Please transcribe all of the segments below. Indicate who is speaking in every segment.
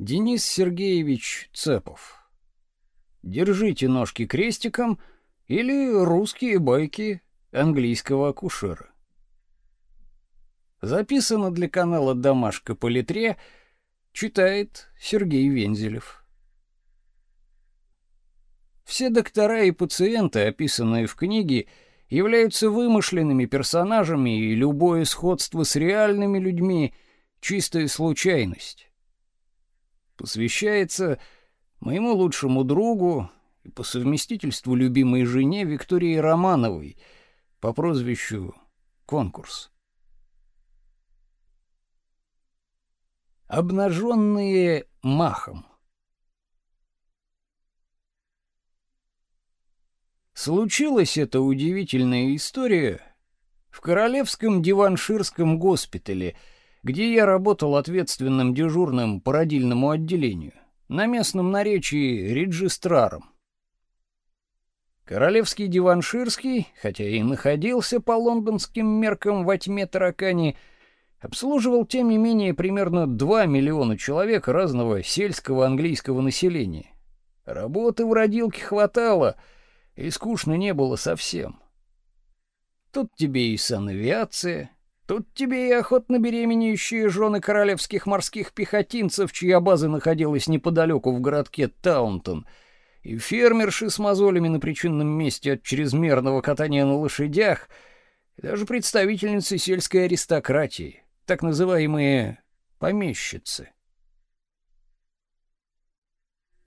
Speaker 1: Денис Сергеевич Цепов. Держите ножки крестиком или русские байки английского акушера. Записано для канала Домашка по литре, читает Сергей Вензелев. Все доктора и пациенты, описанные в книге, являются вымышленными персонажами, и любое сходство с реальными людьми чистая случайность посвящается моему лучшему другу и по совместительству любимой жене Виктории Романовой по прозвищу Конкурс. Обнаженные махом. Случилась эта удивительная история в Королевском диванширском госпитале – где я работал ответственным дежурным по родильному отделению, на местном наречии регистраром. Королевский диванширский, хотя и находился по лондонским меркам во тьме таракани, обслуживал тем не менее примерно 2 миллиона человек разного сельского английского населения. Работы в родилке хватало, и скучно не было совсем. Тут тебе и санавиация, Тут тебе и охотно беременеющие жены королевских морских пехотинцев, чья база находилась неподалеку в городке Таунтон, и фермерши с мозолями на причинном месте от чрезмерного катания на лошадях, и даже представительницы сельской аристократии, так называемые помещицы.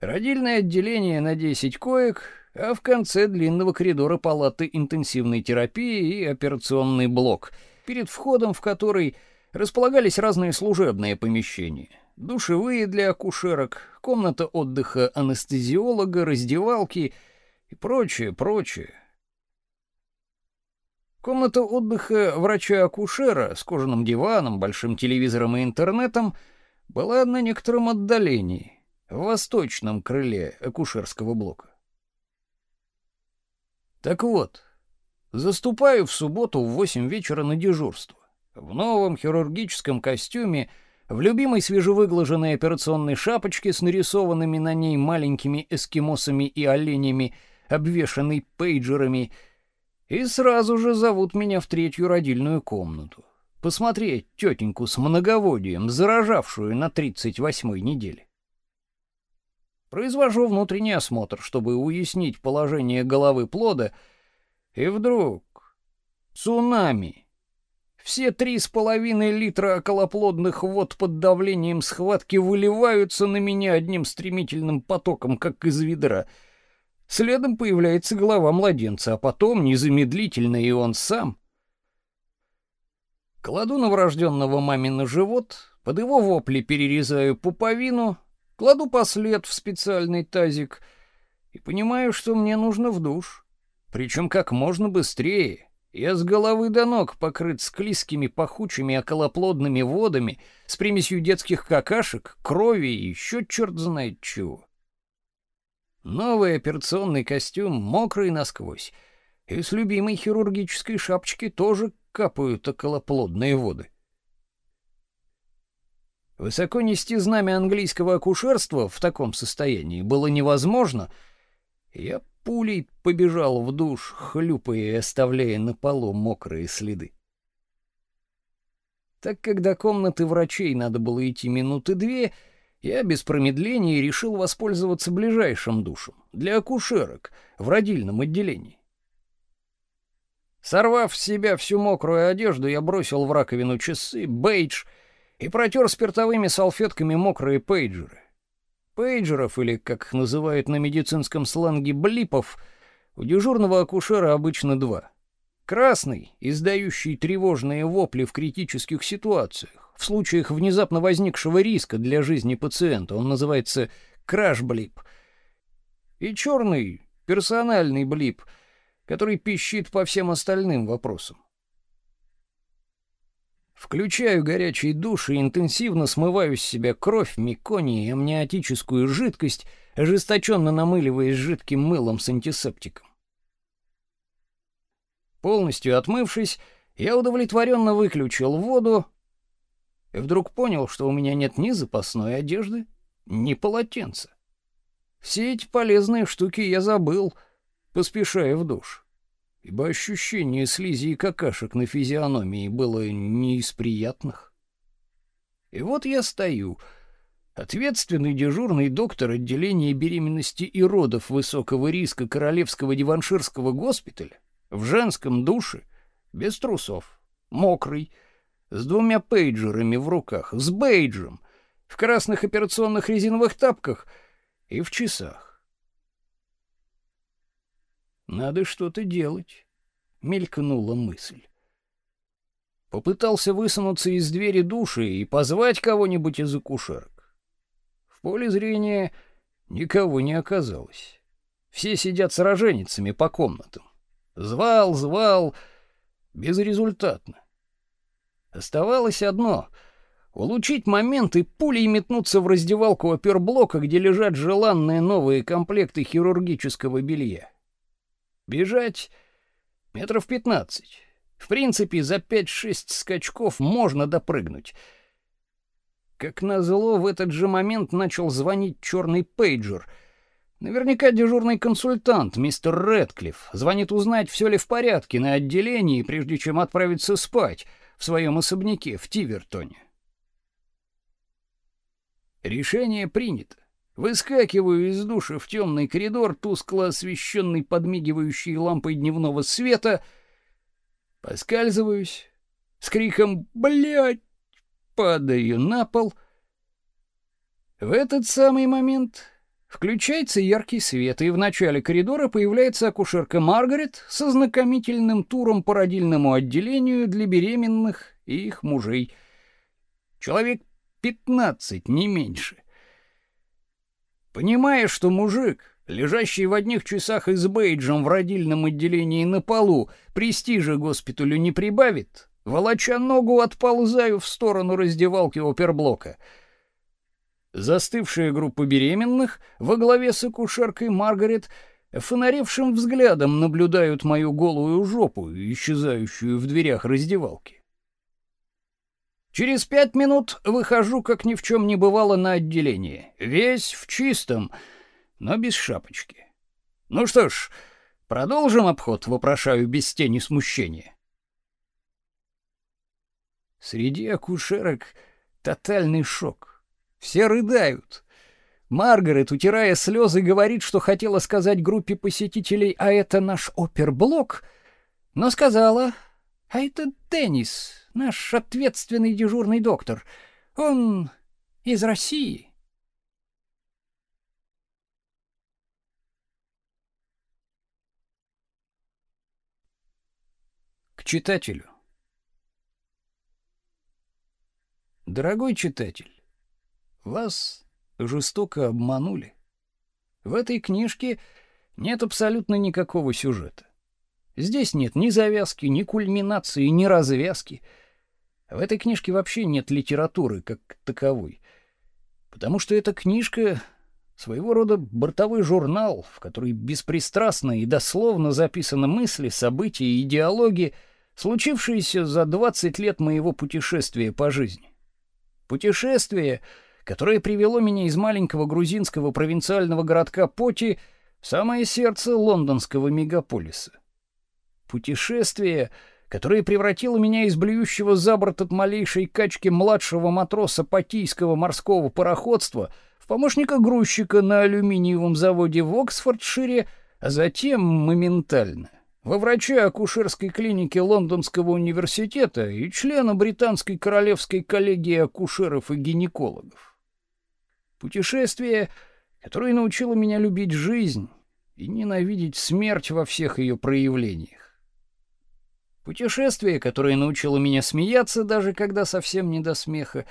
Speaker 1: Родильное отделение на 10 коек, а в конце длинного коридора палаты интенсивной терапии и операционный блок — перед входом в который располагались разные служебные помещения. Душевые для акушерок, комната отдыха анестезиолога, раздевалки и прочее, прочее. Комната отдыха врача-акушера с кожаным диваном, большим телевизором и интернетом была на некотором отдалении, в восточном крыле акушерского блока. Так вот, Заступаю в субботу в восемь вечера на дежурство. В новом хирургическом костюме, в любимой свежевыглаженной операционной шапочке с нарисованными на ней маленькими эскимосами и оленями, обвешанной пейджерами, и сразу же зовут меня в третью родильную комнату. Посмотреть тетеньку с многоводием, заражавшую на тридцать восьмой неделе. Произвожу внутренний осмотр, чтобы уяснить положение головы плода — и вдруг цунами. Все три с половиной литра околоплодных вод под давлением схватки выливаются на меня одним стремительным потоком, как из ведра. Следом появляется голова младенца, а потом, незамедлительно и он сам. Кладу новорожденного маме на живот, под его вопли перерезаю пуповину, кладу послед в специальный тазик и понимаю, что мне нужно в душ причем как можно быстрее. Я с головы до ног покрыт склизкими пахучими околоплодными водами с примесью детских какашек, крови и еще черт знает чего. Новый операционный костюм мокрый насквозь, и с любимой хирургической шапочки тоже капают околоплодные воды. Высоко нести знамя английского акушерства в таком состоянии было невозможно. Я пулей побежал в душ, хлюпая и оставляя на полу мокрые следы. Так как до комнаты врачей надо было идти минуты две, я без промедления решил воспользоваться ближайшим душем для акушерок в родильном отделении. Сорвав с себя всю мокрую одежду, я бросил в раковину часы, бейдж и протер спиртовыми салфетками мокрые пейджеры. Пейджеров, или, как их называют на медицинском сленге, блипов, у дежурного акушера обычно два. Красный, издающий тревожные вопли в критических ситуациях, в случаях внезапно возникшего риска для жизни пациента, он называется краш-блип. И черный, персональный блип, который пищит по всем остальным вопросам. Включаю горячий душ и интенсивно смываю с себя кровь, меконий и амниотическую жидкость, ожесточенно намыливаясь жидким мылом с антисептиком. Полностью отмывшись, я удовлетворенно выключил воду и вдруг понял, что у меня нет ни запасной одежды, не полотенце. Все эти полезные штуки я забыл, поспешая в душ, ибо ощущение слизи и какашек на физиономии было не из приятных. И вот я стою, ответственный дежурный доктор отделения беременности и родов высокого риска Королевского диванширского госпиталя, в женском душе, без трусов, мокрый, с двумя пейджерами в руках, с бейджем, в красных операционных резиновых тапках и в часах. Надо что-то делать, мелькнула мысль. Попытался высунуться из двери души и позвать кого-нибудь из акушерок. В поле зрения никого не оказалось. Все сидят с роженицами по комнатам. Звал, звал, безрезультатно. Оставалось одно — улучшить момент и пулей метнуться в раздевалку оперблока, где лежат желанные новые комплекты хирургического белья. Бежать метров пятнадцать. В принципе, за пять-шесть скачков можно допрыгнуть. Как назло, в этот же момент начал звонить черный пейджер. Наверняка дежурный консультант, мистер Редклифф, звонит узнать, все ли в порядке на отделении, прежде чем отправиться спать — в своем особняке в Тивертоне. Решение принято. Выскакиваю из душа в темный коридор, тускло освещенный подмигивающей лампой дневного света, поскальзываюсь, с криком «Блядь!» падаю на пол. В этот самый момент Включается яркий свет, и в начале коридора появляется акушерка Маргарет со знакомительным туром по родильному отделению для беременных и их мужей. Человек пятнадцать, не меньше. Понимая, что мужик, лежащий в одних часах и с бейджем в родильном отделении на полу, престижа госпиталю не прибавит, волоча ногу отползаю в сторону раздевалки оперблока — Застывшая группа беременных во главе с акушеркой Маргарет фонаревшим взглядом наблюдают мою голую жопу, исчезающую в дверях раздевалки. Через пять минут выхожу, как ни в чем не бывало, на отделение. Весь в чистом, но без шапочки. Ну что ж, продолжим обход, вопрошаю без тени смущения. Среди акушерок тотальный шок. Все рыдают. Маргарет, утирая слезы, говорит, что хотела сказать группе посетителей, а это наш оперблок, но сказала, а это Деннис, наш ответственный дежурный доктор. Он из России. К читателю. Дорогой читатель, вас жестоко обманули. В этой книжке нет абсолютно никакого сюжета. Здесь нет ни завязки, ни кульминации, ни развязки. В этой книжке вообще нет литературы как таковой. Потому что эта книжка своего рода бортовой журнал, в который беспристрастно и дословно записаны мысли, события и диалоги, случившиеся за 20 лет моего путешествия по жизни. Путешествие — которое привело меня из маленького грузинского провинциального городка Поти в самое сердце лондонского мегаполиса. Путешествие, которое превратило меня из блюющего за борт от малейшей качки младшего матроса потийского морского пароходства в помощника грузчика на алюминиевом заводе в Оксфордшире, а затем моментально во врача акушерской клиники Лондонского университета и члена британской королевской коллегии акушеров и гинекологов. Путешествие, которое научило меня любить жизнь и ненавидеть смерть во всех ее проявлениях. Путешествие, которое научило меня смеяться, даже когда совсем не до смеха,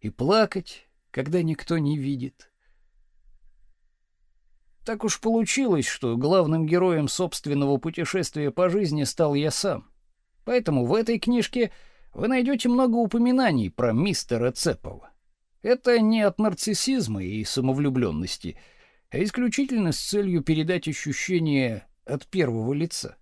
Speaker 1: и плакать, когда никто не видит. Так уж получилось, что главным героем собственного путешествия по жизни стал я сам. Поэтому в этой книжке вы найдете много упоминаний про мистера Цепова. Это не от нарциссизма и самовлюбленности, а исключительно с целью передать ощущение от первого лица.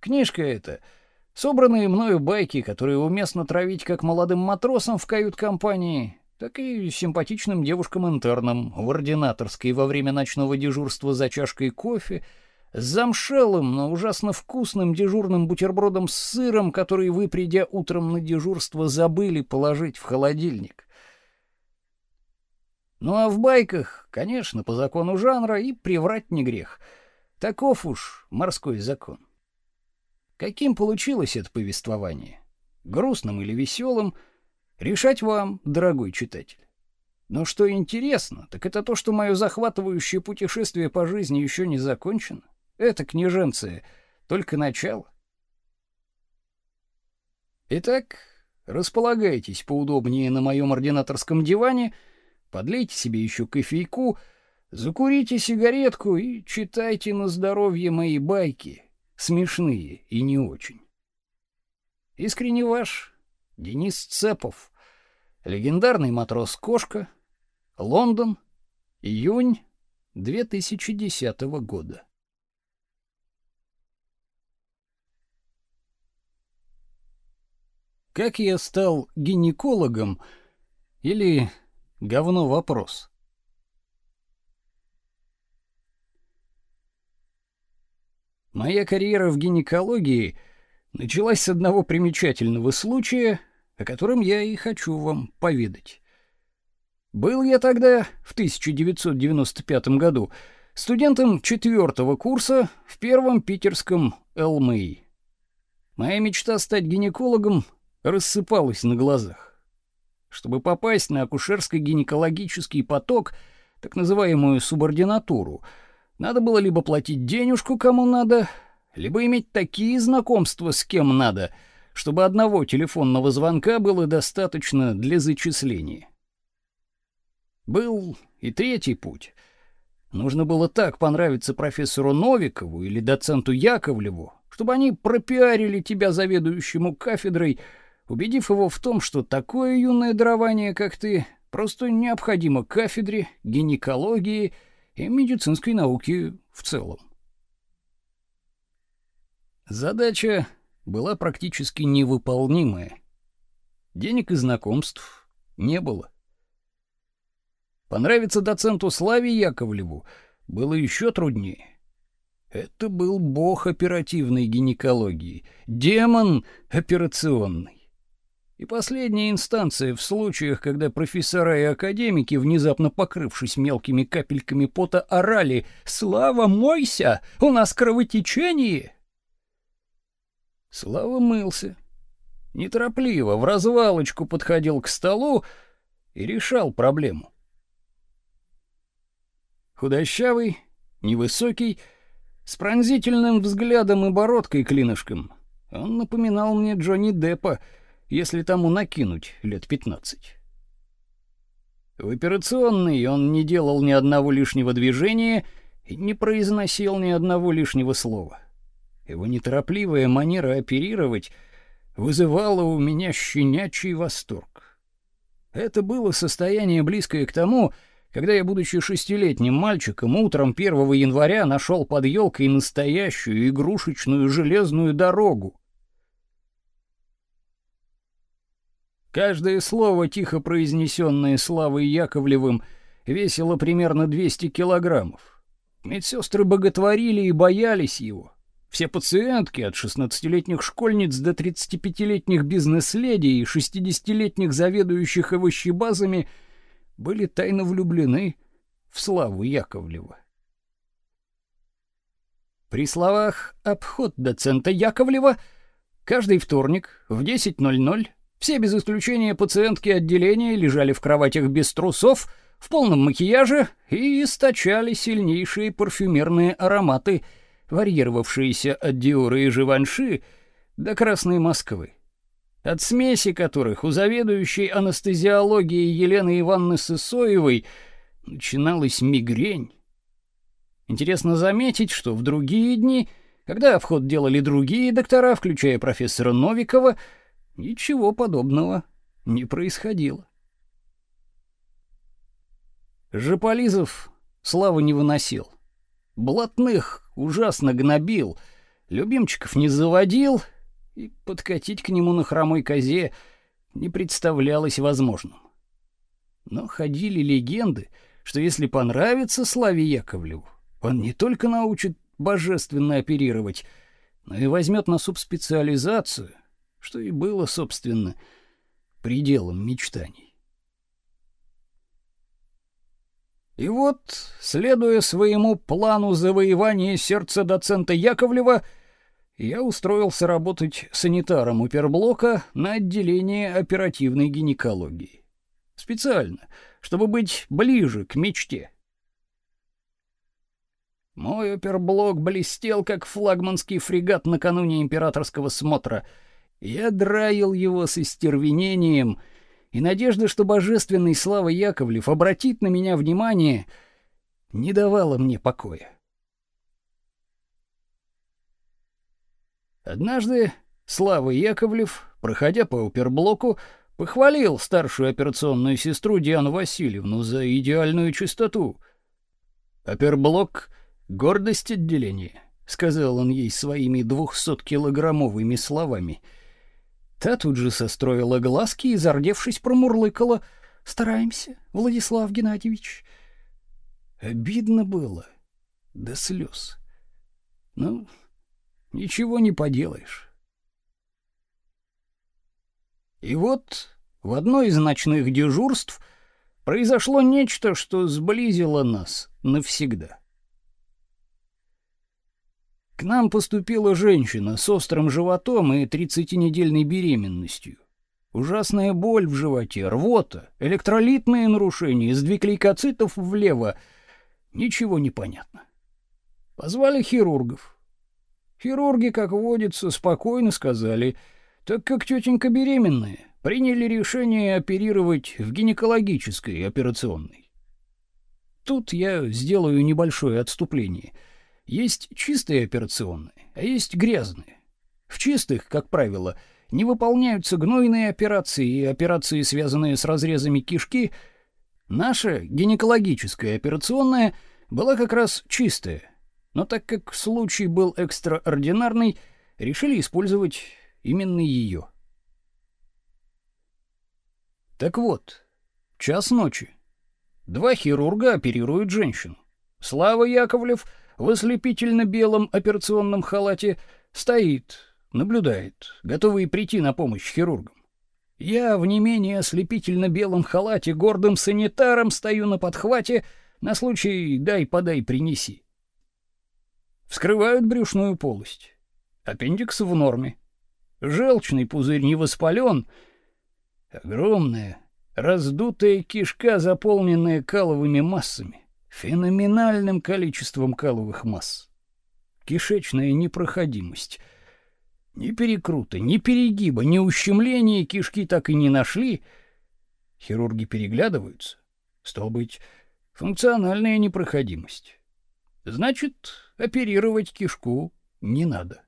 Speaker 1: Книжка эта — собранные мною байки, которые уместно травить как молодым матросам в кают-компании, так и симпатичным девушкам-интернам в ординаторской во время ночного дежурства за чашкой кофе, с замшелым, но ужасно вкусным дежурным бутербродом с сыром, который вы, придя утром на дежурство, забыли положить в холодильник. Ну а в байках, конечно, по закону жанра и приврать не грех. Таков уж морской закон. Каким получилось это повествование? Грустным или веселым? Решать вам, дорогой читатель. Но что интересно, так это то, что мое захватывающее путешествие по жизни еще не закончено. Это, княженцы, только начало. Итак, располагайтесь поудобнее на моем ординаторском диване — Подлейте себе еще кофейку, закурите сигаретку и читайте на здоровье мои байки, смешные и не очень. Искренне ваш Денис Цепов, легендарный матрос-кошка, Лондон, июнь 2010 года. Как я стал гинекологом или Говно вопрос. Моя карьера в гинекологии началась с одного примечательного случая, о котором я и хочу вам поведать. Был я тогда, в 1995 году, студентом четвертого курса в первом питерском ЛМИ. Моя мечта стать гинекологом рассыпалась на глазах. Чтобы попасть на акушерско-гинекологический поток, так называемую субординатуру, надо было либо платить денежку кому надо, либо иметь такие знакомства с кем надо, чтобы одного телефонного звонка было достаточно для зачисления. Был и третий путь. Нужно было так понравиться профессору Новикову или доценту Яковлеву, чтобы они пропиарили тебя заведующему кафедрой убедив его в том, что такое юное дарование, как ты, просто необходимо кафедре гинекологии и медицинской науки в целом. Задача была практически невыполнимая. Денег и знакомств не было. Понравиться доценту Славе Яковлеву было еще труднее. Это был бог оперативной гинекологии, демон операционный. И последняя инстанция в случаях, когда профессора и академики, внезапно покрывшись мелкими капельками пота, орали «Слава, мойся! У нас кровотечение!» Слава мылся. Неторопливо, в развалочку подходил к столу и решал проблему. Худощавый, невысокий, с пронзительным взглядом и бородкой клинышком, он напоминал мне Джонни Деппа — если тому накинуть лет пятнадцать. В операционной он не делал ни одного лишнего движения и не произносил ни одного лишнего слова. Его неторопливая манера оперировать вызывала у меня щенячий восторг. Это было состояние близкое к тому, когда я, будучи шестилетним мальчиком, утром 1 января нашел под елкой настоящую игрушечную железную дорогу, Каждое слово, тихо произнесенное Славой Яковлевым, весило примерно 200 килограммов. Медсестры боготворили и боялись его. Все пациентки, от 16-летних школьниц до 35-летних бизнес-леди и 60-летних заведующих овощебазами, были тайно влюблены в Славу Яковлева. При словах «обход доцента Яковлева» каждый вторник в 10.00 все без исключения пациентки отделения лежали в кроватях без трусов, в полном макияже и источали сильнейшие парфюмерные ароматы, варьировавшиеся от Диора и Живанши до Красной Москвы. От смеси которых у заведующей анестезиологией Елены Ивановны Сысоевой начиналась мигрень. Интересно заметить, что в другие дни, когда в ход делали другие доктора, включая профессора Новикова, Ничего подобного не происходило. Жополизов славы не выносил. Блатных ужасно гнобил, любимчиков не заводил, и подкатить к нему на хромой козе не представлялось возможным. Но ходили легенды, что если понравится Славе Яковлеву, он не только научит божественно оперировать, но и возьмет на субспециализацию, что и было, собственно, пределом мечтаний. И вот, следуя своему плану завоевания сердца доцента Яковлева, я устроился работать санитаром Уперблока на отделении оперативной гинекологии. Специально, чтобы быть ближе к мечте. Мой оперблок блестел, как флагманский фрегат накануне императорского смотра. Я драил его с истервенением, и надежда, что божественный Слава Яковлев обратит на меня внимание, не давала мне покоя. Однажды Слава Яковлев, проходя по оперблоку, похвалил старшую операционную сестру Диану Васильевну за идеальную чистоту. Оперблок — гордость отделения, — сказал он ей своими двухсоткилограммовыми словами. Та тут же состроила глазки и, зардевшись, промурлыкала. «Стараемся, Владислав Геннадьевич». Обидно было до слез. Ну, Ничего не поделаешь. И вот в одно из ночных дежурств произошло нечто, что сблизило нас навсегда. К нам поступила женщина с острым животом и тридцатинедельной беременностью. Ужасная боль в животе, рвота, электролитные нарушения, сдвиг лейкоцитов влево. Ничего не понятно. Позвали хирургов. Хирурги, как водится, спокойно сказали, так как тетенька беременная, приняли решение оперировать в гинекологической операционной. Тут я сделаю небольшое отступление. Есть чистые операционные, а есть грязные. В чистых, как правило, не выполняются гнойные операции и операции, связанные с разрезами кишки. Наша гинекологическая операционная была как раз чистая, но так как случай был экстраординарный, решили использовать именно ее. Так вот, час ночи. Два хирурга оперируют женщину. Слава Яковлев в ослепительно-белом операционном халате стоит, наблюдает, готовый прийти на помощь хирургам. Я в не менее ослепительно-белом халате гордым санитаром стою на подхвате на случай «дай-подай, принеси». Вскрывают брюшную полость. Аппендикс в норме. Желчный пузырь не воспален. Огромная, раздутая кишка, заполненная каловыми массами. Феноменальным количеством каловых масс. Кишечная непроходимость. Ни перекрута, ни перегиба, ни ущемления кишки так и не нашли. Хирурги переглядываются. Стало быть, функциональная непроходимость. Значит, оперировать кишку не надо.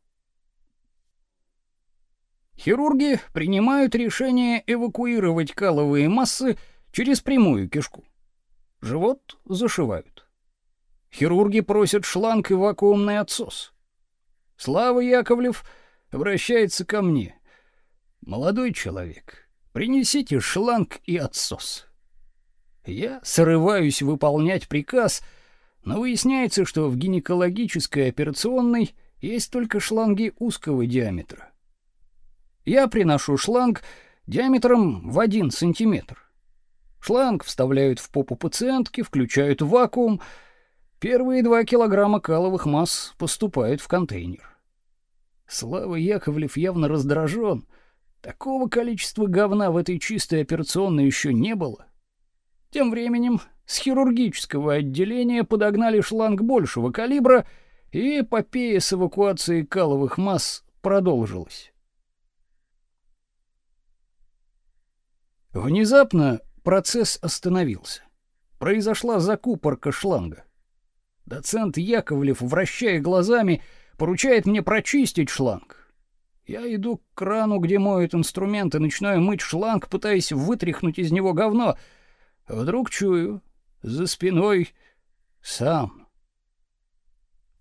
Speaker 1: Хирурги принимают решение эвакуировать каловые массы через прямую кишку. Живот зашивают. Хирурги просят шланг и вакуумный отсос. Слава Яковлев обращается ко мне. Молодой человек, принесите шланг и отсос. Я срываюсь выполнять приказ — но выясняется, что в гинекологической операционной есть только шланги узкого диаметра. Я приношу шланг диаметром в 1 сантиметр. Шланг вставляют в попу пациентки, включают вакуум. Первые 2 килограмма каловых масс поступают в контейнер. Слава Яковлев явно раздражен. Такого количества говна в этой чистой операционной еще не было. Тем временем с хирургического отделения подогнали шланг большего калибра, и эпопея с эвакуацией каловых масс продолжилась. Внезапно процесс остановился. Произошла закупорка шланга. Доцент Яковлев, вращая глазами, поручает мне прочистить шланг. Я иду к крану, где моют инструменты, начинаю мыть шланг, пытаясь вытряхнуть из него говно. Вдруг чую, за спиной сам.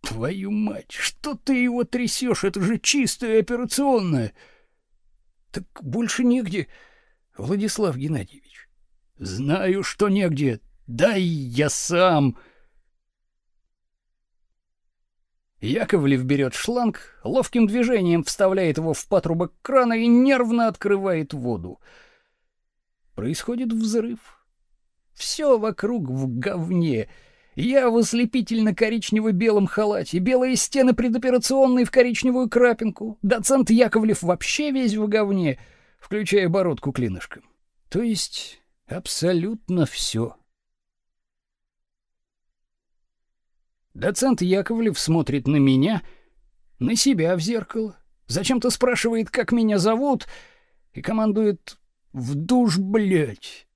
Speaker 1: Твою мать, что ты его трясешь? Это же чистая операционная. Так больше негде, Владислав Геннадьевич. Знаю, что негде. Дай я сам. Яковлев берет шланг, ловким движением вставляет его в патрубок крана и нервно открывает воду. Происходит взрыв. Все вокруг в говне. Я в ослепительно-коричнево-белом халате, белые стены предоперационной в коричневую крапинку. Доцент Яковлев вообще весь в говне, включая бородку клинышком. То есть абсолютно все. Доцент Яковлев смотрит на меня, на себя в зеркало, зачем-то спрашивает, как меня зовут, и командует «в душ, блядь».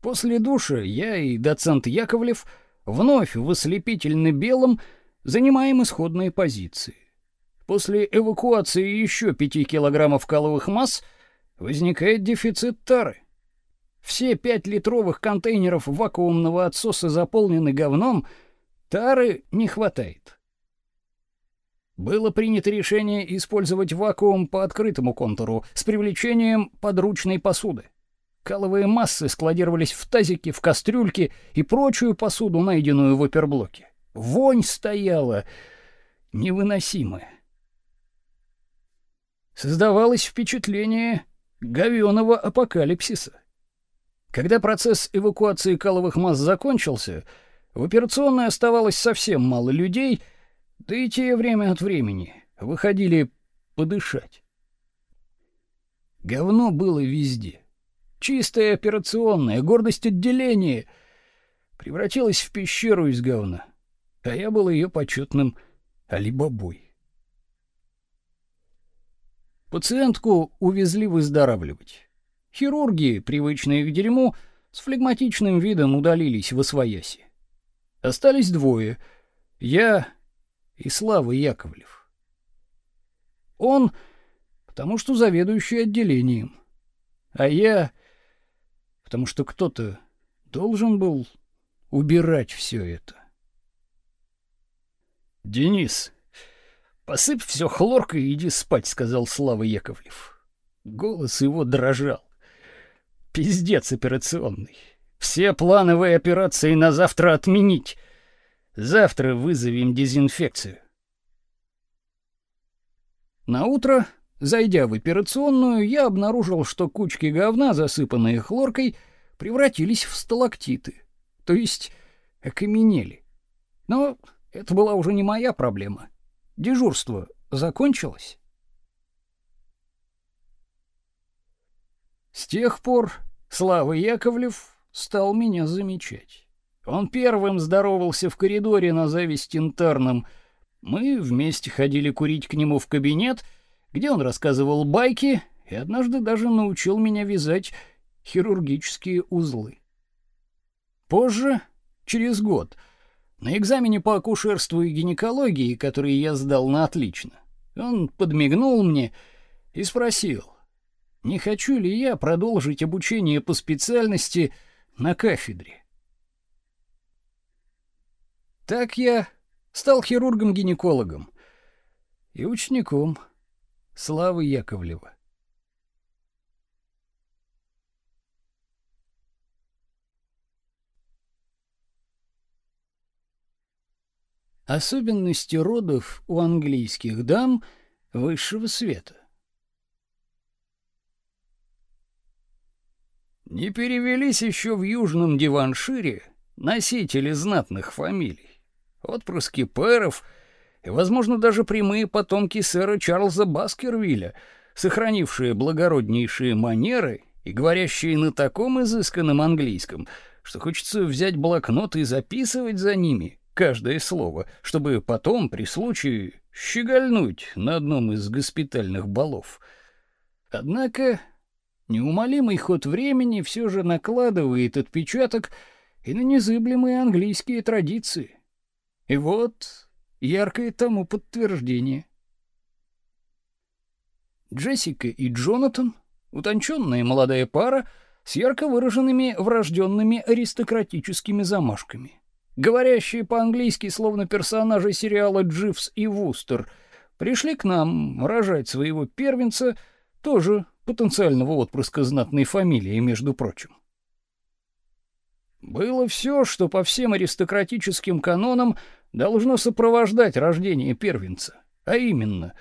Speaker 1: После душа я и доцент Яковлев вновь в ослепительно белом занимаем исходные позиции. После эвакуации еще пяти килограммов каловых масс возникает дефицит тары. Все пять литровых контейнеров вакуумного отсоса заполнены говном, тары не хватает. Было принято решение использовать вакуум по открытому контуру с привлечением подручной посуды. Каловые массы складировались в тазике, в кастрюльке и прочую посуду, найденную в оперблоке. Вонь стояла невыносимая. Создавалось впечатление говёного апокалипсиса. Когда процесс эвакуации каловых масс закончился, в операционной оставалось совсем мало людей, да и те время от времени выходили подышать. Говно было везде. Чистая операционная, гордость отделения превратилась в пещеру из говна, а я был ее почетным алибабой. Пациентку увезли выздоравливать. Хирурги, привычные к дерьму, с флегматичным видом удалились в освояси. Остались двое — я и Слава Яковлев. Он, потому что заведующий отделением, а я, потому что кто-то должен был убирать все это. «Денис, посыпь все хлоркой и иди спать», — сказал Слава Яковлев. Голос его дрожал. Пиздец операционный. Все плановые операции на завтра отменить. Завтра вызовем дезинфекцию. На утро, зайдя в операционную, я обнаружил, что кучки говна, засыпанные хлоркой, превратились в сталактиты, то есть окаменели. Но это была уже не моя проблема. Дежурство закончилось. С тех пор Слава Яковлев стал меня замечать. Он первым здоровался в коридоре на зависть интерном. Мы вместе ходили курить к нему в кабинет, где он рассказывал байки и однажды даже научил меня вязать хирургические узлы. Позже, через год, на экзамене по акушерству и гинекологии, который я сдал на отлично, он подмигнул мне и спросил: не хочу ли я продолжить обучение по специальности на кафедре. Так я стал хирургом-гинекологом и учеником Славы Яковлева. Особенности родов у английских дам высшего света. Не перевелись еще в Южном Диваншире носители знатных фамилий. Отпрыски пэров и, возможно, даже прямые потомки сэра Чарльза Баскервилля, сохранившие благороднейшие манеры и говорящие на таком изысканном английском, что хочется взять блокнот и записывать за ними каждое слово, чтобы потом при случае щегольнуть на одном из госпитальных балов. Однако Неумолимый ход времени все же накладывает отпечаток и на незыблемые английские традиции. И вот яркое тому подтверждение. Джессика и Джонатан, утонченная молодая пара с ярко выраженными врожденными аристократическими замашками, говорящие по-английски словно персонажи сериала Дживс и Вустер, пришли к нам рожать своего первенца тоже потенциального отпрыска знатной фамилии, между прочим. Было все, что по всем аристократическим канонам должно сопровождать рождение первенца, а именно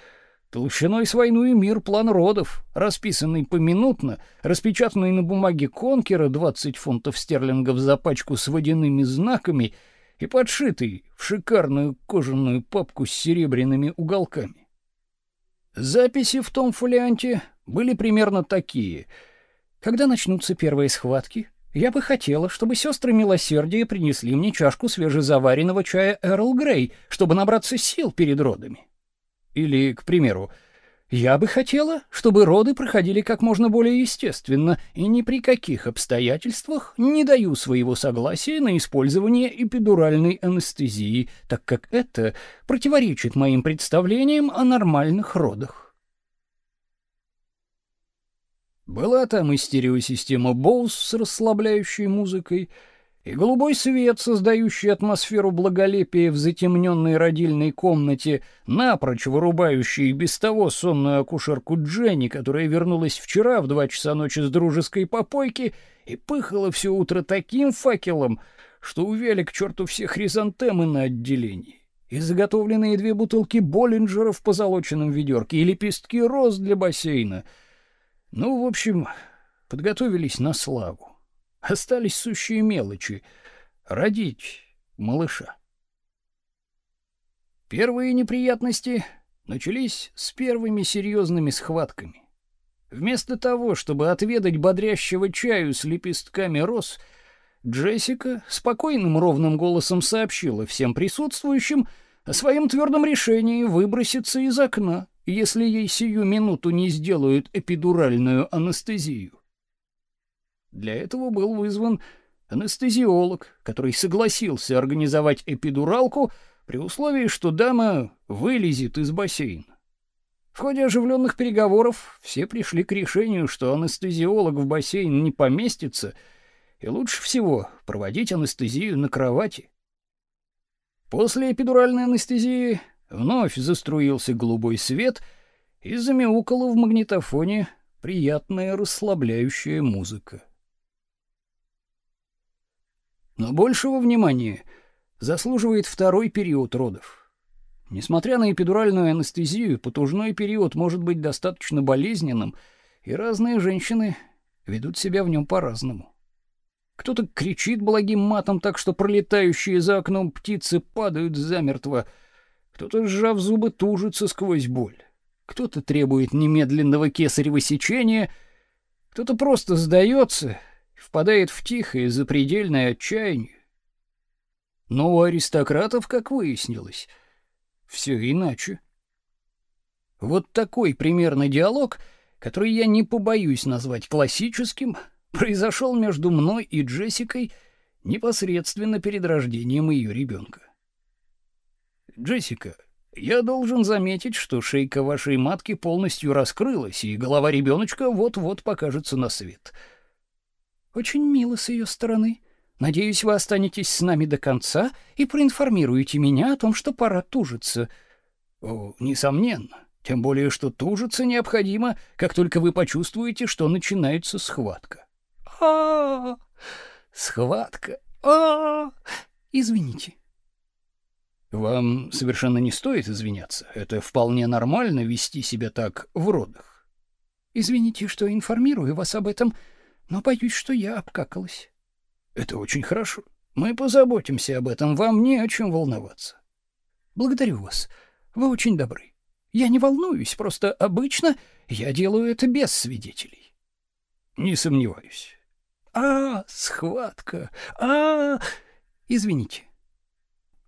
Speaker 1: толщиной с войну и мир план родов, расписанный поминутно, распечатанный на бумаге конкера 20 фунтов стерлингов за пачку с водяными знаками и подшитый в шикарную кожаную папку с серебряными уголками. Записи в том фолианте были примерно такие: когда начнутся первые схватки, я бы хотела, чтобы сестры милосердия принесли мне чашку свежезаваренного чая Эрл Грей, чтобы набраться сил перед родами. Или, к примеру, я бы хотела, чтобы роды проходили как можно более естественно, и ни при каких обстоятельствах не даю своего согласия на использование эпидуральной анестезии, так как это противоречит моим представлениям о нормальных родах. Была там и стереосистема Bose с расслабляющей музыкой, и голубой свет, создающий атмосферу благолепия в затемненной родильной комнате, напрочь вырубающий без того сонную акушерку Дженни, которая вернулась вчера в два часа ночи с дружеской попойки и пыхала все утро таким факелом, что увяли к черту все хризантемы на отделении. И заготовленные две бутылки Боллинджера в позолоченном ведерке, и лепестки роз для бассейна — ну, в общем, подготовились на славу. Остались сущие мелочи — родить малыша. Первые неприятности начались с первыми серьезными схватками. Вместо того, чтобы отведать бодрящего чаю с лепестками роз, Джессика спокойным ровным голосом сообщила всем присутствующим о своем твердом решении выброситься из окна если ей сию минуту не сделают эпидуральную анестезию. Для этого был вызван анестезиолог, который согласился организовать эпидуралку при условии, что дама вылезет из бассейна. В ходе оживленных переговоров все пришли к решению, что анестезиолог в бассейн не поместится, и лучше всего проводить анестезию на кровати. После эпидуральной анестезии Вновь заструился голубой свет, и замяукала в магнитофоне приятная расслабляющая музыка. Но большего внимания заслуживает второй период родов. Несмотря на эпидуральную анестезию, потужной период может быть достаточно болезненным, и разные женщины ведут себя в нем по-разному. Кто-то кричит благим матом так, что пролетающие за окном птицы падают замертво — кто-то, сжав зубы, тужится сквозь боль. Кто-то требует немедленного кесарево сечения, кто-то просто сдается впадает в тихое запредельное отчаяние. Но у аристократов, как выяснилось, все иначе. Вот такой примерный диалог, который я не побоюсь назвать классическим, произошел между мной и Джессикой непосредственно перед рождением ее ребенка. Джессика, я должен заметить, что шейка вашей матки полностью раскрылась, и голова ребеночка вот-вот покажется на свет. Очень мило с ее стороны. Надеюсь, вы останетесь с нами до конца и проинформируете меня о том, что пора тужиться. О, несомненно. Тем более, что тужиться необходимо, как только вы почувствуете, что начинается схватка. А, -а, -а схватка. А, -а, -а извините. Вам совершенно не стоит извиняться. Это вполне нормально вести себя так в родах. Извините, что информирую вас об этом, но боюсь, что я обкакалась. Это очень хорошо. Мы позаботимся об этом, вам не о чем волноваться. Благодарю вас. Вы очень добры. Я не волнуюсь, просто обычно я делаю это без свидетелей. Не сомневаюсь. А, схватка. А, извините.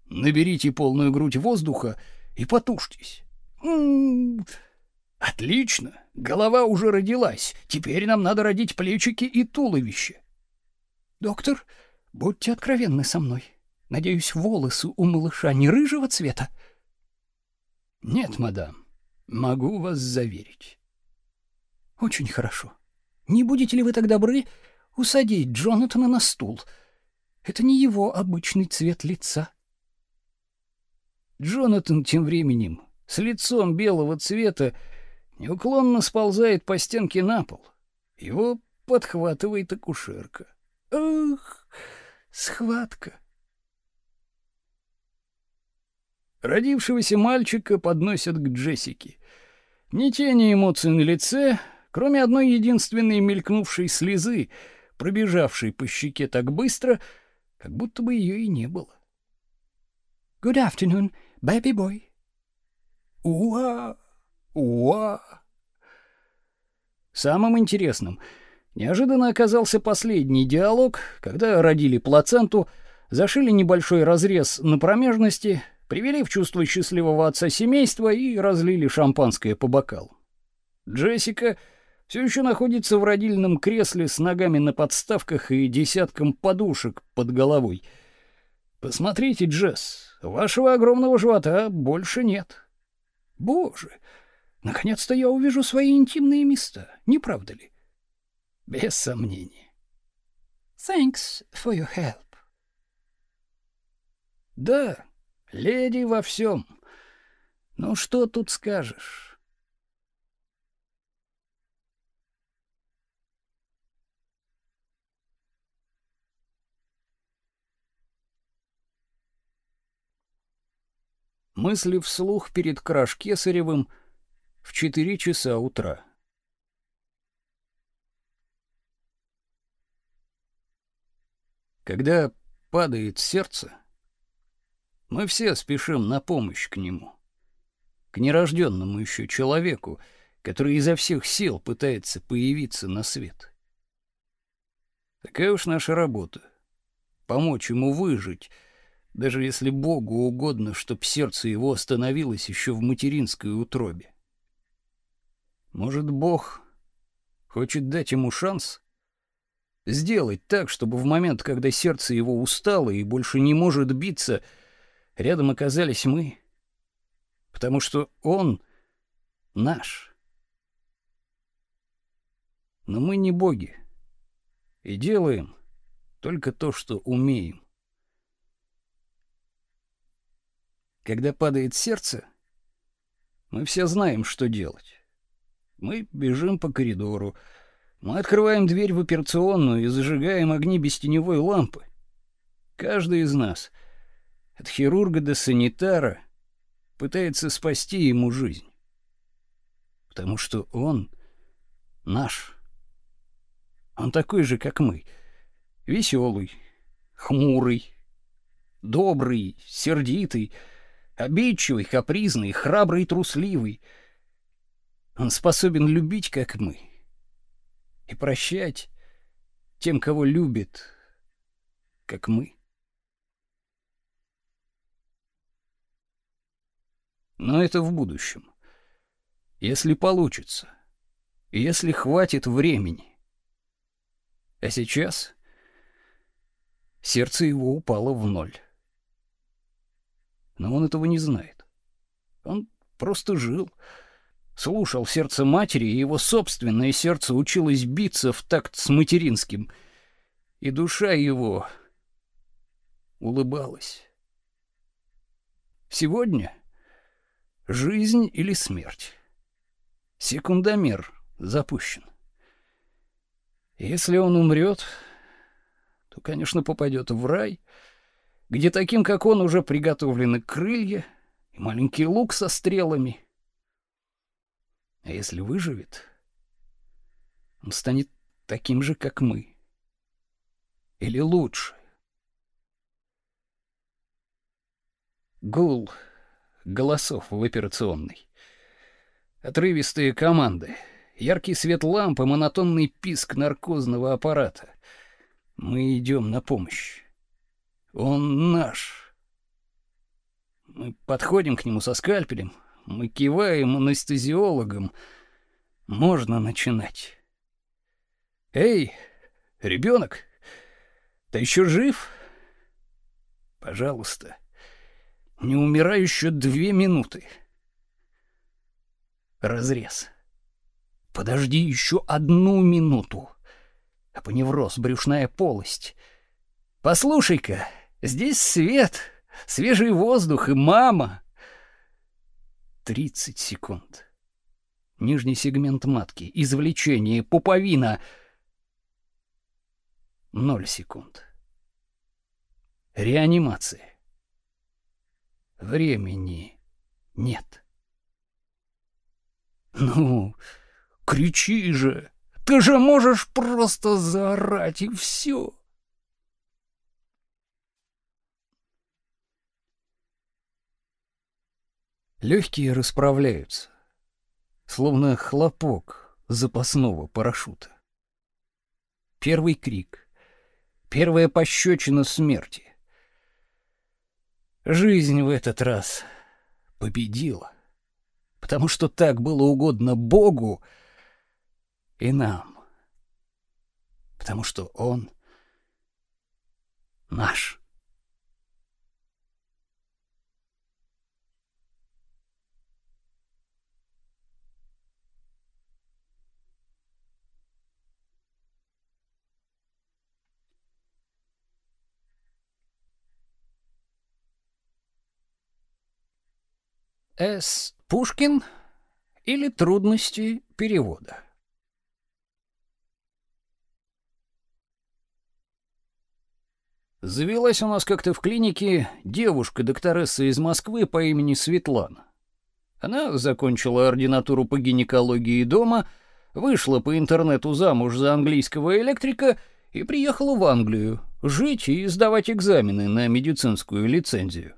Speaker 1: Наберите полную грудь воздуха и потушьтесь. М-м-м. Отлично. Голова уже родилась. Теперь нам надо родить плечики и туловище. Доктор, будьте откровенны со мной. Надеюсь, волосы у малыша не рыжего цвета. Нет, мадам. Могу вас заверить. Очень хорошо. Не будете ли вы так добры усадить Джонатана на стул? Это не его обычный цвет лица. Джонатан тем временем с лицом белого цвета неуклонно сползает по стенке на пол. Его подхватывает акушерка. Ах, схватка. Родившегося мальчика подносят к Джессике. Ни тени эмоций на лице, кроме одной единственной мелькнувшей слезы, пробежавшей по щеке так быстро, как будто бы ее и не было.
Speaker 2: Good afternoon, baby boy.
Speaker 1: Уа! Уа! Самым интересным неожиданно оказался последний диалог, когда родили плаценту, зашили небольшой разрез на промежности, привели в чувство счастливого отца семейства и разлили шампанское по бокалу. Джессика все еще находится в родильном кресле с ногами на подставках и десятком подушек под головой. Посмотрите, Джесс, вашего огромного живота больше нет. Боже, наконец-то я увижу свои интимные места, не правда ли? Без сомнения.
Speaker 2: Thanks for your help.
Speaker 1: Да, леди во всем. Ну что тут скажешь? Мысли вслух перед краш Кесаревым в четыре часа утра. Когда падает сердце, мы все спешим на помощь к нему, к нерожденному еще человеку, который изо всех сил пытается появиться на свет. Такая уж наша работа — помочь ему выжить, даже если Богу угодно, чтоб сердце его остановилось еще в материнской утробе. Может, Бог хочет дать ему шанс сделать так, чтобы в момент, когда сердце его устало и больше не может биться, — Рядом оказались мы, потому что он наш. Но мы не боги и делаем только то, что умеем. Когда падает сердце, мы все знаем, что делать. Мы бежим по коридору, мы открываем дверь в операционную и зажигаем огни без теневой лампы. Каждый из нас — от хирурга до санитара, пытается спасти ему жизнь. Потому что он наш. Он такой же, как мы. Веселый, хмурый, добрый, сердитый, обидчивый, капризный, храбрый трусливый. Он способен любить, как мы, и прощать тем, кого любит, как мы. Но это в будущем. Если получится. Если хватит времени. А сейчас сердце его упало в ноль. Но он этого не знает. Он просто жил, слушал сердце матери, и его собственное сердце училось биться в такт с материнским, и душа его улыбалась. Сегодня Жизнь или смерть? Секундомер запущен. Если он умрет, то, конечно, попадет в рай, где таким, как он, уже приготовлены крылья и маленький лук со стрелами. А если выживет, он станет таким же, как мы. Или лучше. Гул голосов в операционной. Отрывистые команды, яркий свет лампы, монотонный писк наркозного аппарата. Мы идем на помощь. Он наш. Мы подходим к нему со скальпелем, мы киваем анестезиологам. Можно начинать. Эй, ребенок, ты еще жив? Пожалуйста. Не умирай еще две минуты. Разрез. Подожди еще одну минуту. Апоневроз, брюшная полость. Послушай-ка, здесь свет, свежий воздух и мама. Тридцать секунд. нижний сегмент матки, извлечение, пуповина. Ноль секунд. Реанимация. Времени нет. Ну, кричи же. Ты же можешь просто заорать и все. Легкие расправляются, словно хлопок запасного парашюта. Первый крик, первая пощечина смерти. Жизнь в этот раз победила, потому что так было угодно Богу и нам, потому что Он наш. С. Пушкин или трудности перевода. Завелась у нас как-то в клинике девушка-докторесса из Москвы по имени Светлана. Она закончила ординатуру по гинекологии дома, вышла по интернету замуж за английского электрика и приехала в Англию жить и сдавать экзамены на медицинскую лицензию.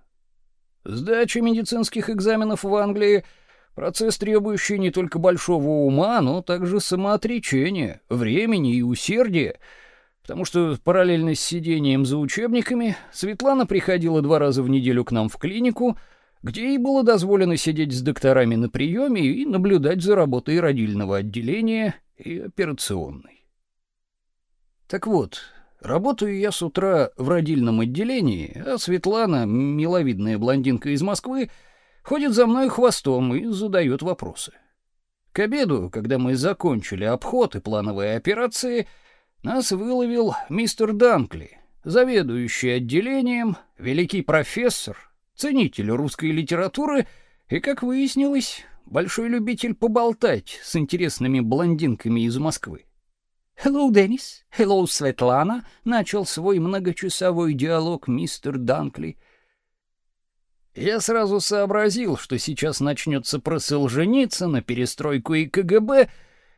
Speaker 1: Сдача медицинских экзаменов в Англии — процесс, требующий не только большого ума, но также самоотречения, времени и усердия, потому что параллельно с сидением за учебниками Светлана приходила два раза в неделю к нам в клинику, где ей было дозволено сидеть с докторами на приеме и наблюдать за работой родильного отделения и операционной. Так вот, Работаю я с утра в родильном отделении, а Светлана, миловидная блондинка из Москвы, ходит за мной хвостом и задает вопросы. К обеду, когда мы закончили обход и плановые операции, нас выловил мистер Данкли, заведующий отделением, великий профессор, ценитель русской литературы и, как выяснилось, большой любитель поболтать с интересными блондинками из Москвы.
Speaker 2: «Hello, Деннис! Hello, Светлана!» — начал свой многочасовой диалог мистер Данкли.
Speaker 1: Я сразу сообразил, что сейчас начнется про на перестройку и КГБ,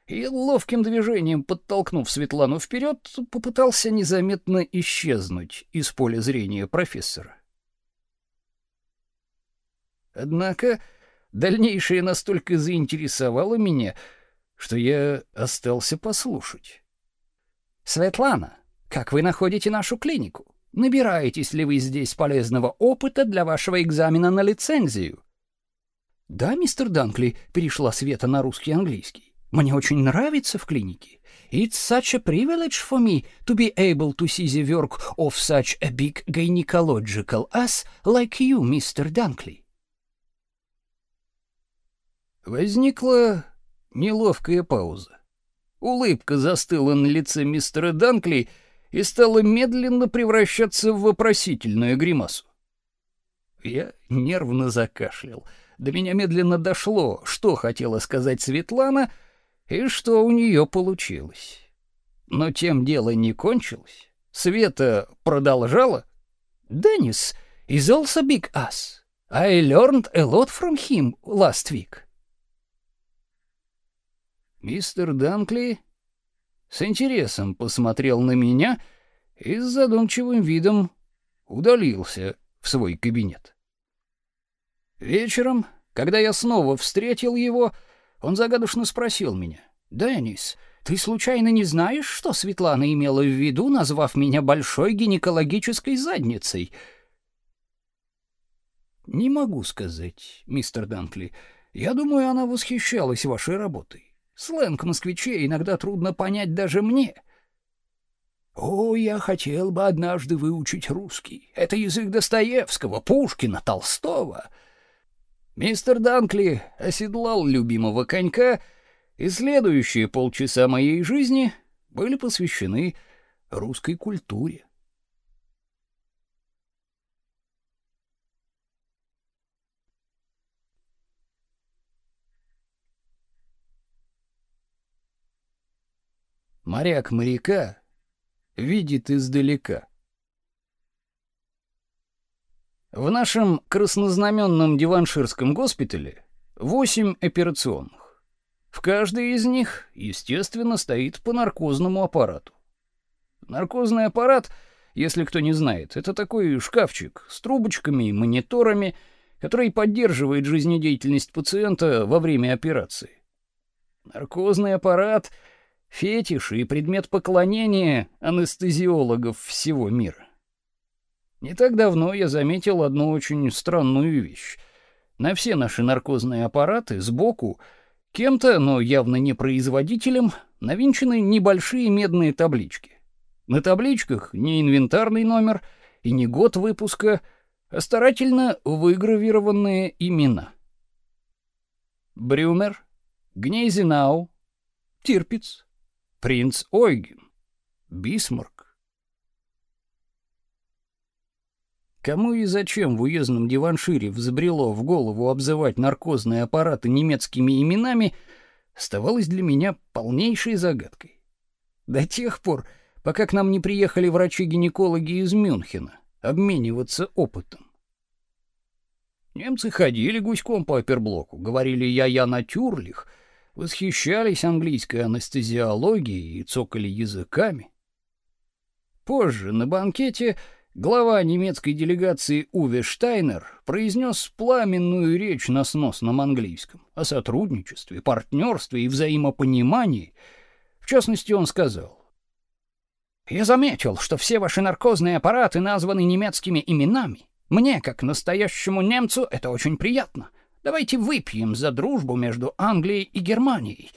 Speaker 1: и ловким движением, подтолкнув Светлану вперед, попытался незаметно исчезнуть из поля зрения профессора. Однако дальнейшее настолько заинтересовало меня, что я остался послушать.
Speaker 2: Светлана, как вы находите нашу клинику? Набираетесь ли вы здесь полезного опыта для вашего экзамена на лицензию?
Speaker 1: Да, мистер Данкли, перешла Света на русский и английский. Мне очень нравится в клинике. It's such a privilege for me to be able to see the work of such a big gynecological ass like you, Mr. Dunkley. Возникла неловкая пауза. Улыбка застыла на лице мистера Данкли и стала медленно превращаться в вопросительную гримасу. Я нервно закашлял. До меня медленно дошло, что хотела сказать Светлана и что у нее получилось. Но тем дело не кончилось. Света продолжала. «Деннис is also big ass. I learned a lot from him last week». Мистер Данкли с интересом посмотрел на меня и с задумчивым видом удалился в свой кабинет. Вечером, когда я снова встретил его, он загадочно спросил меня: "Денис, ты случайно не знаешь, что Светлана имела в виду, назвав меня большой гинекологической задницей?" Не могу сказать, мистер Данкли. Я думаю, она восхищалась вашей работой. Сленг москвичей иногда трудно понять даже мне. О, я хотел бы однажды выучить русский. Это язык Достоевского, Пушкина, Толстого. Мистер Данкли оседлал любимого конька, и следующие полчаса моей жизни были посвящены русской культуре. Моряк моряка видит издалека. В нашем краснознаменном диванширском госпитале восемь операционных. В каждой из них, естественно, стоит по наркозному аппарату. Наркозный аппарат, если кто не знает, это такой шкафчик с трубочками и мониторами, который поддерживает жизнедеятельность пациента во время операции. Наркозный аппарат — фетиш и предмет поклонения анестезиологов всего мира. Не так давно я заметил одну очень странную вещь. На все наши наркозные аппараты сбоку кем-то, но явно не производителем, навинчены небольшие медные таблички. На табличках не инвентарный номер и не год выпуска, а старательно выгравированные имена. Брюмер, Гнейзенау, Тирпиц, принц Ойген, Бисмарк. Кому и зачем в уездном диваншире взбрело в голову обзывать наркозные аппараты немецкими именами, оставалось для меня полнейшей загадкой. До тех пор, пока к нам не приехали врачи-гинекологи из Мюнхена обмениваться опытом. Немцы ходили гуськом по оперблоку, говорили «я-я натюрлих», восхищались английской анестезиологией и цокали языками. Позже на банкете Глава немецкой делегации Уве Штайнер произнес пламенную речь на сносном английском о сотрудничестве, партнерстве и взаимопонимании. В частности, он сказал: "Я заметил, что все ваши наркозные аппараты названы немецкими именами. Мне, как настоящему немцу, это очень приятно. Давайте выпьем за дружбу между Англией и Германией.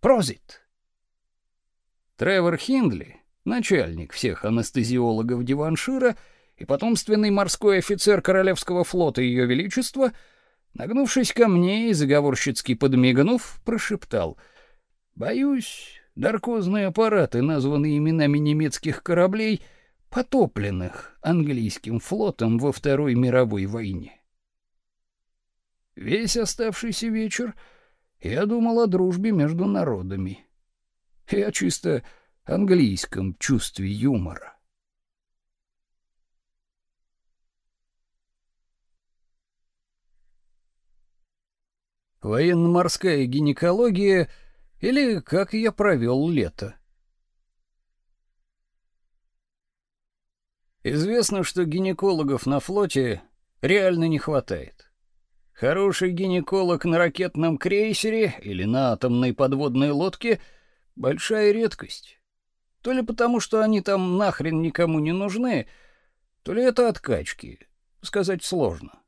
Speaker 1: Прозит". Тревор Хиндли начальник всех анестезиологов Диваншира и потомственный морской офицер Королевского флота Ее Величества, нагнувшись ко мне и заговорщицки подмигнув, прошептал «Боюсь, наркозные аппараты, названные именами немецких кораблей, потопленных английским флотом во Второй мировой войне». Весь оставшийся вечер я думал о дружбе между народами. Я чисто английском чувстве юмора. Военно-морская гинекология или как я провел лето. Известно, что гинекологов на флоте реально не хватает. Хороший гинеколог на ракетном крейсере или на атомной подводной лодке — большая редкость. То ли потому, что они там нахрен никому не нужны, то ли это откачки. Сказать сложно.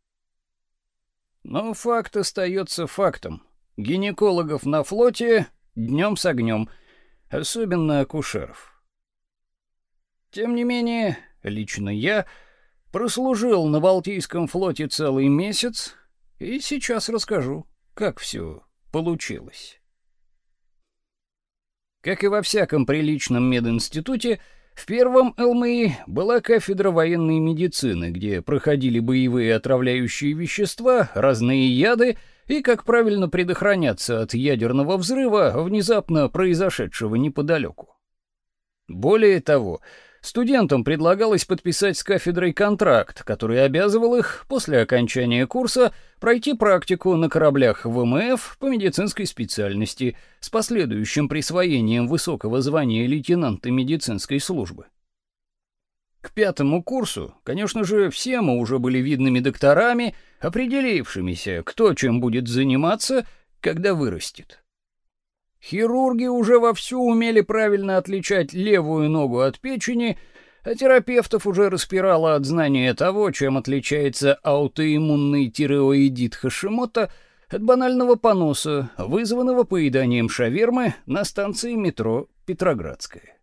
Speaker 1: Но факт остается фактом. Гинекологов на флоте днем с огнем, особенно акушеров. Тем не менее, лично я прослужил на Балтийском флоте целый месяц, и сейчас расскажу, как все получилось. Как и во всяком приличном мединституте, в первом ЛМИ была кафедра военной медицины, где проходили боевые отравляющие вещества, разные яды и как правильно предохраняться от ядерного взрыва, внезапно произошедшего неподалеку. Более того, Студентам предлагалось подписать с кафедрой контракт, который обязывал их после окончания курса пройти практику на кораблях ВМФ по медицинской специальности с последующим присвоением высокого звания лейтенанта медицинской службы. К пятому курсу, конечно же, все мы уже были видными докторами, определившимися, кто чем будет заниматься, когда вырастет. Хирурги уже вовсю умели правильно отличать левую ногу от печени, а терапевтов уже распирало от знания того, чем отличается аутоиммунный тиреоидит Хашимота от банального поноса, вызванного поеданием шавермы на станции метро Петроградская.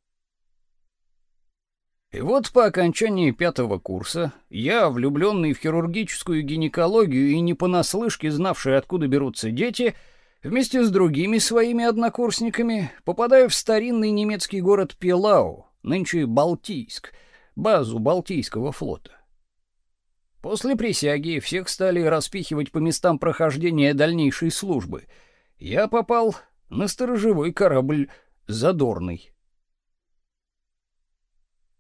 Speaker 1: И вот по окончании пятого курса я, влюбленный в хирургическую гинекологию и не понаслышке знавший, откуда берутся дети, — Вместе с другими своими однокурсниками попадаю в старинный немецкий город Пилау, нынче Балтийск, базу Балтийского флота. После присяги всех стали распихивать по местам прохождения дальнейшей службы. Я попал на сторожевой корабль Задорный.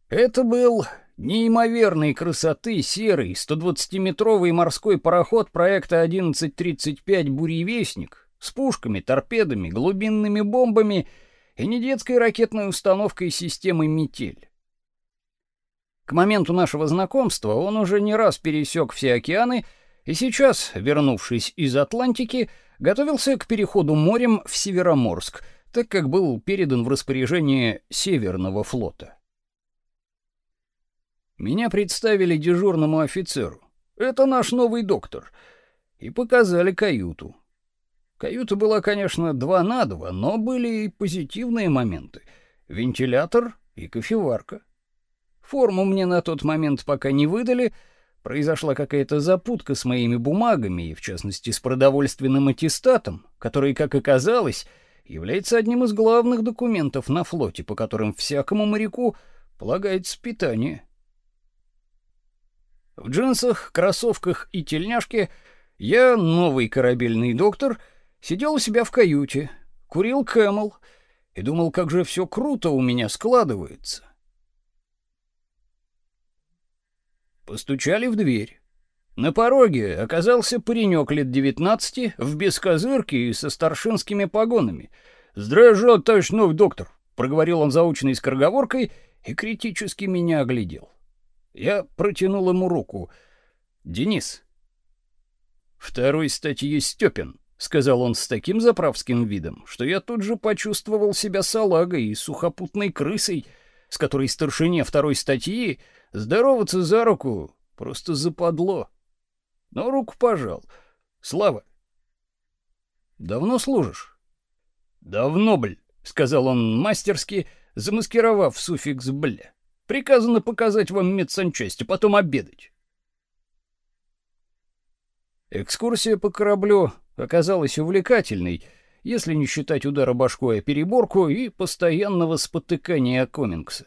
Speaker 1: Это был неимоверной красоты серый 120-метровый морской пароход проекта 1135 «Буревестник» с пушками, торпедами, глубинными бомбами и недетской ракетной установкой системы «Метель». К моменту нашего знакомства он уже не раз пересек все океаны и сейчас, вернувшись из Атлантики, готовился к переходу морем в Североморск, так как был передан в распоряжение Северного флота. Меня представили дежурному офицеру. Это наш новый доктор. И показали каюту. Каюта была, конечно, два на два, но были и позитивные моменты. Вентилятор и кофеварка. Форму мне на тот момент пока не выдали, произошла какая-то запутка с моими бумагами, и в частности с продовольственным аттестатом, который, как оказалось, является одним из главных документов на флоте, по которым всякому моряку полагается питание. В джинсах, кроссовках и тельняшке я, новый корабельный доктор, сидел у себя в каюте, курил Camel и думал, как же все круто у меня складывается. Постучали в дверь. На пороге оказался паренек лет девятнадцати в бескозырке и со старшинскими погонами. «Здравия новый доктор!» — проговорил он заученной скороговоркой и критически меня оглядел. Я протянул ему руку. «Денис». «Второй статьи Степин», — сказал он с таким заправским видом, что я тут же почувствовал себя салагой и сухопутной крысой, с которой старшине второй статьи здороваться за руку просто западло. Но руку пожал. Слава. «Давно служишь?» «Давно, бль», — сказал он мастерски, замаскировав суффикс «бля». Приказано показать вам медсанчасть, а потом обедать. Экскурсия по кораблю оказалась увлекательной, если не считать удара башкой о переборку и постоянного спотыкания о комингсы.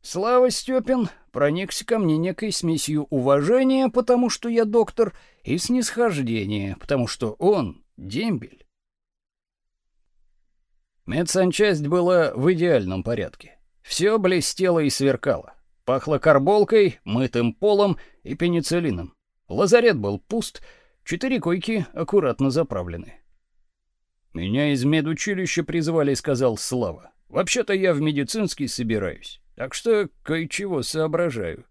Speaker 1: Слава Степин проникся ко мне некой смесью уважения, потому что я доктор, и снисхождения, потому что он дембель. Медсанчасть была в идеальном порядке. Все блестело и сверкало. Пахло карболкой, мытым полом и пенициллином. Лазарет был пуст, четыре койки аккуратно заправлены. Меня из медучилища призвали, сказал Слава. Вообще-то я в медицинский собираюсь, так что кое-чего соображаю.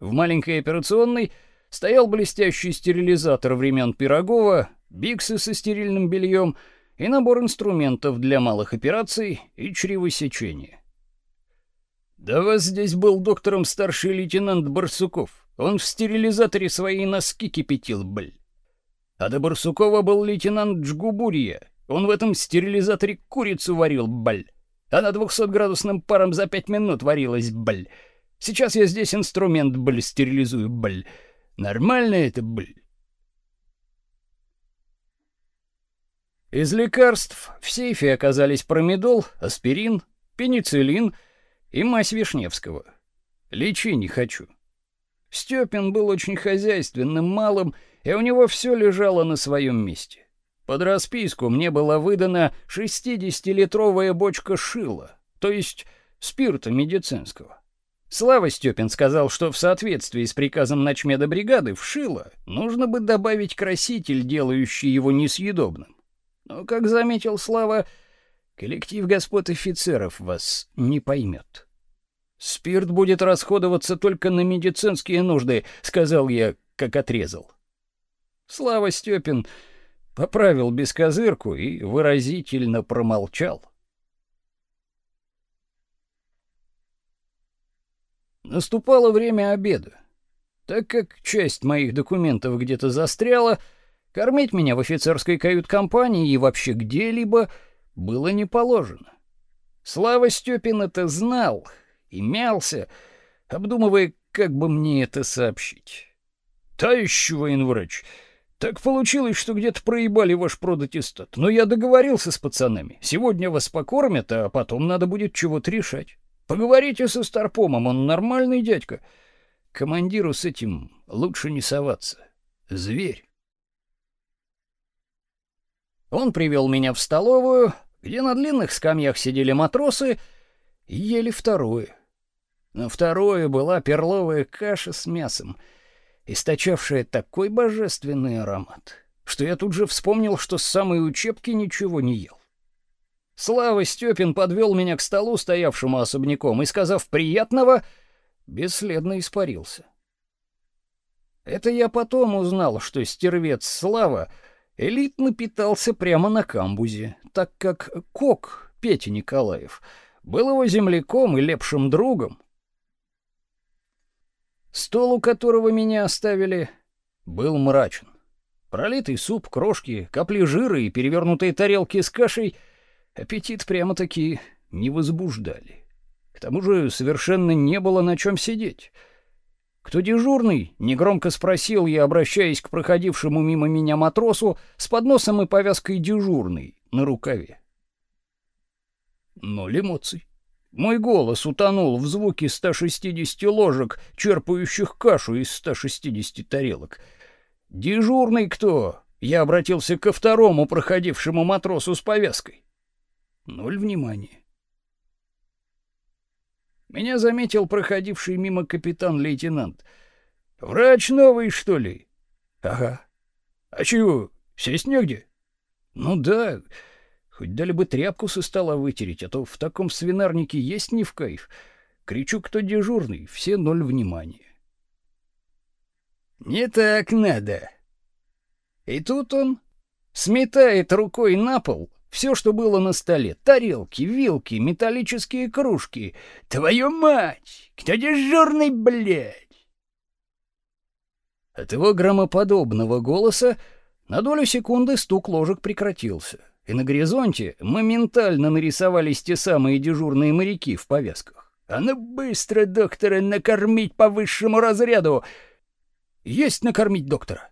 Speaker 1: В маленькой операционной стоял блестящий стерилизатор времен Пирогова, биксы со стерильным бельем — и набор инструментов для малых операций и чревосечения. Да вас здесь был доктором старший лейтенант Барсуков. Он в стерилизаторе свои носки кипятил, бль. А до Барсукова был лейтенант Джгубурия. Он в этом стерилизаторе курицу варил, бль. А на 200-градусным паром за пять минут варилась, бль. Сейчас я здесь инструмент, бль, стерилизую, бль. Нормально это, бль. Из лекарств в сейфе оказались промедол, аспирин, пенициллин и мазь Вишневского. Лечи не хочу. Степин был очень хозяйственным малым, и у него все лежало на своем месте. Под расписку мне была выдана 60-литровая бочка шила, то есть спирта медицинского. Слава Степин сказал, что в соответствии с приказом начмеда бригады в шило нужно бы добавить краситель, делающий его несъедобным. Но, как заметил Слава, коллектив господ офицеров вас не поймет. Спирт будет расходоваться только на медицинские нужды, сказал я, как отрезал. Слава Степин поправил бескозырку и выразительно промолчал. Наступало время обеда. Так как часть моих документов где-то застряла, Кормить меня в офицерской кают-компании и вообще где-либо было не положено. Слава Степин это знал и обдумывая, как бы мне это сообщить. «Товарищ военврач, так получилось, что где-то проебали ваш продатистат. Но я договорился с пацанами. Сегодня вас покормят, а потом надо будет чего-то решать. Поговорите со Старпомом, он нормальный дядька. Командиру с этим лучше не соваться. Зверь». Он привел меня в столовую, где на длинных скамьях сидели матросы, и ели второе. На второе была перловая каша с мясом, источавшая такой божественный аромат, что я тут же вспомнил, что с самой учебки ничего не ел. Слава Степин подвел меня к столу, стоявшему особняком, и, сказав «приятного», бесследно испарился. Это я потом узнал, что стервец Слава элитно питался прямо на камбузе, так как Кок, Петя Николаев, был его земляком и лепшим другом, Стол, у которого меня оставили, был мрачен. Пролитый суп, крошки, капли жира и перевернутые тарелки с кашей аппетит прямо-таки не возбуждали. К тому же совершенно не было на чем сидеть. «Кто дежурный?» — негромко спросил я, обращаясь к проходившему мимо меня матросу с подносом и повязкой дежурный на рукаве. Ноль эмоций. Мой голос утонул в звуке 160 ложек, черпающих кашу из 160 тарелок. «Дежурный кто?» Я обратился ко второму проходившему матросу с повязкой. Ноль внимания. Меня заметил проходивший мимо капитан-лейтенант. «Врач новый, что ли?» «Ага». «А чего, сесть негде?» «Ну да, Хоть дали бы тряпку со стола вытереть, а то в таком свинарнике есть не в кайф. Кричу, кто дежурный, все ноль внимания. Не так надо. И тут он сметает рукой на пол все, что было на столе: тарелки, вилки, металлические кружки. Твою мать! Кто дежурный, блядь? От его громоподобного голоса на долю секунды стук ложек прекратился и на горизонте моментально нарисовались те самые дежурные моряки в повязках. «А ну быстро доктора накормить по высшему разряду!» «Есть накормить доктора!»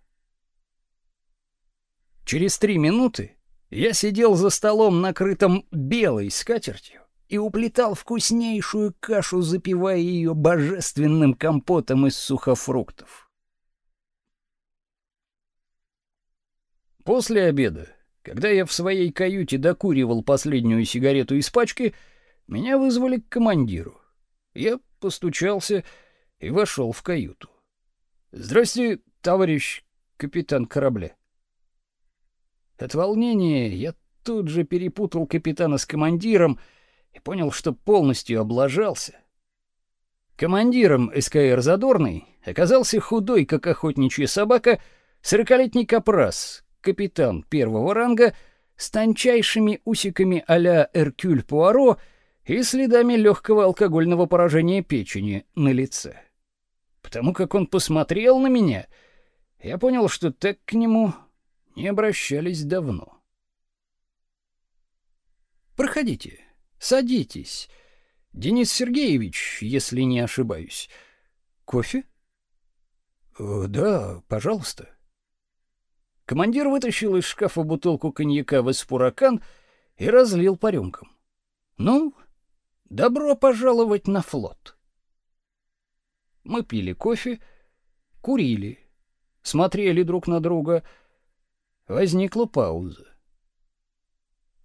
Speaker 1: Через три минуты я сидел за столом, накрытым белой скатертью, и уплетал вкуснейшую кашу, запивая ее божественным компотом из сухофруктов. После обеда когда я в своей каюте докуривал последнюю сигарету из пачки, меня вызвали к командиру. Я постучался и вошел в каюту. «Здрасте, товарищ капитан корабля». От волнения я тут же перепутал капитана с командиром и понял, что полностью облажался. Командиром СКР «Задорный» оказался худой, как охотничья собака, сорокалетний капрас, капитан первого ранга с тончайшими усиками а-ля Эркюль Пуаро и следами легкого алкогольного поражения печени на лице. Потому как он посмотрел на меня, я понял, что так к нему не обращались давно. Проходите, садитесь. Денис Сергеевич, если не ошибаюсь. Кофе? Э, да, пожалуйста. Командир вытащил из шкафа бутылку коньяка в эспуракан и разлил по рюмкам. Ну, добро пожаловать на флот. Мы пили кофе, курили, смотрели друг на друга. Возникла пауза.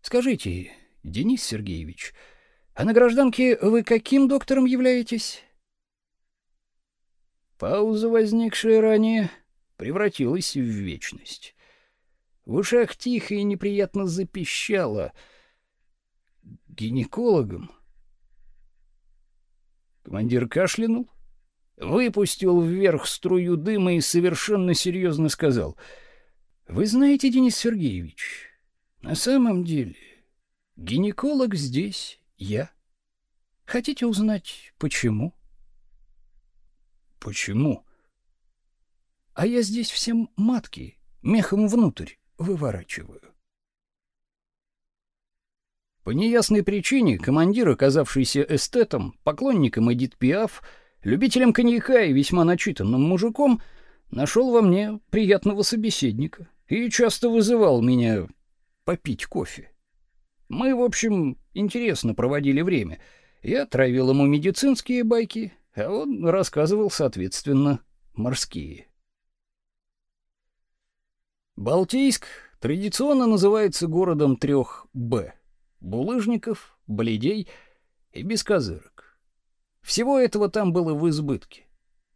Speaker 1: Скажите, Денис Сергеевич, а на гражданке вы каким доктором являетесь? Пауза, возникшая ранее, превратилась в вечность. В ушах тихо и неприятно запищало. Гинекологом? Командир кашлянул, выпустил вверх струю дыма и совершенно серьезно сказал: "Вы знаете, Денис Сергеевич, на самом деле гинеколог здесь я. Хотите узнать почему?" "Почему?" А я здесь всем матки мехом внутрь выворачиваю. По неясной причине командир, оказавшийся эстетом, поклонником Эдит Пиаф, любителем коньяка и весьма начитанным мужиком, нашел во мне приятного собеседника и часто вызывал меня попить кофе. Мы, в общем, интересно проводили время. Я травил ему медицинские байки, а он рассказывал, соответственно, морские. Балтийск традиционно называется городом трех «Б» — булыжников, бледей и без козырок. Всего этого там было в избытке.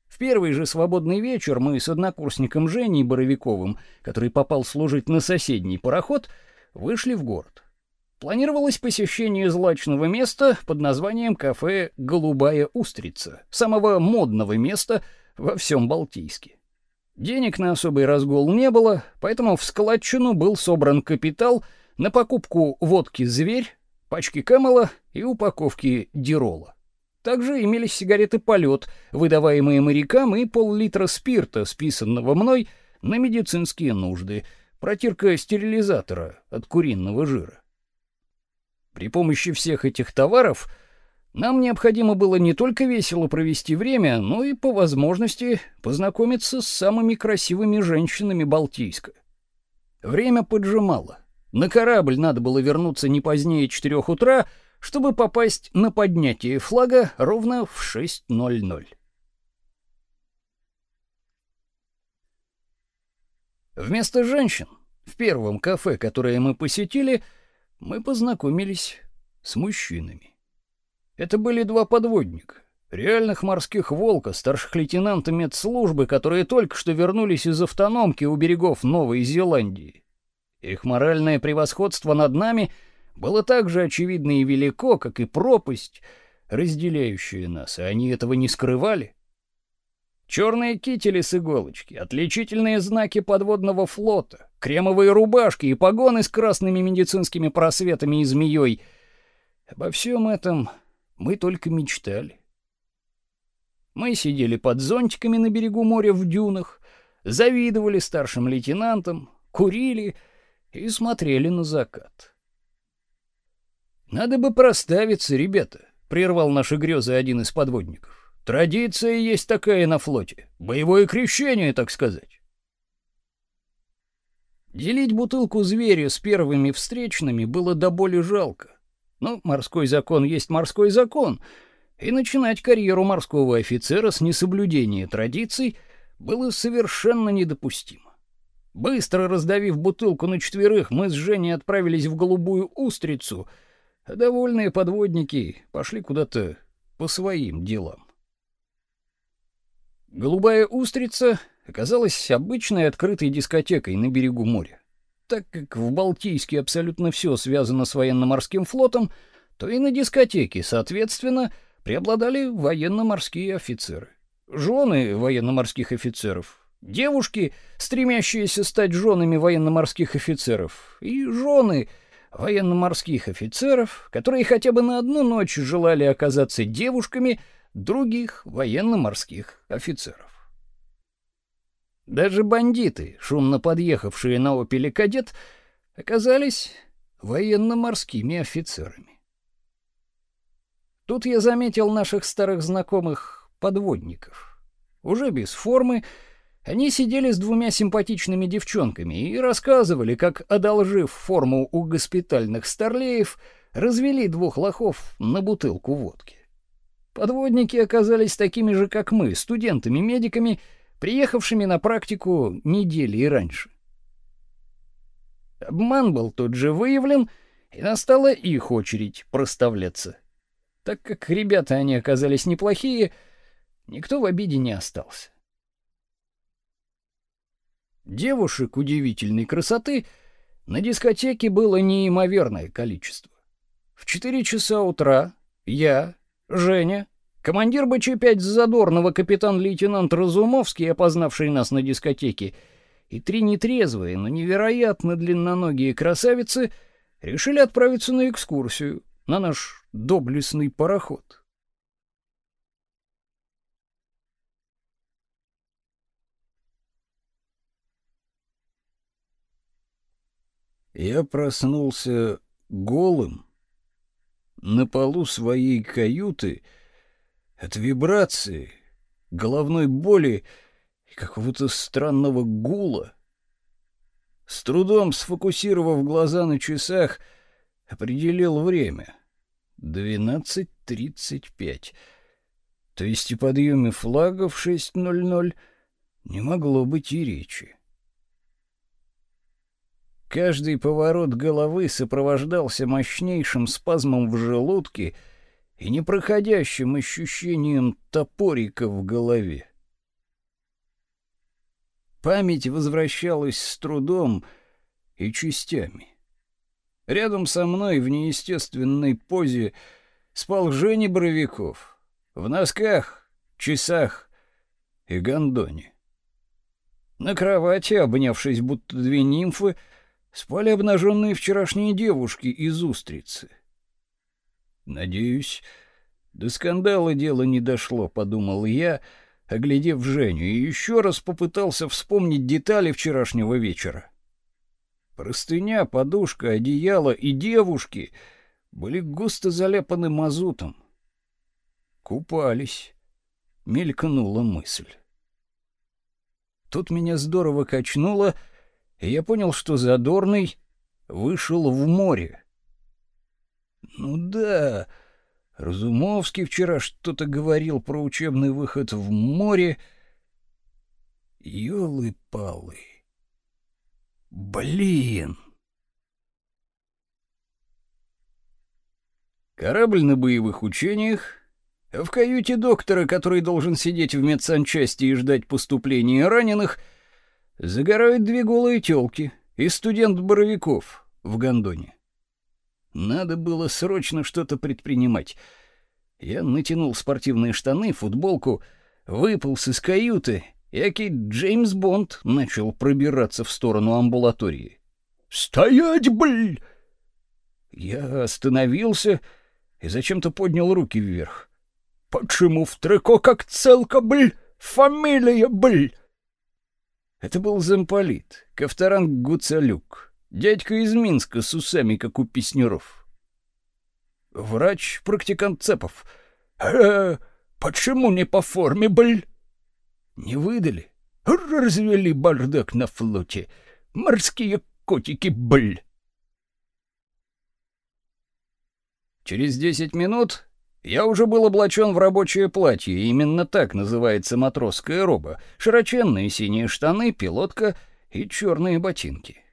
Speaker 1: В первый же свободный вечер мы с однокурсником Женей Боровиковым, который попал служить на соседний пароход, вышли в город. Планировалось посещение злачного места под названием кафе «Голубая устрица», самого модного места во всем Балтийске. Денег на особый разгул не было, поэтому в складчину был собран капитал на покупку водки «Зверь», пачки Камела и упаковки Дирола. Также имелись сигареты «Полет», выдаваемые морякам, и пол-литра спирта, списанного мной на медицинские нужды, протирка стерилизатора от куриного жира. При помощи всех этих товаров нам необходимо было не только весело провести время, но и по возможности познакомиться с самыми красивыми женщинами Балтийска. Время поджимало. На корабль надо было вернуться не позднее четырех утра, чтобы попасть на поднятие флага ровно в 6:00. Вместо женщин в первом кафе, которое мы посетили, мы познакомились с мужчинами. Это были два подводника, реальных морских волка, старших лейтенанта медслужбы, которые только что вернулись из автономки у берегов Новой Зеландии. Их моральное превосходство над нами — было так же очевидно и велико, как и пропасть, разделяющая нас, и они этого не скрывали. Черные кители с иголочки, отличительные знаки подводного флота, кремовые рубашки и погоны с красными медицинскими просветами и змеей. Обо всем этом мы только мечтали. Мы сидели под зонтиками на берегу моря в дюнах, завидовали старшим лейтенантам, курили и смотрели на закат. Надо бы проставиться, ребята, прервал наши грезы один из подводников. Традиция есть такая на флоте, боевое крещение, так сказать. Делить бутылку зверя с первыми встречными было до боли жалко. Но морской закон есть морской закон, и начинать карьеру морского офицера с несоблюдения традиций было совершенно недопустимо. Быстро раздавив бутылку на четверых, мы с Женей отправились в голубую устрицу — а довольные подводники пошли куда-то по своим делам. Голубая устрица оказалась обычной открытой дискотекой на берегу моря. Так как в Балтийске абсолютно все связано с военно-морским флотом, то и на дискотеке, соответственно, преобладали военно-морские офицеры. Жены военно-морских офицеров, девушки, стремящиеся стать женами военно-морских офицеров, и жены — военно-морских офицеров, которые хотя бы на одну ночь желали оказаться девушками других военно-морских офицеров. Даже бандиты, шумно подъехавшие на «Опеле Кадет», оказались военно-морскими офицерами. Тут я заметил наших старых знакомых подводников. Уже без формы, они сидели с двумя симпатичными девчонками и рассказывали, как, одолжив форму у госпитальных старлеев, развели двух лохов на бутылку водки. Подводники оказались такими же, как мы, студентами-медиками, приехавшими на практику недели и раньше. Обман был тут же выявлен, и настала их очередь проставляться. Так как ребята они оказались неплохие, никто в обиде не остался. Девушек удивительной красоты на дискотеке было неимоверное количество. В 4 часа утра я, Женя, командир БЧ-5 Задорного капитан-лейтенант Разумовский, опознавший нас на дискотеке, и три нетрезвые, но невероятно длинноногие красавицы решили отправиться на экскурсию на наш доблестный пароход. Я проснулся голым на полу своей каюты от вибрации, головной боли и какого-то странного гула. С трудом сфокусировав глаза на часах, определил время. 12.35. То есть и подъеме флага в 6.00 не могло быть и речи. Каждый поворот головы сопровождался мощнейшим спазмом в желудке и непроходящим ощущением топорика в голове. Память возвращалась с трудом и частями. Рядом со мной в неестественной позе спал Женя Боровиков в носках, часах и гондоне. На кровати, обнявшись будто две нимфы, спали обнаженные вчерашние девушки из устрицы. Надеюсь, до скандала дело не дошло, подумал я, оглядев Женю, и еще раз попытался вспомнить детали вчерашнего вечера. Простыня, подушка, одеяло и девушки были густо заляпаны мазутом. Купались. Мелькнула мысль. Тут меня здорово качнуло, и я понял, что Задорный вышел в море. Ну да, Разумовский вчера что-то говорил про учебный выход в море. Ёлы-палы. Блин. Корабль на боевых учениях, а в каюте доктора, который должен сидеть в медсанчасти и ждать поступления раненых, загорают две голые тёлки и студент Боровиков в гондоне. Надо было срочно что-то предпринимать. Я натянул спортивные штаны, футболку, выполз из каюты, аки Джеймс Бонд начал пробираться в сторону амбулатории. «Стоять, бль!» Я остановился и зачем-то поднял руки вверх. «Почему в трико как целка, бль? Фамилия, бль!» Это был замполит, Ковторанг Гуцалюк. Дядька из Минска с усами, как у песнеров. Врач-практикант Цепов. «Э, почему не по форме, бль?» «Не выдали. Развели бардак на флоте. Морские котики, бль!» Через десять минут я уже был облачен в рабочее платье, именно так называется матросская роба, широченные синие штаны, пилотка и черные ботинки.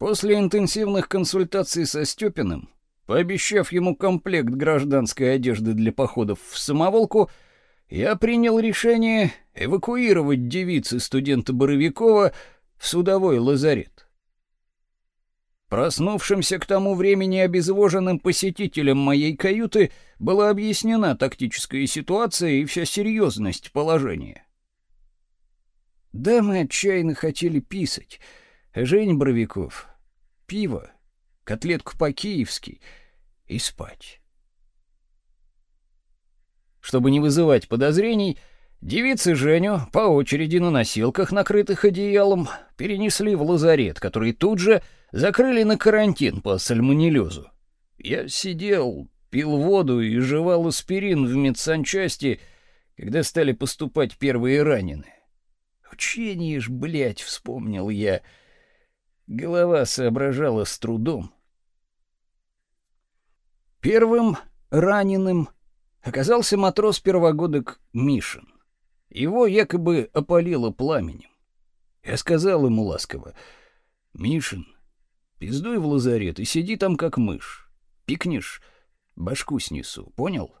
Speaker 1: После интенсивных консультаций со Степиным, пообещав ему комплект гражданской одежды для походов в самоволку, я принял решение эвакуировать девицы студента Боровикова в судовой лазарет. Проснувшимся к тому времени обезвоженным посетителям моей каюты была объяснена тактическая ситуация и вся серьезность положения. Да, мы отчаянно хотели писать. Жень Боровиков пиво, котлетку по-киевски и спать. Чтобы не вызывать подозрений, девицы Женю по очереди на носилках, накрытых одеялом, перенесли в лазарет, который тут же закрыли на карантин по сальмонеллезу. Я сидел, пил воду и жевал аспирин в медсанчасти, когда стали поступать первые раненые. Учение ж, блядь, вспомнил я — Голова соображала с трудом. Первым раненым оказался матрос-первогодок Мишин. Его якобы опалило пламенем. Я сказал ему ласково, «Мишин, пиздуй в лазарет и сиди там как мышь. Пикнешь, башку снесу, понял?»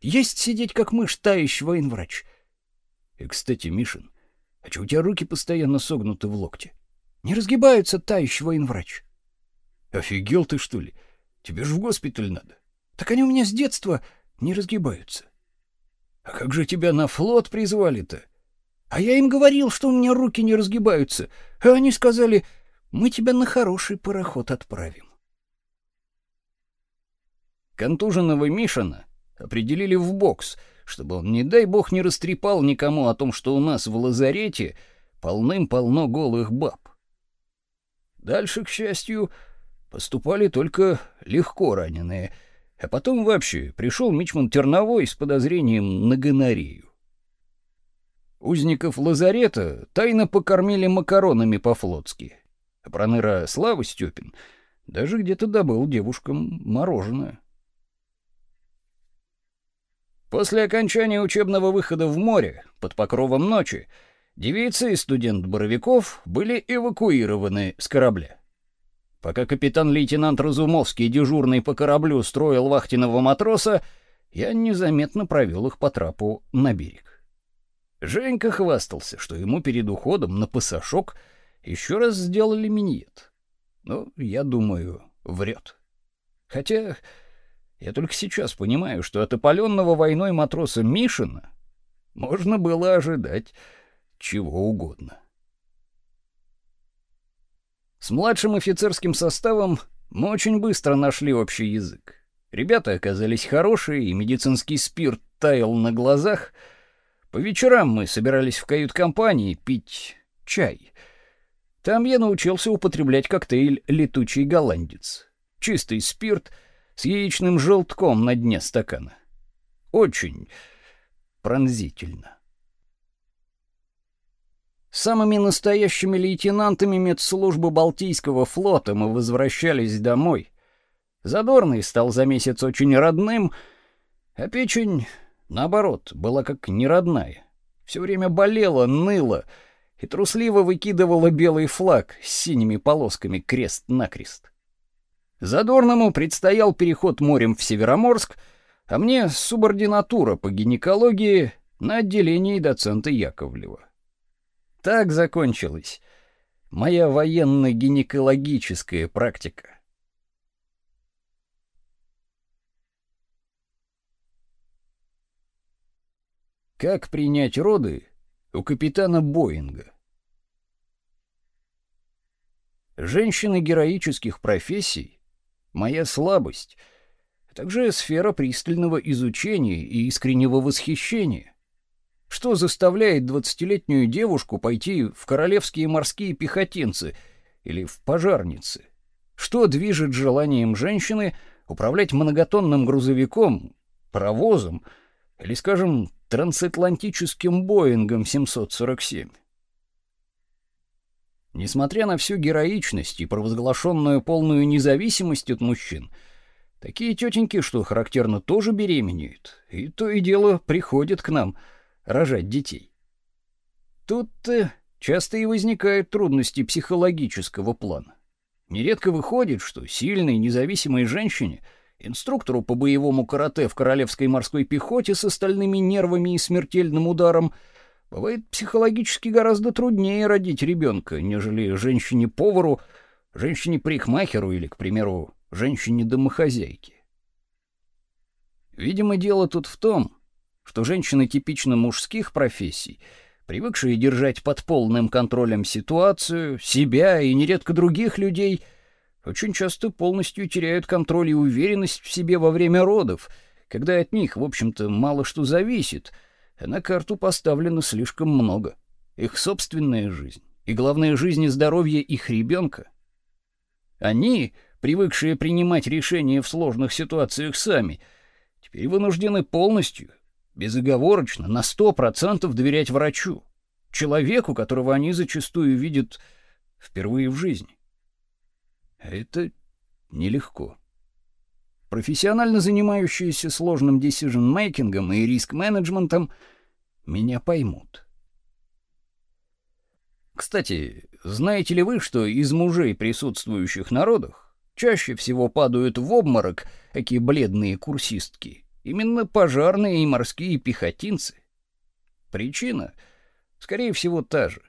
Speaker 1: «Есть сидеть как мышь, тающий военврач». «И, кстати, Мишин, а что у тебя руки постоянно согнуты в локте?» Не разгибаются, тающий военврач. Офигел ты, что ли? Тебе же в госпиталь надо. Так они у меня с детства не разгибаются. А как же тебя на флот призвали-то? А я им говорил, что у меня руки не разгибаются. А они сказали, мы тебя на хороший пароход отправим. Контуженного Мишина определили в бокс, чтобы он, не дай бог, не растрепал никому о том, что у нас в лазарете полным-полно голых баб. Дальше, к счастью, поступали только легко раненые, а потом вообще пришел мичман Терновой с подозрением на гонорею. Узников лазарета тайно покормили макаронами по-флотски, а проныра Слава Степин даже где-то добыл девушкам мороженое. После окончания учебного выхода в море под покровом ночи Девица и студент Боровиков были эвакуированы с корабля. Пока капитан-лейтенант Разумовский, дежурный по кораблю, строил вахтенного матроса, я незаметно провел их по трапу на берег. Женька хвастался, что ему перед уходом на пасашок еще раз сделали миньет. Но, я думаю, врет. Хотя я только сейчас понимаю, что от опаленного войной матроса Мишина можно было ожидать чего угодно. С младшим офицерским составом мы очень быстро нашли общий язык. Ребята оказались хорошие, и медицинский спирт таял на глазах. По вечерам мы собирались в кают-компании пить чай. Там я научился употреблять коктейль «Летучий голландец». Чистый спирт с яичным желтком на дне стакана. Очень пронзительно. Самыми настоящими лейтенантами медслужбы Балтийского флота мы возвращались домой. Задорный стал за месяц очень родным, а печень, наоборот, была как неродная. Все время болела, ныла и трусливо выкидывала белый флаг с синими полосками крест-накрест. Задорному предстоял переход морем в Североморск, а мне субординатура по гинекологии на отделении доцента Яковлева. Так закончилась моя военно-гинекологическая практика. Как принять роды у капитана Боинга? Женщины героических профессий — моя слабость, а также сфера пристального изучения и искреннего восхищения. Что заставляет двадцатилетнюю девушку пойти в королевские морские пехотинцы или в пожарницы? Что движет желанием женщины управлять многотонным грузовиком, паровозом или, скажем, трансатлантическим Боингом 747? Несмотря на всю героичность и провозглашенную полную независимость от мужчин, такие тетеньки, что характерно, тоже беременеют, и то и дело приходят к нам — рожать детей. Тут-то часто и возникают трудности психологического плана. Нередко выходит, что сильной, независимой женщине, инструктору по боевому карате в Королевской морской пехоте с остальными нервами и смертельным ударом, бывает психологически гораздо труднее родить ребенка, нежели женщине-повару, женщине-парикмахеру или, к примеру, женщине-домохозяйке. Видимо, дело тут в том, что женщины типично мужских профессий, привыкшие держать под полным контролем ситуацию, себя и нередко других людей, очень часто полностью теряют контроль и уверенность в себе во время родов, когда от них, в общем-то, мало что зависит, а на карту поставлено слишком много. Их собственная жизнь и, главное, жизнь и здоровье их ребенка. Они, привыкшие принимать решения в сложных ситуациях сами, теперь вынуждены полностью безоговорочно, на сто процентов доверять врачу, человеку, которого они зачастую видят впервые в жизни. А это нелегко. Профессионально занимающиеся сложным decision-мейкингом и риск-менеджментом меня поймут. Кстати, знаете ли вы, что из мужей присутствующих народах чаще всего падают в обморок такие бледные курсистки, Именно пожарные и морские пехотинцы. Причина, скорее всего, та же.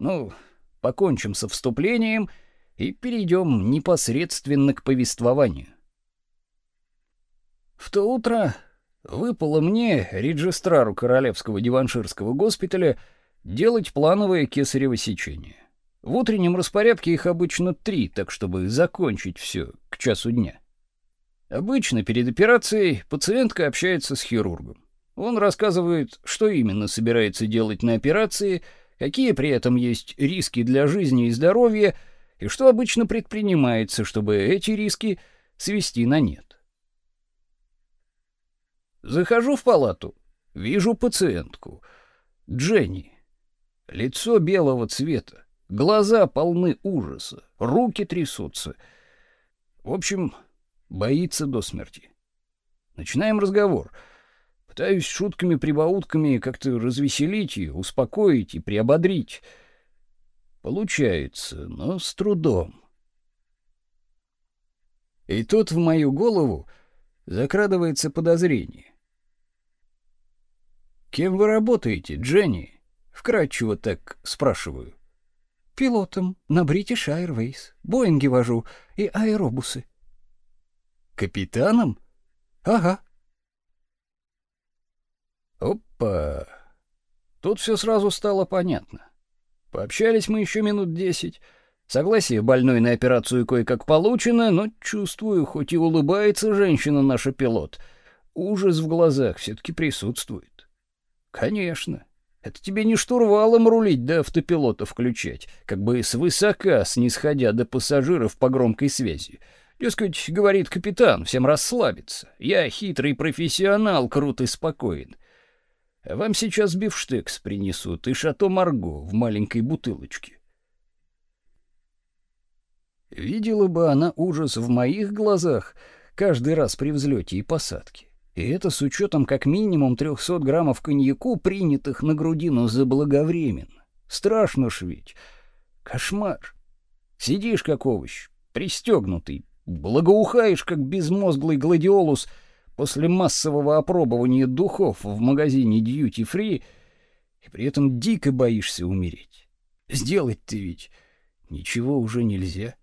Speaker 1: Ну, покончим со вступлением и перейдем непосредственно к повествованию. В то утро выпало мне, регистрару Королевского диванширского госпиталя, делать плановое кесарево сечение. В утреннем распорядке их обычно три, так чтобы закончить все к часу дня. Обычно перед операцией пациентка общается с хирургом. Он рассказывает, что именно собирается делать на операции, какие при этом есть риски для жизни и здоровья, и что обычно предпринимается, чтобы эти риски свести на нет. Захожу в палату, вижу пациентку. Дженни. Лицо белого цвета, глаза полны ужаса, руки трясутся. В общем, Боится до смерти. Начинаем разговор. Пытаюсь шутками-прибаутками как-то развеселить ее, успокоить и приободрить. Получается, но с трудом. И тут в мою голову закрадывается подозрение. «Кем вы работаете, Дженни?» — вкратчиво так спрашиваю.
Speaker 2: «Пилотом на British Airways. Боинги вожу и аэробусы».
Speaker 1: «Капитаном?»
Speaker 2: «Ага».
Speaker 1: Опа! Тут все сразу стало понятно. Пообщались мы еще минут десять. Согласие больной на операцию кое-как получено, но чувствую, хоть и улыбается женщина наша пилот, ужас в глазах все-таки присутствует. Конечно. Это тебе не штурвалом рулить да автопилота включать, как бы свысока снисходя до пассажиров по громкой связи. Дескать, говорит капитан, всем расслабиться. Я хитрый профессионал, крут и спокоен. Вам сейчас бифштекс принесут и шато Марго в маленькой бутылочке. Видела бы она ужас в моих глазах каждый раз при взлете и посадке. И это с учетом как минимум 300 граммов коньяку, принятых на грудину заблаговременно. Страшно ж ведь. Кошмар. Сидишь как овощ, пристегнутый, благоухаешь как безмозглый гладиолус после массового опробования духов в магазине Duty Free и при этом дико боишься умереть. Сделать ты ведь ничего уже нельзя.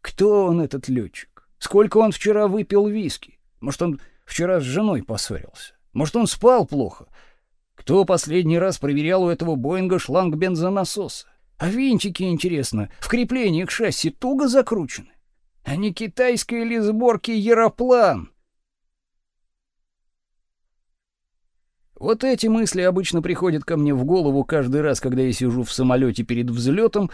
Speaker 1: Кто он, этот летчик? Сколько он вчера выпил виски? Может, он вчера с женой поссорился? Может, он спал плохо? Кто последний раз проверял у этого Боинга шланг бензонасоса? А винтики, интересно, в креплениях шасси туго закручены? А не китайской ли сборки Яроплан? Вот эти мысли обычно приходят ко мне в голову каждый раз, когда я сижу в самолете перед взлетом,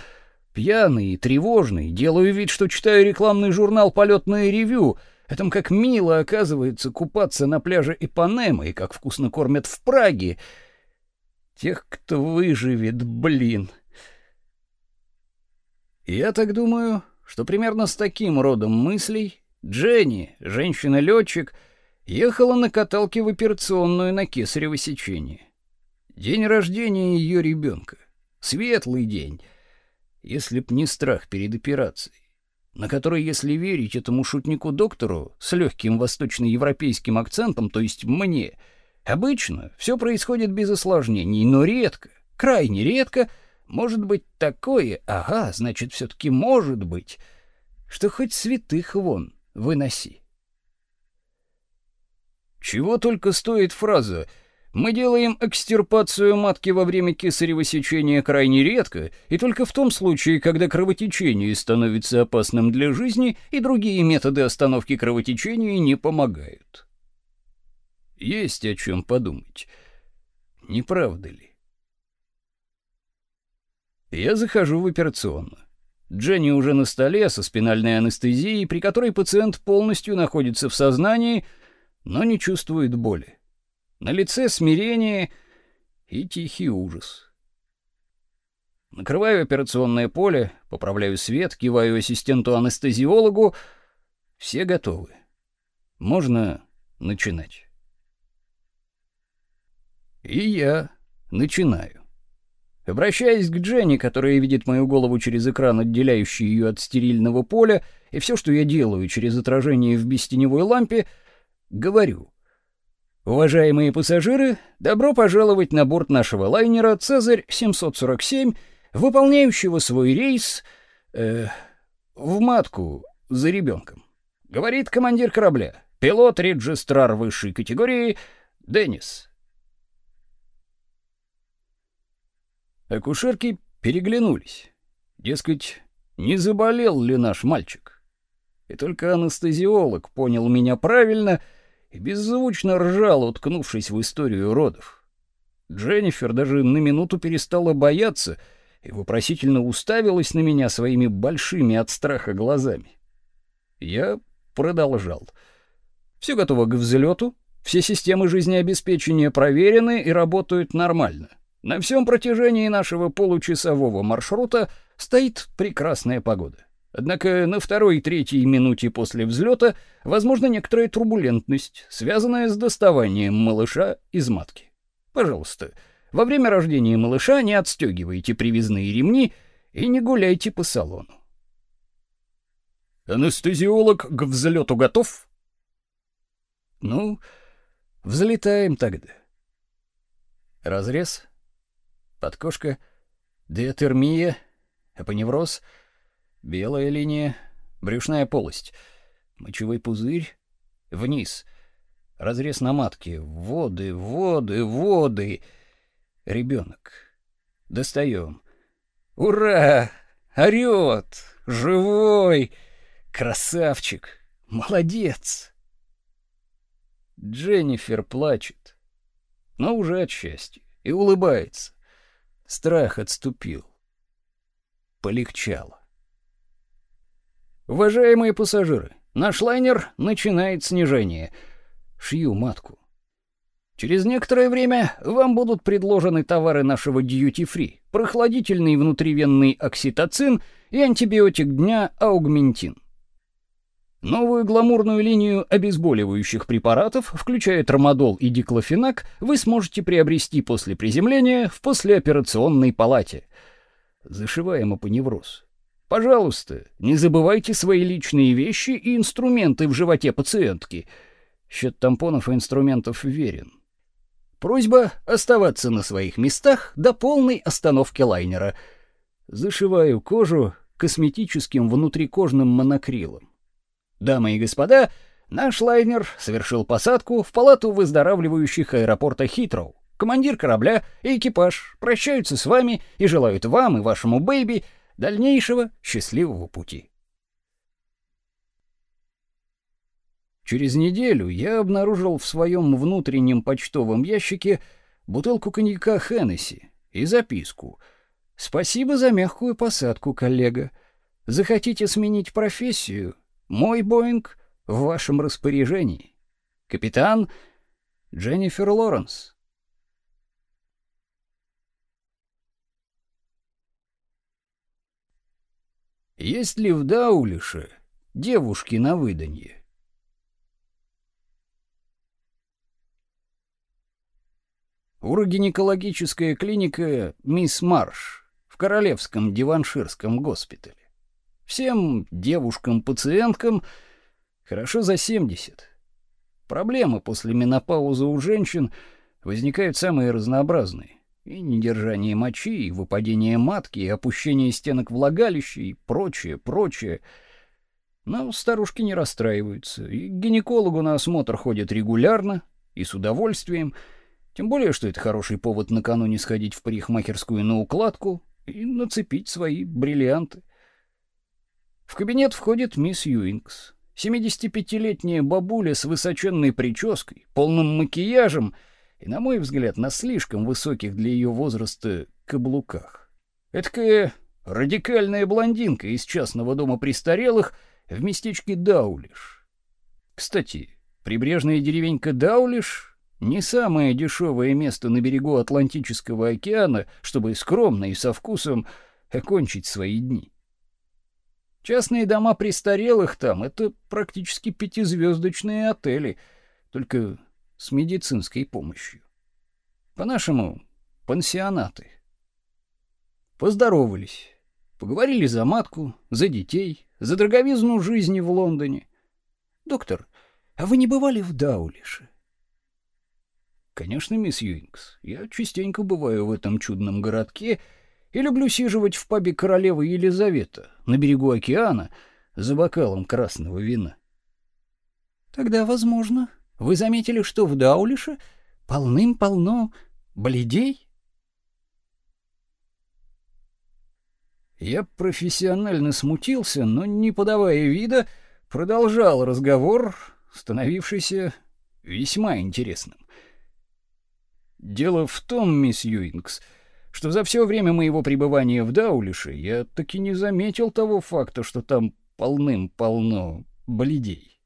Speaker 1: Пьяный и тревожный, делаю вид, что читаю рекламный журнал «Полетное ревю», о том, как мило, оказывается, купаться на пляже Ипанемы и как вкусно кормят в Праге. Тех, кто выживет, блин. Я так думаю, что примерно с таким родом мыслей Дженни, женщина-летчик, ехала на каталке в операционную на кесарево сечение. День рождения ее ребенка. Светлый день — если б не страх перед операцией, на который, если верить этому шутнику-доктору с легким восточноевропейским акцентом, то есть мне, обычно все происходит без осложнений, но редко, крайне редко, может быть такое, ага, значит, все-таки может быть, что хоть святых вон выноси. Чего только стоит фраза мы делаем экстирпацию матки во время кесарево сечения крайне редко и только в том случае, когда кровотечение становится опасным для жизни и другие методы остановки кровотечения не помогают. Есть о чем подумать. Не правда ли? Я захожу в операционную. Дженни уже на столе со спинальной анестезией, при которой пациент полностью находится в сознании, но не чувствует боли. На лице смирение и тихий ужас. Накрываю операционное поле, поправляю свет, киваю ассистенту-анестезиологу. Все готовы. Можно начинать. И я начинаю. Обращаясь к Дженни, которая видит мою голову через экран, отделяющий ее от стерильного поля, и все, что я делаю через отражение в бестеневой лампе, говорю. Уважаемые пассажиры, добро пожаловать на борт нашего лайнера Цезарь 747, выполняющего свой рейс э, в матку за ребенком. Говорит командир корабля, пилот-регистрар высшей категории Деннис. Акушерки переглянулись. Дескать, не заболел ли наш мальчик? И только анестезиолог понял меня правильно — и беззвучно ржал, уткнувшись в историю родов. Дженнифер даже на минуту перестала бояться и вопросительно уставилась на меня своими большими от страха глазами. Я продолжал. Все готово к взлету, все системы жизнеобеспечения проверены и работают нормально. На всем протяжении нашего получасового маршрута стоит прекрасная погода. Однако на второй и третьей минуте после взлета возможна некоторая турбулентность, связанная с доставанием малыша из матки. Пожалуйста, во время рождения малыша не отстегивайте привязные ремни и не гуляйте по салону. Анестезиолог к взлету готов? Ну, взлетаем тогда. Разрез, подкошка, диатермия, апоневроз, белая линия, брюшная полость, мочевой пузырь, вниз, разрез на матке, воды, воды, воды. Ребенок. Достаем. Ура! Орет! Живой! Красавчик! Молодец! Дженнифер плачет, но уже от счастья, и улыбается. Страх отступил. Полегчало. Уважаемые пассажиры, наш лайнер начинает снижение. Шью матку. Через некоторое время вам будут предложены товары нашего duty-free: прохладительный внутривенный окситоцин и антибиотик дня аугментин. Новую гламурную линию обезболивающих препаратов, включая трамадол и диклофенак, вы сможете приобрести после приземления в послеоперационной палате. Зашиваем апоневроз. Пожалуйста, не забывайте свои личные вещи и инструменты в животе пациентки. Счет тампонов и инструментов верен. Просьба оставаться на своих местах до полной остановки лайнера. Зашиваю кожу косметическим внутрикожным монокрилом. Дамы и господа, наш лайнер совершил посадку в палату выздоравливающих аэропорта Хитроу. Командир корабля и экипаж прощаются с вами и желают вам и вашему baby дальнейшего счастливого пути. Через неделю я обнаружил в своем внутреннем почтовом ящике бутылку коньяка Хеннесси и записку: "Спасибо за мягкую посадку, коллега. Захотите сменить профессию? Мой Боинг в вашем распоряжении. Капитан Дженнифер Лоренс. Есть ли в Даулише девушки на выданье? Урогинекологическая клиника «Мисс Марш» в Королевском диванширском госпитале. Всем девушкам-пациенткам хорошо за 70. Проблемы после менопаузы у женщин возникают самые разнообразные. И недержание мочи, и выпадение матки, и опущение стенок влагалища, и прочее, прочее. Но старушки не расстраиваются, и к гинекологу на осмотр ходят регулярно и с удовольствием, тем более, что это хороший повод накануне сходить в парикмахерскую на укладку и нацепить свои бриллианты. В кабинет входит мисс Юингс. 75-летняя бабуля с высоченной прической, полным макияжем и, на мой взгляд, на слишком высоких для ее возраста каблуках. Эдакая радикальная блондинка из частного дома престарелых в местечке Даулиш. Кстати, прибрежная деревенька Даулиш не самое дешевое место на берегу Атлантического океана, чтобы скромно и со вкусом окончить свои дни. Частные дома престарелых там — это практически пятизвездочные отели, только с медицинской помощью. По-нашему, пансионаты. Поздоровались, поговорили за матку, за детей, за дороговизну жизни в Лондоне. «Доктор, а вы не бывали в Даулише?» «Конечно, мисс Юингс, я частенько бываю в этом чудном городке», и люблю сиживать в пабе королевы Елизавета на берегу океана за бокалом красного вина. Тогда, возможно, вы заметили, что в Даулише полным-полно бледей? Я профессионально смутился, но не подавая вида, продолжал разговор, становившийся весьма интересным. Дело в том, мисс Юингс, что за все время моего пребывания в Даулише я таки не заметил того факта, что там полным-полно бледей.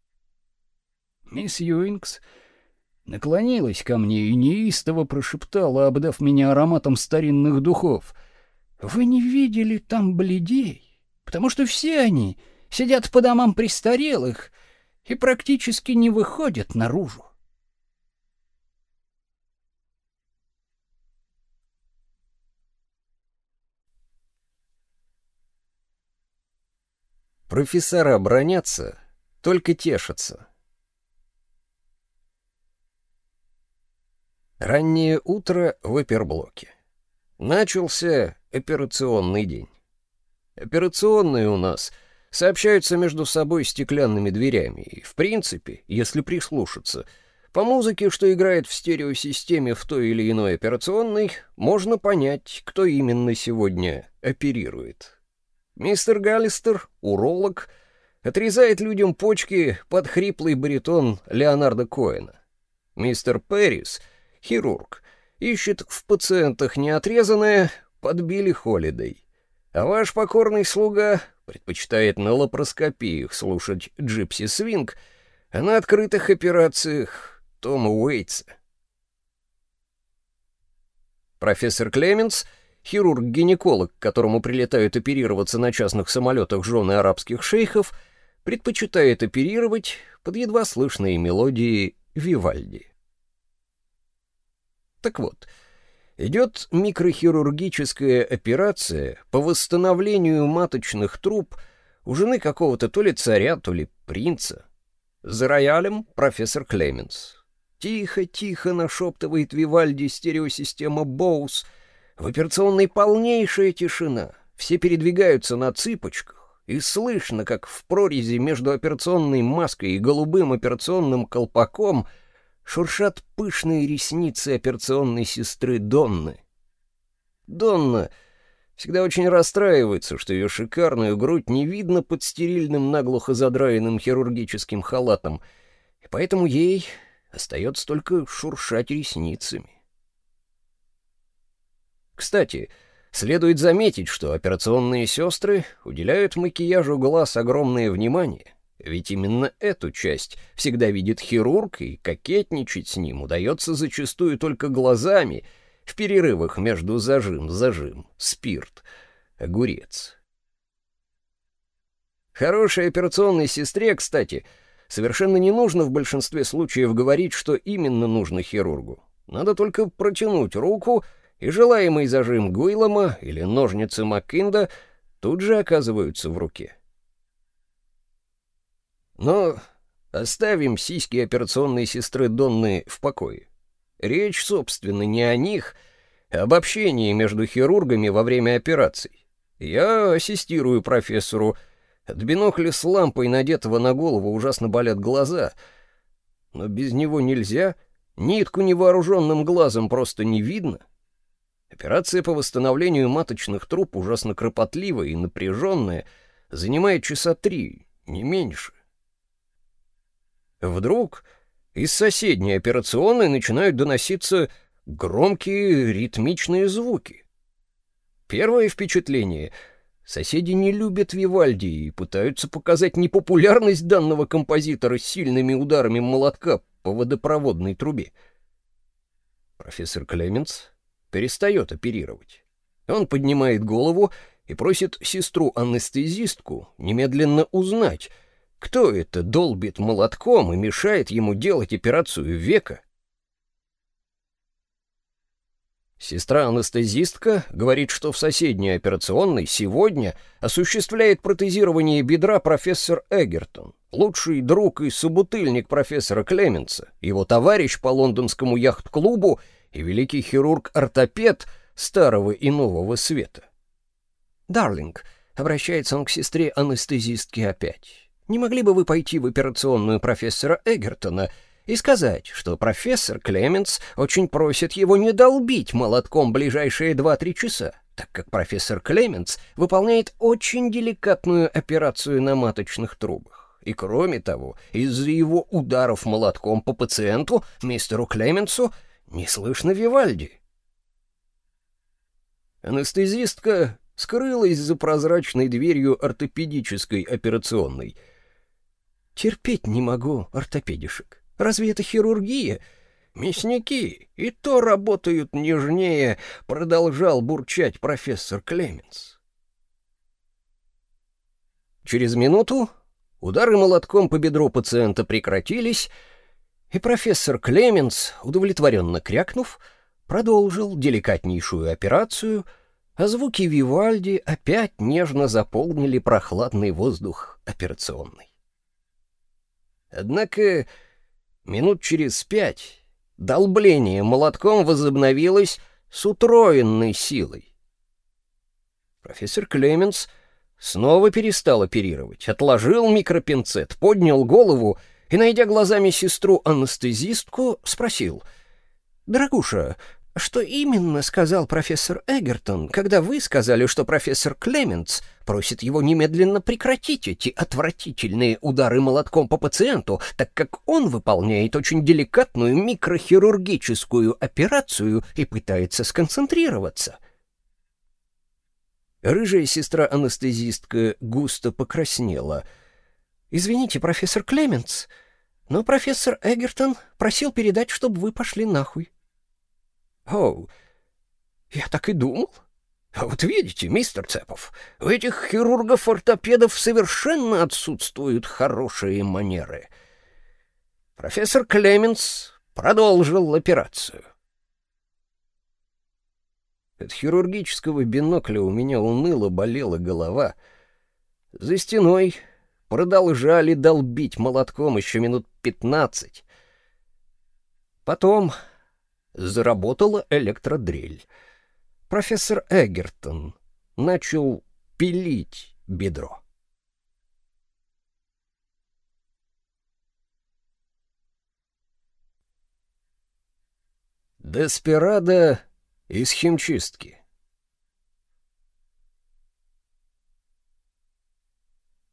Speaker 1: Мисс Юингс наклонилась ко мне и неистово прошептала, обдав меня ароматом старинных духов. «Вы не видели там бледей? Потому что все они сидят по домам престарелых и практически не выходят наружу. Профессора бронятся, только тешатся. Раннее утро в оперблоке. Начался операционный день. Операционные у нас сообщаются между собой стеклянными дверями, и, в принципе, если прислушаться, по музыке, что играет в стереосистеме в той или иной операционной, можно понять, кто именно сегодня оперирует. Мистер Галлистер, уролог, отрезает людям почки под хриплый баритон Леонарда Коэна. Мистер Перрис — хирург, ищет в пациентах неотрезанное под Билли Холидей. А ваш покорный слуга предпочитает на лапароскопиях слушать Джипси Свинг, а на открытых операциях Тома Уэйтса. Профессор Клеменс, хирург-гинеколог, которому прилетают оперироваться на частных самолетах жены арабских шейхов, предпочитает оперировать под едва слышные мелодии Вивальди. Так вот, идет микрохирургическая операция по восстановлению маточных труб у жены какого-то то ли царя, то ли принца. За роялем профессор Клеменс. Тихо-тихо нашептывает Вивальди стереосистема Боус. В операционной полнейшая тишина. Все передвигаются на цыпочках, и слышно, как в прорези между операционной маской и голубым операционным колпаком — шуршат пышные ресницы операционной сестры Донны. Донна всегда очень расстраивается, что ее шикарную грудь не видно под стерильным наглухо задраенным хирургическим халатом, и поэтому ей остается только шуршать ресницами. Кстати, следует заметить, что операционные сестры уделяют макияжу глаз огромное внимание. Ведь именно эту часть всегда видит хирург, и кокетничать с ним удается зачастую только глазами, в перерывах между зажим-зажим, спирт, огурец. Хорошей операционной сестре, кстати, совершенно не нужно в большинстве случаев говорить, что именно нужно хирургу. Надо только протянуть руку, и желаемый зажим Гуйлома или ножницы Маккинда тут же оказываются в руке. Но оставим сиськи операционной сестры Донны в покое. Речь, собственно, не о них, а об общении между хирургами во время операций. Я ассистирую профессору. От бинокля с лампой, надетого на голову, ужасно болят глаза. Но без него нельзя. Нитку невооруженным глазом просто не видно. Операция по восстановлению маточных труб ужасно кропотливая и напряженная, занимает часа три, не меньше. Вдруг из соседней операционной начинают доноситься громкие ритмичные звуки. Первое впечатление — Соседи не любят Вивальди и пытаются показать непопулярность данного композитора сильными ударами молотка по водопроводной трубе. Профессор Клеменс перестает оперировать. Он поднимает голову и просит сестру-анестезистку немедленно узнать — кто это долбит молотком и мешает ему делать операцию века? Сестра-анестезистка говорит, что в соседней операционной сегодня осуществляет протезирование бедра профессор Эгертон, лучший друг и собутыльник профессора Клеменса, его товарищ по лондонскому яхт-клубу и великий хирург-ортопед старого и нового света. «Дарлинг», — обращается он к сестре-анестезистке опять, не могли бы вы пойти в операционную профессора Эгертона и сказать, что профессор Клеменс очень просит его не долбить молотком ближайшие 2-3 часа, так как профессор Клеменс выполняет очень деликатную операцию на маточных трубах. И кроме того, из-за его ударов молотком по пациенту, мистеру Клеменсу, не слышно Вивальди. Анестезистка скрылась за прозрачной дверью ортопедической операционной — Терпеть не могу ортопедишек. Разве это хирургия? Мясники и то работают нежнее, продолжал бурчать профессор Клеменс. Через минуту удары молотком по бедру пациента прекратились, и профессор Клеменс, удовлетворенно крякнув, продолжил деликатнейшую операцию, а звуки Вивальди опять нежно заполнили прохладный воздух операционной. Однако минут через пять долбление молотком возобновилось с утроенной силой. Профессор Клеменс снова перестал оперировать, отложил микропинцет, поднял голову и, найдя глазами сестру-анестезистку, спросил — «Дорогуша, что именно сказал профессор Эгертон, когда вы сказали, что профессор Клеменс просит его немедленно прекратить эти отвратительные удары молотком по пациенту, так как он выполняет очень деликатную микрохирургическую операцию и пытается сконцентрироваться?» Рыжая сестра-анестезистка густо покраснела. «Извините, профессор Клеменс, но профессор Эгертон просил передать, чтобы вы пошли нахуй». О, я так и думал. А вот видите, мистер Цепов, у этих хирургов-ортопедов совершенно отсутствуют хорошие манеры. Профессор Клеменс продолжил операцию. От хирургического бинокля у меня уныло болела голова. За стеной продолжали долбить молотком еще минут пятнадцать. Потом заработала электродрель. Профессор Эгертон начал пилить бедро. Деспирадо из химчистки.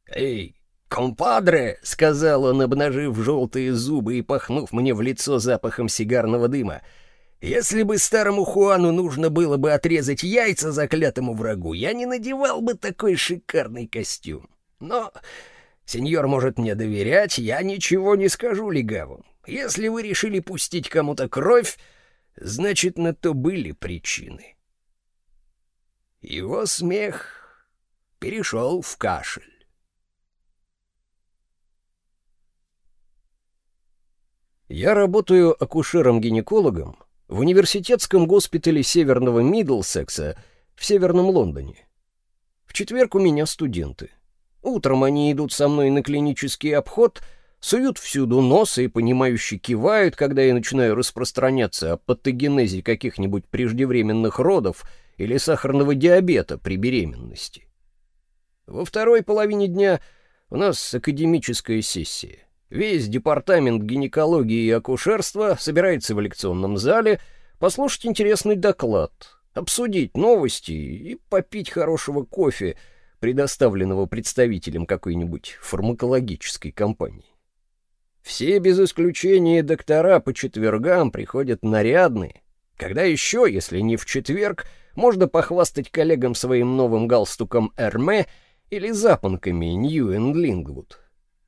Speaker 1: «Эй, компадре!» — сказал он, обнажив желтые зубы и пахнув мне в лицо запахом сигарного дыма — если бы старому Хуану нужно было бы отрезать яйца заклятому врагу, я не надевал бы такой шикарный костюм. Но сеньор может мне доверять, я ничего не скажу легавым. Если вы решили пустить кому-то кровь, значит, на то были причины. Его смех перешел в кашель. Я работаю акушером-гинекологом в университетском госпитале Северного Мидлсекса в Северном Лондоне. В четверг у меня студенты. Утром они идут со мной на клинический обход, суют всюду носа и понимающе кивают, когда я начинаю распространяться о патогенезе каких-нибудь преждевременных родов или сахарного диабета при беременности. Во второй половине дня у нас академическая сессия. Весь департамент гинекологии и акушерства собирается в лекционном зале послушать интересный доклад, обсудить новости и попить хорошего кофе, предоставленного представителем какой-нибудь фармакологической компании. Все без исключения доктора по четвергам приходят нарядные. Когда еще, если не в четверг, можно похвастать коллегам своим новым галстуком Эрме или запонками Нью энд Лингвуд.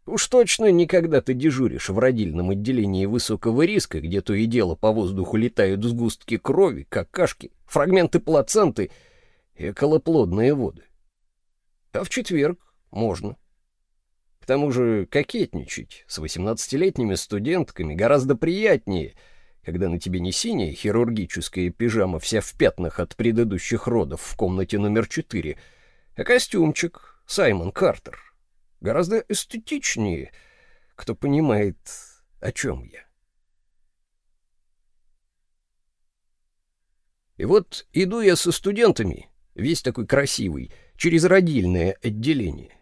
Speaker 1: Уж точно никогда ты дежуришь в родильном отделении высокого риска, где то и дело по воздуху летают сгустки крови, какашки, фрагменты плаценты и околоплодные воды. А в четверг можно. К тому же кокетничать с восемнадцатилетними студентками гораздо приятнее, когда на тебе не синяя хирургическая пижама вся в пятнах от предыдущих родов в комнате номер четыре, а костюмчик Саймон Картер гораздо эстетичнее, кто понимает, о чем я. И вот иду я со студентами, весь такой красивый, через родильное отделение.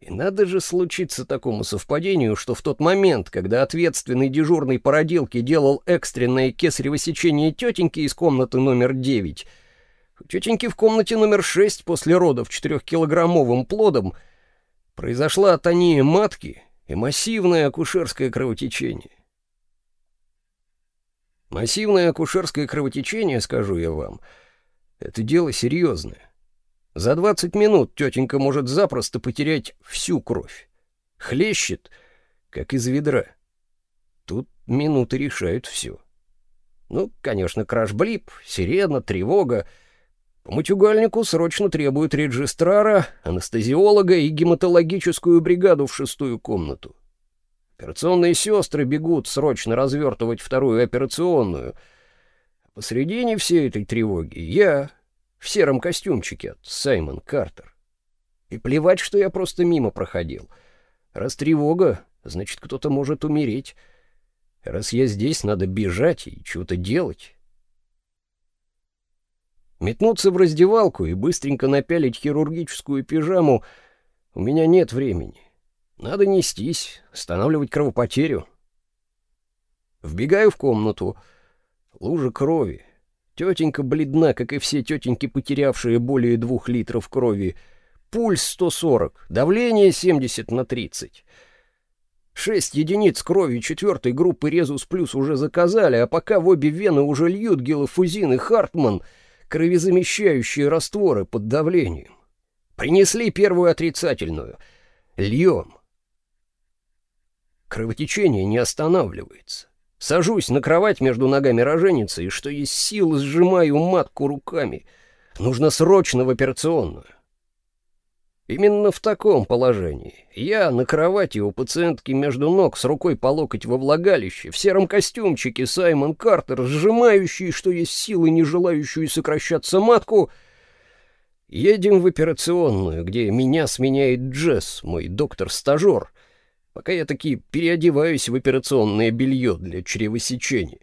Speaker 1: И надо же случиться такому совпадению, что в тот момент, когда ответственный дежурный по родилке делал экстренное кесарево сечение тетеньки из комнаты номер 9, у тетеньки в комнате номер 6 после родов четырехкилограммовым плодом — Произошла атония матки и массивное акушерское кровотечение. Массивное акушерское кровотечение, скажу я вам, это дело серьезное. За 20 минут тетенька может запросто потерять всю кровь. Хлещет, как из ведра. Тут минуты решают все. Ну, конечно, краш-блип, сирена, тревога — по матюгальнику срочно требуют регистрара, анестезиолога и гематологическую бригаду в шестую комнату. Операционные сестры бегут срочно развертывать вторую операционную. посредине всей этой тревоги я, в сером костюмчике от Саймон Картер. И плевать, что я просто мимо проходил. Раз тревога, значит, кто-то может умереть. Раз я здесь, надо бежать и что-то делать. Метнуться в раздевалку и быстренько напялить хирургическую пижаму у меня нет времени. Надо нестись, останавливать кровопотерю. Вбегаю в комнату. Лужа крови. Тетенька бледна, как и все тетеньки, потерявшие более двух литров крови. Пульс 140, давление 70 на 30. Шесть единиц крови четвертой группы Резус Плюс уже заказали, а пока в обе вены уже льют гелофузин и Хартман, кровезамещающие растворы под давлением. Принесли первую отрицательную. Льем. Кровотечение не останавливается. Сажусь на кровать между ногами роженицы и, что есть сил, сжимаю матку руками. Нужно срочно в операционную. Именно в таком положении. Я на кровати у пациентки между ног с рукой по локоть во влагалище, в сером костюмчике Саймон Картер, сжимающий, что есть силы, не желающую сокращаться матку. Едем в операционную, где меня сменяет Джесс, мой доктор-стажер, пока я таки переодеваюсь в операционное белье для чревосечения.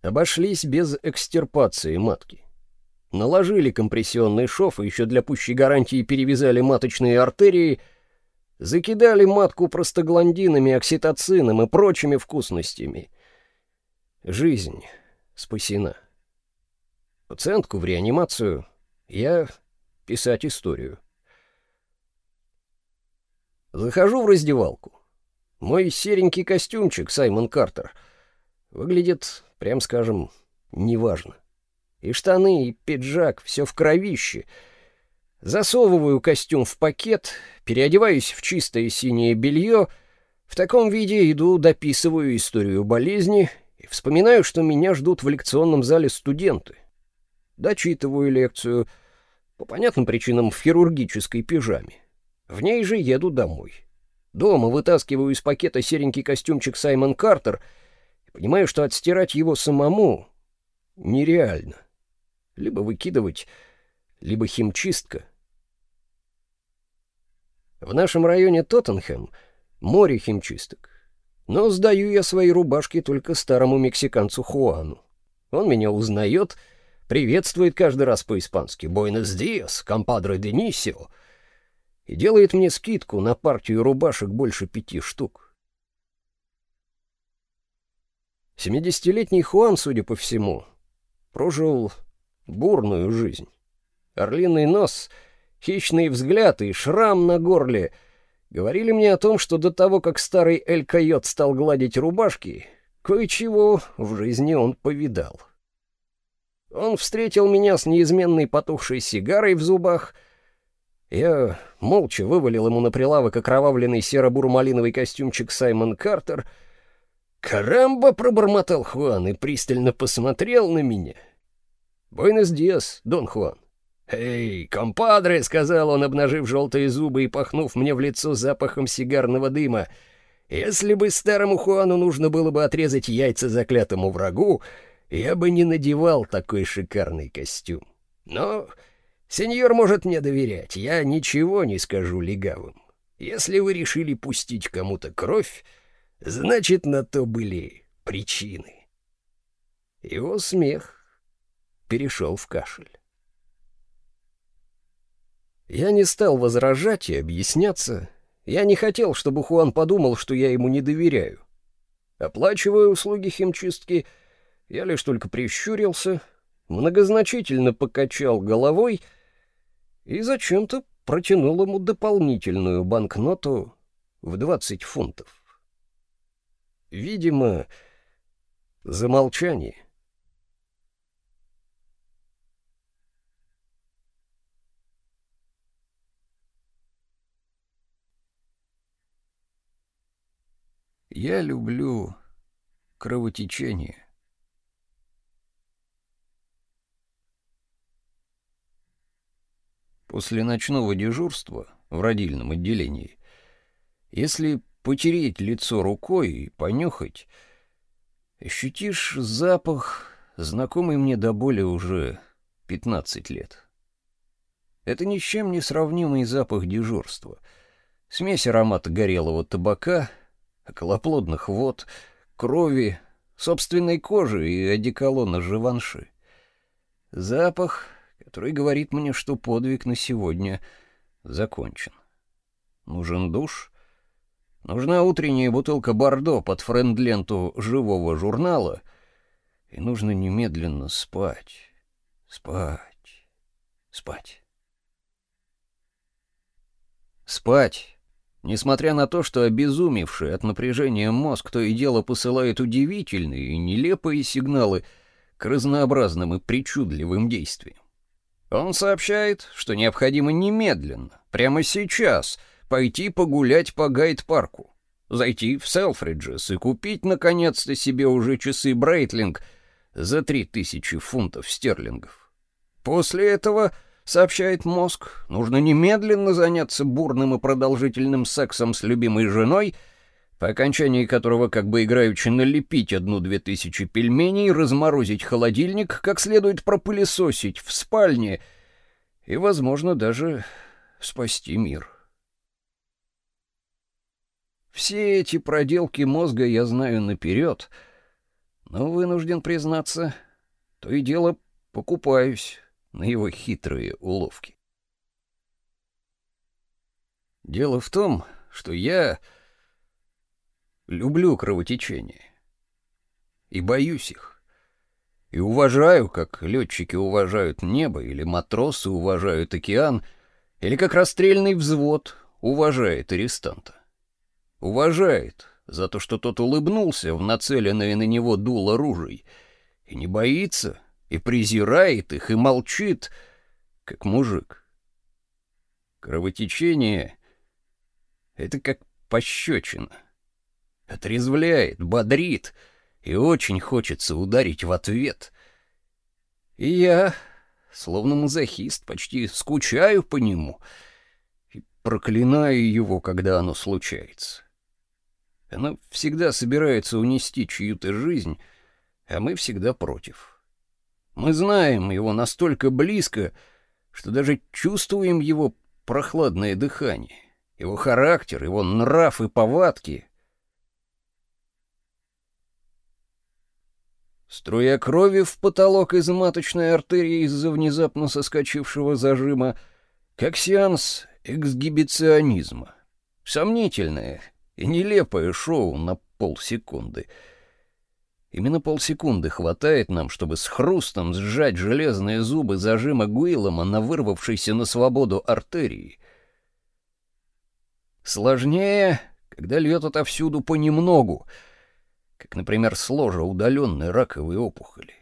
Speaker 1: Обошлись без экстирпации матки. Наложили компрессионный шов и еще для пущей гарантии перевязали маточные артерии, закидали матку простагландинами, окситоцином и прочими вкусностями. Жизнь спасена. Пациентку в реанимацию, я писать историю. Захожу в раздевалку. Мой серенький костюмчик Саймон Картер выглядит, прям скажем, неважно. И штаны, и пиджак, все в кровище. Засовываю костюм в пакет, переодеваюсь в чистое синее белье. В таком виде иду, дописываю историю болезни и вспоминаю, что меня ждут в лекционном зале студенты. Дочитываю лекцию — по понятным причинам в хирургической пижаме. В ней же еду домой. Дома вытаскиваю из пакета серенький костюмчик Саймон Картер и понимаю, что отстирать его самому нереально. Либо выкидывать, либо химчистка. В нашем районе Тоттенхэм море химчисток. Но сдаю я свои рубашки только старому мексиканцу Хуану. Он меня узнает — приветствует каждый раз по-испански «Буэнос диас, компадре Денисио» и делает мне скидку на партию рубашек больше пяти штук. Семидесятилетний Хуан, судя по всему, прожил бурную жизнь. Орлиный нос, хищный взгляд и шрам на горле говорили мне о том, что до того, как старый Эль-Койот стал гладить рубашки, кое-чего в жизни он повидал. Он встретил меня с неизменной потухшей сигарой в зубах. Я молча вывалил ему на прилавок окровавленный серо-бурмалиновый костюмчик Саймон Картер. «Карамба!» — пробормотал Хуан и пристально посмотрел на меня. «Буэнос диас, Дон Хуан». «Эй, компадре!» — сказал он, обнажив желтые зубы и пахнув мне в лицо запахом сигарного дыма. «Если бы старому Хуану нужно было бы отрезать яйца заклятому врагу, я бы не надевал такой шикарный костюм. Но сеньор может мне доверять, я ничего не скажу легавым. Если вы решили пустить кому-то кровь, значит, на то были причины. Его смех перешел в кашель. Я не стал возражать и объясняться. Я не хотел, чтобы Хуан подумал, что я ему не доверяю. Оплачивая услуги химчистки — я лишь только прищурился, многозначительно покачал головой и зачем-то протянул ему дополнительную банкноту в 20 фунтов. Видимо, за молчание. Я люблю кровотечение. после ночного дежурства в родильном отделении, если потереть лицо рукой и понюхать, ощутишь запах, знакомый мне до боли уже 15 лет. Это ни с чем не сравнимый запах дежурства. Смесь аромата горелого табака, околоплодных вод, крови, собственной кожи и одеколона Живанши. Запах, который говорит мне, что подвиг на сегодня закончен. Нужен душ, нужна утренняя бутылка бордо под френд-ленту живого журнала, и нужно немедленно спать, спать, спать. Спать, несмотря на то, что обезумевший от напряжения мозг то и дело посылает удивительные и нелепые сигналы к разнообразным и причудливым действиям. Он сообщает, что необходимо немедленно, прямо сейчас, пойти погулять по гайд-парку, зайти в Селфриджес и купить наконец-то себе уже часы Брейтлинг за три тысячи фунтов стерлингов. После этого сообщает мозг, нужно немедленно заняться бурным и продолжительным сексом с любимой женой, по окончании которого как бы играючи налепить одну-две тысячи пельменей, разморозить холодильник, как следует пропылесосить в спальне и, возможно, даже спасти мир. Все эти проделки мозга я знаю наперед, но вынужден признаться, то и дело покупаюсь на его хитрые уловки. Дело в том, что я люблю кровотечение и боюсь их. И уважаю, как летчики уважают небо, или матросы уважают океан, или как расстрельный взвод уважает арестанта. Уважает за то, что тот улыбнулся в нацеленное на него дуло ружей, и не боится, и презирает их, и молчит, как мужик. Кровотечение — это как пощечина. Отрезвляет, бодрит, и очень хочется ударить в ответ. И я, словно мазохист, почти скучаю по нему и проклинаю его, когда оно случается. Оно всегда собирается унести чью-то жизнь, а мы всегда против. Мы знаем его настолько близко, что даже чувствуем его прохладное дыхание, его характер, его нрав и повадки. Струя крови в потолок из маточной артерии из-за внезапно соскочившего зажима, как сеанс эксгибиционизма. Сомнительное и нелепое шоу на полсекунды — Именно полсекунды хватает нам, чтобы с хрустом сжать железные зубы зажима Гуиллома на вырвавшейся на свободу артерии. Сложнее, когда льет отовсюду понемногу, как, например, с ложа удаленной раковой опухоли.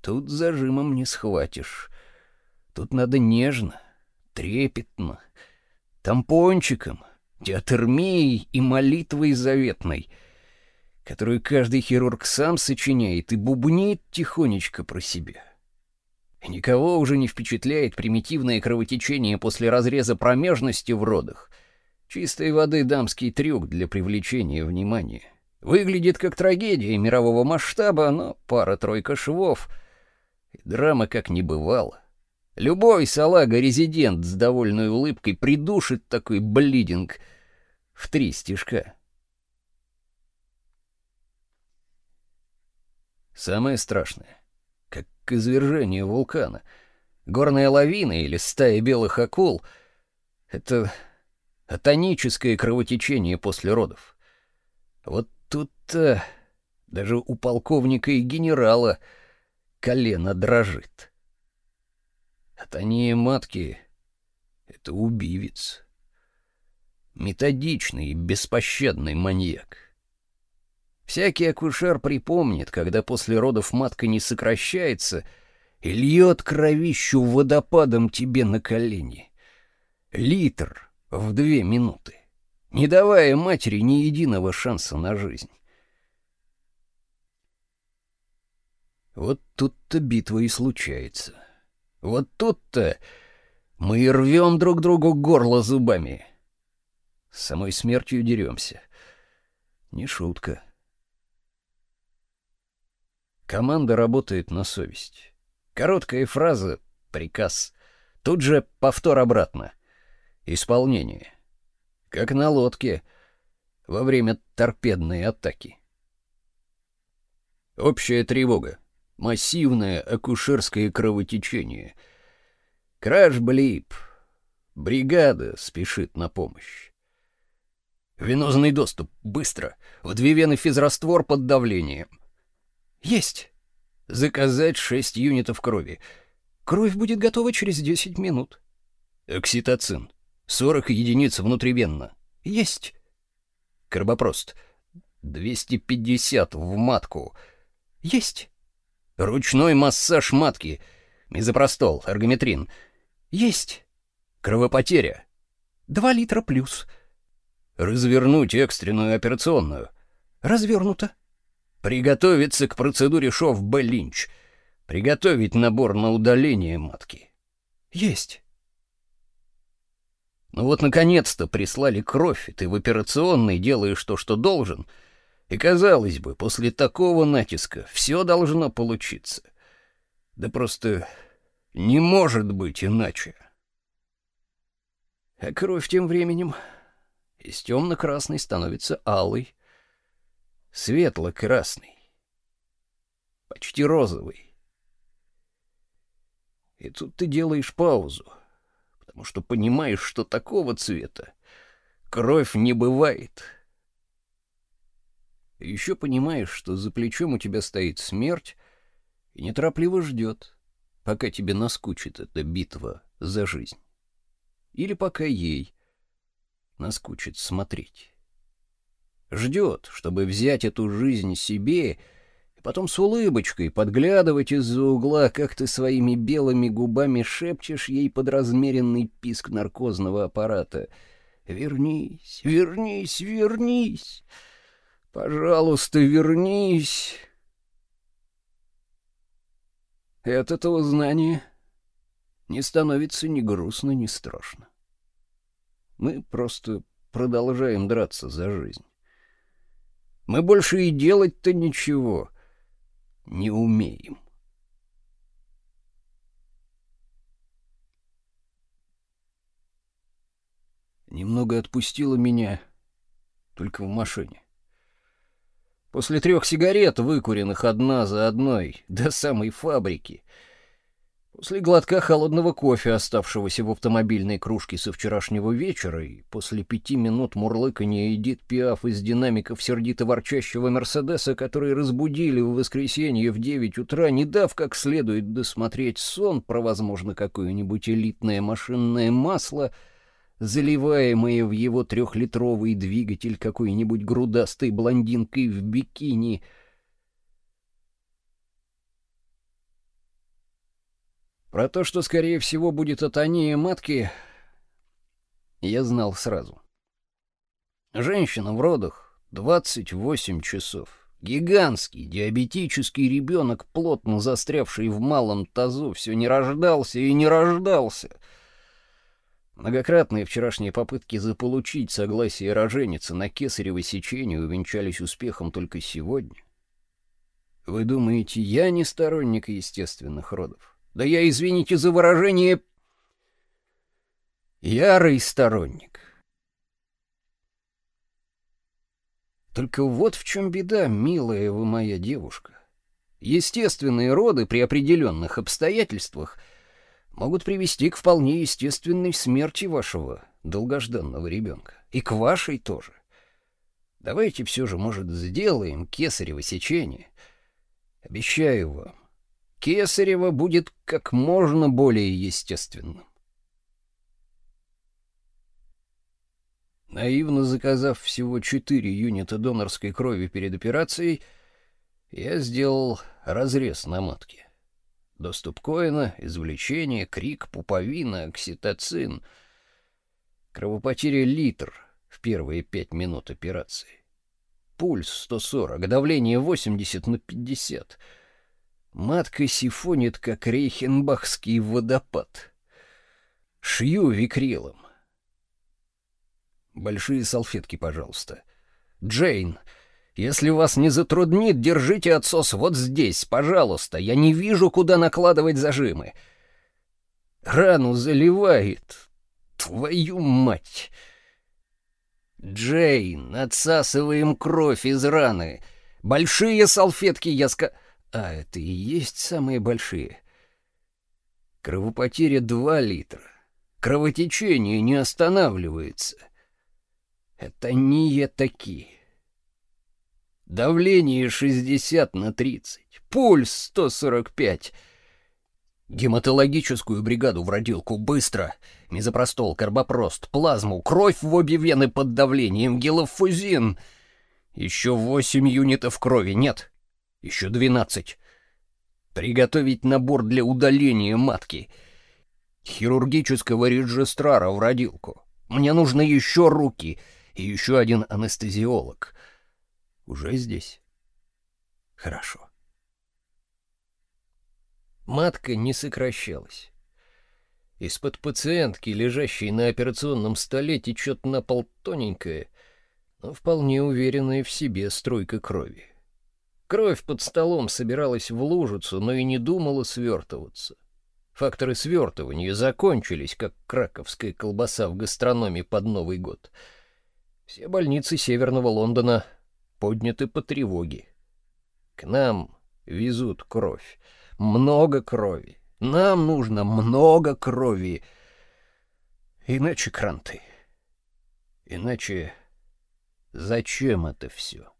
Speaker 1: Тут зажимом не схватишь. Тут надо нежно, трепетно, тампончиком, диатермией и молитвой заветной — которую каждый хирург сам сочиняет и бубнит тихонечко про себя. Никого уже не впечатляет примитивное кровотечение после разреза промежности в родах. Чистой воды дамский трюк для привлечения внимания. Выглядит как трагедия мирового масштаба, но пара-тройка швов, и драма как не бывало. Любой салага-резидент с довольной улыбкой придушит такой блидинг в три стежка. Самое страшное, как извержение вулкана, горная лавина или стая белых акул — это атоническое кровотечение после родов. Вот тут-то даже у полковника и генерала колено дрожит. Атония матки — это убивец. Методичный и беспощадный маньяк. Всякий акушер припомнит, когда после родов матка не сокращается и льет кровищу водопадом тебе на колени. Литр в две минуты, не давая матери ни единого шанса на жизнь. Вот тут-то битва и случается. Вот тут-то мы и рвем друг другу горло зубами. С самой смертью деремся. Не шутка. Команда работает на совесть. Короткая фраза — приказ. Тут же повтор обратно. Исполнение. Как на лодке во время торпедной атаки. Общая тревога. Массивное акушерское кровотечение. Краш-блип. Бригада спешит на помощь. Венозный доступ. Быстро. В две вены физраствор под давлением.
Speaker 2: Есть.
Speaker 1: Заказать шесть юнитов крови.
Speaker 2: Кровь будет готова через десять минут.
Speaker 1: Окситоцин. сорок единиц внутривенно.
Speaker 2: Есть.
Speaker 1: Карбопрост. пятьдесят в матку.
Speaker 2: Есть.
Speaker 1: Ручной массаж матки. Мизопростол, эргометрин.
Speaker 2: Есть.
Speaker 1: Кровопотеря.
Speaker 2: Два литра плюс.
Speaker 1: Развернуть экстренную операционную.
Speaker 2: Развернуто.
Speaker 1: Приготовиться к процедуре шов Б. Линч. Приготовить набор на удаление матки.
Speaker 2: Есть.
Speaker 1: Ну вот наконец-то прислали кровь, и ты в операционной делаешь то, что должен. И казалось бы, после такого натиска все должно получиться. Да просто не может быть иначе.
Speaker 2: А кровь тем временем из темно-красной становится алой,
Speaker 1: светло-красный, почти розовый. И тут ты делаешь паузу, потому что понимаешь, что такого цвета кровь не бывает. И еще понимаешь, что за плечом у тебя стоит смерть и неторопливо ждет, пока тебе наскучит эта битва за жизнь. Или пока ей наскучит смотреть. Ждет, чтобы взять эту жизнь себе и потом с улыбочкой подглядывать из-за угла, как ты своими белыми губами шепчешь ей под размеренный писк наркозного аппарата. «Вернись, вернись, вернись! Пожалуйста, вернись!» И от этого знания не становится ни грустно, ни страшно. Мы просто продолжаем драться за жизнь. Мы больше и делать-то ничего не умеем. Немного отпустило меня только в машине. После трех сигарет, выкуренных одна за одной, до самой фабрики — После глотка холодного кофе, оставшегося в автомобильной кружке со вчерашнего вечера, и после пяти минут мурлыканья Эдит Пиаф из динамиков сердито ворчащего Мерседеса, которые разбудили в воскресенье в девять утра, не дав как следует досмотреть сон про, возможно, какое-нибудь элитное машинное масло, заливаемое в его трехлитровый двигатель какой-нибудь грудастой блондинкой в бикини — Про то, что, скорее всего, будет атония матки, я знал сразу. Женщина в родах 28 часов. Гигантский диабетический ребенок, плотно застрявший в малом тазу, все не рождался и не рождался. Многократные вчерашние попытки заполучить согласие роженицы на кесарево сечение увенчались успехом только сегодня. Вы думаете, я не сторонник естественных родов? Да я, извините за выражение, ярый сторонник. Только вот в чем беда, милая вы моя девушка. Естественные роды при определенных обстоятельствах могут привести к вполне естественной смерти вашего долгожданного ребенка. И к вашей тоже. Давайте все же, может, сделаем кесарево сечение. Обещаю вам, Кесарево будет как можно более естественным. Наивно заказав всего 4 юнита донорской крови перед операцией, я сделал разрез на матке. Доступ коина, извлечение, крик, пуповина, окситоцин. Кровопотеря литр в первые пять минут операции. Пульс 140, давление 80 на 50. Матка сифонит, как рейхенбахский водопад. Шью викрилом. Большие салфетки, пожалуйста. Джейн, Если вас не затруднит, держите отсос вот здесь, пожалуйста. Я не вижу, куда накладывать зажимы. Рану заливает. Твою мать. Джейн, отсасываем кровь из раны. Большие салфетки я ска... А, это и есть самые большие. Кровопотеря 2 литра. Кровотечение не останавливается. Это не такие. Давление 60 на 30. Пульс 145. Гематологическую бригаду в родилку быстро. Мезопростол, карбопрост, плазму, кровь в обе вены под давлением, гелофузин. Еще 8 юнитов крови, нет. Еще 12. Приготовить набор для удаления матки. Хирургического регистрара в родилку. Мне нужны еще руки и еще один анестезиолог. Уже здесь? Хорошо. Матка не сокращалась. Из-под пациентки, лежащей на операционном столе, течет на пол тоненькая, но вполне уверенная в себе струйка крови. Кровь под столом собиралась в лужицу, но и не думала свертываться. Факторы свертывания закончились, как краковская колбаса в гастрономе под Новый год. Все больницы Северного Лондона подняты по тревоге. К нам везут кровь. Много крови. Нам нужно много крови. Иначе кранты. Иначе зачем это все?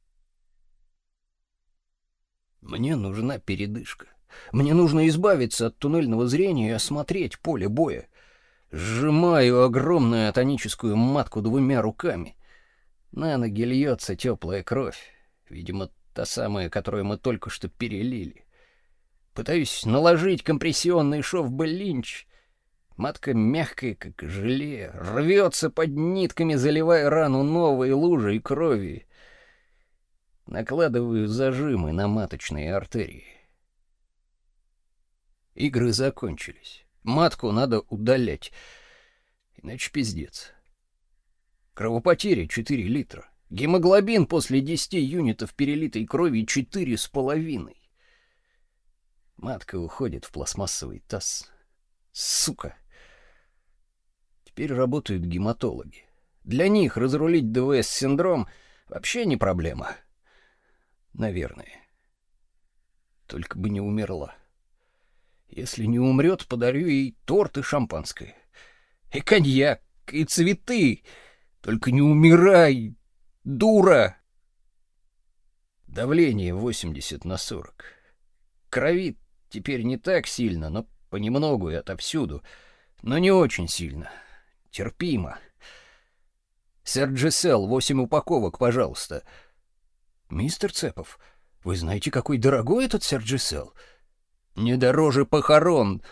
Speaker 1: Мне нужна передышка. Мне нужно избавиться от туннельного зрения и осмотреть поле боя. Сжимаю огромную атоническую матку двумя руками. На ноги льется теплая кровь, видимо, та самая, которую мы только что перелили. Пытаюсь наложить компрессионный шов Беллинч. Матка мягкая, как желе, рвется под нитками, заливая рану новой лужей крови. Накладываю зажимы на маточные артерии. Игры закончились. Матку надо удалять, иначе пиздец. Кровопотери 4 литра. Гемоглобин после 10 юнитов перелитой крови 4,5. Матка уходит в пластмассовый таз. Сука. Теперь работают гематологи. Для них разрулить ДВС-синдром вообще не проблема. Наверное. Только бы не умерла. Если не умрет, подарю ей торт и шампанское. И коньяк, и цветы. Только не умирай, дура. Давление 80 на 40. Крови теперь не так сильно, но понемногу и отовсюду. Но не очень сильно. Терпимо. Серджисел, восемь упаковок, пожалуйста. Мистер Цепов, вы знаете, какой дорогой этот Серджисел? Не дороже похорон.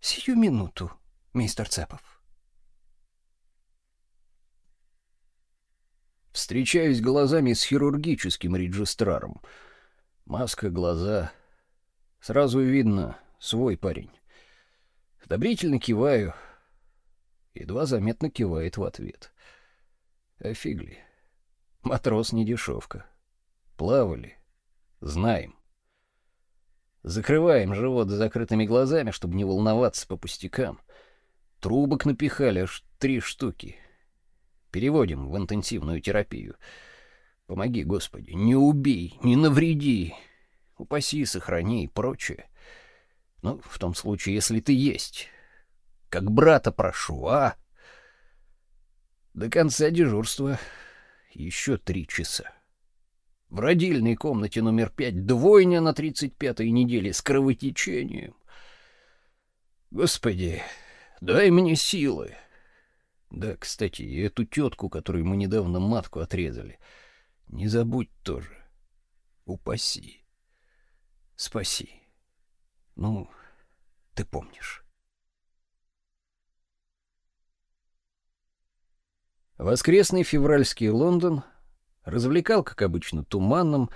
Speaker 1: Сию минуту, мистер Цепов. Встречаюсь глазами с хирургическим регистраром. Маска, глаза. Сразу видно, свой парень. Одобрительно киваю. Едва заметно кивает в ответ. А фигли. Матрос не дешевка. Плавали. Знаем. Закрываем живот закрытыми глазами, чтобы не волноваться по пустякам. Трубок напихали аж три штуки — Переводим в интенсивную терапию. Помоги, Господи, не убей, не навреди. Упаси, сохрани и прочее. Ну, в том случае, если ты есть. Как брата прошу, а? До конца дежурства еще три часа. В родильной комнате номер пять двойня на тридцать пятой неделе с кровотечением. Господи, дай мне силы. Да, кстати, и эту тетку, которой мы недавно матку отрезали, не забудь тоже. Упаси. Спаси. Ну, ты помнишь. Воскресный февральский Лондон развлекал, как обычно, туманным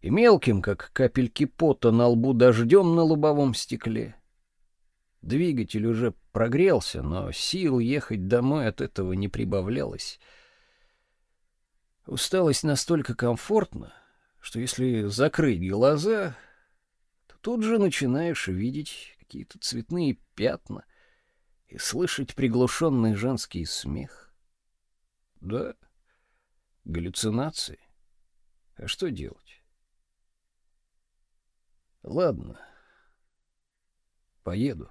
Speaker 1: и мелким, как капельки пота на лбу дождем на лобовом стекле. Двигатель уже прогрелся, но сил ехать домой от этого не прибавлялось. Усталость настолько комфортна, что если закрыть глаза, то тут же начинаешь видеть какие-то цветные пятна и слышать приглушенный женский смех. Да, галлюцинации. А что делать? Ладно, поеду.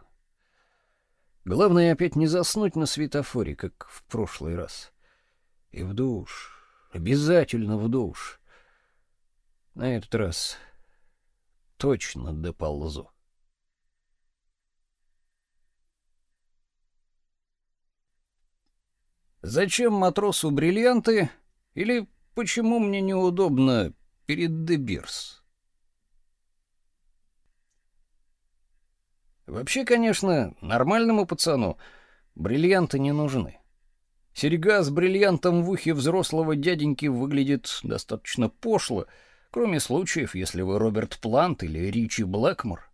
Speaker 1: Главное опять не заснуть на светофоре, как в прошлый раз. И в душ, обязательно в душ. На этот раз точно доползу. Зачем матросу бриллианты? Или почему мне неудобно перед Дебирс? Вообще, конечно, нормальному пацану бриллианты не нужны. Серьга с бриллиантом в ухе взрослого дяденьки выглядит достаточно пошло, кроме случаев, если вы Роберт Плант или Ричи Блэкмор.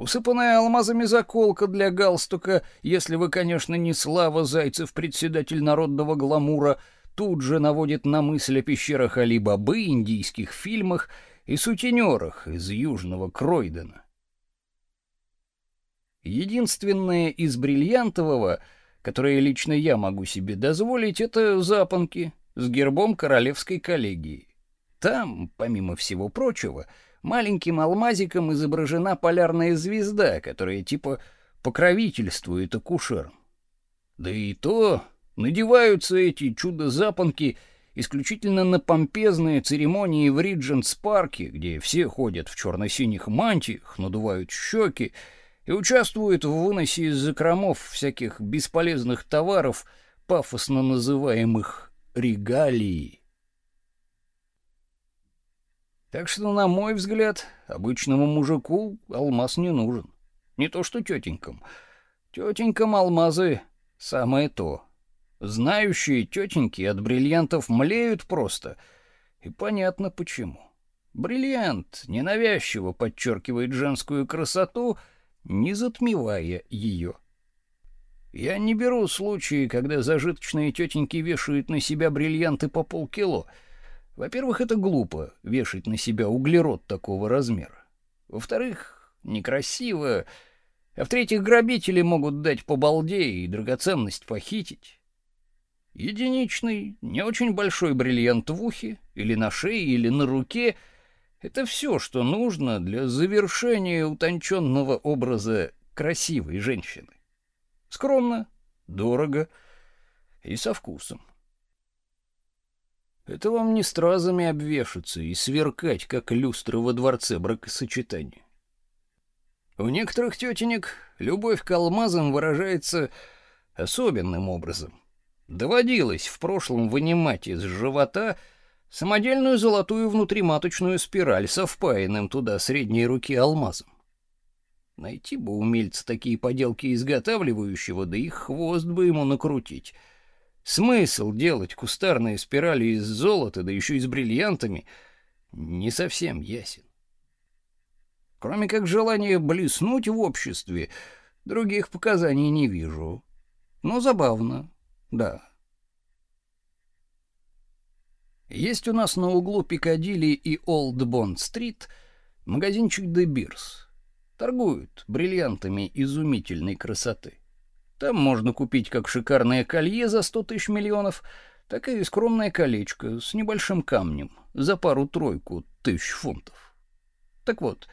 Speaker 1: Усыпанная алмазами заколка для галстука, если вы, конечно, не Слава Зайцев, председатель народного гламура, тут же наводит на мысль о пещерах Али-Бабы, индийских фильмах и сутенерах из Южного Кройдена. Единственное из бриллиантового, которое лично я могу себе дозволить, это запонки с гербом королевской коллегии. Там, помимо всего прочего, маленьким алмазиком изображена полярная звезда, которая типа покровительствует акушерам. Да и то надеваются эти чудо-запонки исключительно на помпезные церемонии в Риджентс-парке, где все ходят в черно-синих мантиях, надувают щеки, и участвует в выносе из закромов всяких бесполезных товаров, пафосно называемых регалии. Так что, на мой взгляд, обычному мужику алмаз не нужен. Не то что тетенькам. Тетенькам алмазы самое то. Знающие тетеньки от бриллиантов млеют просто, и понятно почему. Бриллиант ненавязчиво подчеркивает женскую красоту — не затмевая ее. Я не беру случаи, когда зажиточные тетеньки вешают на себя бриллианты по полкило. Во-первых, это глупо — вешать на себя углерод такого размера. Во-вторых, некрасиво. А в-третьих, грабители могут дать по балде и драгоценность похитить. Единичный, не очень большой бриллиант в ухе, или на шее, или на руке — это все, что нужно для завершения утонченного образа красивой женщины. Скромно, дорого и со вкусом. Это вам не стразами обвешаться и сверкать, как люстры во дворце бракосочетания. У некоторых тетенек любовь к алмазам выражается особенным образом. Доводилось в прошлом вынимать из живота — самодельную золотую внутриматочную спираль со впаянным туда средней руки алмазом. Найти бы умельца такие поделки изготавливающего, да их хвост бы ему накрутить. Смысл делать кустарные спирали из золота, да еще и с бриллиантами, не совсем ясен. Кроме как желания блеснуть в обществе, других показаний не вижу. Но забавно, да. Есть у нас на углу Пикадилли и Олд Бонд-стрит магазинчик De Beers. Торгуют бриллиантами изумительной красоты. Там можно купить как шикарное колье за сто тысяч миллионов, так и скромное колечко с небольшим камнем за пару-тройку тысяч фунтов. Так вот,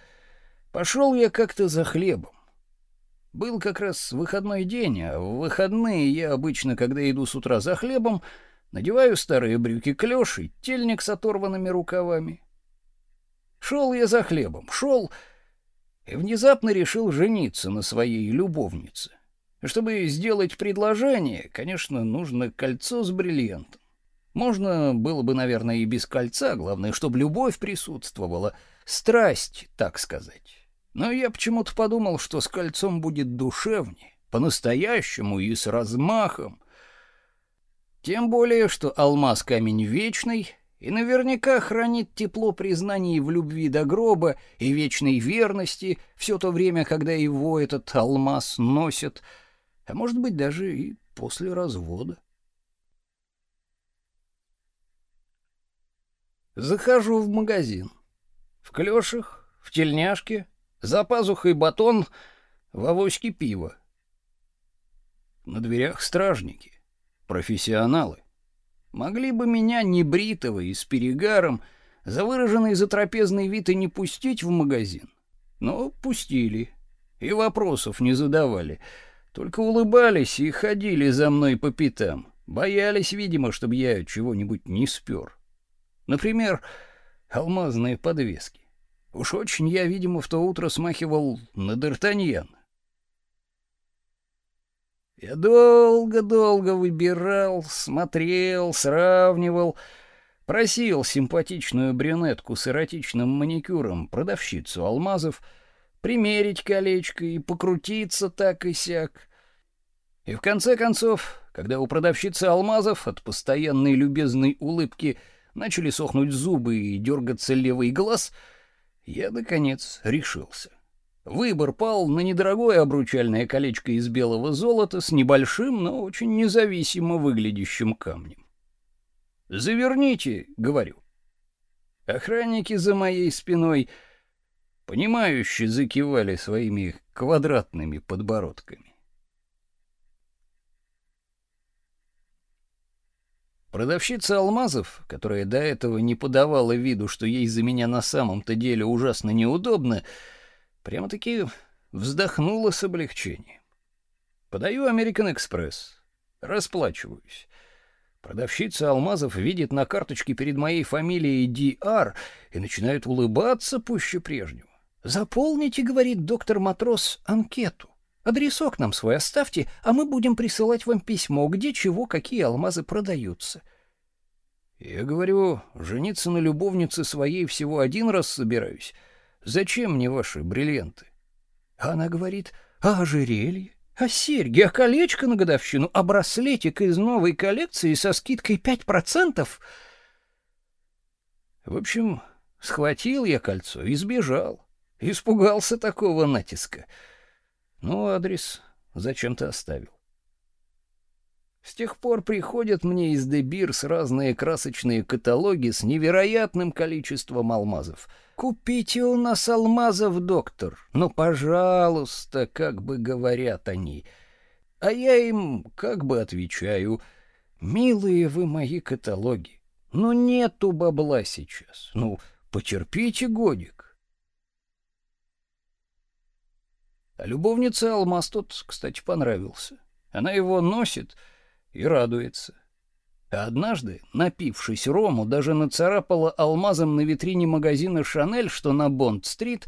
Speaker 1: пошел я как-то за хлебом. Был как раз выходной день, а в выходные я обычно, когда иду с утра за хлебом, Надеваю старые брюки клёш и тельник с оторванными рукавами. Шел я за хлебом, шел и внезапно решил жениться на своей любовнице. Чтобы сделать предложение, конечно, нужно кольцо с бриллиантом. Можно было бы, наверное, и без кольца, главное, чтобы любовь присутствовала, страсть, так сказать. Но я почему-то подумал, что с кольцом будет душевнее, по-настоящему и с размахом. Тем более, что алмаз камень вечный и наверняка хранит тепло признаний в любви до гроба и вечной верности все то время, когда его этот алмаз носят, а может быть даже и после развода. Захожу в магазин. В клёшах, в тельняшке, за пазухой батон, в авоське пиво. На дверях стражники, профессионалы. Могли бы меня небритого и с перегаром, за выраженный затрапезный вид и не пустить в магазин. Но пустили. И вопросов не задавали. Только улыбались и ходили за мной по пятам. Боялись, видимо, чтобы я чего-нибудь не спер. Например, алмазные подвески. Уж очень я, видимо, в то утро смахивал на Д'Артаньяна. Я долго-долго выбирал, смотрел, сравнивал, просил симпатичную брюнетку с эротичным маникюром, продавщицу алмазов, примерить колечко и покрутиться так и сяк. И в конце концов, когда у продавщицы алмазов от постоянной любезной улыбки начали сохнуть зубы и дергаться левый глаз, я наконец решился. Выбор пал на недорогое обручальное колечко из белого золота с небольшим, но очень независимо выглядящим камнем. «Заверните», — говорю. Охранники за моей спиной, понимающе закивали своими квадратными подбородками. Продавщица алмазов, которая до этого не подавала виду, что ей за меня на самом-то деле ужасно неудобно, — Прямо-таки вздохнула с облегчением. Подаю American Express. Расплачиваюсь. Продавщица алмазов видит на карточке перед моей фамилией DR и начинает улыбаться пуще прежнего. «Заполните, — говорит доктор Матрос, — анкету. Адресок нам свой оставьте, а мы будем присылать вам письмо, где чего, какие алмазы продаются». Я говорю, жениться на любовнице своей всего один раз собираюсь — Зачем мне ваши бриллианты? Она говорит, а ожерелье? А серьги, а колечко на годовщину, а браслетик из новой коллекции со скидкой 5%? В общем, схватил я кольцо и сбежал. Испугался такого натиска. Ну, адрес зачем-то оставил. С тех пор приходят мне из Дебирс разные красочные каталоги с невероятным количеством алмазов. «Купите у нас алмазов, доктор!» «Ну, пожалуйста!» — как бы говорят они. А я им как бы отвечаю. «Милые вы мои каталоги, ну нету бабла сейчас. Ну, потерпите годик». А любовнице алмаз тот, кстати, понравился. Она его носит и радуется. А однажды, напившись рому, даже нацарапала алмазом на витрине магазина «Шанель», что на Бонд-стрит,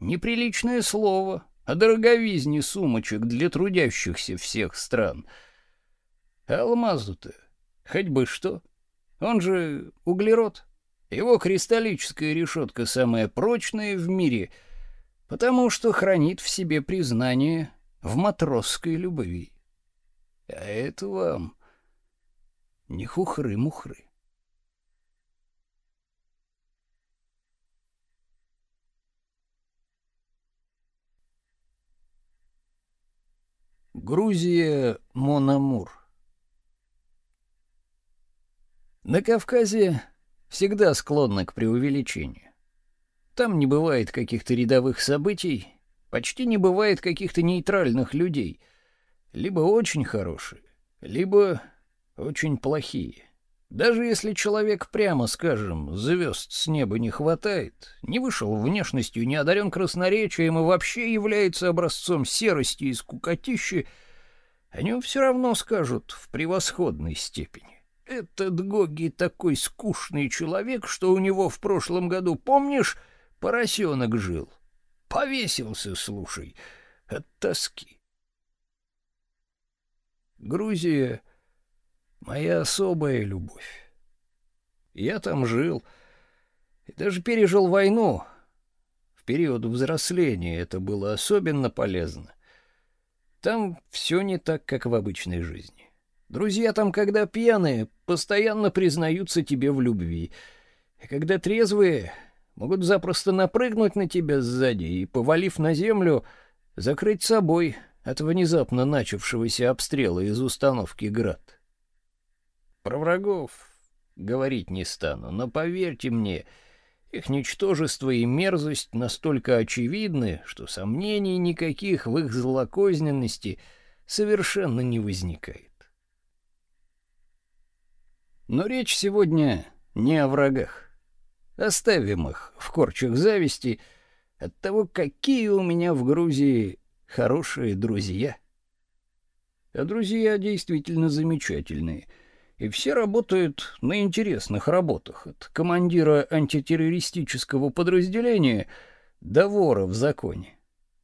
Speaker 1: неприличное слово о дороговизне сумочек для трудящихся всех стран. А алмазу-то хоть бы что. Он же углерод. Его кристаллическая решетка самая прочная в мире, потому что хранит в себе признание в матросской любви. А это вам не хухры-мухры. Грузия, Мономур. На Кавказе всегда склонны к преувеличению. Там не бывает каких-то рядовых событий, почти не бывает каких-то нейтральных людей — либо очень хорошие, либо очень плохие. Даже если человек, прямо скажем, звезд с неба не хватает, не вышел внешностью, не одарен красноречием и вообще является образцом серости и скукотищи, о нем все равно скажут в превосходной степени. Этот Гоги такой скучный человек, что у него в прошлом году, помнишь, поросенок жил. Повесился, слушай, от тоски. Грузия — моя особая любовь. Я там жил и даже пережил войну. В период взросления это было особенно полезно. Там все не так, как в обычной жизни. Друзья там, когда пьяные, постоянно признаются тебе в любви. А когда трезвые, могут запросто напрыгнуть на тебя сзади и, повалив на землю, закрыть собой — от внезапно начавшегося обстрела из установки «Град». Про врагов говорить не стану, но поверьте мне, их ничтожество и мерзость настолько очевидны, что сомнений никаких в их злокозненности совершенно не возникает. Но речь сегодня не о врагах. Оставим их в корчах зависти от того, какие у меня в Грузии хорошие друзья. А друзья действительно замечательные. И все работают на интересных работах, от командира антитеррористического подразделения до вора в законе.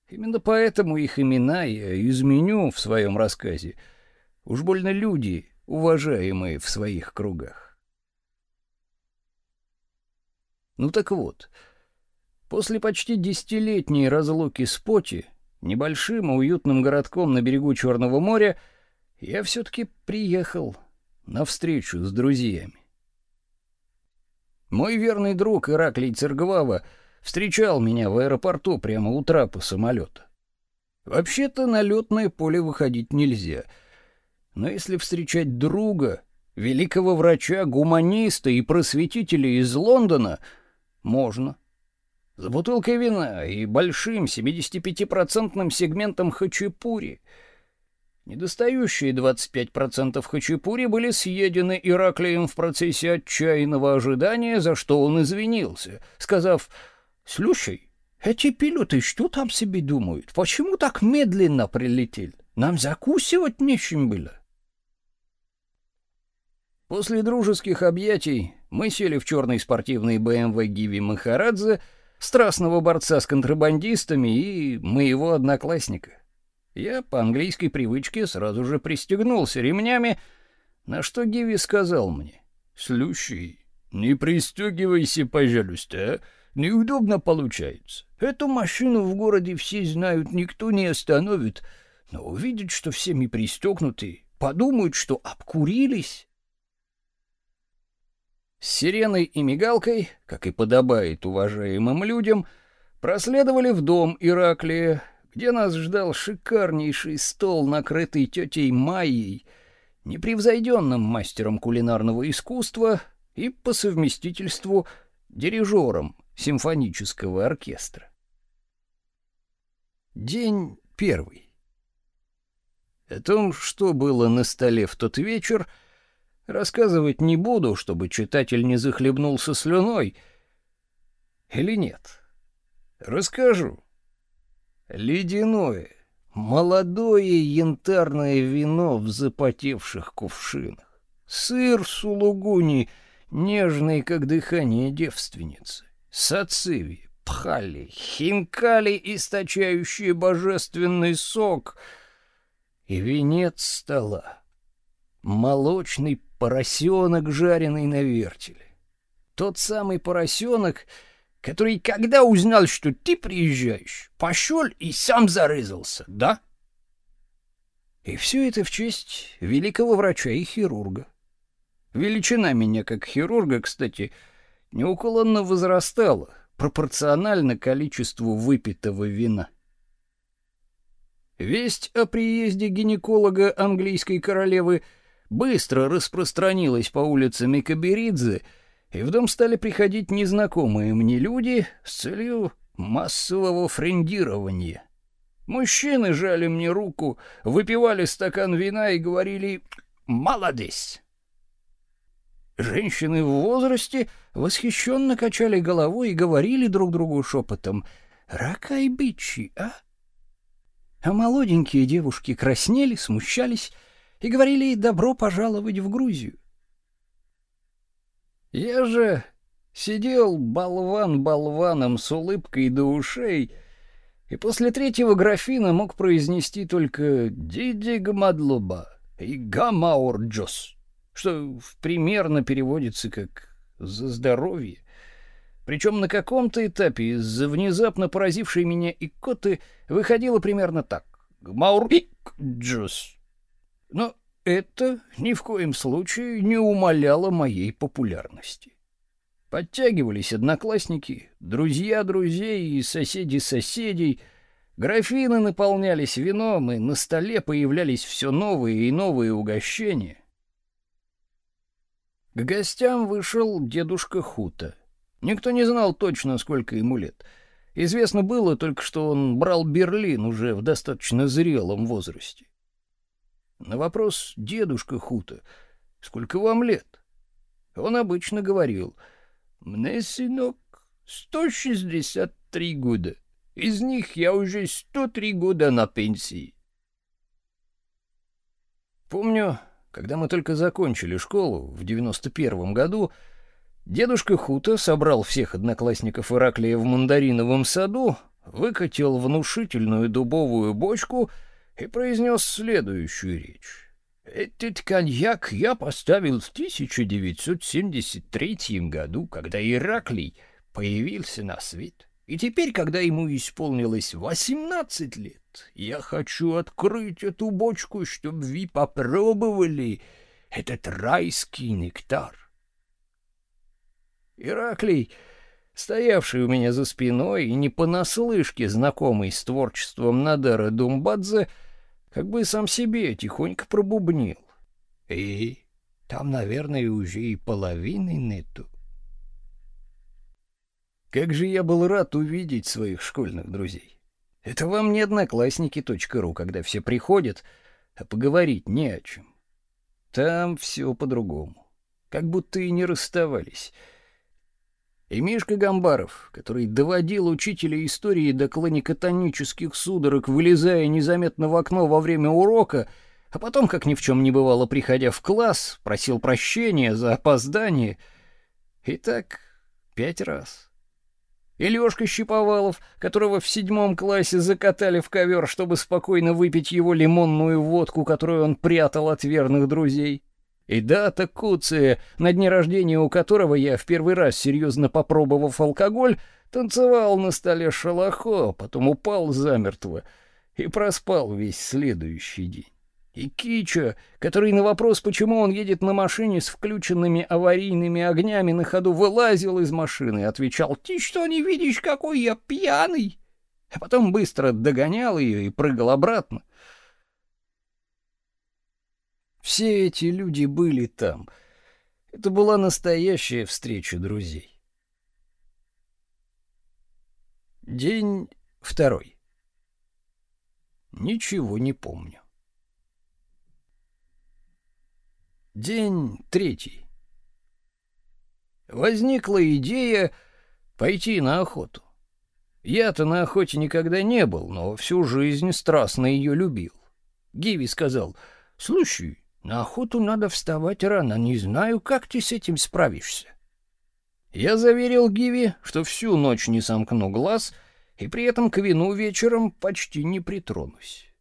Speaker 1: Именно поэтому их имена я изменю в своем рассказе. Уж больно люди, уважаемые в своих кругах. Ну так вот, после почти десятилетней разлуки с Поти, небольшим и уютным городком на берегу Черного моря, я все-таки приехал на встречу с друзьями. Мой верный друг Ираклий Цергвава встречал меня в аэропорту прямо у трапа самолета. Вообще-то на летное поле выходить нельзя, но если встречать друга, великого врача, гуманиста и просветителя из Лондона, можно. За бутылкой вина и большим 75-процентным сегментом хачапури. Недостающие 25% хачапури были съедены Ираклием в процессе отчаянного ожидания, за что он извинился, сказав «Слушай, эти пилоты что там себе думают? Почему так медленно прилетели? Нам закусывать нечем было». После дружеских объятий мы сели в черный спортивный BMW Гиви Махарадзе, страстного борца с контрабандистами и моего одноклассника. Я по английской привычке сразу же пристегнулся ремнями, на что Гиви сказал мне: "Слушай, не пристегивайся, пожалуйста, а? неудобно получается. Эту машину в городе все знают, никто не остановит, но увидят, что все мы пристегнуты, подумают, что обкурились". С сиреной и мигалкой, как и подобает уважаемым людям, проследовали в дом Ираклия, где нас ждал шикарнейший стол, накрытый тетей Майей, непревзойденным мастером кулинарного искусства и по совместительству дирижером симфонического оркестра. День первый. О том, что было на столе в тот вечер, рассказывать не буду, чтобы читатель не захлебнулся слюной. Или нет? Расскажу. Ледяное, молодое янтарное вино в запотевших кувшинах. Сыр сулугуни, нежный, как дыхание девственницы. Сациви, пхали, хинкали, источающие божественный сок. И венец стола. Молочный поросенок, жареный на вертеле. Тот самый поросенок, который, когда узнал, что ты приезжаешь, пошел и сам зарызался, да? И все это в честь великого врача и хирурга. Величина меня как хирурга, кстати, неуклонно возрастала, пропорционально количеству выпитого вина. Весть о приезде гинеколога английской королевы быстро распространилась по улицам Каберидзе, и в дом стали приходить незнакомые мне люди с целью массового френдирования. Мужчины жали мне руку, выпивали стакан вина и говорили «молодец». Женщины в возрасте восхищенно качали головой и говорили друг другу шепотом «Ракай бичи, а?» А молоденькие девушки краснели, смущались и говорили «добро пожаловать в Грузию». Я же сидел болван болваном с улыбкой до ушей, и после третьего графина мог произнести только «Диди Гамадлуба» и «Гамаорджос», что примерно переводится как «за здоровье». Причем на каком-то этапе из-за внезапно поразившей меня икоты выходило примерно так «Гмаурджос». Но это ни в коем случае не умаляло моей популярности. Подтягивались одноклассники, друзья друзей и соседи соседей. Графины наполнялись вином, и на столе появлялись все новые и новые угощения. К гостям вышел дедушка Хута. Никто не знал точно, сколько ему лет. Известно было только, что он брал Берлин уже в достаточно зрелом возрасте. На вопрос дедушка Хута, сколько вам лет? Он обычно говорил, мне, сынок, 163 года. Из них я уже 103 года на пенсии. Помню, когда мы только закончили школу в 91 году, дедушка Хута собрал всех одноклассников Ираклия в мандариновом саду, выкатил внушительную дубовую бочку и произнес следующую речь. Этот коньяк я поставил в 1973 году, когда Ираклий появился на свет. И теперь, когда ему исполнилось 18 лет, я хочу открыть эту бочку, чтобы вы попробовали этот райский нектар. Ираклий, стоявший у меня за спиной и не понаслышке знакомый с творчеством Надара Думбадзе, как бы сам себе тихонько пробубнил. И там, наверное, уже и половины нету. Как же я был рад увидеть своих школьных друзей. Это вам не одноклассники.ру, когда все приходят, а поговорить не о чем. Там все по-другому. Как будто и не расставались. И Мишка Гамбаров, который доводил учителя истории до кланикотонических судорог, вылезая незаметно в окно во время урока, а потом, как ни в чем не бывало, приходя в класс, просил прощения за опоздание. И так пять раз. И Лёшка Щиповалов, которого в седьмом классе закатали в ковер, чтобы спокойно выпить его лимонную водку, которую он прятал от верных друзей. И дата Куция, на дне рождения у которого я в первый раз серьезно попробовав алкоголь, танцевал на столе шалахо, потом упал замертво и проспал весь следующий день. И Кича, который на вопрос, почему он едет на машине с включенными аварийными огнями, на ходу вылазил из машины, отвечал «Ты что не видишь, какой я пьяный?» А потом быстро догонял ее и прыгал обратно. Все эти люди были там. Это была настоящая встреча друзей. День второй. Ничего не помню. День третий. Возникла идея пойти на охоту. Я-то на охоте никогда не был, но всю жизнь страстно ее любил. Гиви сказал, «Слушай, на охоту надо вставать рано, не знаю, как ты с этим справишься». Я заверил Гиви, что всю ночь не сомкну глаз и при этом к вину вечером почти не притронусь.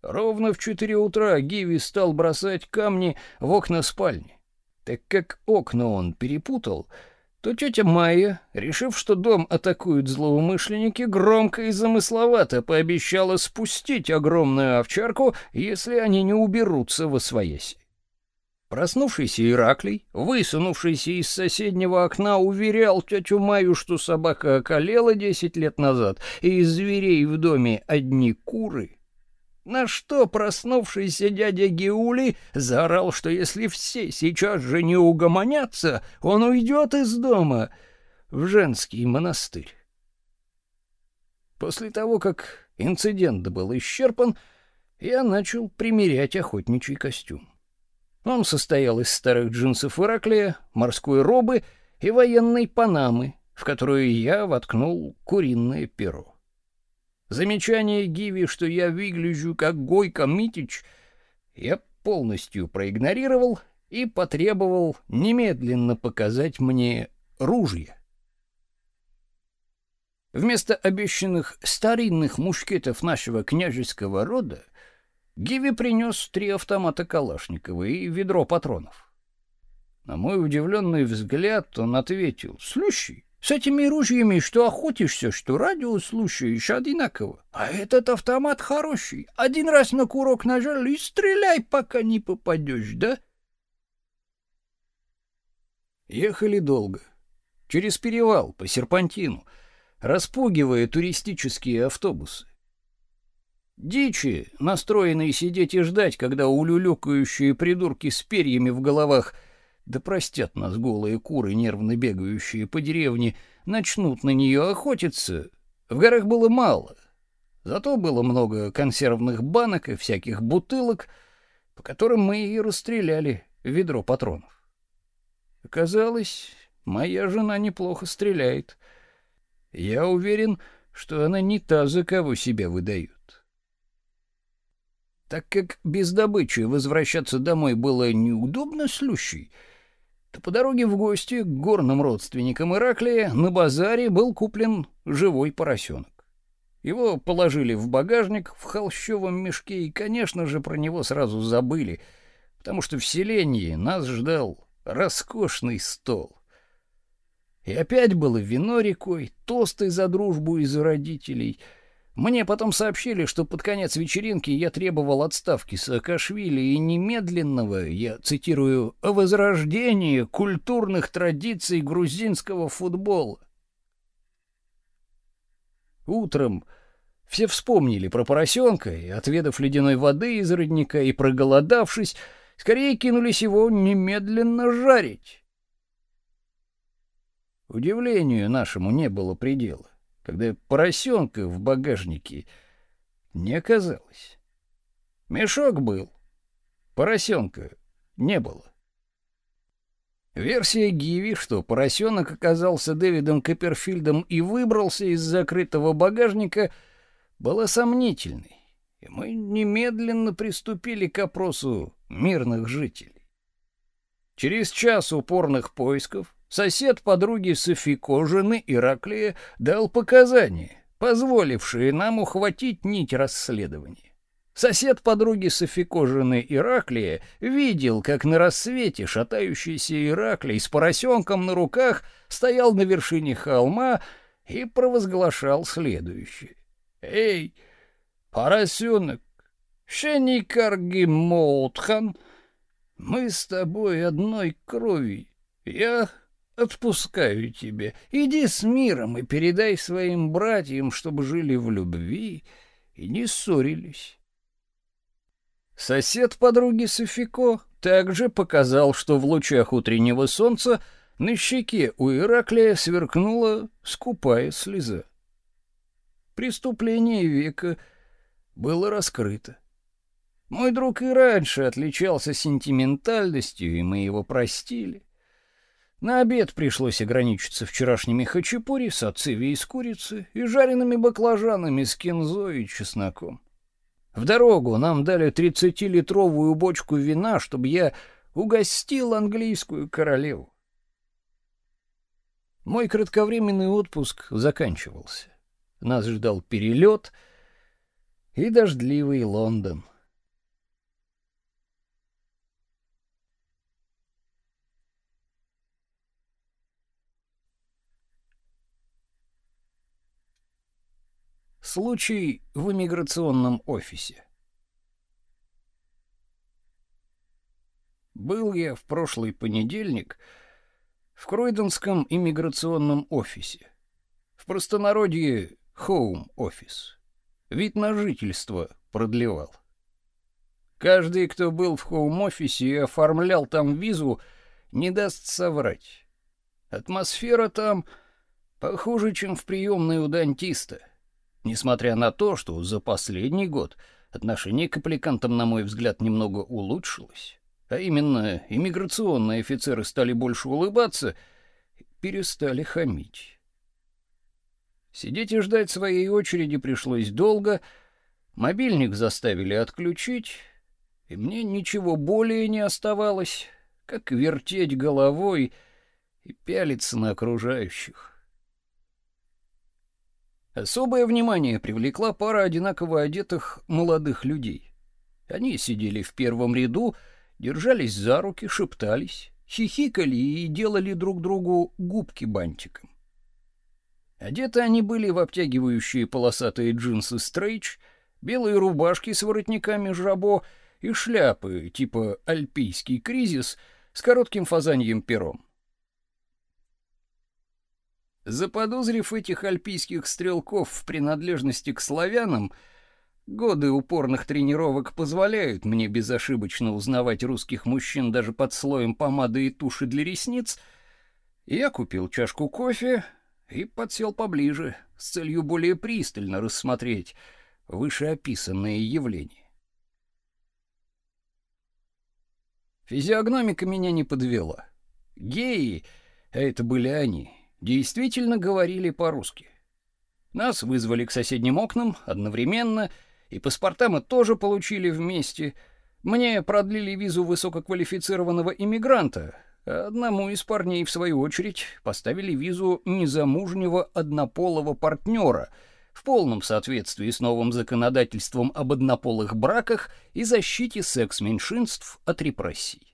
Speaker 1: Ровно в четыре утра Гиви стал бросать камни в окна спальни. Так как окна он перепутал, то тетя Майя, решив, что дом атакуют злоумышленники, громко и замысловато пообещала спустить огромную овчарку, если они не уберутся во свояси. Проснувшийся Ираклий, высунувшийся из соседнего окна, уверял тетю Майю, что собака околела десять лет назад, и из зверей в доме одни куры — на что проснувшийся дядя Геули заорал, что если все сейчас же не угомонятся, он уйдет из дома в женский монастырь. После того, как инцидент был исчерпан, я начал примерять охотничий костюм. Он состоял из старых джинсов Ираклия, морской робы и военной панамы, в которую я воткнул куриное перо. Замечание Гиви, что я выгляжу как Гойко Митич, я полностью проигнорировал и потребовал немедленно показать мне ружье. Вместо обещанных старинных мушкетов нашего княжеского рода Гиви принес три автомата Калашникова и ведро патронов. На мой удивленный взгляд он ответил, «Слушай, с этими ружьями, что охотишься, что радио слушаешь, одинаково. А этот автомат хороший. Один раз на курок нажал и стреляй, пока не попадешь, да? Ехали долго. Через перевал, по серпантину, распугивая туристические автобусы. Дичи, настроенные сидеть и ждать, когда улюлюкающие придурки с перьями в головах Да простят нас голые куры, нервно бегающие по деревне, начнут на нее охотиться. В горах было мало. Зато было много консервных банок и всяких бутылок, по которым мы и расстреляли ведро патронов. Оказалось, моя жена неплохо стреляет. Я уверен, что она не та, за кого себя выдают. Так как без добычи возвращаться домой было неудобно с Лющей, по дороге в гости к горным родственникам Ираклия на базаре был куплен живой поросенок. Его положили в багажник в холщовом мешке и, конечно же, про него сразу забыли, потому что в селении нас ждал роскошный стол. И опять было вино рекой, тосты за дружбу из родителей — мне потом сообщили, что под конец вечеринки я требовал отставки Саакашвили и немедленного, я цитирую, возрождения культурных традиций грузинского футбола. Утром все вспомнили про поросенка и, отведав ледяной воды из родника и проголодавшись, скорее кинулись его немедленно жарить. Удивлению нашему не было предела когда поросенка в багажнике не оказалось. Мешок был, поросенка не было. Версия Гиви, что поросенок оказался Дэвидом Копперфильдом и выбрался из закрытого багажника, была сомнительной, и мы немедленно приступили к опросу мирных жителей. Через час упорных поисков Сосед подруги Софико, жены Ираклия, дал показания, позволившие нам ухватить нить расследования. Сосед подруги Софико, жены Ираклия, видел, как на рассвете шатающийся Ираклий с поросенком на руках стоял на вершине холма и провозглашал следующее. «Эй, поросенок, Шеникарги Моутхан, мы с тобой одной крови. Я Отпускаю тебя. Иди с миром и передай своим братьям, чтобы жили в любви и не ссорились. Сосед подруги Софико также показал, что в лучах утреннего солнца на щеке у Ираклия сверкнула скупая слеза. Преступление века было раскрыто. Мой друг и раньше отличался сентиментальностью, и мы его простили. На обед пришлось ограничиться вчерашними хачапури с ациви из курицы и жареными баклажанами с кинзой и чесноком. В дорогу нам дали тридцатилитровую бочку вина, чтобы я угостил английскую королеву. Мой кратковременный отпуск заканчивался. Нас ждал перелет и дождливый Лондон. Случай в иммиграционном офисе. Был я в прошлый понедельник в Кройденском иммиграционном офисе. В простонародье Home Office. Вид на жительство продлевал. Каждый, кто был в хоум-офисе и оформлял там визу, не даст соврать. Атмосфера там похуже, чем в приемной у дантиста — Несмотря на то, что за последний год отношение к аппликантам, на мой взгляд, немного улучшилось, а именно иммиграционные офицеры стали больше улыбаться, перестали хамить. Сидеть и ждать своей очереди пришлось долго, мобильник заставили отключить, и мне ничего более не оставалось, как вертеть головой и пялиться на окружающих. Особое внимание привлекла пара одинаково одетых молодых людей. Они сидели в первом ряду, держались за руки, шептались, хихикали и делали друг другу губки бантиком. Одеты они были в обтягивающие полосатые джинсы стрейч, белые рубашки с воротниками жабо и шляпы типа «Альпийский кризис» с коротким фазаньем пером. Заподозрив этих альпийских стрелков в принадлежности к славянам, Годы упорных тренировок позволяют мне безошибочно узнавать русских мужчин даже под слоем помады и туши для ресниц. Я купил чашку кофе и подсел поближе с целью более пристально рассмотреть вышеописанные явления. Физиогномика меня не подвела. Геи, а это были они, действительно говорили по-русски. Нас вызвали к соседним окнам одновременно, и паспорта мы тоже получили вместе. Мне продлили визу высококвалифицированного иммигранта, а одному из парней, в свою очередь, поставили визу незамужнего однополого партнера — в полном соответствии с новым законодательством об однополых браках и защите секс-меньшинств от репрессий.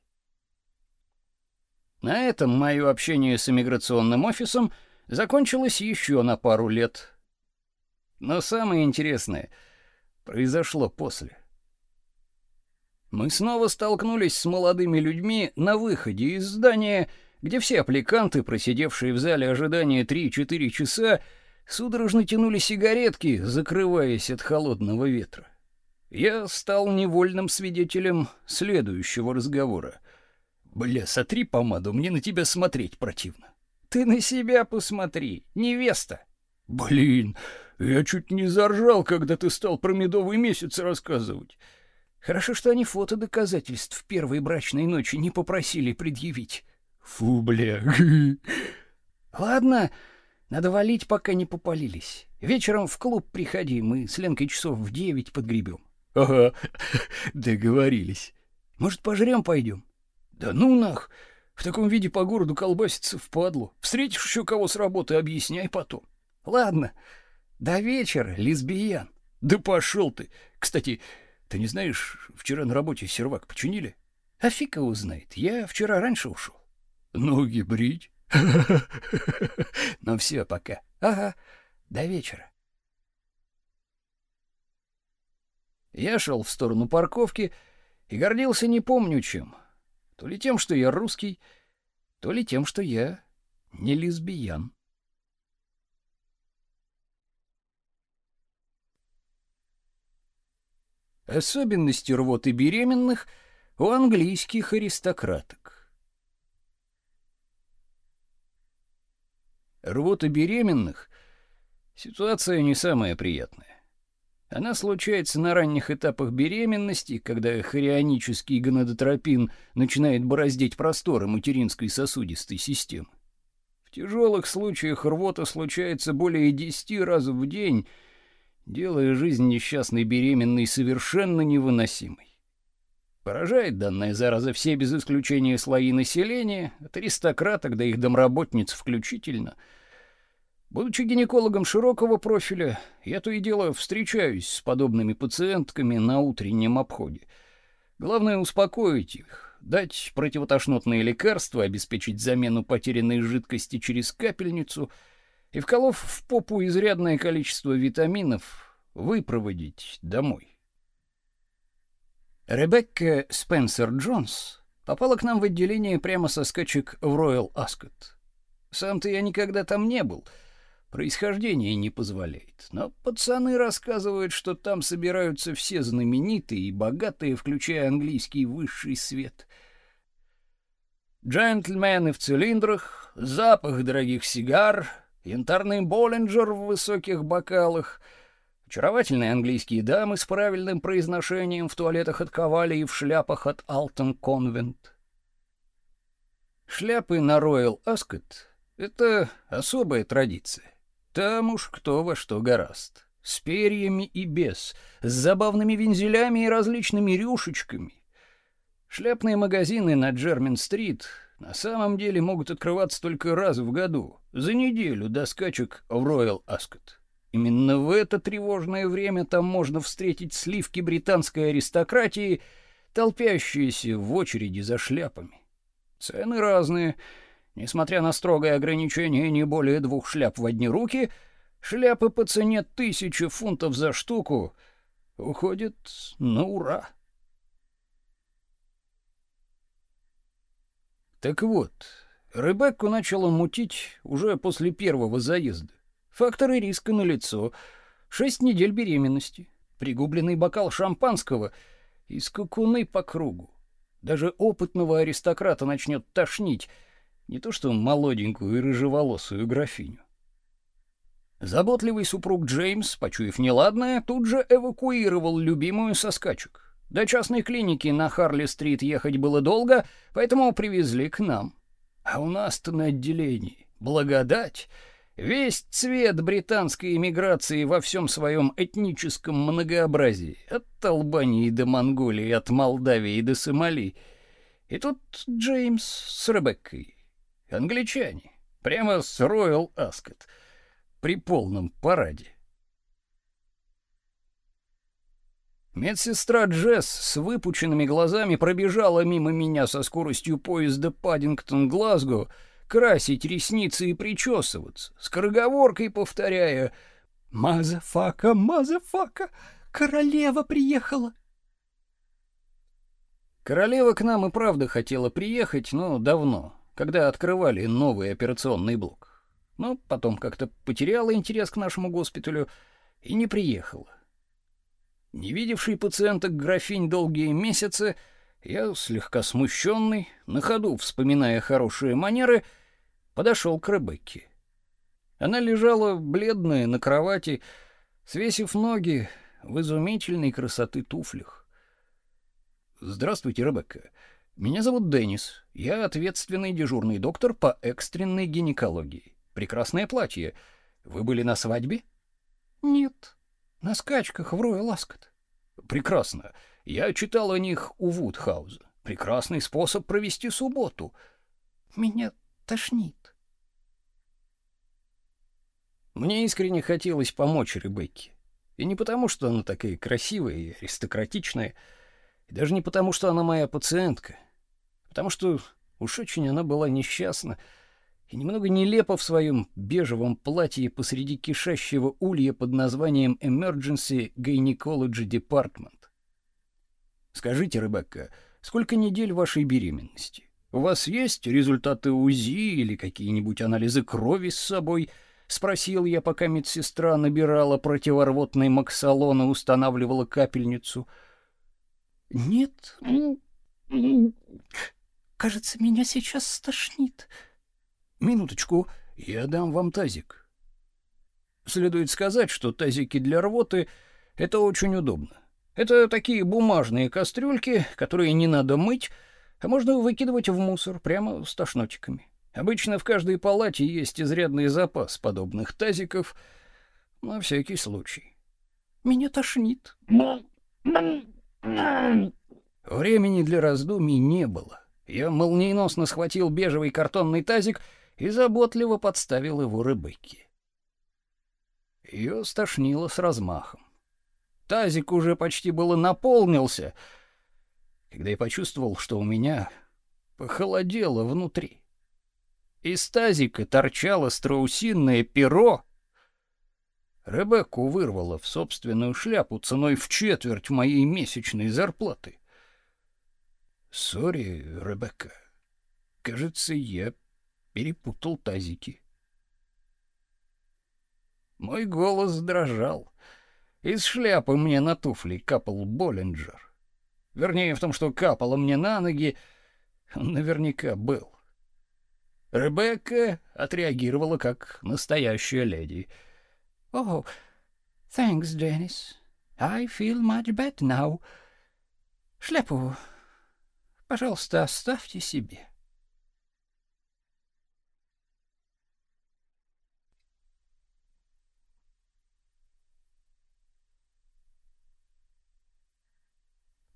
Speaker 1: На этом мое общение с иммиграционным офисом закончилось еще на пару лет. Но самое интересное произошло после. Мы снова столкнулись с молодыми людьми на выходе из здания, где все аппликанты, просидевшие в зале ожидания 3-4 часа, судорожно тянули сигаретки, закрываясь от холодного ветра. Я стал невольным свидетелем следующего разговора. «Бля, сотри помаду, мне на тебя смотреть противно». «Ты на себя посмотри, невеста». «Блин, я чуть не заржал, когда ты стал про медовый месяц рассказывать». Хорошо, что они фото доказательств первой брачной ночи не попросили предъявить. Фу, бля. Ладно, надо валить, пока не попалились. Вечером в клуб приходи, мы с Ленкой часов в девять подгребем. Ага, договорились. Может, пожрем пойдем? Да ну нах! В таком виде по городу колбаситься впадлу. Встретишь еще кого с работы, объясняй потом. Ладно, до вечера, лесбиян. Да пошел ты. Кстати, ты не знаешь, вчера на работе сервак починили? А фиг его знает, я вчера раньше ушел. Ноги брить? Ну все, пока. Ага, до вечера. Я шел в сторону парковки и гордился не помню чем. То ли тем, что я русский, то ли тем, что я не лесбиян. Особенности рвоты беременных у английских аристократок. Рвота беременных — ситуация не самая приятная. Она случается на ранних этапах беременности, когда хорионический гонадотропин начинает бороздить просторы материнской сосудистой системы. В тяжелых случаях рвота случается более 10 раз в день, делая жизнь несчастной беременной совершенно невыносимой. Поражает данная зараза все без исключения слои населения, от аристократок до их домработниц включительно. Будучи гинекологом широкого профиля, я то и дело встречаюсь с подобными пациентками на утреннем обходе. Главное успокоить их, дать противотошнотные лекарства, обеспечить замену потерянной жидкости через капельницу и, вколов в попу изрядное количество витаминов, выпроводить домой. Ребекка Спенсер Джонс попала к нам в отделение прямо со скачек в Royal Ascot. Сам-то я никогда там не был, происхождение не позволяет, но пацаны рассказывают, что там собираются все знаменитые и богатые, включая английский высший свет. Джентльмены в цилиндрах, запах дорогих сигар, янтарный Боллинджер в высоких бокалах — Очаровательные английские дамы с правильным произношением в туалетах от Ковали и в шляпах от Алтон Конвент. Шляпы на Роyal Ascot — это особая традиция. Там уж кто во что гораст. С перьями и без, с забавными вензелями и различными рюшечками. Шляпные магазины на Джермен-стрит на самом деле могут открываться только раз в году, за неделю до скачек в Royal Ascot. Именно в это тревожное время там можно встретить сливки британской аристократии, толпящиеся в очереди за шляпами. Цены разные. Несмотря на строгое ограничение не более двух шляп в одни руки, шляпы по цене тысячи фунтов за штуку уходят на ура. Так вот, Ребекку начало мутить уже после первого заезда. Факторы риска налицо. Шесть недель беременности. пригубленный бокал шампанского и скакуны по кругу. Даже опытного аристократа начнет тошнить, не то что молоденькую и рыжеволосую графиню. Заботливый супруг Джеймс, почуяв неладное, тут же эвакуировал любимую со скачек. До частной клиники на Харли-стрит ехать было долго, поэтому привезли к нам. А у нас-то на отделении благодать, весь цвет британской эмиграции во всем своем этническом многообразии, от Албании до Монголии, от Молдавии до Сомали. И тут Джеймс с Ребеккой, англичане, прямо с Роyal Ascot, при полном параде. Медсестра Джесс с выпученными глазами пробежала мимо меня со скоростью поезда Паддингтон-Глазго, красить ресницы и причесываться, скороговоркой повторяя «Motherfucker, motherfucker, королева приехала!» Королева к нам и правда хотела приехать, но давно, когда открывали новый операционный блок. Но потом как-то потеряла интерес к нашему госпиталю и не приехала. Не видевший пациенток графинь долгие месяцы, я, слегка смущенный, на ходу вспоминая хорошие манеры, подошел к Ребекке. Она лежала бледная на кровати, свесив ноги в изумительной красоты туфлях. Здравствуйте, Ребекка. Меня зовут Денис. Я ответственный дежурный доктор по экстренной гинекологии. Прекрасное платье. Вы были на свадьбе?
Speaker 2: Нет. На скачках в Роя Ласкот.
Speaker 1: Прекрасно. Я читал о них у Вудхауза. Прекрасный способ провести субботу.
Speaker 2: Меня тошнит.
Speaker 1: Мне искренне хотелось помочь Ребекке. И не потому, что она такая красивая и аристократичная, и даже не потому, что она моя пациентка, потому что уж очень она была несчастна, и немного нелепо в своем бежевом платье посреди кишащего улья под названием Emergency Gynecology Department. Скажите, Ребекка, сколько недель вашей беременности? У вас есть результаты УЗИ или какие-нибудь анализы крови с собой? спросил я, пока медсестра набирала противорвотный максалон и устанавливала капельницу.
Speaker 2: Нет. Кажется, меня сейчас стошнит.
Speaker 1: Минуточку, я дам вам тазик. Следует сказать, что тазики для рвоты это очень удобно. Это такие бумажные кастрюльки, которые не надо мыть, а можно выкидывать в мусор прямо с тошнотиками. Обычно в каждой палате есть изрядный запас подобных тазиков на всякий случай.
Speaker 2: Меня тошнит.
Speaker 1: Времени для раздумий не было. Я молниеносно схватил бежевый картонный тазик и заботливо подставил его Ребекке. Ее стошнило с размахом. Тазик уже почти было наполнился, когда я почувствовал, что у меня похолодело внутри. Из тазика торчало страусиное перо. Ребекку вырвало в собственную шляпу ценой в четверть моей месячной зарплаты. Сори, Ребекка. Кажется, я перепутал тазики. Мой голос дрожал. Из шляпы мне на туфли капал Боллинджер. Вернее, в том, что капало мне на ноги, он наверняка был. Ребекка отреагировала как настоящая леди.
Speaker 2: «Oh, thanks, Dennis. I feel much better now. Шляпу, пожалуйста, оставьте себе».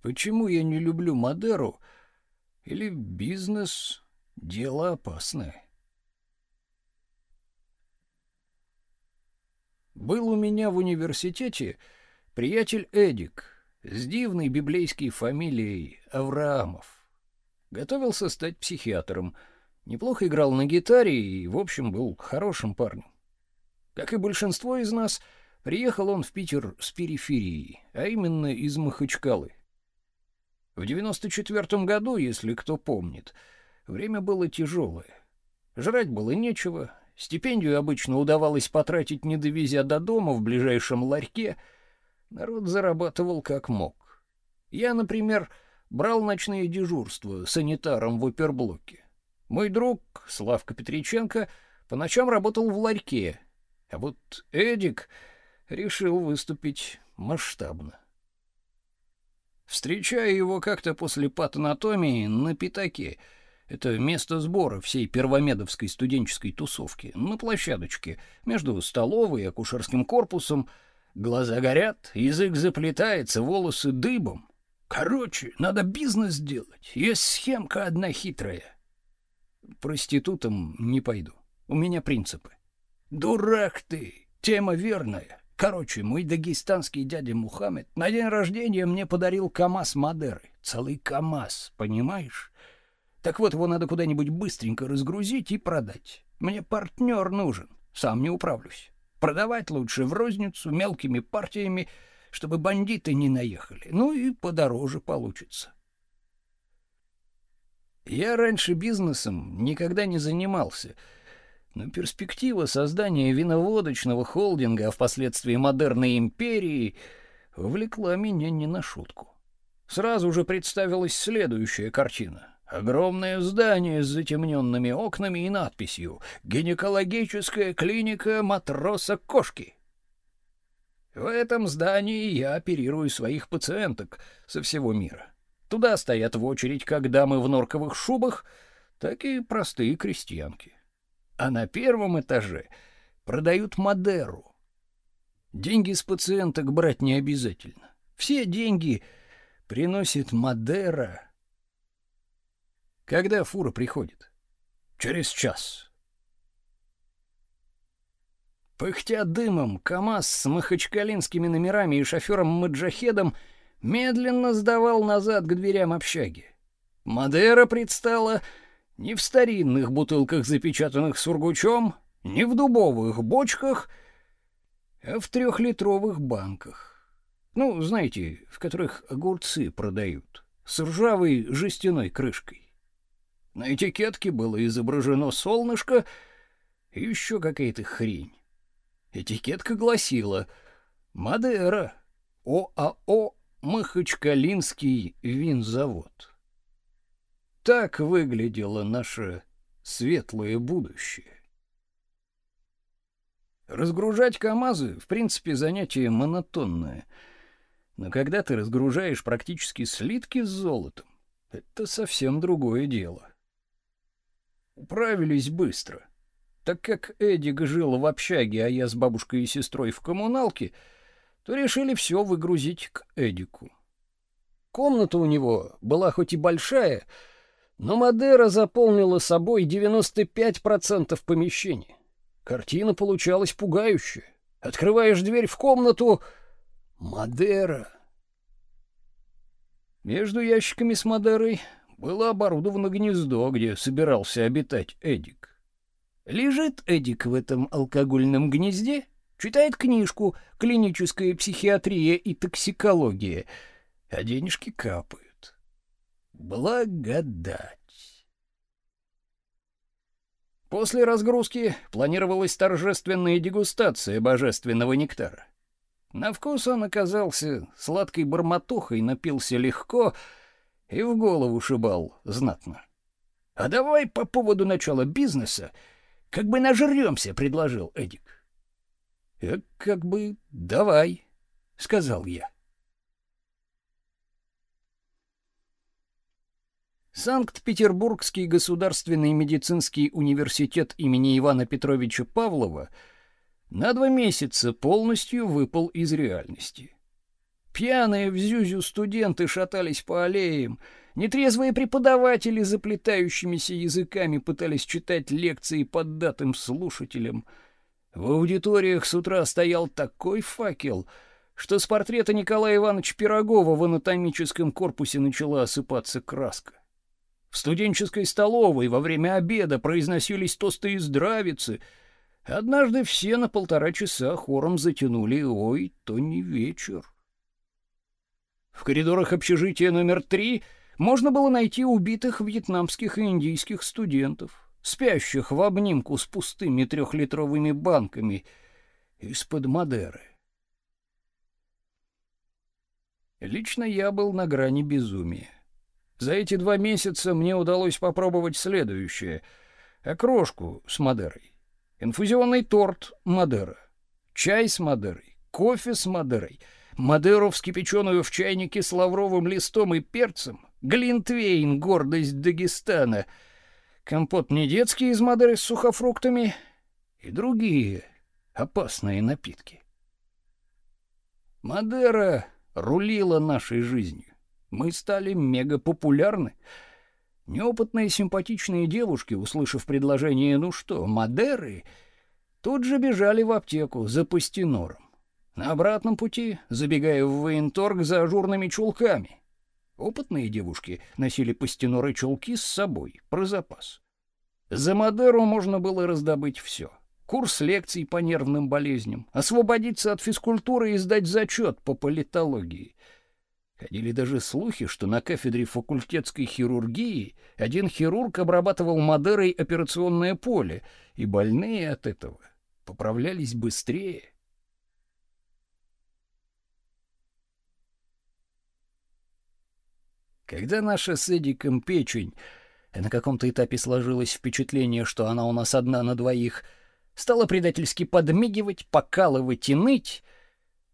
Speaker 1: Почему я не люблю Мадеру? Или бизнес — дело опасное? Был у меня в университете приятель Эдик с дивной библейской фамилией Авраамов. Готовился стать психиатром, неплохо играл на гитаре и, в общем, был хорошим парнем. Как и большинство из нас, приехал он в Питер с периферии, а именно из Махачкалы. В 94 году, если кто помнит, время было тяжелое. Жрать было нечего, стипендию обычно удавалось потратить, не довезя до дома в ближайшем ларьке, Народ зарабатывал как мог. Я, например, брал ночные дежурства санитаром в оперблоке. Мой друг, Славка Петриченко, по ночам работал в ларьке, а вот Эдик решил выступить масштабно. Встречая его как-то после патанатомии на пятаке, это место сбора всей первомедовской студенческой тусовки, на площадочке между столовой и акушерским корпусом, глаза горят, язык заплетается, волосы дыбом. Короче, надо бизнес делать, есть схемка одна хитрая. Проститутом не пойду, у меня принципы. Дурак ты, тема верная. Короче, мой дагестанский дядя Мухаммед на день рождения мне подарил КАМАЗ Мадеры. Целый КАМАЗ, понимаешь? Так вот, его надо куда-нибудь быстренько разгрузить и продать. Мне партнер нужен, сам не управлюсь. Продавать лучше в розницу, мелкими партиями, чтобы бандиты не наехали. Ну и подороже получится. Я раньше бизнесом никогда не занимался — но перспектива создания виноводочного холдинга, а впоследствии модерной империи, увлекла меня не на шутку. Сразу же представилась следующая картина. Огромное здание с затемненными окнами и надписью «Гинекологическая клиника матроса-кошки». В этом здании я оперирую своих пациенток со всего мира. Туда стоят в очередь как дамы в норковых шубах, так и простые крестьянки а на первом этаже продают Мадеру. Деньги с пациенток брать не обязательно. Все деньги приносит Мадера. Когда фура приходит? Через час. Пыхтя дымом, КамАЗ с махачкалинскими номерами и шофером-маджахедом медленно сдавал назад к дверям общаги. Мадера предстала ни в старинных бутылках, запечатанных сургучом, ни в дубовых бочках, а в трехлитровых банках. Ну, знаете, в которых огурцы продают, с ржавой жестяной крышкой. На этикетке было изображено солнышко и еще какая-то хрень. Этикетка гласила «Мадера, ОАО Махачкалинский винзавод». Так выглядело наше светлое будущее. Разгружать КАМАЗы, в принципе, занятие монотонное. Но когда ты разгружаешь практически слитки с золотом, это совсем другое дело. Управились быстро. Так как Эдик жил в общаге, а я с бабушкой и сестрой в коммуналке, то решили все выгрузить к Эдику. Комната у него была хоть и большая, но Мадера заполнила собой 95% помещения. Картина получалась пугающая. Открываешь дверь в комнату — Мадера. Между ящиками с Мадерой было оборудовано гнездо, где собирался обитать Эдик. Лежит Эдик в этом алкогольном гнезде, читает книжку «Клиническая психиатрия и токсикология», а денежки капают благодать. После разгрузки планировалась торжественная дегустация божественного нектара. На вкус он оказался сладкой бормотухой, напился легко и в голову шибал знатно. «А давай по поводу начала бизнеса как бы нажрёмся», — предложил Эдик. «Э, «Как бы давай», — сказал я. Санкт-Петербургский государственный медицинский университет имени Ивана Петровича Павлова на два месяца полностью выпал из реальности. Пьяные в зюзю студенты шатались по аллеям, нетрезвые преподаватели заплетающимися языками пытались читать лекции поддатым слушателям. В аудиториях с утра стоял такой факел, что с портрета Николая Ивановича Пирогова в анатомическом корпусе начала осыпаться краска. В студенческой столовой во время обеда произносились тосты и здравицы. Однажды все на полтора часа хором затянули «Ой, то не вечер». В коридорах общежития номер три можно было найти убитых вьетнамских и индийских студентов, спящих в обнимку с пустыми трехлитровыми банками из-под Мадеры. Лично я был на грани безумия. За эти два месяца мне удалось попробовать следующее: окрошку с Мадерой, инфузионный торт Мадера, чай с Мадерой, кофе с Мадерой, Мадеру вскипяченную в чайнике с лавровым листом и перцем, глинтвейн гордость Дагестана, компот не детский из Мадеры с сухофруктами и другие опасные напитки. Мадера рулила нашей жизнью. Мы стали мегапопулярны. Неопытные симпатичные девушки, услышав предложение «ну что, Мадеры», тут же бежали в аптеку за пастинором. На обратном пути, забегая в военторг за ажурными чулками. Опытные девушки носили пастиноры чулки с собой, про запас. За Мадеру можно было раздобыть все — курс лекций по нервным болезням, освободиться от физкультуры и сдать зачет по политологии. Ходили даже слухи, что на кафедре факультетской хирургии один хирург обрабатывал Мадерой операционное поле, и больные от этого поправлялись быстрее. Когда наша с Эдиком печень, на каком-то этапе сложилось впечатление, что она у нас одна на двоих — стала предательски подмигивать, покалывать и ныть,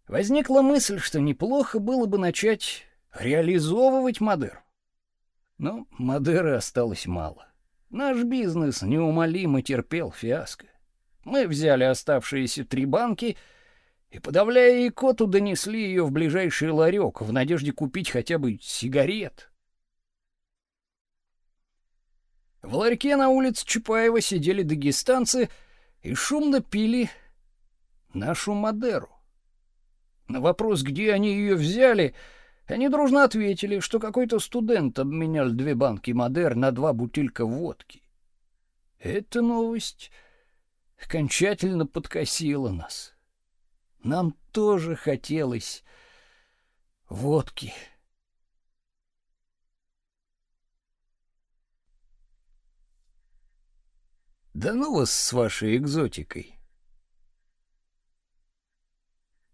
Speaker 1: возникла мысль, что неплохо было бы начать реализовывать Мадер. Но Мадеры осталось мало. Наш бизнес неумолимо терпел фиаско. Мы взяли оставшиеся три банки и, подавляя икоту, донесли ее в ближайший ларек в надежде купить хотя бы сигарет. В ларьке на улице Чапаева сидели дагестанцы — и шумно пили нашу Мадеру. На вопрос, где они ее взяли, они дружно ответили, что какой-то студент обменял две банки Мадер на два бутылька водки. Эта новость окончательно подкосила нас. Нам тоже хотелось водки. Да ну вас с вашей экзотикой.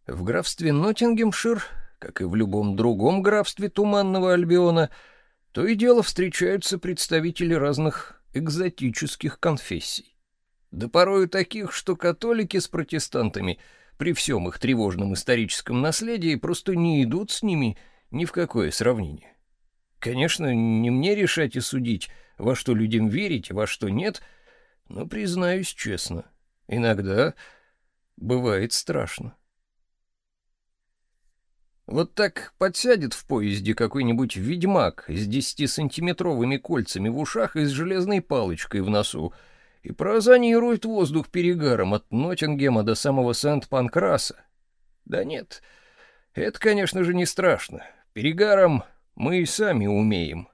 Speaker 1: В графстве Ноттингемшир, как и в любом другом графстве Туманного Альбиона, то и дело встречаются представители разных экзотических конфессий. Да порой таких, что католики с протестантами при всем их тревожном историческом наследии просто не идут с ними ни в какое сравнение. Конечно, не мне решать и судить, во что людям верить, во что нет — но, признаюсь честно, иногда бывает страшно. Вот так подсядет в поезде какой-нибудь ведьмак с десятисантиметровыми кольцами в ушах и с железной палочкой в носу и проозонирует воздух перегаром от Ноттингема до самого Сент-Панкраса. Да нет, это, конечно же, не страшно. Перегаром мы и сами умеем.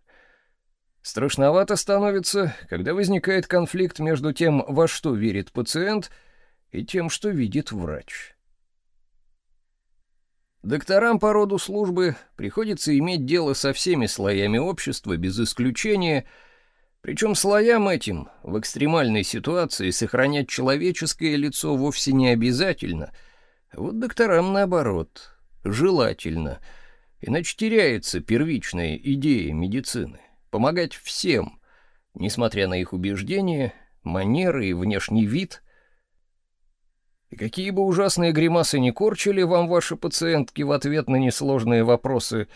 Speaker 1: Страшновато становится, когда возникает конфликт между тем, во что верит пациент, и тем, что видит врач. Докторам по роду службы приходится иметь дело со всеми слоями общества без исключения, причем слоям этим в экстремальной ситуации сохранять человеческое лицо вовсе не обязательно, вот докторам наоборот, желательно, иначе теряется первичная идея медицины. Помогать всем, несмотря на их убеждения, манеры и внешний вид. И какие бы ужасные гримасы ни корчили вам ваши пациентки в ответ на несложные вопросы,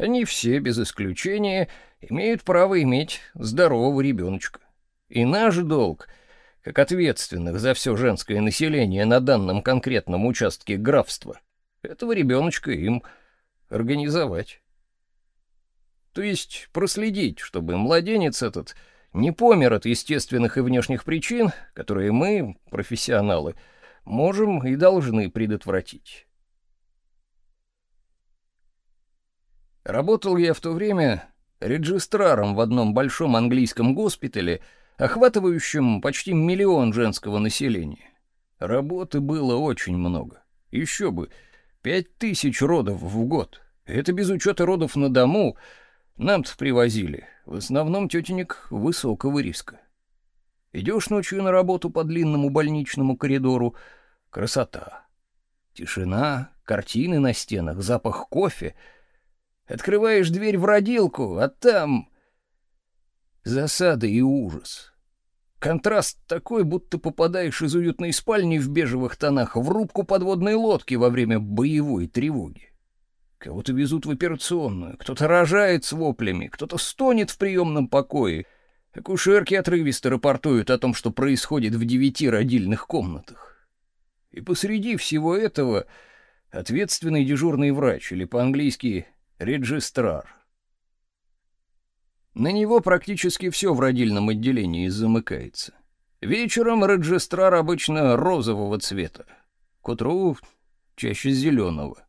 Speaker 1: они все, без исключения, имеют право иметь здорового ребеночка. И наш долг, как ответственных за все женское население на данном конкретном участке графства, этого ребеночка им организовать. То есть проследить, чтобы младенец этот не помер от естественных и внешних причин, которые мы, профессионалы, можем и должны предотвратить. Работал я в то время регистраром в одном большом английском госпитале, охватывающем почти миллион женского населения. Работы было очень много. Еще бы, пять тысяч родов в год. Это без учета родов на дому — нам-то привозили, в основном тетенек высокого риска. Идешь ночью на работу по длинному больничному коридору — красота. Тишина, картины на стенах, запах кофе. Открываешь дверь в родилку, а там засада и ужас. Контраст такой, будто попадаешь из уютной спальни в бежевых тонах в рубку подводной лодки во время боевой тревоги. Кого-то везут в операционную, кто-то рожает с воплями, кто-то стонет в приемном покое. Акушерки отрывисто рапортуют о том, что происходит в девяти родильных комнатах. И посреди всего этого ответственный дежурный врач, или по-английски регистрар. На него практически все в родильном отделении замыкается. Вечером регистрар обычно розового цвета, к утру чаще зеленого.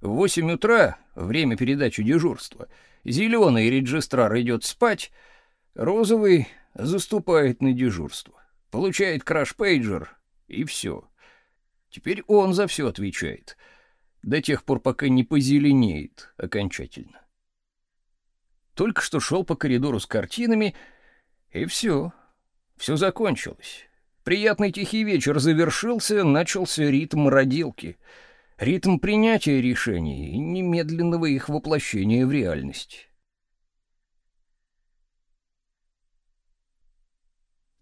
Speaker 1: В 8 утра, время передачи дежурства, зеленый регистрар идет спать, розовый заступает на дежурство, получает краш-пейджер и все. Теперь он за все отвечает, до тех пор, пока не позеленеет окончательно. Только что шел по коридору с картинами, и все, все закончилось. Приятный тихий вечер завершился, начался ритм родилки — ритм принятия решений и немедленного их воплощения в реальность.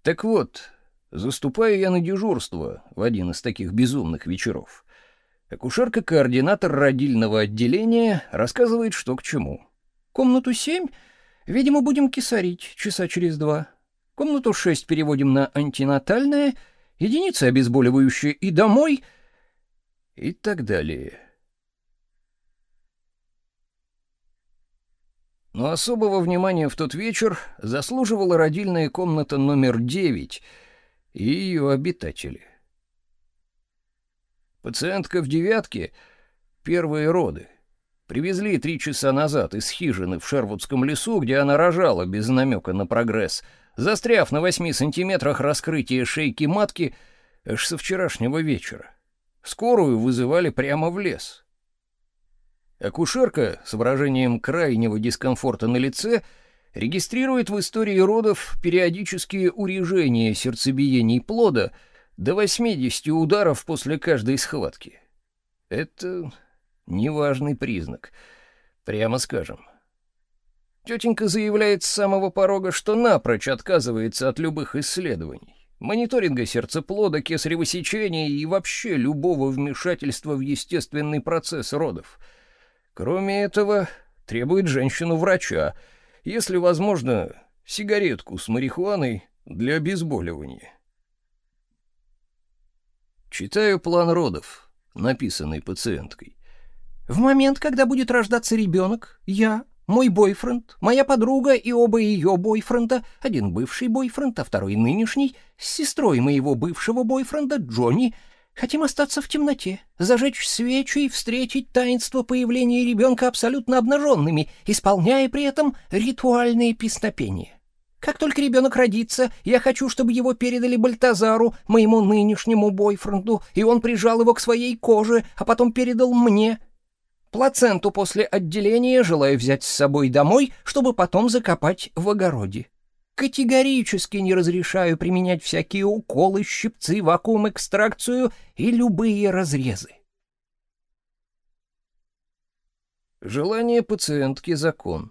Speaker 1: Так вот, заступаю я на дежурство в один из таких безумных вечеров. Акушерка-координатор родильного отделения рассказывает, что к чему. Комнату семь, видимо, будем кисарить часа через два. Комнату шесть переводим на антинатальное, единица обезболивающая и домой — и так далее. Но особого внимания в тот вечер заслуживала родильная комната номер 9 и ее обитатели. Пациентка в девятке — первые роды. Привезли три часа назад из хижины в Шервудском лесу, где она рожала без намека на прогресс, застряв на восьми сантиметрах раскрытия шейки матки аж со вчерашнего вечера. Скорую вызывали прямо в лес. Акушерка с выражением крайнего дискомфорта на лице регистрирует в истории родов периодические урежения сердцебиений плода до 80 ударов после каждой схватки. Это неважный признак, прямо скажем. Тетенька заявляет с самого порога, что напрочь отказывается от любых исследований мониторинга сердцеплода, кесарево сечения и вообще любого вмешательства в естественный процесс родов. Кроме этого, требует женщину-врача, если возможно, сигаретку с марихуаной для обезболивания. Читаю план родов, написанный пациенткой. В момент, когда будет рождаться ребенок, я, мой бойфренд, моя подруга и оба ее бойфренда, один бывший бойфренд, а второй нынешний, с сестрой моего бывшего бойфренда Джонни, хотим остаться в темноте, зажечь свечи и встретить таинство появления ребенка абсолютно обнаженными, исполняя при этом ритуальные песнопения. Как только ребенок родится, я хочу, чтобы его передали Бальтазару, моему нынешнему бойфренду, и он прижал его к своей коже, а потом передал мне — Плаценту после отделения желаю взять с собой домой, чтобы потом закопать в огороде. Категорически не разрешаю применять всякие уколы, щипцы, вакуум-экстракцию и любые разрезы. Желание пациентки — закон.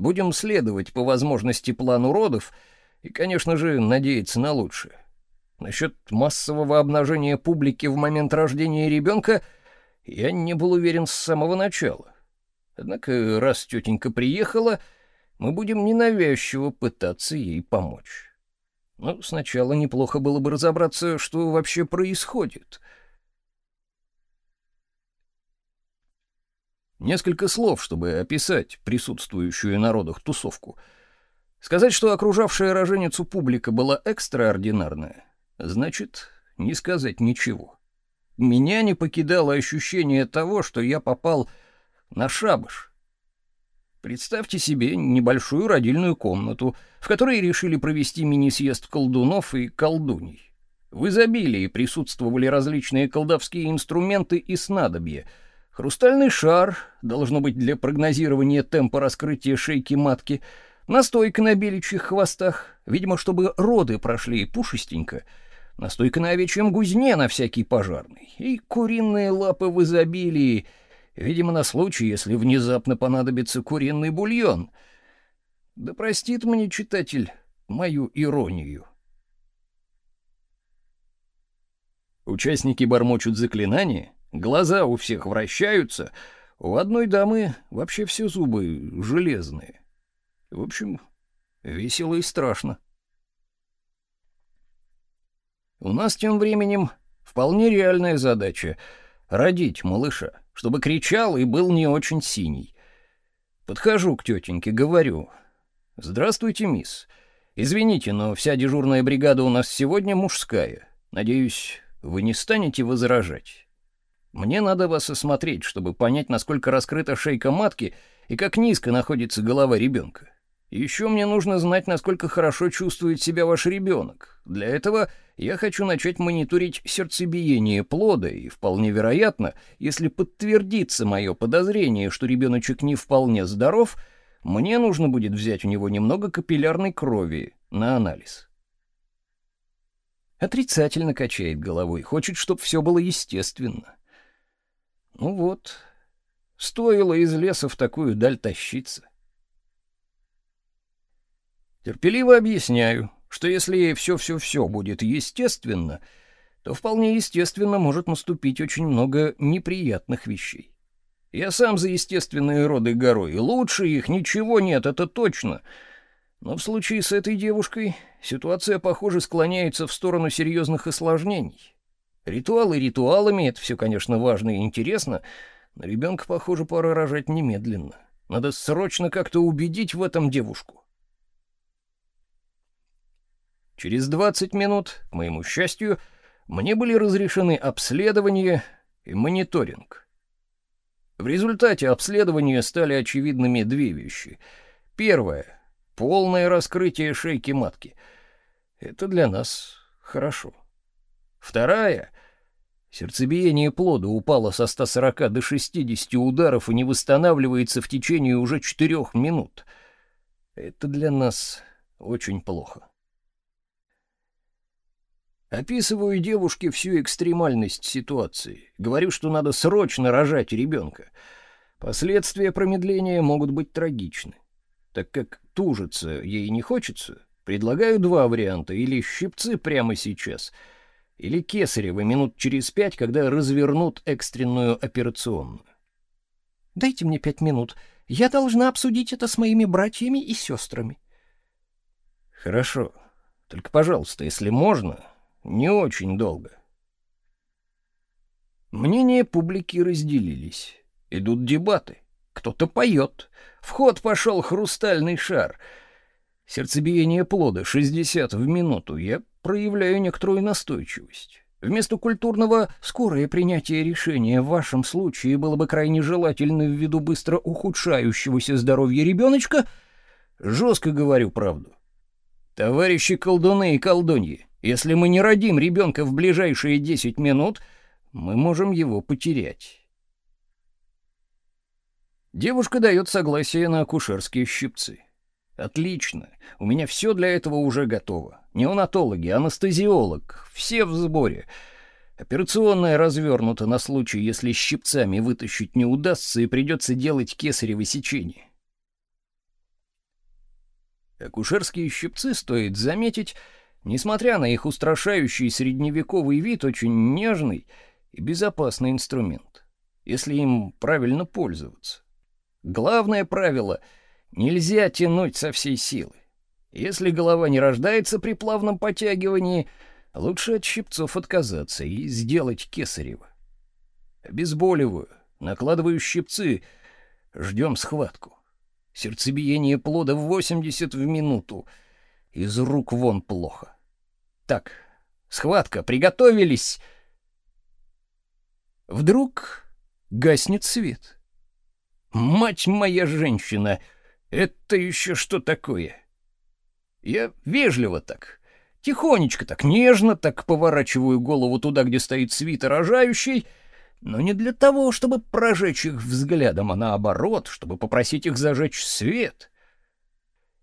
Speaker 1: Будем следовать по возможности плану родов и, конечно же, надеяться на лучшее. Насчет массового обнажения публики в момент рождения ребенка — я не был уверен с самого начала. Однако, раз тетенька приехала, мы будем ненавязчиво пытаться ей помочь. Но сначала неплохо было бы разобраться, что вообще происходит. Несколько слов, чтобы описать присутствующую на родах тусовку. Сказать, что окружавшая роженицу публика была экстраординарная, значит не сказать ничего. Меня не покидало ощущение того, что я попал на шабаш. Представьте себе небольшую родильную комнату, в которой решили провести мини-съезд колдунов и колдуней. В изобилии присутствовали различные колдовские инструменты и снадобья. Хрустальный шар, должно быть для прогнозирования темпа раскрытия шейки матки, настойка на беличьих хвостах, видимо, чтобы роды прошли пушистенько — настойка на овечьем гузне на всякий пожарный, и куриные лапы в изобилии, Видимо, на случай, если внезапно понадобится куриный бульон. Да простит мне читатель мою иронию. Участники бормочут заклинания, глаза у всех вращаются, у одной дамы вообще все зубы железные. В общем, весело и страшно. У нас тем временем вполне реальная задача — родить малыша, чтобы кричал и был не очень синий. Подхожу к тетеньке, говорю. «Здравствуйте, мисс. Извините, но вся дежурная бригада у нас сегодня мужская. Надеюсь, вы не станете возражать. Мне надо вас осмотреть, чтобы понять, насколько раскрыта шейка матки и как низко находится голова ребенка. Еще мне нужно знать, насколько хорошо чувствует себя ваш ребенок. Для этого я хочу начать мониторить сердцебиение плода, и вполне вероятно, если подтвердится мое подозрение, что ребеночек не вполне здоров, мне нужно будет взять у него немного капиллярной крови на анализ. Отрицательно качает головой, хочет, чтобы все было естественно. Ну вот, стоило из леса в такую даль тащиться. Терпеливо объясняю, что если все-все-все будет естественно, то вполне естественно может наступить очень много неприятных вещей. Я сам за естественные роды горой, лучше их ничего нет, это точно — но в случае с этой девушкой ситуация, похоже, склоняется в сторону серьезных осложнений. Ритуалы ритуалами, это все, конечно, важно и интересно, но ребенка, похоже, пора рожать немедленно. Надо срочно как-то убедить в этом девушку. Через 20 минут, к моему счастью, мне были разрешены обследование и мониторинг. В результате обследования стали очевидными две вещи. Первое — полное раскрытие шейки матки. Это для нас хорошо. Вторая сердцебиение плода упало со 140 до 60 ударов и не восстанавливается в течение уже 4 минут. Это для нас очень плохо. Описываю девушке всю экстремальность ситуации. Говорю, что надо срочно рожать ребенка. Последствия промедления могут быть трагичны. Так как тужиться ей не хочется, предлагаю два варианта. Или щипцы прямо сейчас, или кесарево минут через пять, когда развернут экстренную операционную.
Speaker 2: «Дайте мне пять минут. Я должна обсудить это с моими братьями и сестрами».
Speaker 1: «Хорошо. Только, пожалуйста, если можно, не очень долго». Мнения публики разделились. Идут дебаты. Кто-то поет. В ход пошел хрустальный шар. Сердцебиение плода 60 в минуту. Я проявляю некоторую настойчивость. Вместо культурного «скорое принятие решения» в вашем случае было бы крайне желательно ввиду быстро ухудшающегося здоровья ребеночка, жестко говорю правду. Товарищи колдуны и колдуньи, если мы не родим ребенка в ближайшие 10 минут, мы можем его потерять. Девушка дает согласие на акушерские щипцы. Отлично. У меня все для этого уже готово. Неонатологи, анестезиолог, все в сборе. Операционная развернута на случай, если щипцами вытащить не удастся и придется делать кесарево сечение. Акушерские щипцы, стоит заметить, несмотря на их устрашающий средневековый вид, очень нежный и безопасный инструмент, если им правильно пользоваться. Главное правило — нельзя тянуть со всей силы. Если голова не рождается при плавном потягивании, лучше от щипцов отказаться и сделать кесарево. Обезболиваю, накладываю щипцы, ждем схватку. Сердцебиение плода в 80 в минуту. Из рук вон плохо. Так, схватка, приготовились. Вдруг гаснет свет. Мать моя женщина, это еще что такое? Я вежливо так, тихонечко так, нежно так поворачиваю голову туда, где стоит свита рожающей, но не для того, чтобы прожечь их взглядом, а наоборот, чтобы попросить их зажечь свет.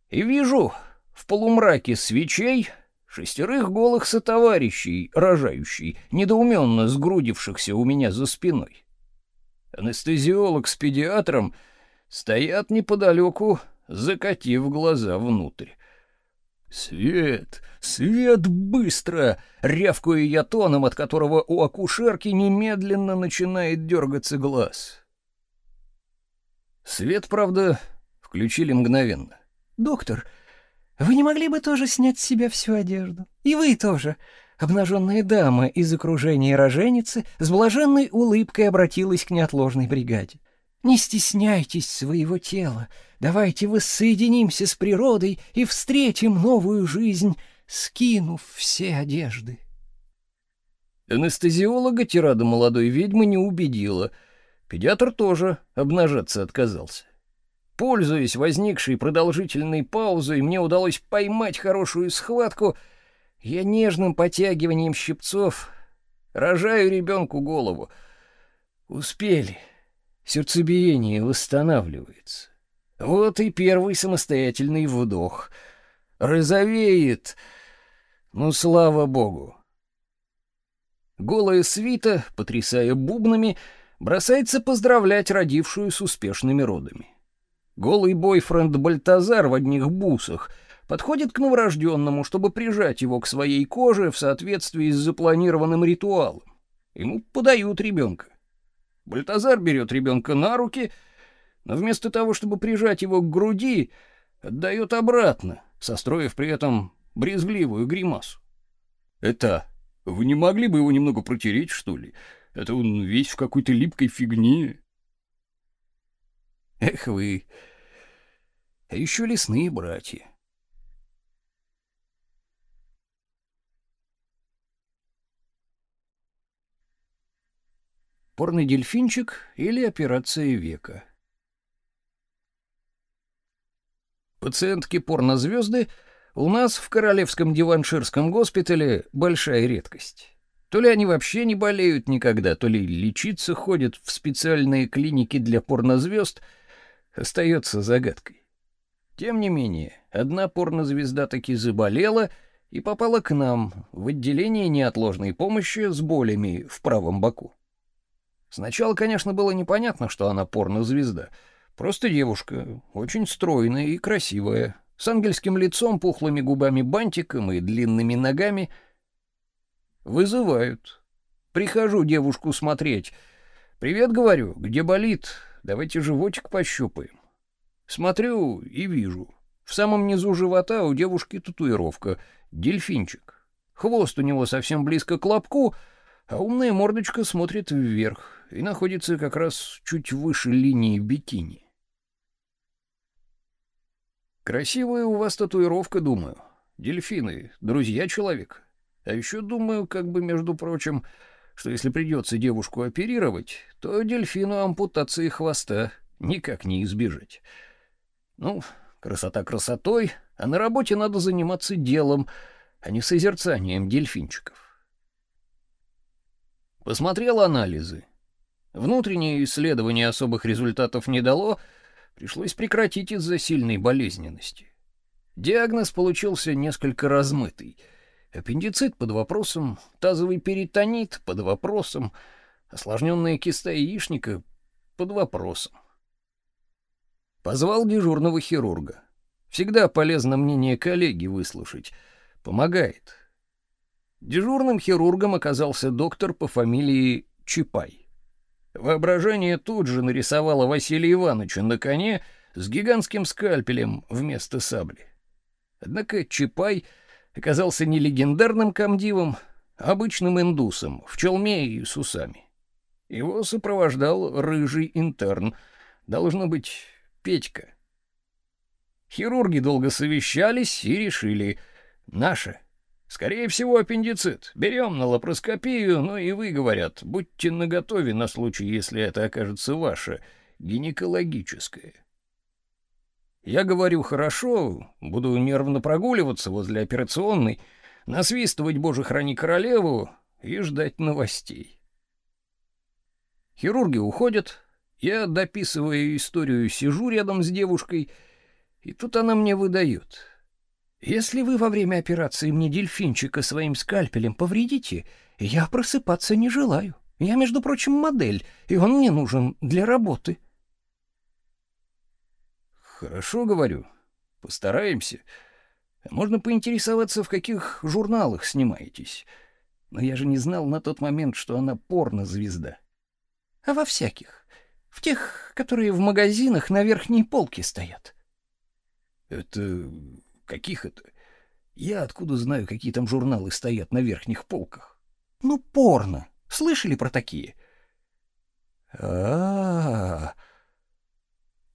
Speaker 1: И вижу в полумраке свечей шестерых голых сотоварищей, рожающей, недоуменно сгрудившихся у меня за спиной. Анестезиолог с педиатром стоят неподалеку, закатив глаза внутрь. «Свет! Свет, быстро!» — рявкаю я тоном, от которого у акушерки немедленно начинает дергаться глаз. Свет, правда, включили мгновенно.
Speaker 2: «Доктор, вы не могли бы тоже снять с себя всю одежду? И вы тоже!» Обнаженная дама из окружения роженицы с блаженной улыбкой обратилась к неотложной бригаде. «Не стесняйтесь своего тела. Давайте воссоединимся с природой и встретим новую жизнь, скинув все одежды».
Speaker 1: Анестезиолога тирада молодой ведьмы не убедила. Педиатр тоже обнажаться отказался. Пользуясь возникшей продолжительной паузой, мне удалось поймать хорошую схватку — я нежным потягиванием щипцов рожаю ребенку голову. Успели. Сердцебиение восстанавливается. Вот и первый самостоятельный вдох. Розовеет. Ну, слава богу. Голая свита, потрясая бубнами, бросается поздравлять родившую с успешными родами. Голый бойфренд Бальтазар в одних бусах — подходит к новорожденному, чтобы прижать его к своей коже в соответствии с запланированным ритуалом. Ему подают ребенка. Бальтазар берет ребенка на руки, но вместо того, чтобы прижать его к груди, отдает обратно, состроив при этом брезгливую гримасу. «Это... Вы не могли бы его немного протереть, что ли? Это он весь в какой-то липкой фигне». Эх вы... А еще лесные братья. Порный дельфинчик или операция века. Пациентки порнозвезды у нас в Королевском диванширском госпитале большая редкость. То ли они вообще не болеют никогда, то ли лечиться ходят в специальные клиники для порнозвезд, остается загадкой. Тем не менее, одна порнозвезда таки заболела и попала к нам в отделение неотложной помощи с болями в правом боку. Сначала, конечно, было непонятно, что она порнозвезда. Просто девушка, очень стройная и красивая, с ангельским лицом, пухлыми губами-бантиком и длинными ногами. Вызывают. Прихожу девушку смотреть. «Привет, — говорю, — где болит? Давайте животик пощупаем». Смотрю и вижу. В самом низу живота у девушки татуировка — дельфинчик. Хвост у него совсем близко к лобку, а умная мордочка смотрит вверх и находится как раз чуть выше линии бикини. Красивая у вас татуировка, думаю. Дельфины — друзья человека. А еще думаю, как бы, между прочим, что если придется девушку оперировать, то дельфину ампутации хвоста никак не избежать. Ну, красота красотой, а на работе надо заниматься делом, а не созерцанием дельфинчиков. Посмотрел анализы. Внутреннее исследование особых результатов не дало, пришлось прекратить из-за сильной болезненности. Диагноз получился несколько размытый. Аппендицит под вопросом, тазовый перитонит под вопросом, осложненная киста яичника под вопросом. Позвал дежурного хирурга. Всегда полезно мнение коллеги выслушать. Помогает. Дежурным хирургом оказался доктор по фамилии Чипай. Воображение тут же нарисовало Василия Ивановича на коне с гигантским скальпелем вместо сабли. Однако Чапай оказался не легендарным комдивом, а обычным индусом в челме и с усами. Его сопровождал рыжий интерн, должно быть, Петька. Хирурги долго совещались и решили — наше — Скорее всего, аппендицит. Берем на лапароскопию, но и вы, говорят, будьте наготове на случай, если это окажется ваше, гинекологическое. Я говорю, хорошо, буду нервно прогуливаться возле операционной, насвистывать «Боже, храни королеву» и ждать новостей. Хирурги уходят, я, дописывая историю, сижу рядом с девушкой, и тут она мне выдает — если вы во время операции мне дельфинчика своим скальпелем повредите, я просыпаться не желаю.
Speaker 2: Я, между прочим, модель, и он мне нужен для работы.
Speaker 1: Хорошо, говорю. Постараемся. Можно поинтересоваться, в каких журналах снимаетесь. Но я же не знал на тот момент, что она порно-звезда.
Speaker 2: А во всяких. В тех, которые в магазинах на верхней полке стоят.
Speaker 1: Это каких это? Я откуда знаю, какие там журналы стоят на верхних полках?
Speaker 2: Ну, порно. Слышали про такие?
Speaker 1: А, -а, -а.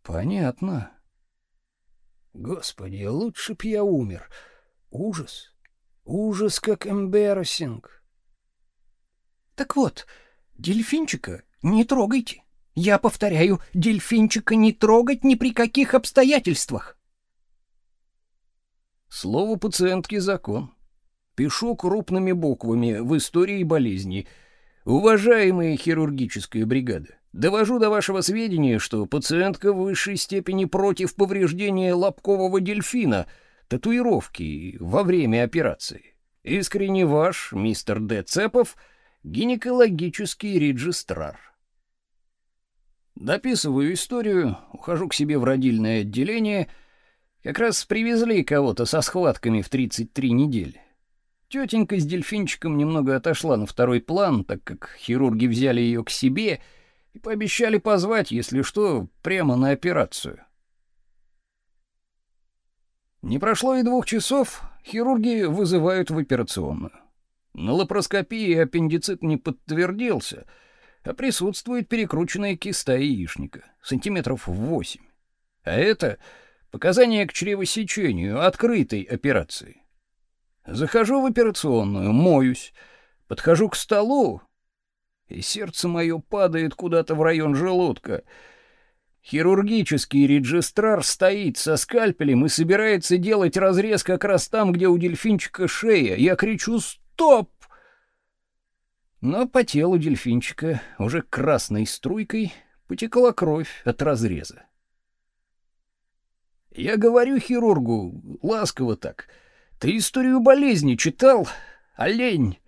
Speaker 1: понятно. Господи, лучше б я умер. Ужас. Ужас, как embarrassing.
Speaker 2: Так вот, дельфинчика не трогайте. Я повторяю, дельфинчика не трогать ни при каких обстоятельствах.
Speaker 1: Слово пациентки закон. Пишу крупными буквами в истории болезни. Уважаемая хирургическая бригада, довожу до вашего сведения, что пациентка в высшей степени против повреждения лобкового дельфина, татуировки во время операции. Искренне ваш, мистер Д. Цепов, гинекологический регистрар. Дописываю историю, ухожу к себе в родильное отделение. Как раз привезли кого-то со схватками в 33 недели. Тетенька с дельфинчиком немного отошла на второй план, так как хирурги взяли ее к себе и пообещали позвать, если что, прямо на операцию. Не прошло и двух часов, хирурги вызывают в операционную. На лапароскопии аппендицит не подтвердился, а присутствует перекрученная киста яичника, сантиметров в восемь. А это показания к чревосечению открытой операции. Захожу в операционную, моюсь, подхожу к столу, и сердце мое падает куда-то в район желудка. Хирургический регистрар стоит со скальпелем и собирается делать разрез как раз там, где у дельфинчика шея. Я кричу «Стоп!» Но по телу дельфинчика уже красной струйкой потекла кровь от разреза. Я говорю хирургу, ласково так — ты историю болезни читал, олень?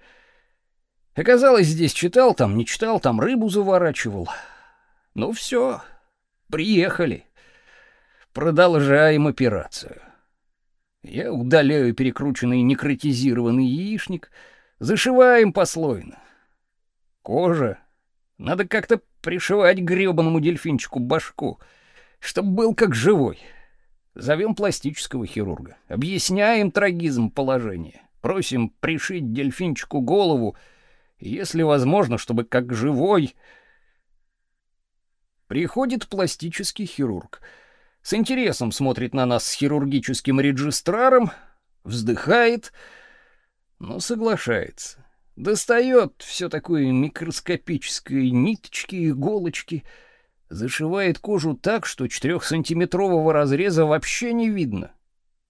Speaker 1: Оказалось, здесь читал, там не читал, там рыбу заворачивал. Ну все, приехали. Продолжаем операцию. Я удаляю перекрученный некротизированный яичник, зашиваем послойно. Кожа. Надо как-то пришивать грёбаному дельфинчику башку, чтоб был как живой. Зовем пластического хирурга, объясняем трагизм положения, просим пришить дельфинчику голову, если возможно, чтобы как живой. Приходит пластический хирург. С интересом смотрит на нас с хирургическим регистраром, вздыхает, но соглашается. Достает все такое микроскопическое ниточки, иголочки — Зашивает кожу так, что четырехсантиметрового разреза вообще не видно.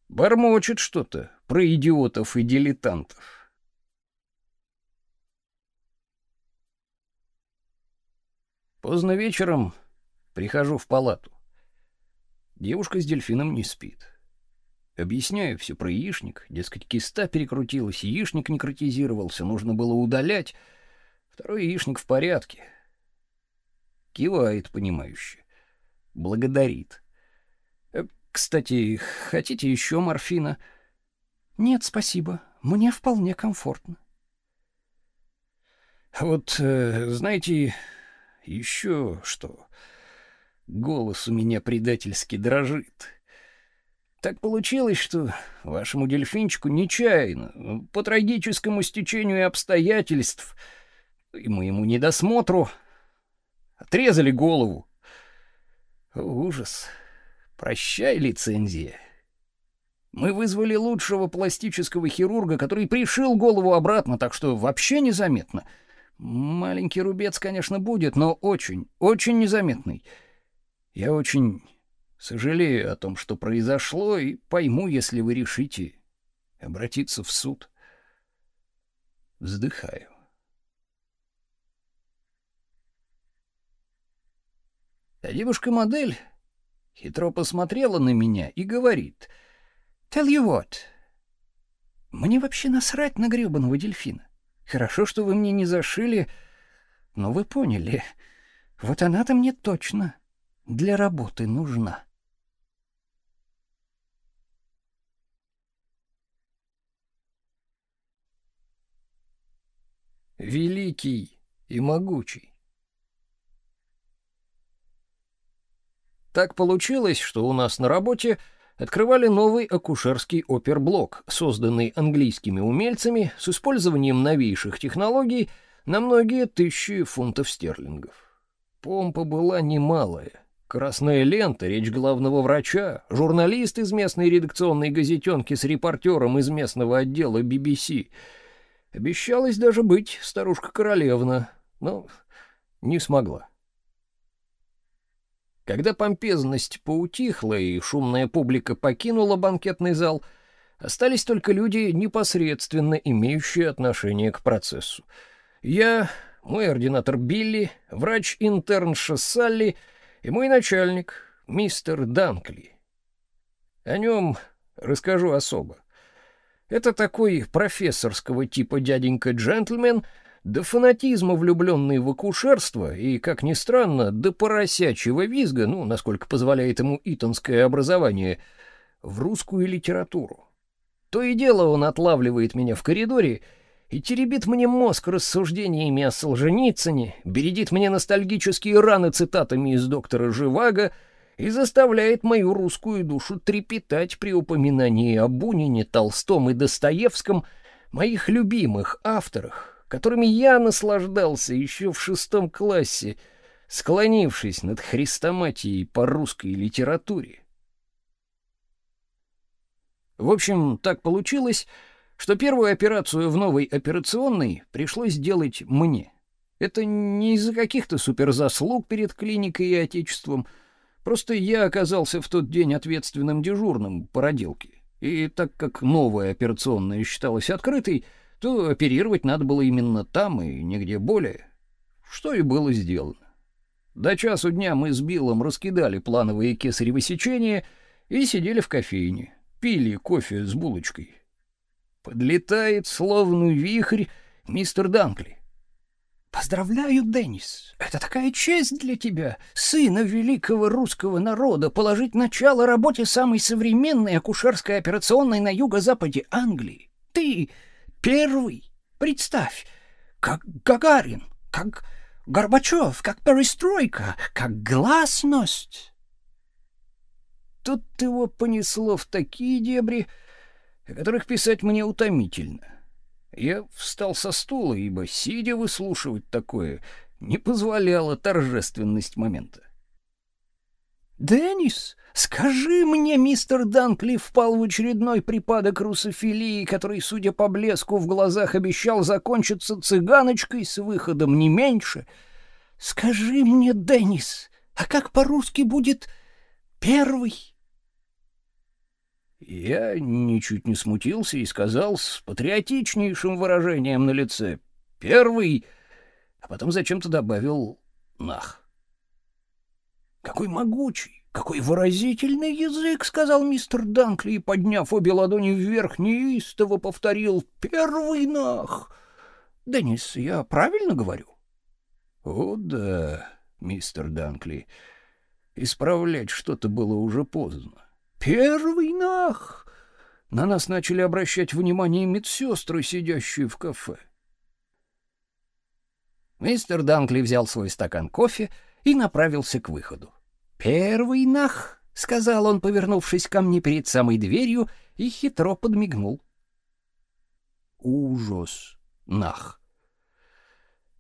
Speaker 1: Бормочет что-то про идиотов и дилетантов. Поздно вечером прихожу в палату. Девушка с дельфином не спит. Объясняю все про яичник, дескать, киста перекрутилась, яичник некротизировался, нужно было удалять. Второй яичник в порядке, Кивает понимающе. Благодарит. Э, кстати, хотите еще морфина?
Speaker 2: Нет, спасибо. Мне вполне комфортно.
Speaker 1: Вот, э, знаете, еще что. Голос у меня предательски дрожит. Так получилось, что вашему дельфинчику нечаянно, по трагическому стечению обстоятельств и моему недосмотру Отрезали голову. Ужас. Прощай, лицензия. Мы вызвали лучшего пластического хирурга, который пришил голову обратно, так что вообще незаметно. Маленький рубец, конечно, будет, но очень, очень незаметный. Я очень сожалею о том, что произошло, и пойму, если вы решите обратиться в суд. Вздыхаю. А девушка-модель хитро посмотрела на меня и говорит, «Tell you what, мне вообще насрать на гребаного дельфина. Хорошо, что вы мне не зашили
Speaker 2: Ну вы поняли. Вот она-то мне точно для работы нужна.
Speaker 1: Великий и могучий. Так получилось, что у нас на работе открывали новый акушерский оперблок, созданный английскими умельцами с использованием новейших технологий на многие тысячи фунтов стерлингов. Помпа была немалая. Красная лента, речь главного врача, журналист из местной редакционной газетенки с репортером из местного отдела BBC. Обещалась даже быть старушка-королевна, но не смогла. Когда помпезность поутихла и шумная публика покинула банкетный зал, остались только люди, непосредственно имеющие отношение к процессу. Я, мой ординатор Билли, врач-интернша Салли и мой начальник, мистер Данкли. О нем расскажу особо. Это такой профессорского типа дяденька-джентльмен — до фанатизма влюбленный в акушерство и, как ни странно, до поросячьего визга, ну, насколько позволяет ему итонское образование, в русскую литературу. То и дело он отлавливает меня в коридоре и теребит мне мозг рассуждениями о Солженицыне, бередит мне ностальгические раны цитатами из доктора Живаго и заставляет мою русскую душу трепетать при упоминании о Бунине, Толстом и Достоевском, моих любимых авторах, которыми я наслаждался еще в шестом классе, склонившись над хрестоматией по русской литературе. В общем, так получилось, что первую операцию в новой операционной пришлось делать мне. Это не из-за каких-то суперзаслуг перед клиникой и отечеством, просто я оказался в тот день ответственным дежурным по родилке. И так как новая операционная считалась открытой, то оперировать надо было именно там и нигде более. Что и было сделано. До часу дня мы с Биллом раскидали плановые кесарево сечения и сидели в кофейне, пили кофе с булочкой. Подлетает, словно вихрь, мистер Данкли.
Speaker 2: Поздравляю, Деннис. Это такая честь для тебя, сына великого русского народа, положить начало работе самой современной акушерской операционной на юго-западе Англии. Ты Первый. Представь, как Гагарин, как Горбачев, как перестройка, как гласность.
Speaker 1: Тут его понесло в такие дебри, о которых писать мне утомительно. Я встал со стула, ибо, сидя выслушивать такое, не позволяла торжественность момента.
Speaker 2: «Деннис, скажи мне, мистер Данкли впал в очередной припадок русофилии, который, судя по блеску в глазах, обещал закончиться цыганочкой с выходом не меньше. Скажи мне, Деннис, а как по-русски будет «первый»?»
Speaker 1: Я ничуть не смутился и сказал с патриотичнейшим выражением на лице «первый», а потом зачем-то добавил «нах».
Speaker 2: Какой могучий, какой выразительный язык, сказал мистер Данкли и, подняв обе ладони вверх, неистово повторил «Первый нах!» «Деннис, я правильно говорю?»
Speaker 1: «О да, мистер Данкли, исправлять что-то было уже поздно».
Speaker 2: «Первый нах!» На нас начали обращать внимание медсестры, сидящие в кафе.
Speaker 1: Мистер Данкли взял свой стакан кофе и направился к выходу.
Speaker 2: «Первый нах», — сказал он, повернувшись ко мне перед самой дверью и хитро подмигнул.
Speaker 1: «Ужас, нах!»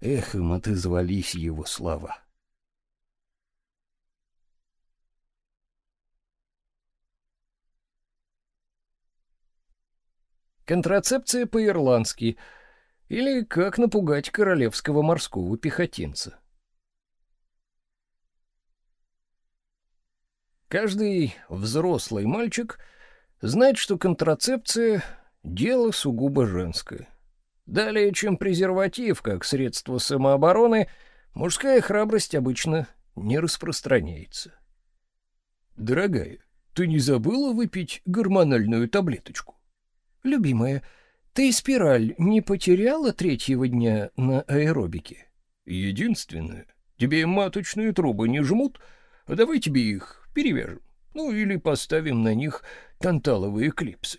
Speaker 1: Эхом отозвались его слова. Контрацепция по-ирландски или как напугать королевского морского пехотинца. Каждый взрослый мальчик знает, что контрацепция — дело сугубо женское. Далее, чем презерватив как средство самообороны, мужская храбрость обычно не распространяется. «Дорогая, ты не забыла выпить гормональную таблеточку?»
Speaker 2: «Любимая, ты спираль не потеряла третьего дня на аэробике?»
Speaker 1: Единственное, тебе маточные трубы не жмут, а давай тебе их перевяжем. Ну или поставим на них танталовые клипсы.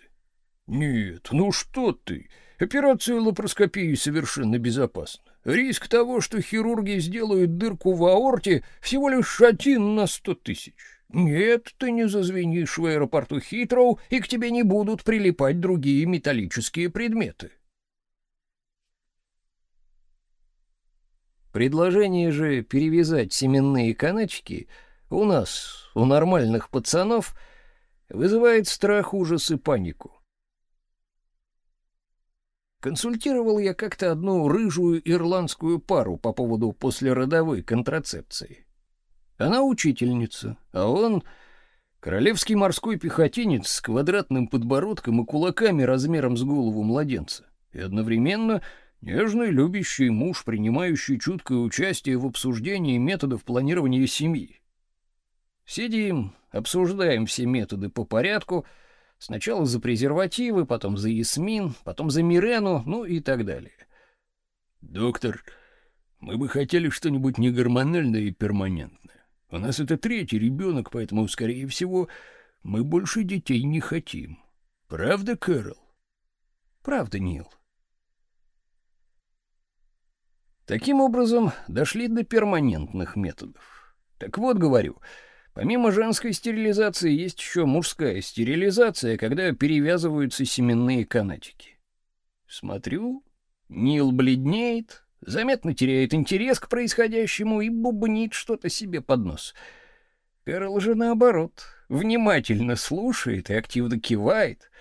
Speaker 1: Нет, ну что ты? Операция лапароскопии совершенно безопасна. Риск того, что хирурги сделают дырку в аорте, всего лишь один на сто тысяч. Нет, ты не зазвенишь в аэропорту Хитроу, и к тебе не будут прилипать другие металлические предметы. Предложение же перевязать семенные каначки у нас, у нормальных пацанов, вызывает страх, ужас и панику. Консультировал я как-то одну рыжую ирландскую пару по поводу послеродовой контрацепции. Она учительница, а он королевский морской пехотинец с квадратным подбородком и кулаками размером с голову младенца, и одновременно нежный любящий муж, принимающий чуткое участие в обсуждении методов планирования семьи. Сидим, обсуждаем все методы по порядку, сначала за презервативы, потом за Ясмин, потом за Мирену, ну и так далее. Доктор, мы бы хотели что-нибудь негормональное и перманентное. У нас это третий ребенок, поэтому, скорее всего, мы больше детей не хотим. Правда, Кэрол? Правда, Нил. Таким образом, дошли до перманентных методов. Так вот, говорю, помимо женской стерилизации есть еще мужская стерилизация, когда перевязываются семенные канатики. Смотрю, Нил бледнеет, заметно теряет интерес к происходящему и бубнит что-то себе под нос. Перл же наоборот, внимательно слушает и активно кивает —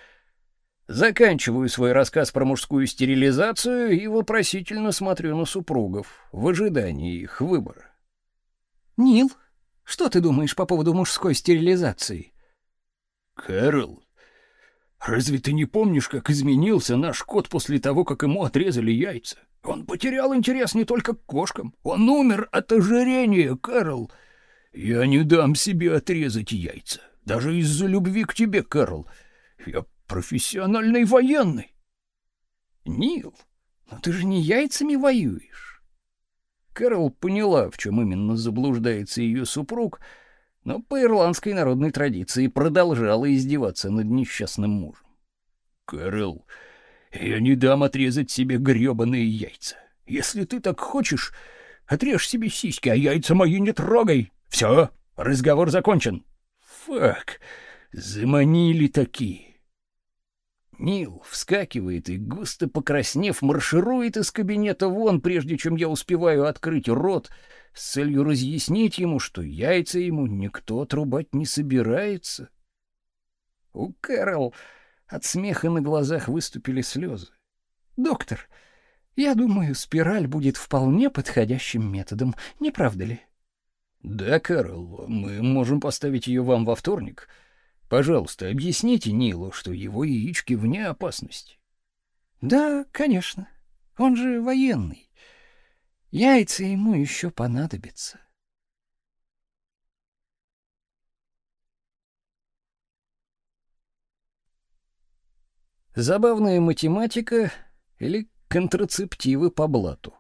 Speaker 1: Заканчиваю свой рассказ про мужскую стерилизацию и вопросительно смотрю на супругов в ожидании их выбора.
Speaker 2: Нил, что ты думаешь по поводу мужской стерилизации?
Speaker 1: Кэрол, разве ты не помнишь, как изменился наш кот после того, как ему отрезали яйца? Он потерял интерес не только к кошкам, он умер от ожирения, Кэрол. Я не дам себе отрезать яйца, даже из-за любви к тебе, Кэрол. Я профессиональный военный. Нил, но ты же не яйцами воюешь. Кэрол поняла, в чем именно заблуждается ее супруг, но по ирландской народной традиции продолжала издеваться над несчастным мужем. Кэрол, я не дам отрезать себе грёбаные яйца. Если ты так хочешь, отрежь себе сиськи, а яйца мои не трогай. Все, разговор закончен. Фак, заманили такие. Нил вскакивает и, густо покраснев, марширует из кабинета вон, прежде чем я успеваю открыть рот, с целью разъяснить ему, что яйца ему никто отрубать не собирается. У Кэрол от смеха на глазах выступили слезы. «Доктор, я думаю, спираль будет вполне подходящим методом, не правда ли?» «Да, Кэрол, мы можем поставить ее вам во вторник». Пожалуйста, объясните Нилу, что его яички вне опасности.
Speaker 2: Да, конечно. Он же военный. Яйца ему еще понадобятся.
Speaker 1: Забавная математика или контрацептивы по блату.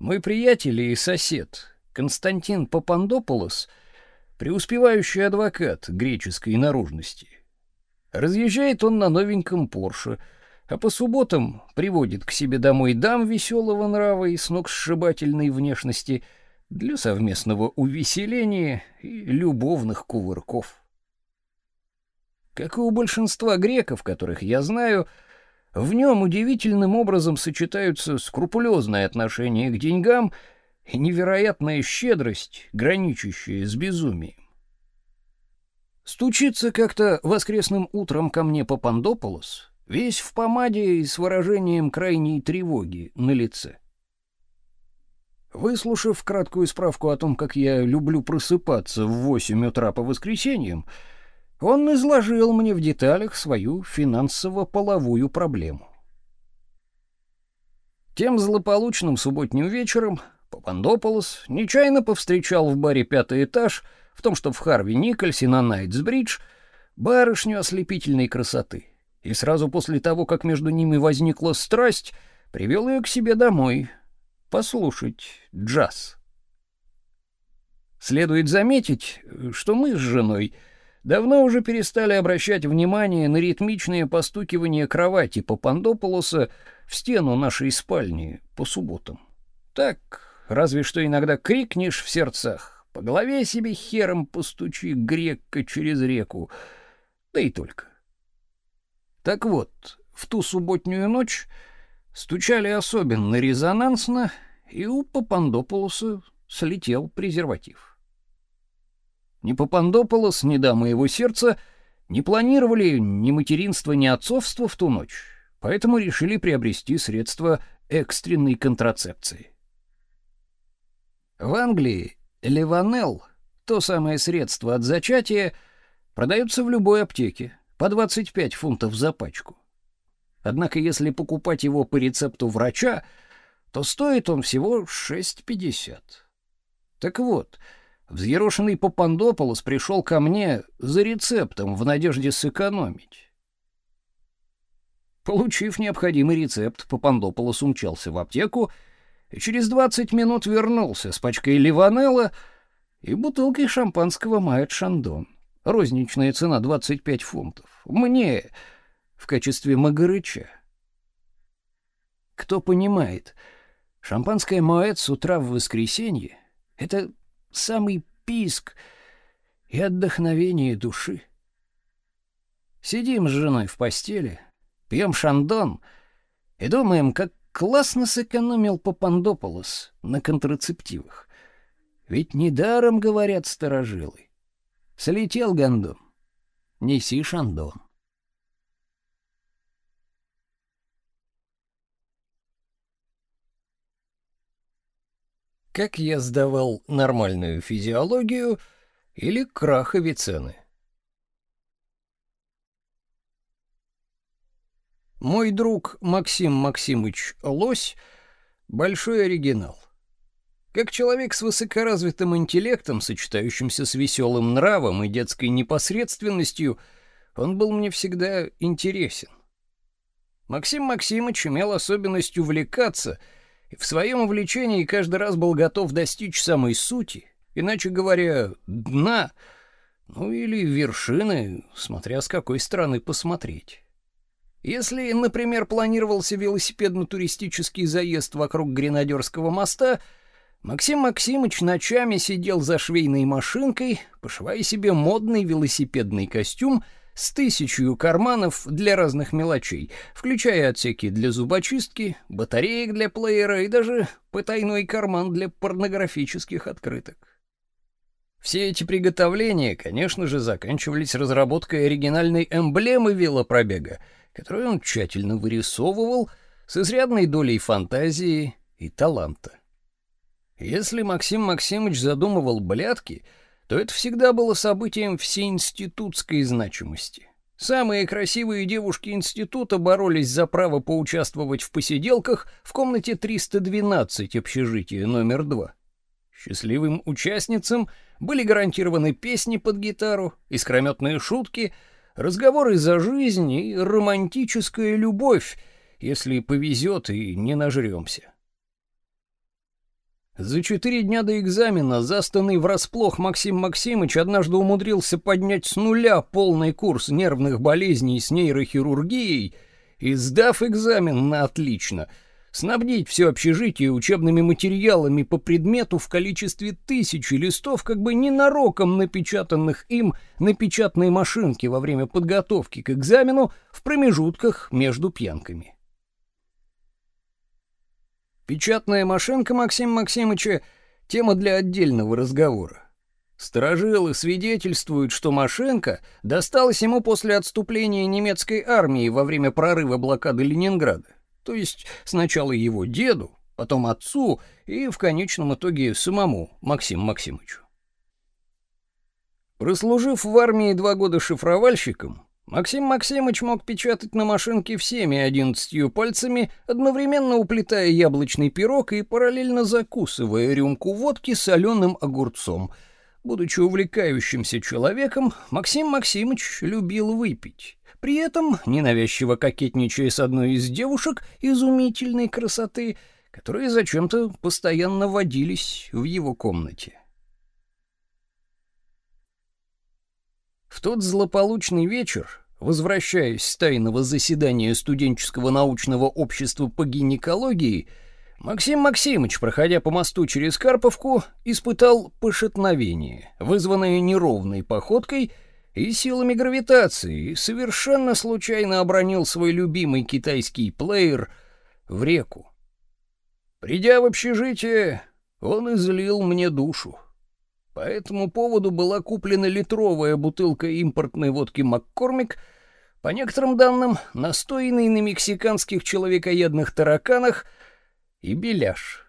Speaker 1: Мой приятель и сосед Константин Папандополос, преуспевающий адвокат греческой наружности. Разъезжает он на новеньком Порше, а по субботам приводит к себе домой дам веселого нрава и сногсшибательной внешности для совместного увеселения и любовных кувырков. Как и у большинства греков, которых я знаю, в нем удивительным образом сочетаются скрупулезное отношение к деньгам и невероятная щедрость, граничащая с безумием. Стучится как-то воскресным утром ко мне Папандополос, весь в помаде и с выражением крайней тревоги на лице. Выслушав краткую справку о том, как я люблю просыпаться в восемь утра по воскресеньям, он изложил мне в деталях свою финансово-половую проблему. Тем злополучным субботним вечером Папандополос нечаянно повстречал в баре «Пятый этаж» в том, что в Харви Никольсе на Найтсбридж барышню ослепительной красоты. И сразу после того, как между ними возникла страсть, привел ее к себе домой послушать джаз. Следует заметить, что мы с женой давно уже перестали обращать внимание на ритмичные постукивания кровати Папандополоса в стену нашей спальни по субботам. Так, разве что иногда крикнешь в сердцах «По голове себе хером постучи, грекка через реку!» Да и только. Так вот, в ту субботнюю ночь стучали особенно резонансно, и у Папандополоса слетел презерватив. Ни Папандополос, ни дамы его сердца не планировали ни материнства, ни отцовства в ту ночь, поэтому решили приобрести средства экстренной контрацепции. В Англии Леванел, то самое средство от зачатия, продается в любой аптеке по 25 фунтов за пачку. Однако если покупать его по рецепту врача, то стоит он всего 6.50. Так вот, взъерошенный Папандополос пришел ко мне за рецептом в надежде сэкономить. Получив необходимый рецепт, Папандополос умчался в аптеку и через 20 минут вернулся с пачкой ливанелла и бутылкой шампанского Майот Шандон. Розничная цена 25 фунтов. Мне в качестве Магарыча. Кто понимает, шампанское Моэт с утра в воскресенье — это самый писк и отдохновение души. Сидим с женой в постели, пьем шандон и думаем, как классно сэкономил Папандополос на контрацептивах. Ведь недаром говорят старожилы. Слетел гондон, неси шандон. Как я сдавал нормальную физиологию или крах Авиценны? Мой друг Максим Максимыч Лось — большой оригинал. Как человек с высокоразвитым интеллектом, сочетающимся с веселым нравом и детской непосредственностью, он был мне всегда интересен. Максим Максимыч имел особенность увлекаться — и в своем увлечении каждый раз был готов достичь самой сути, иначе говоря, дна, ну или вершины, смотря с какой стороны посмотреть. Если, например, планировался велосипедно-туристический заезд вокруг Гренадерского моста, Максим Максимыч ночами сидел за швейной машинкой, пошивая себе модный велосипедный костюм — с тысячью карманов для разных мелочей, включая отсеки для зубочистки, батареек для плеера и даже потайной карман для порнографических открыток. Все эти приготовления, конечно же, заканчивались разработкой оригинальной эмблемы велопробега, которую он тщательно вырисовывал с изрядной долей фантазии и таланта. Если Максим Максимович задумывал блядки — то это всегда было событием всеинститутской значимости. Самые красивые девушки института боролись за право поучаствовать в посиделках в комнате 312 общежития номер 2. Счастливым участницам были гарантированы песни под гитару, искрометные шутки, разговоры за жизнь и романтическая любовь, если повезет и не нажремся. За четыре дня до экзамена, застанный врасплох Максим Максимыч однажды умудрился поднять с нуля полный курс нервных болезней с нейрохирургией и, сдав экзамен на отлично, снабдить все общежитие учебными материалами по предмету в количестве тысячи листов, как бы ненароком напечатанных им на печатной машинке во время подготовки к экзамену в промежутках между пьянками. Печатная машинка Максима Максимовича — тема для отдельного разговора. Сторожилы свидетельствуют, что машинка досталась ему после отступления немецкой армии во время прорыва блокады Ленинграда. То есть сначала его деду, потом отцу и в конечном итоге самому Максиму Максимовичу. Прослужив в армии два года шифровальщиком, Максим Максимыч мог печатать на машинке всеми одиннадцатью пальцами, одновременно уплетая яблочный пирог и параллельно закусывая рюмку водки соленым огурцом. Будучи увлекающимся человеком, Максим Максимыч любил выпить, при этом ненавязчиво кокетничая с одной из девушек изумительной красоты, которые зачем-то постоянно водились в его комнате. В тот злополучный вечер, возвращаясь с тайного заседания студенческого научного общества по гинекологии, Максим Максимович, проходя по мосту через Карповку, испытал пошатновение, вызванное неровной походкой и силами гравитации, совершенно случайно обронил свой любимый китайский плеер в реку. Придя в общежитие, он излил мне душу. По этому поводу была куплена литровая бутылка импортной водки «Маккормик», по некоторым данным, настоянный на мексиканских человекоедных тараканах и беляш.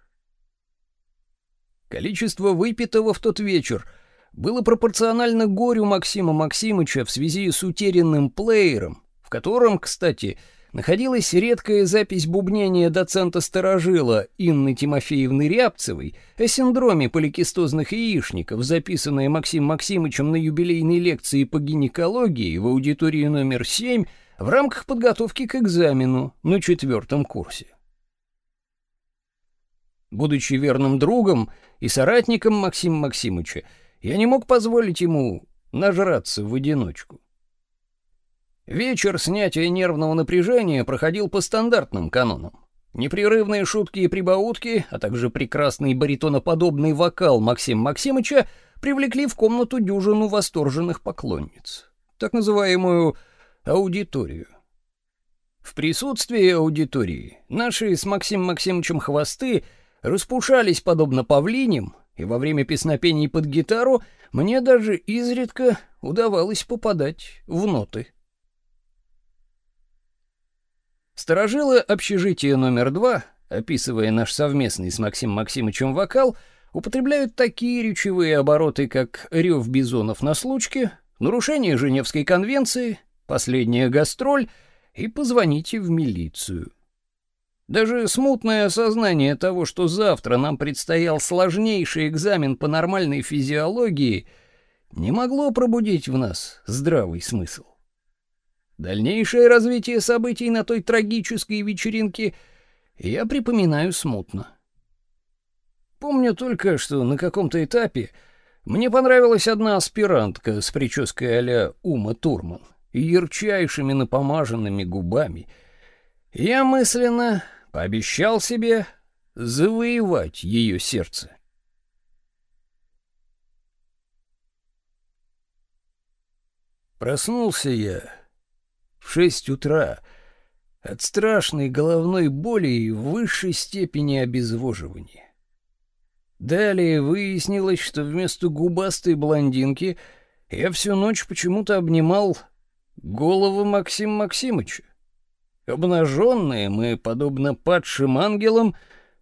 Speaker 1: Количество выпитого в тот вечер было пропорционально горю Максима Максимыча в связи с утерянным плеером, в котором, кстати, находилась редкая запись бубнения доцента Старожила Инны Тимофеевны Рябцевой о синдроме поликистозных яичников, записанная Максим Максимычем на юбилейной лекции по гинекологии в аудитории номер 7 в рамках подготовки к экзамену на четвертом курсе. Будучи верным другом и соратником Максима Максимыча, я не мог позволить ему нажраться в одиночку. Вечер снятия нервного напряжения проходил по стандартным канонам. Непрерывные шутки и прибаутки, а также прекрасный баритоноподобный вокал Максима Максимыча привлекли в комнату дюжину восторженных поклонниц, так называемую аудиторию. В присутствии аудитории наши с Максимом Максимовичем хвосты распушались подобно павлиням, и во время песнопений под гитару мне даже изредка удавалось попадать в ноты. Сторожилы общежития номер два, описывая наш совместный с Максимом Максимовичем вокал, употребляют такие речевые обороты, как рев бизонов на случке, нарушение Женевской конвенции, последняя гастроль и позвоните в милицию. Даже смутное осознание того, что завтра нам предстоял сложнейший экзамен по нормальной физиологии, не могло пробудить в нас здравый смысл. Дальнейшее развитие событий на той трагической вечеринке я припоминаю смутно. Помню только, что на каком-то этапе мне понравилась одна аспирантка с прической а-ля Ума Турман и ярчайшими напомаженными губами. Я мысленно пообещал себе завоевать ее сердце. Проснулся я в шесть утра от страшной головной боли и высшей степени обезвоживания. Далее выяснилось, что вместо губастой блондинки я всю ночь почему-то обнимал голову Максима Максимыча. Обнаженные мы, подобно падшим ангелам,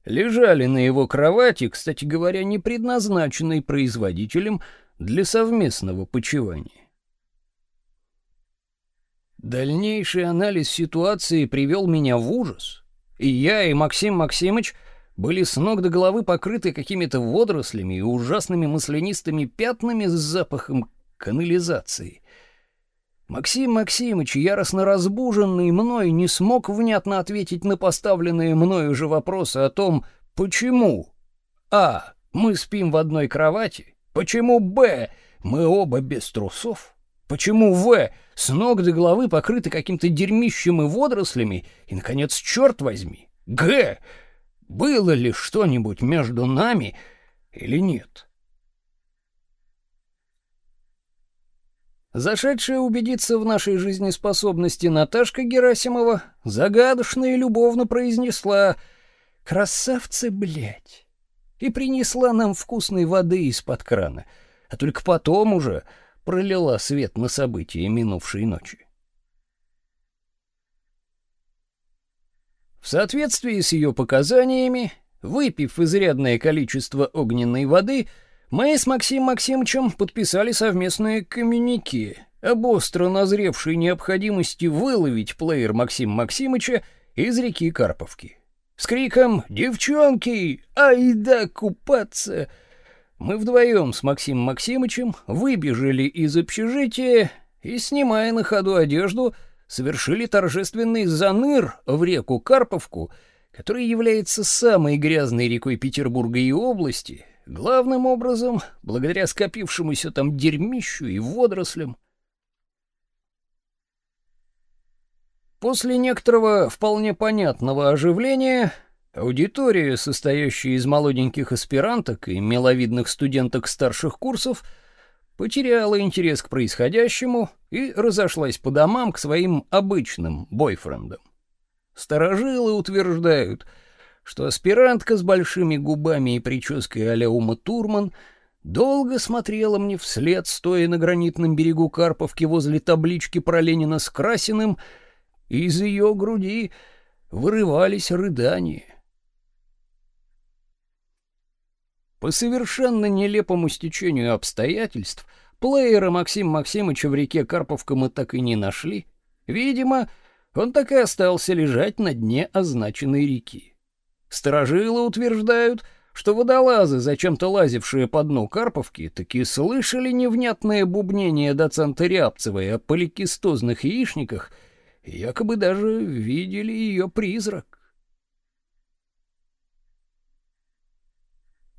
Speaker 1: лежали на его кровати, кстати говоря, не предназначенной производителем для совместного почивания. Дальнейший анализ ситуации привел меня в ужас, и я и Максим Максимыч были с ног до головы покрыты какими-то водорослями и ужасными маслянистыми пятнами с запахом канализации. Максим Максимыч, яростно разбуженный мной, не смог внятно ответить на поставленные мною же вопросы о том, почему А. Мы спим в одной кровати, почему Б. Мы оба без трусов, Почему В с ног до головы покрыты каким-то дерьмищем и водорослями? И, наконец, черт возьми, Г, было ли что-нибудь между нами или нет? Зашедшая убедиться в нашей жизнеспособности Наташка Герасимова загадочно и любовно произнесла «Красавцы, блядь!» и принесла нам вкусной воды из-под крана, а только потом уже пролила свет на события минувшей ночи. В соответствии с ее показаниями, выпив изрядное количество огненной воды, мы с Максимом Максимовичем подписали совместное коммюнике об остро назревшей необходимости выловить плеер Максима Максимовича из реки Карповки. С криком «Девчонки, айда купаться!» Мы вдвоем с Максимом Максимычем выбежали из общежития и, снимая на ходу одежду, совершили торжественный заныр в реку Карповку, которая является самой грязной рекой Петербурга и области, главным образом благодаря скопившемуся там дерьмищу и водорослям. После некоторого вполне понятного оживления аудитория, состоящая из молоденьких аспиранток и миловидных студенток старших курсов, потеряла интерес к происходящему и разошлась по домам к своим обычным бойфрендам. Старожилы утверждают, что аспирантка с большими губами и прической а-ля Ума Турман долго смотрела мне вслед, стоя на гранитном берегу Карповки возле таблички про Ленина с Красиным, и из ее груди вырывались рыдания. По совершенно нелепому стечению обстоятельств плеера Максим Максимовича в реке Карповка мы так и не нашли. Видимо, он так и остался лежать на дне означенной реки. Сторожилы утверждают, что водолазы, зачем-то лазившие по дну Карповки, таки слышали невнятное бубнение доцента Рябцевой о поликистозных яичниках и якобы даже видели ее призрак.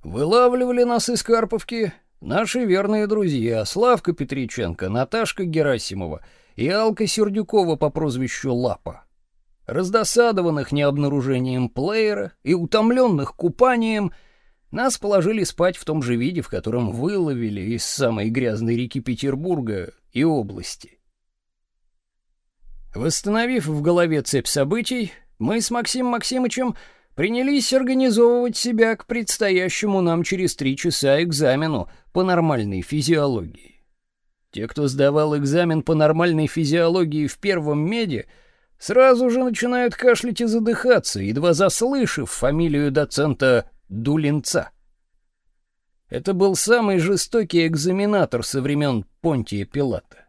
Speaker 1: Вылавливали нас из Карповки наши верные друзья Славка Петриченко, Наташка Герасимова и Алка Сердюкова по прозвищу Лапа. Раздосадованных необнаружением плеера и утомленных купанием, нас положили спать в том же виде, в котором выловили из самой грязной реки Петербурга и области. Восстановив в голове цепь событий, мы с Максимом Максимычем принялись организовывать себя к предстоящему нам через три часа экзамену по нормальной физиологии. Те, кто сдавал экзамен по нормальной физиологии в первом меде, сразу же начинают кашлять и задыхаться, едва заслышав фамилию доцента Дулинца. Это был самый жестокий экзаменатор со времен Понтия Пилата.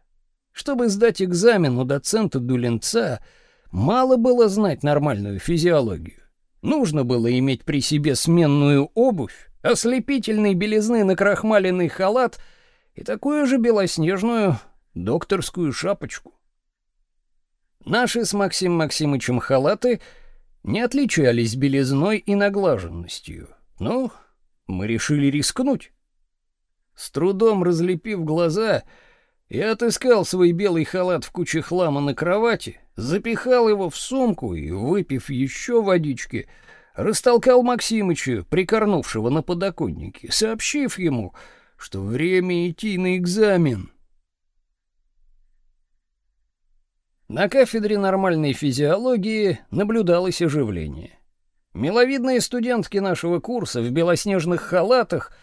Speaker 1: Чтобы сдать экзамен у доцента Дулинца, мало было знать нормальную физиологию. Нужно было иметь при себе сменную обувь, ослепительной белизны накрахмаленный халат и такую же белоснежную докторскую шапочку. Наши с Максим Максимычем халаты не отличались белизной и наглаженностью. Ну, мы решили рискнуть. С трудом разлепив глаза, я отыскал свой белый халат в куче хлама на кровати, запихал его в сумку и, выпив еще водички, растолкал Максимыча, прикорнувшего на подоконнике, сообщив ему, что время идти на экзамен. На кафедре нормальной физиологии наблюдалось оживление. Миловидные студентки нашего курса в белоснежных халатах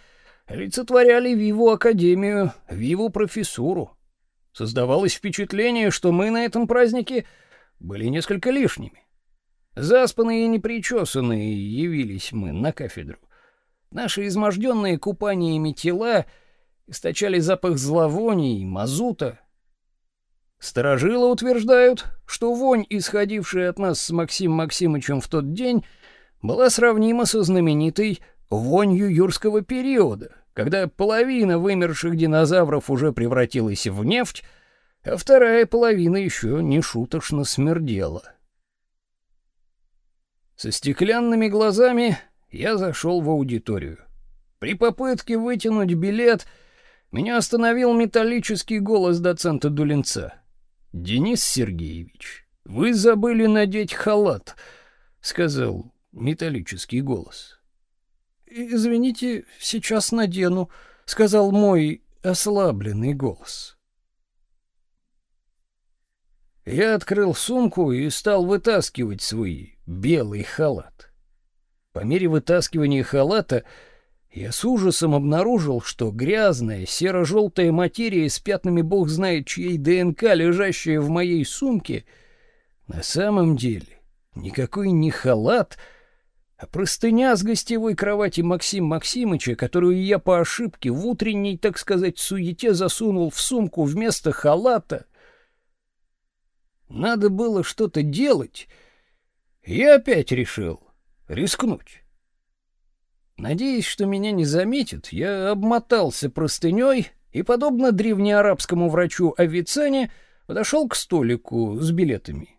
Speaker 1: олицетворяли Виву Академию, Виву профессуру. Создавалось впечатление, что мы на этом празднике были несколько лишними. Заспанные и непричесанные явились мы на кафедру. Наши изможденные купаниями тела источали запах зловоний мазута. Старожилы утверждают, что вонь, исходившая от нас с Максим Максимычем в тот день, была сравнима со знаменитой вонью юрского периода, когда половина вымерших динозавров уже превратилась в нефть, а вторая половина еще не шуточно смердела. Со стеклянными глазами я зашел в аудиторию. При попытке вытянуть билет меня остановил металлический голос доцента Дулинца. «Денис Сергеевич, вы забыли надеть халат», — сказал металлический голос. «Извините, сейчас надену», — сказал мой ослабленный голос. Я открыл сумку и стал вытаскивать свои белый халат. По мере вытаскивания халата я с ужасом обнаружил, что грязная серо-желтая материя с пятнами бог знает чьей ДНК, лежащая в моей сумке, на самом деле никакой не халат, а простыня с гостевой кровати Максим Максимыча, которую я по ошибке в утренней, так сказать, суете засунул в сумку вместо халата. Надо было что-то делать — я опять решил рискнуть. Надеясь, что меня не заметят, я обмотался простыней и, подобно древнеарабскому врачу Авиценне, подошел к столику с билетами.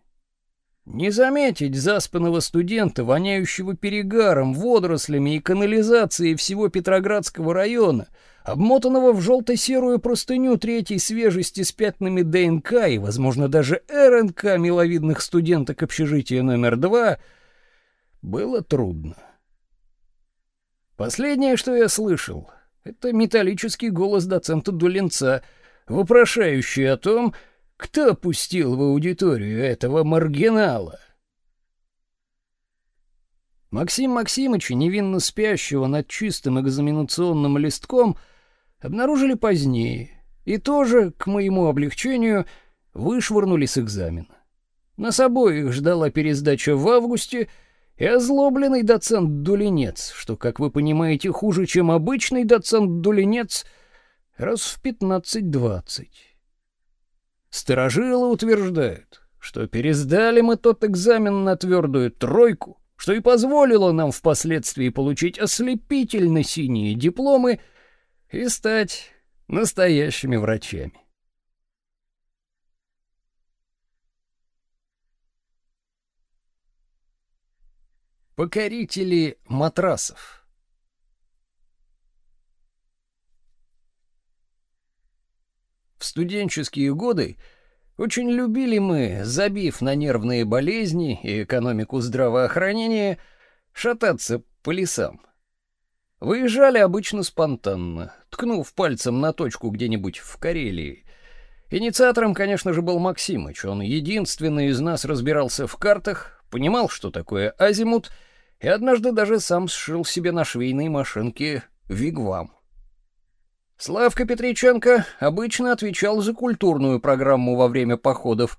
Speaker 1: Не заметить заспанного студента, воняющего перегаром, водорослями и канализацией всего Петроградского района, обмотанного в желто-серую простыню третьей свежести с пятнами ДНК и, возможно, даже РНК миловидных студенток общежития номер два, было трудно. Последнее, что я слышал, это металлический голос доцента Дулинца, вопрошающий о том, кто пустил в аудиторию этого маргинала? Максим Максимовича, невинно спящего над чистым экзаменационным листком, обнаружили позднее и тоже, к моему облегчению, вышвырнули с экзамена. Нас обоих ждала пересдача в августе, и озлобленный доцент Дулинец, что, как вы понимаете, хуже, чем обычный доцент Дулинец, раз в пятнадцать-двадцать. Старожилы утверждают, что пересдали мы тот экзамен на твердую тройку, что и позволило нам впоследствии получить ослепительно синие дипломы и стать настоящими врачами. Покорители матрасов В студенческие годы очень любили мы, забив на нервные болезни и экономику здравоохранения, шататься по лесам. Выезжали обычно спонтанно, ткнув пальцем на точку где-нибудь в Карелии. Инициатором, конечно же, был Максимыч. Он единственный из нас разбирался в картах, понимал, что такое азимут, и однажды даже сам сшил себе на швейной машинке вигвам. Славка Петриченко обычно отвечал за культурную программу во время походов,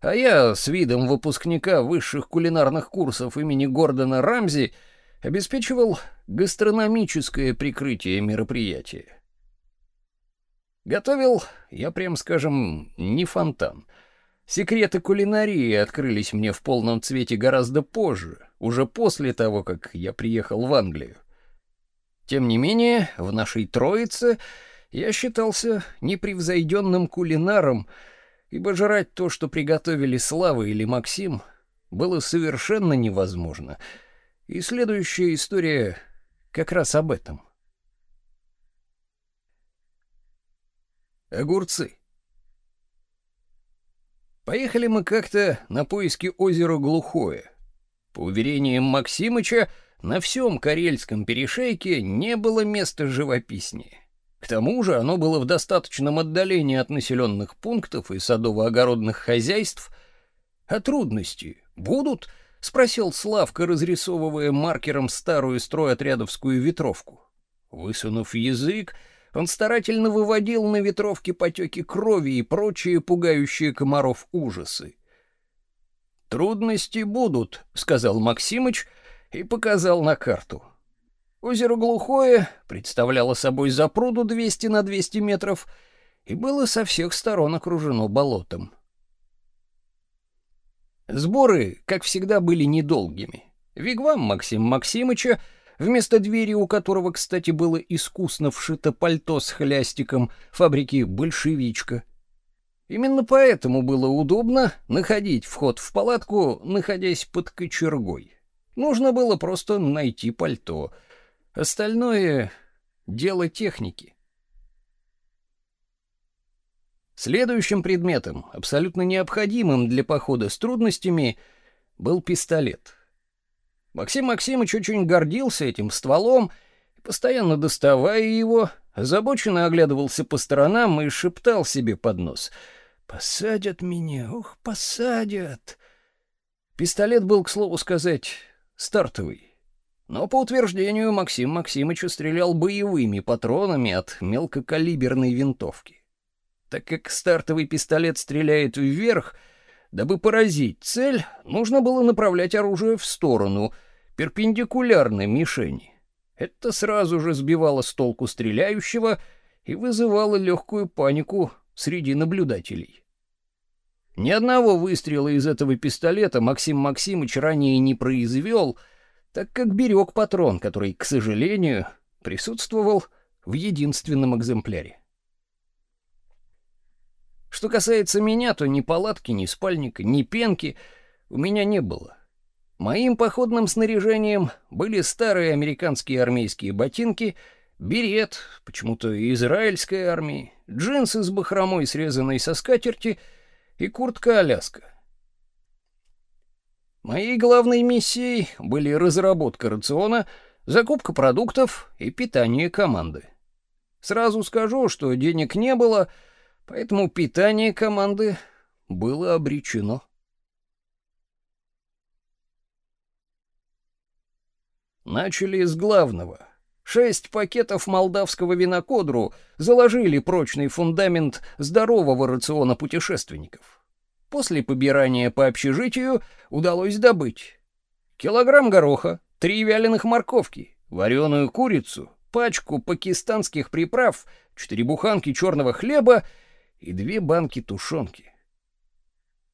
Speaker 1: а я с видом выпускника высших кулинарных курсов имени Гордона Рамзи обеспечивал гастрономическое прикрытие мероприятия. Готовил я, прям скажем, не фонтан. Секреты кулинарии открылись мне в полном цвете гораздо позже, уже после того, как я приехал в Англию. Тем не менее, в нашей троице я считался непревзойденным кулинаром, ибо жрать то, что приготовили Слава или Максим, было совершенно невозможно. И следующая история как раз об этом. Огурцы. Поехали мы как-то на поиски озера Глухое. По уверениям Максимыча, на всем Карельском перешейке не было места живописнее. К тому же оно было в достаточном отдалении от населенных пунктов и садово-огородных хозяйств. А трудности будут? — спросил Славка, разрисовывая маркером старую стройотрядовскую ветровку. Высунув язык, он старательно выводил на ветровке потеки крови и прочие пугающие комаров ужасы. «Трудности будут», — сказал Максимыч, — и показал на карту. Озеро Глухое представляло собой запруду 200 на 200 метров и было со всех сторон окружено болотом. Сборы, как всегда, были недолгими. Вигвам Максим Максимыча, вместо двери у которого, кстати, было искусно вшито пальто с хлястиком фабрики «Большевичка». Именно поэтому было удобно находить вход в палатку, находясь под кочергой. Нужно было просто найти пальто. Остальное — дело техники. Следующим предметом, абсолютно необходимым для похода с трудностями, был пистолет. Максим Максимович очень гордился этим стволом, постоянно доставая его, озабоченно оглядывался по сторонам и шептал себе под нос «Посадят меня, ух, посадят!» Пистолет был, к слову сказать, стартовый. Но по утверждению Максим Максимовича стрелял боевыми патронами от мелкокалиберной винтовки. Так как стартовый пистолет стреляет вверх, дабы поразить цель, нужно было направлять оружие в сторону, перпендикулярной мишени. Это сразу же сбивало с толку стреляющего и вызывало легкую панику среди наблюдателей. Ни одного выстрела из этого пистолета Максим Максимович ранее не произвел, так как берег патрон, который, к сожалению, присутствовал в единственном экземпляре. Что касается меня, то ни палатки, ни спальника, ни пенки у меня не было. Моим походным снаряжением были старые американские армейские ботинки, берет, почему-то израильской армии, джинсы с бахромой, срезанной со скатерти, и куртка-аляска. Моей главной миссией были разработка рациона, закупка продуктов и питание команды. Сразу скажу, что денег не было, поэтому питание команды было обречено. Начали с главного. Шесть пакетов молдавского винокодру заложили прочный фундамент здорового рациона путешественников. После побирания по общежитию удалось добыть килограмм гороха, три вяленых морковки, вареную курицу, пачку пакистанских приправ, четыре буханки черного хлеба и две банки тушенки.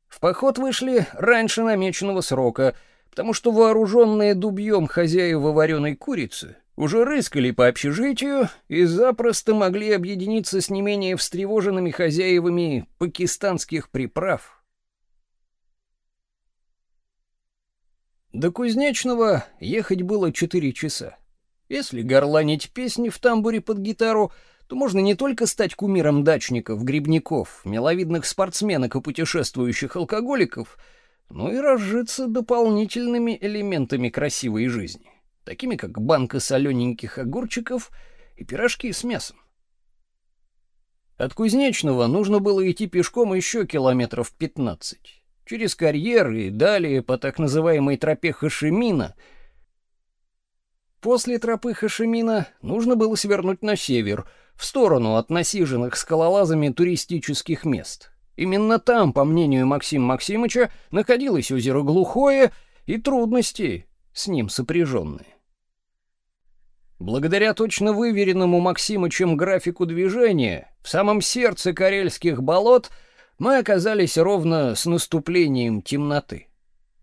Speaker 1: В поход вышли раньше намеченного срока, потому что вооруженные дубьем хозяева вареной курицы уже рыскали по общежитию и запросто могли объединиться с не менее встревоженными хозяевами пакистанских приправ. До Кузнечного ехать было четыре часа. Если горланить песни в тамбуре под гитару, то можно не только стать кумиром дачников, грибников, миловидных спортсменок и путешествующих алкоголиков, но и разжиться дополнительными элементами красивой жизни, такими как банка солененьких огурчиков и пирожки с мясом. От Кузнечного нужно было идти пешком еще километров пятнадцать через карьер и далее по так называемой тропе Хашимина. После тропы Хашимина нужно было свернуть на север, в сторону от насиженных скалолазами туристических мест. Именно там, по мнению Максима Максимыча, находилось озеро Глухое и трудности с ним сопряженные. Благодаря точно выверенному Максимычем графику движения, в самом сердце карельских болот — мы оказались ровно с наступлением темноты.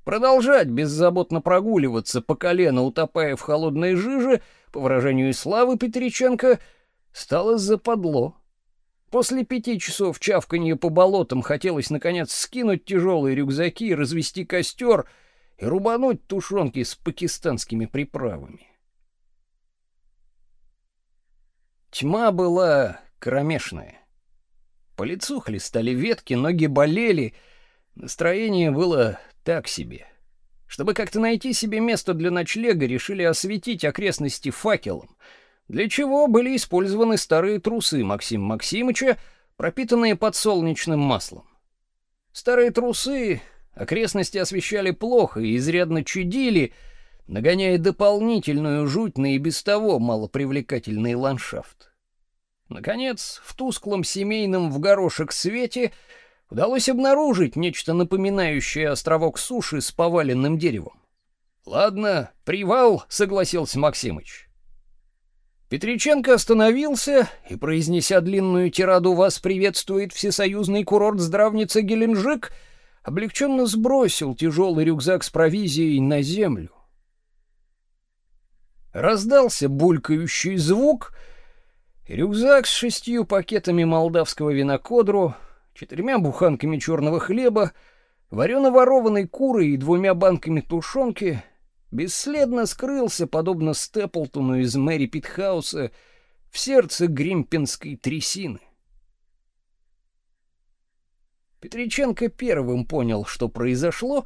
Speaker 1: Продолжать беззаботно прогуливаться по колено, утопая в холодной жиже, по выражению Славы Петриченко, стало западло. После пяти часов чавканья по болотам хотелось, наконец, скинуть тяжелые рюкзаки, развести костер и рубануть тушенки с пакистанскими приправами. Тьма была кромешная. По лицу хлестали ветки, ноги болели. Настроение было так себе. Чтобы как-то найти себе место для ночлега, решили осветить окрестности факелом, для чего были использованы старые трусы Максима Максимыча, пропитанные подсолнечным маслом. Старые трусы окрестности освещали плохо и изрядно чудили, нагоняя дополнительную жуть на и без того малопривлекательный ландшафт. Наконец, в тусклом семейном в горошек свете удалось обнаружить нечто напоминающее островок суши с поваленным деревом. «Ладно, привал», — согласился Максимыч. Петриченко остановился и, произнеся длинную тираду «Вас приветствует всесоюзный курорт здравница Геленджик», облегченно сбросил тяжелый рюкзак с провизией на землю. Раздался булькающий звук — Рюкзак с шестью пакетами молдавского винокодру, четырьмя буханками черного хлеба, варено-ворованной курой и двумя банками тушенки бесследно скрылся, подобно Степлтону из Мэри Питхауса, в сердце гримпинской трясины. Петриченко первым понял, что произошло,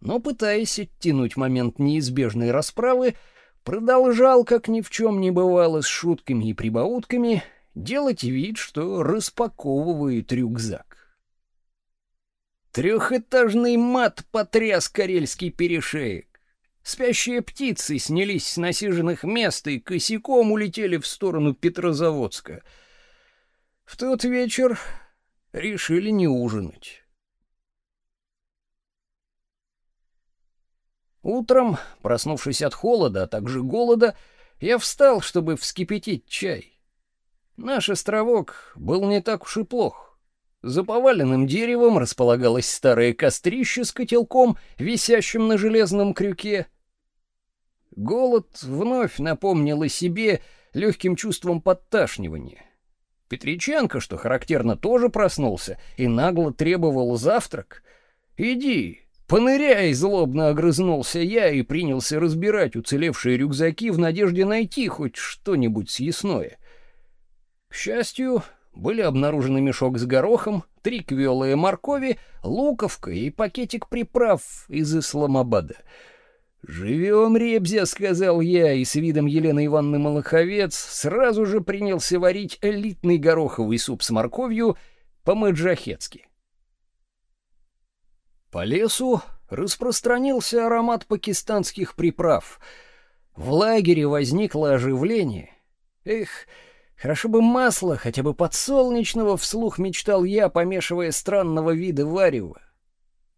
Speaker 1: но, пытаясь оттянуть момент неизбежной расправы, продолжал, как ни в чем не бывало, с шутками и прибаутками, делать вид, что распаковывает рюкзак. Трехэтажный мат потряс карельский перешеек. Спящие птицы снялись с насиженных мест и косяком улетели в сторону Петрозаводска. В тот вечер решили не ужинать. Утром, проснувшись от холода, а также голода, я встал, чтобы вскипятить чай. Наш островок был не так уж и плох. За поваленным деревом располагалось старое кострище с котелком, висящим на железном крюке. Голод вновь напомнил о себе легким чувством подташнивания. Петриченко, что характерно, тоже проснулся и нагло требовал завтрак. «Иди, поныряй!» — злобно огрызнулся я и принялся разбирать уцелевшие рюкзаки в надежде найти хоть что-нибудь съестное. К счастью, были обнаружены мешок с горохом, три квелые моркови, луковка и пакетик приправ из Исламабада — «Живем, Ребзя», — сказал я, и с видом Елены Ивановны Малаховец сразу же принялся варить элитный гороховый суп с морковью по-маджахетски. По лесу распространился аромат пакистанских приправ. В лагере возникло оживление. Эх, хорошо бы масло, хотя бы подсолнечного, вслух мечтал я, помешивая странного вида варево.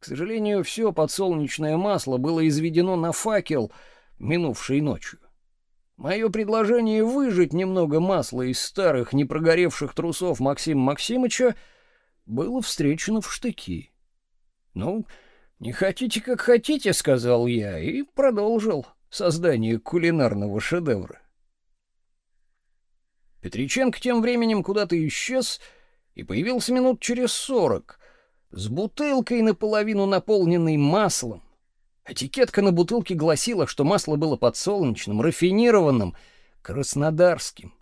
Speaker 1: К сожалению, все подсолнечное масло было изведено на факел минувшей ночью. Мое предложение выжать немного масла из старых непрогоревших трусов Максима Максимыча было встречено в штыки. «Ну, не хотите, как хотите», — сказал я и продолжил создание кулинарного шедевра. Петриченко тем временем куда-то исчез и появился минут через сорок, с бутылкой наполовину наполненной маслом. Этикетка на бутылке гласила, что масло было подсолнечным, рафинированным, краснодарским.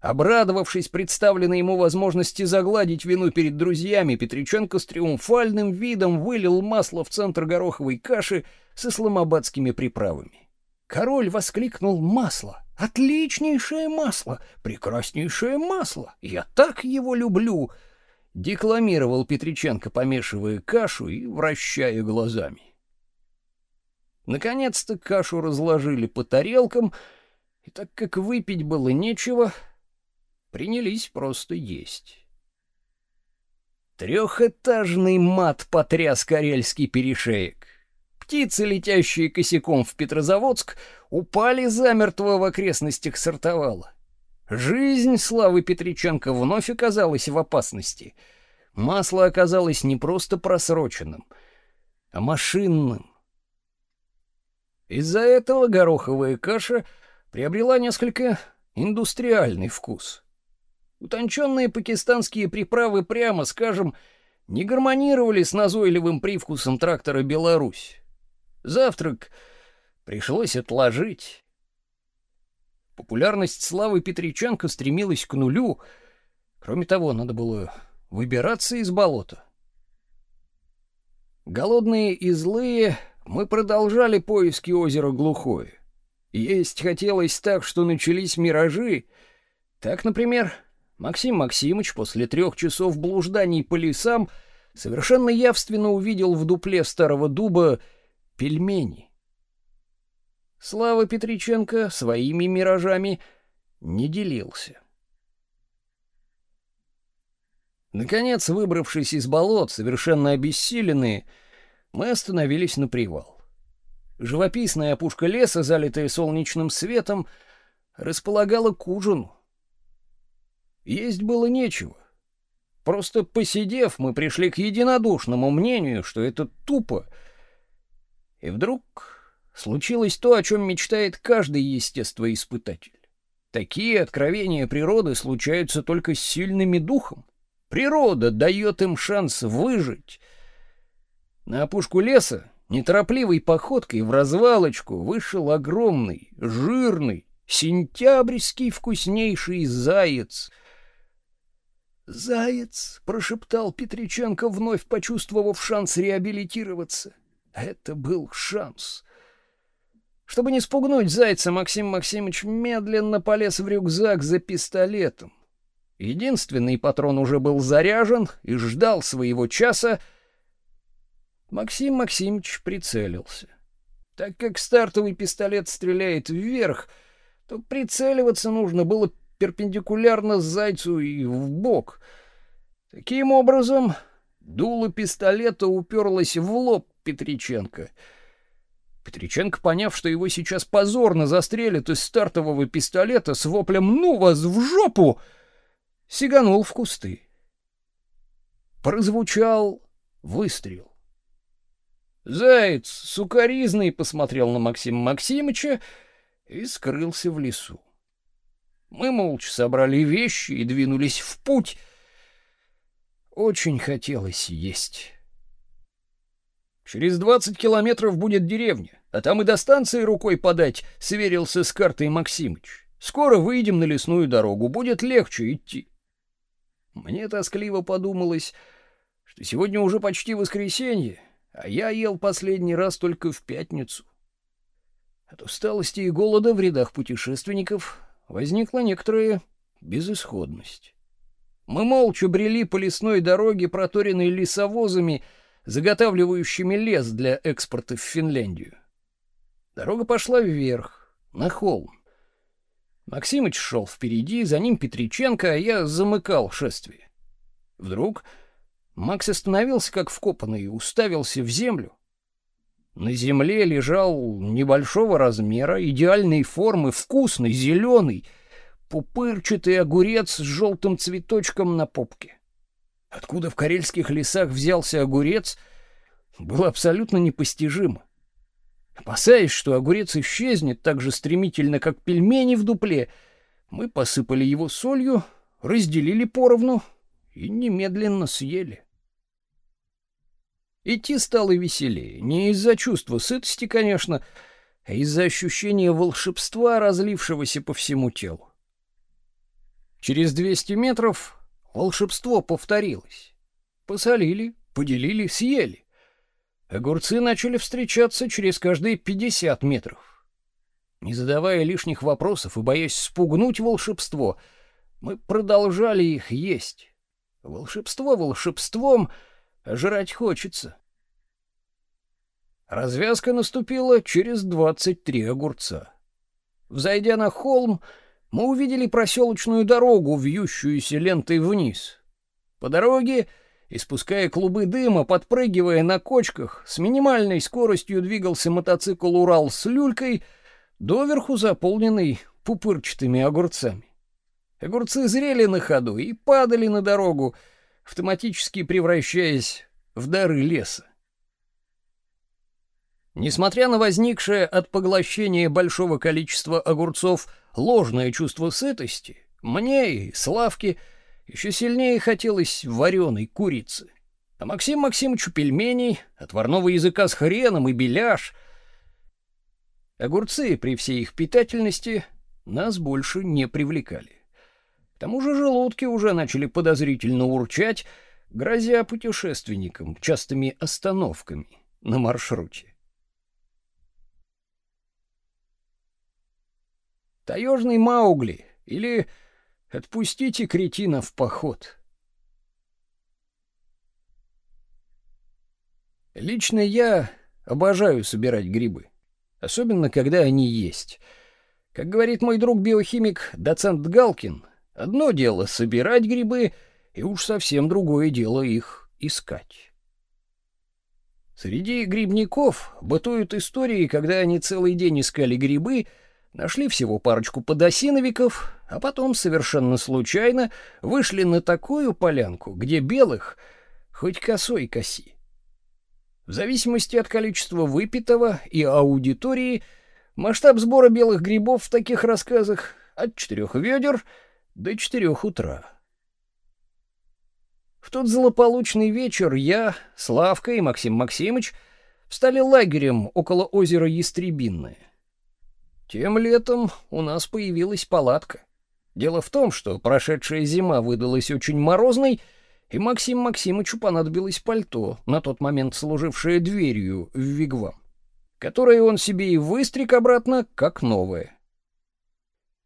Speaker 1: Обрадовавшись представленной ему возможности загладить вину перед друзьями, Петриченко с триумфальным видом вылил масло в центр гороховой каши с исламабадскими приправами. Король воскликнул «Масло! Отличнейшее масло! Прекраснейшее масло! Я так его люблю!» Декламировал Петриченко, помешивая кашу и вращая глазами. Наконец-то кашу разложили по тарелкам, и так как выпить было нечего, принялись просто есть. Трехэтажный мат потряс карельский перешеек. Птицы, летящие косяком в Петрозаводск, упали замертво в окрестностях сортовала. Жизнь Славы Петриченко вновь оказалась в опасности. Масло оказалось не просто просроченным, а машинным. Из-за этого гороховая каша приобрела несколько индустриальный вкус. Утонченные пакистанские приправы, прямо скажем, не гармонировали с назойливым привкусом трактора «Беларусь». Завтрак пришлось отложить. Популярность Славы Петриченко стремилась к нулю. Кроме того, надо было выбираться из болота. Голодные и злые, мы продолжали поиски озера Глухое. Есть хотелось так, что начались миражи. Так, например, Максим Максимович после трех часов блужданий по лесам совершенно явственно увидел в дупле старого дуба пельмени. Слава Петриченко своими миражами не делился. Наконец, выбравшись из болот, совершенно обессиленные, мы остановились на привал. Живописная опушка леса, залитая солнечным светом, располагала к ужину. Есть было нечего. Просто посидев, мы пришли к единодушному мнению, что это тупо. И вдруг случилось то, о чем мечтает каждый естествоиспытатель. Такие откровения природы случаются только с сильными духом. Природа дает им шанс выжить. На опушку леса неторопливой походкой в развалочку вышел огромный, жирный, сентябрьский вкуснейший заяц. «Заяц!» — прошептал Петриченко, вновь почувствовав шанс реабилитироваться. Это был шанс. Чтобы не спугнуть зайца, Максим Максимович медленно полез в рюкзак за пистолетом. Единственный патрон уже был заряжен и ждал своего часа. Максим Максимович прицелился. Так как стартовый пистолет стреляет вверх, то прицеливаться нужно было перпендикулярно зайцу и в бок. Таким образом, дуло пистолета уперлось в лоб Петриченко — Петриченко, поняв, что его сейчас позорно застрелят из стартового пистолета с воплем «Ну вас в жопу!», сиганул в кусты. Прозвучал выстрел. Заяц сукоризный посмотрел на Максима Максимыча и скрылся в лесу. Мы молча собрали вещи и двинулись в путь. Очень хотелось есть. Через двадцать километров будет деревня, а там и до станции рукой подать, сверился с картой Максимыч. Скоро выйдем на лесную дорогу, будет легче идти. Мне тоскливо подумалось, что сегодня уже почти воскресенье, а я ел последний раз только в пятницу. От усталости и голода в рядах путешественников возникла некоторая безысходность. Мы молча брели по лесной дороге, проторенной лесовозами, заготавливающими лес для экспорта в Финляндию. Дорога пошла вверх, на холм. Максимыч шел впереди, за ним Петриченко, а я замыкал шествие. Вдруг Макс остановился как вкопанный и уставился в землю. На земле лежал небольшого размера, идеальной формы, вкусный, зеленый, пупырчатый огурец с желтым цветочком на попке. Откуда в карельских лесах взялся огурец, было абсолютно непостижимо. Опасаясь, что огурец исчезнет так же стремительно, как пельмени в дупле, мы посыпали его солью, разделили поровну и немедленно съели. Идти стало веселее, не из-за чувства сытости, конечно, а из-за ощущения волшебства, разлившегося по всему телу. Через 200 метров волшебство повторилось. Посолили, поделили, съели. Огурцы начали встречаться через каждые 50 метров. Не задавая лишних вопросов и боясь спугнуть волшебство, мы продолжали их есть. Волшебство волшебством — Жрать хочется. Развязка наступила через 23 огурца. Взойдя на холм, мы увидели проселочную дорогу, вьющуюся лентой вниз. По дороге, испуская клубы дыма, подпрыгивая на кочках, с минимальной скоростью двигался мотоцикл Урал с люлькой, доверху заполненный пупырчатыми огурцами. Огурцы зрели на ходу и падали на дорогу, автоматически превращаясь в дары леса. Несмотря на возникшее от поглощения большого количества огурцов ложное чувство сытости, мне и Славке еще сильнее хотелось вареной курицы. А Максим Максимовичу пельменей, отварного языка с хреном и беляш. Огурцы при всей их питательности нас больше не привлекали. К тому же желудки уже начали подозрительно урчать, грозя путешественникам частыми остановками на маршруте. Таежный Маугли или «Отпустите кретина в поход». Лично я обожаю собирать грибы, особенно когда они есть. Как говорит мой друг-биохимик доцент Галкин, Одно дело собирать грибы, и уж совсем другое дело их искать. Среди грибников бытуют истории, когда они целый день искали грибы, нашли всего парочку подосиновиков, а потом совершенно случайно вышли на такую полянку, где белых хоть косой коси. В зависимости от количества выпитого и аудитории, масштаб сбора белых грибов в таких рассказах от четырех ведер — до четырех утра. В тот злополучный вечер я, Славка и Максим Максимыч встали лагерем около озера Ястребинное. Тем летом у нас появилась палатка. Дело в том, что прошедшая зима выдалась очень морозной, и Максим Максимычу понадобилось пальто, на тот момент служившее дверью в вигвам, которое он себе и выстриг обратно, как новое.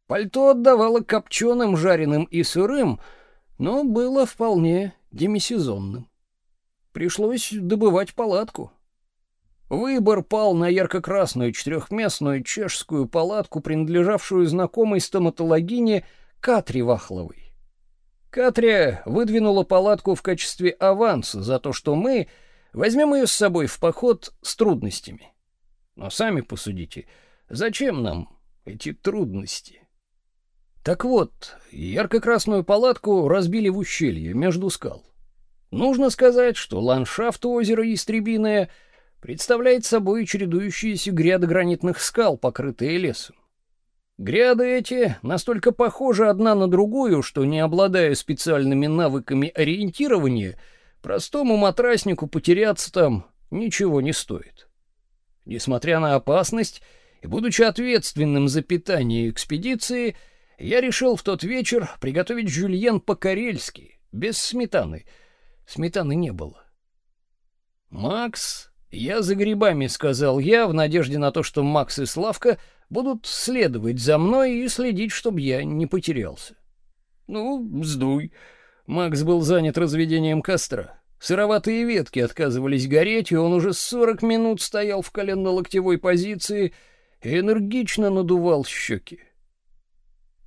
Speaker 1: Пальто отдавало копченым, жареным и сырым, но было вполне демисезонным. Пришлось добывать палатку. Выбор пал на ярко-красную четырехместную чешскую палатку, принадлежавшую знакомой стоматологине Катре Вахловой. Катря выдвинула палатку в качестве аванса за то, что мы возьмем ее с собой в поход с трудностями. Но сами посудите, зачем нам эти трудности? Так вот, ярко-красную палатку разбили в ущелье между скал. Нужно сказать, что ландшафт озера Истребиное представляет собой чередующиеся гряды гранитных скал, покрытые лесом. Гряды эти настолько похожи одна на другую, что не обладая специальными навыками ориентирования, простому матраснику потеряться там ничего не стоит. Несмотря на опасность и будучи ответственным за питание экспедиции, я решил в тот вечер приготовить жюльен по-карельски, без сметаны. Сметаны не было. Макс, я за грибами, сказал я, в надежде на то, что Макс и Славка будут следовать за мной и следить, чтобы я не потерялся. Ну, сдуй. Макс был занят разведением костра. Сыроватые ветки отказывались гореть, и он уже 40 минут стоял в коленно-локтевой позиции и энергично надувал щеки.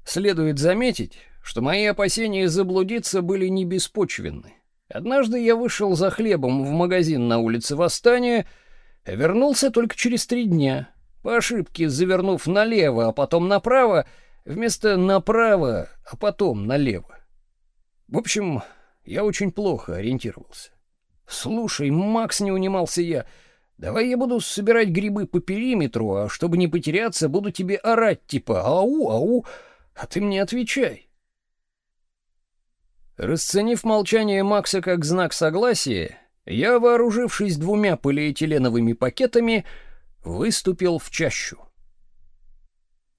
Speaker 1: Следует заметить, что мои опасения заблудиться были не беспочвенны. Однажды я вышел за хлебом в магазин на улице Восстания, вернулся только через три дня, по ошибке завернув налево, а потом направо, вместо направо, а потом налево. В общем, я очень плохо ориентировался. Слушай, Макс, не унимался я. Давай я буду собирать грибы по периметру, а чтобы не потеряться, буду тебе орать типа ау, ау, а ты мне отвечай. Расценив молчание Макса как знак согласия, я, вооружившись двумя полиэтиленовыми пакетами, выступил в чащу.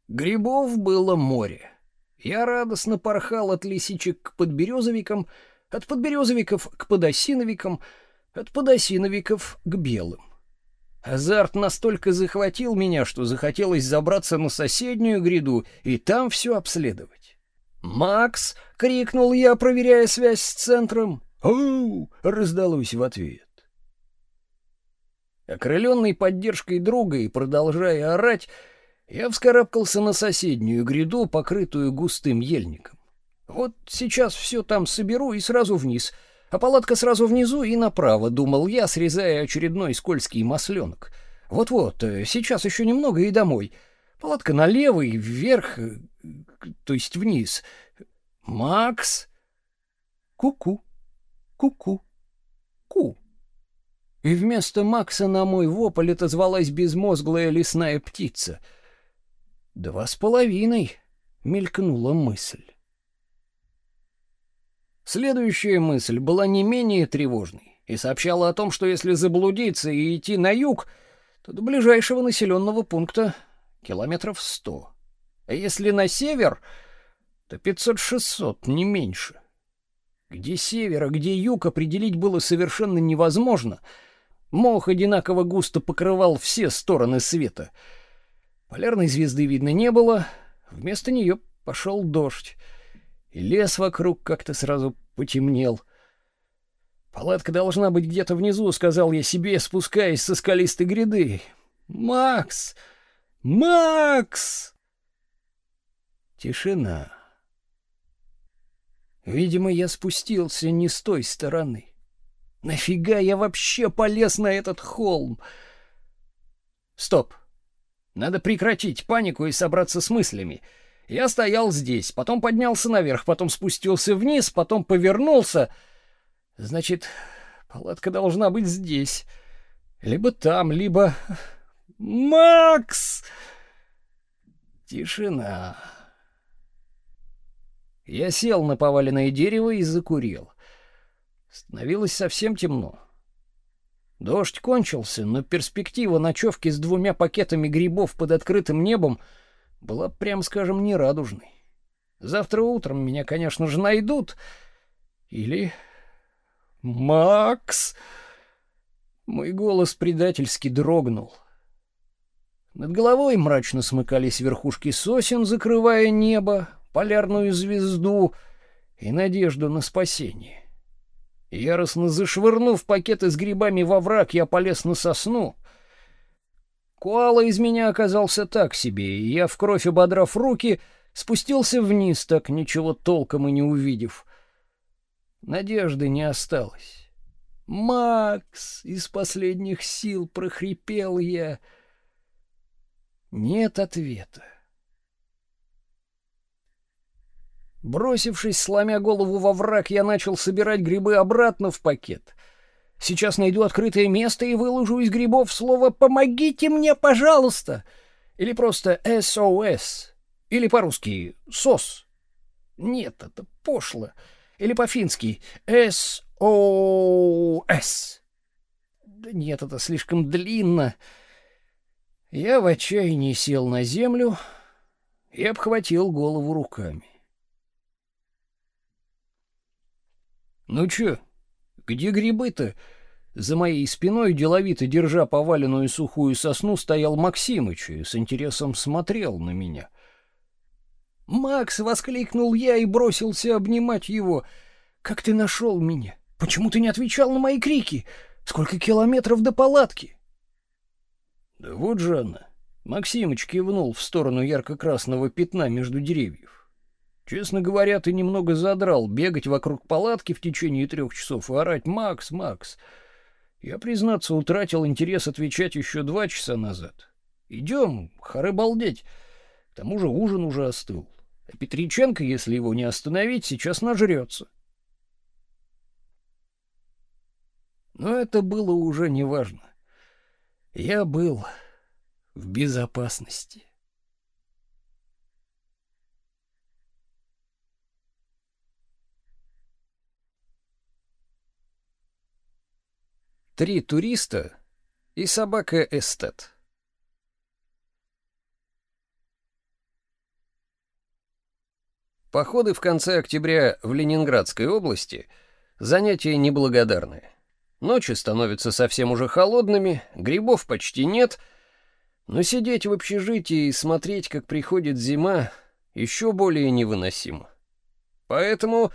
Speaker 1: Грибов было море. Я радостно порхал от лисичек к подберезовикам, от подберезовиков к подосиновикам, от подосиновиков к белым. Азарт настолько захватил меня, что захотелось забраться на соседнюю гряду и там все обследовать. «Макс!» — крикнул я, проверяя связь с центром. «Оу!» — раздалось в ответ. Окрыленный поддержкой друга и продолжая орать, я вскарабкался на соседнюю гряду, покрытую густым ельником. Вот сейчас все там соберу и сразу вниз, а палатка сразу внизу и направо, думал я, срезая очередной скользкий масленок. Вот-вот, э, сейчас еще немного и домой. Палатка налево и вверх, э, то есть вниз. Макс? Ку-ку, ку-ку, ку. И вместо Макса на мой вопль отозвалась безмозглая лесная птица. Два с половиной, мелькнула мысль. Следующая мысль была не менее тревожной и сообщала о том, что если заблудиться и идти на юг, то до ближайшего населенного пункта километров сто. А если на север, то пятьсот-шестьсот, не меньше. Где север, а где юг определить было совершенно невозможно. Мох одинаково густо покрывал все стороны света. Полярной звезды видно не было, вместо нее пошел дождь и лес вокруг как-то сразу потемнел. Палатка должна быть где-то внизу, сказал я себе, спускаясь со скалистой гряды. Макс! Макс! Тишина. Видимо, я спустился не с той стороны. Нафига я вообще полез на этот холм? Стоп. Надо прекратить панику и собраться с мыслями. Я стоял здесь, потом поднялся наверх, потом спустился вниз, потом повернулся. Значит, палатка должна быть здесь. Либо там, либо... Макс! Тишина. Я сел на поваленное дерево и закурил. Становилось совсем темно. Дождь кончился, но перспектива ночевки с двумя пакетами грибов под открытым небом — была, прям скажем, нерадужной. Завтра утром меня, конечно же, найдут. Или... Макс! Мой голос предательски дрогнул. Над головой мрачно смыкались верхушки сосен, закрывая небо, полярную звезду и надежду на спасение. Яростно зашвырнув пакеты с грибами во враг, я полез на сосну — Куала из меня оказался так себе, и я, в кровь ободрав руки, спустился вниз, так ничего толком и не увидев. Надежды не осталось. «Макс!» — из последних сил прохрипел я. Нет ответа. Бросившись, сломя голову во враг, я начал собирать грибы обратно в пакет — Сейчас найду открытое место и выложу из грибов слово «помогите мне, пожалуйста» или просто «SOS». Или по-русски «сос». Нет, это пошло. Или по-фински «с-о-с». Да нет, это слишком длинно. Я в отчаянии сел на землю и обхватил голову руками. Ну чё, где грибы-то? За моей спиной, деловито держа поваленную сухую сосну, стоял Максимыч и с интересом смотрел на меня. «Макс!» — воскликнул я и бросился обнимать его. «Как ты нашел меня? Почему ты не отвечал на мои крики? Сколько километров до палатки?» «Да вот же она!» — Максимыч кивнул в сторону ярко-красного пятна между деревьев. Честно говоря, ты немного задрал бегать вокруг палатки в течение трех часов и орать «Макс, Макс!». Я, признаться, утратил интерес отвечать еще два часа назад. Идем, хоры балдеть. К тому же ужин уже остыл. А Петриченко, если его не остановить, сейчас нажрется. Но это было уже неважно. Я был в безопасности. Три туриста и собака-эстет. Походы в конце октября в Ленинградской области — занятия неблагодарные. Ночи становятся совсем уже холодными, грибов почти нет, но сидеть в общежитии и смотреть, как приходит зима, еще более невыносимо. Поэтому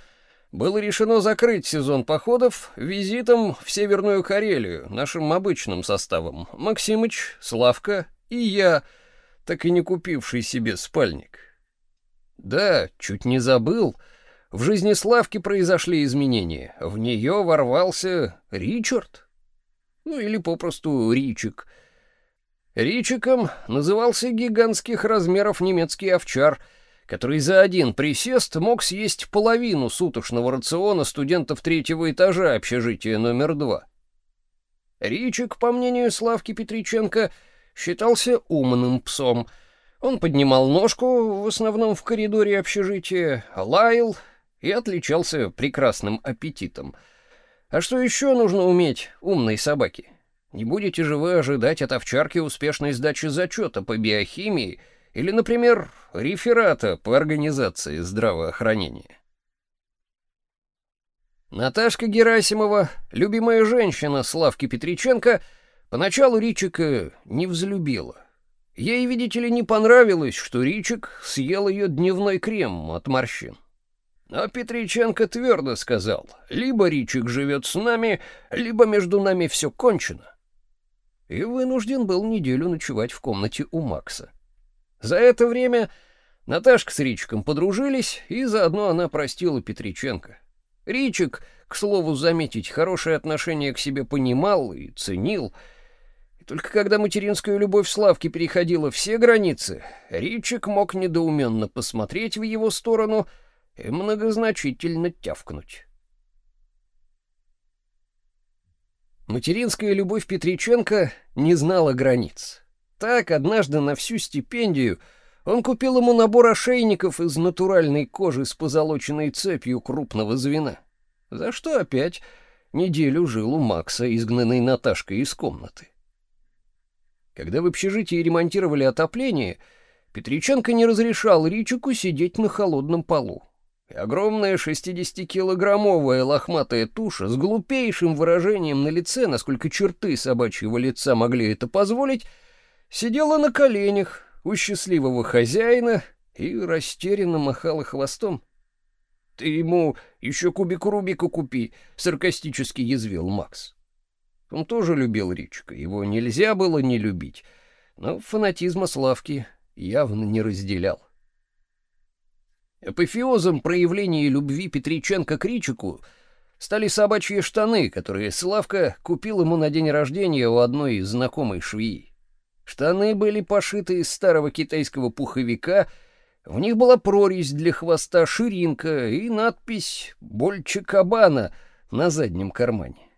Speaker 1: было решено закрыть сезон походов визитом в Северную Карелию нашим обычным составом. Максимыч, Славка и я, так и не купивший себе спальник. Да, чуть не забыл. В жизни Славки произошли изменения. В нее ворвался Ричард. Ну или попросту Ричик. Ричиком назывался гигантских размеров немецкий овчар — который за один присест мог съесть половину суточного рациона студентов третьего этажа общежития номер два. Ричик, по мнению Славки Петриченко, считался умным псом. Он поднимал ножку, в основном в коридоре общежития, лаял и отличался прекрасным аппетитом. А что еще нужно уметь умной собаке? Не будете же вы ожидать от овчарки успешной сдачи зачета по биохимии — или, например, реферата по организации здравоохранения. Наташка Герасимова, любимая женщина Славки Петриченко, поначалу Ричика не взлюбила. Ей, видите ли, не понравилось, что Ричик съел ее дневной крем от морщин. Но Петриченко твердо сказал, либо Ричик живет с нами, либо между нами все кончено. И вынужден был неделю ночевать в комнате у Макса. За это время Наташка с Ричиком подружились, и заодно она простила Петриченко. Ричик, к слову заметить, хорошее отношение к себе понимал и ценил. И только когда материнская любовь Славки переходила все границы, Ричик мог недоуменно посмотреть в его сторону и многозначительно тявкнуть. Материнская любовь Петриченко не знала границ. Так, однажды на всю стипендию он купил ему набор ошейников из натуральной кожи с позолоченной цепью крупного звена. За что опять неделю жил у Макса, изгнанный Наташкой из комнаты. Когда в общежитии ремонтировали отопление, Петриченко не разрешал Ричику сидеть на холодном полу. И огромная 60-килограммовая лохматая туша с глупейшим выражением на лице, насколько черты собачьего лица могли это позволить, сидела на коленях у счастливого хозяина и растерянно махала хвостом. «Ты ему еще кубик Рубика купи», — саркастически язвил Макс. Он тоже любил Ричика, его нельзя было не любить, но фанатизма Славки явно не разделял. Апофеозом проявления любви Петриченко к Ричику стали собачьи штаны, которые Славка купил ему на день рождения у одной знакомой швеи. Штаны были пошиты из старого китайского пуховика, в них была прорезь для хвоста ширинка и надпись «Больче кабана» на заднем кармане.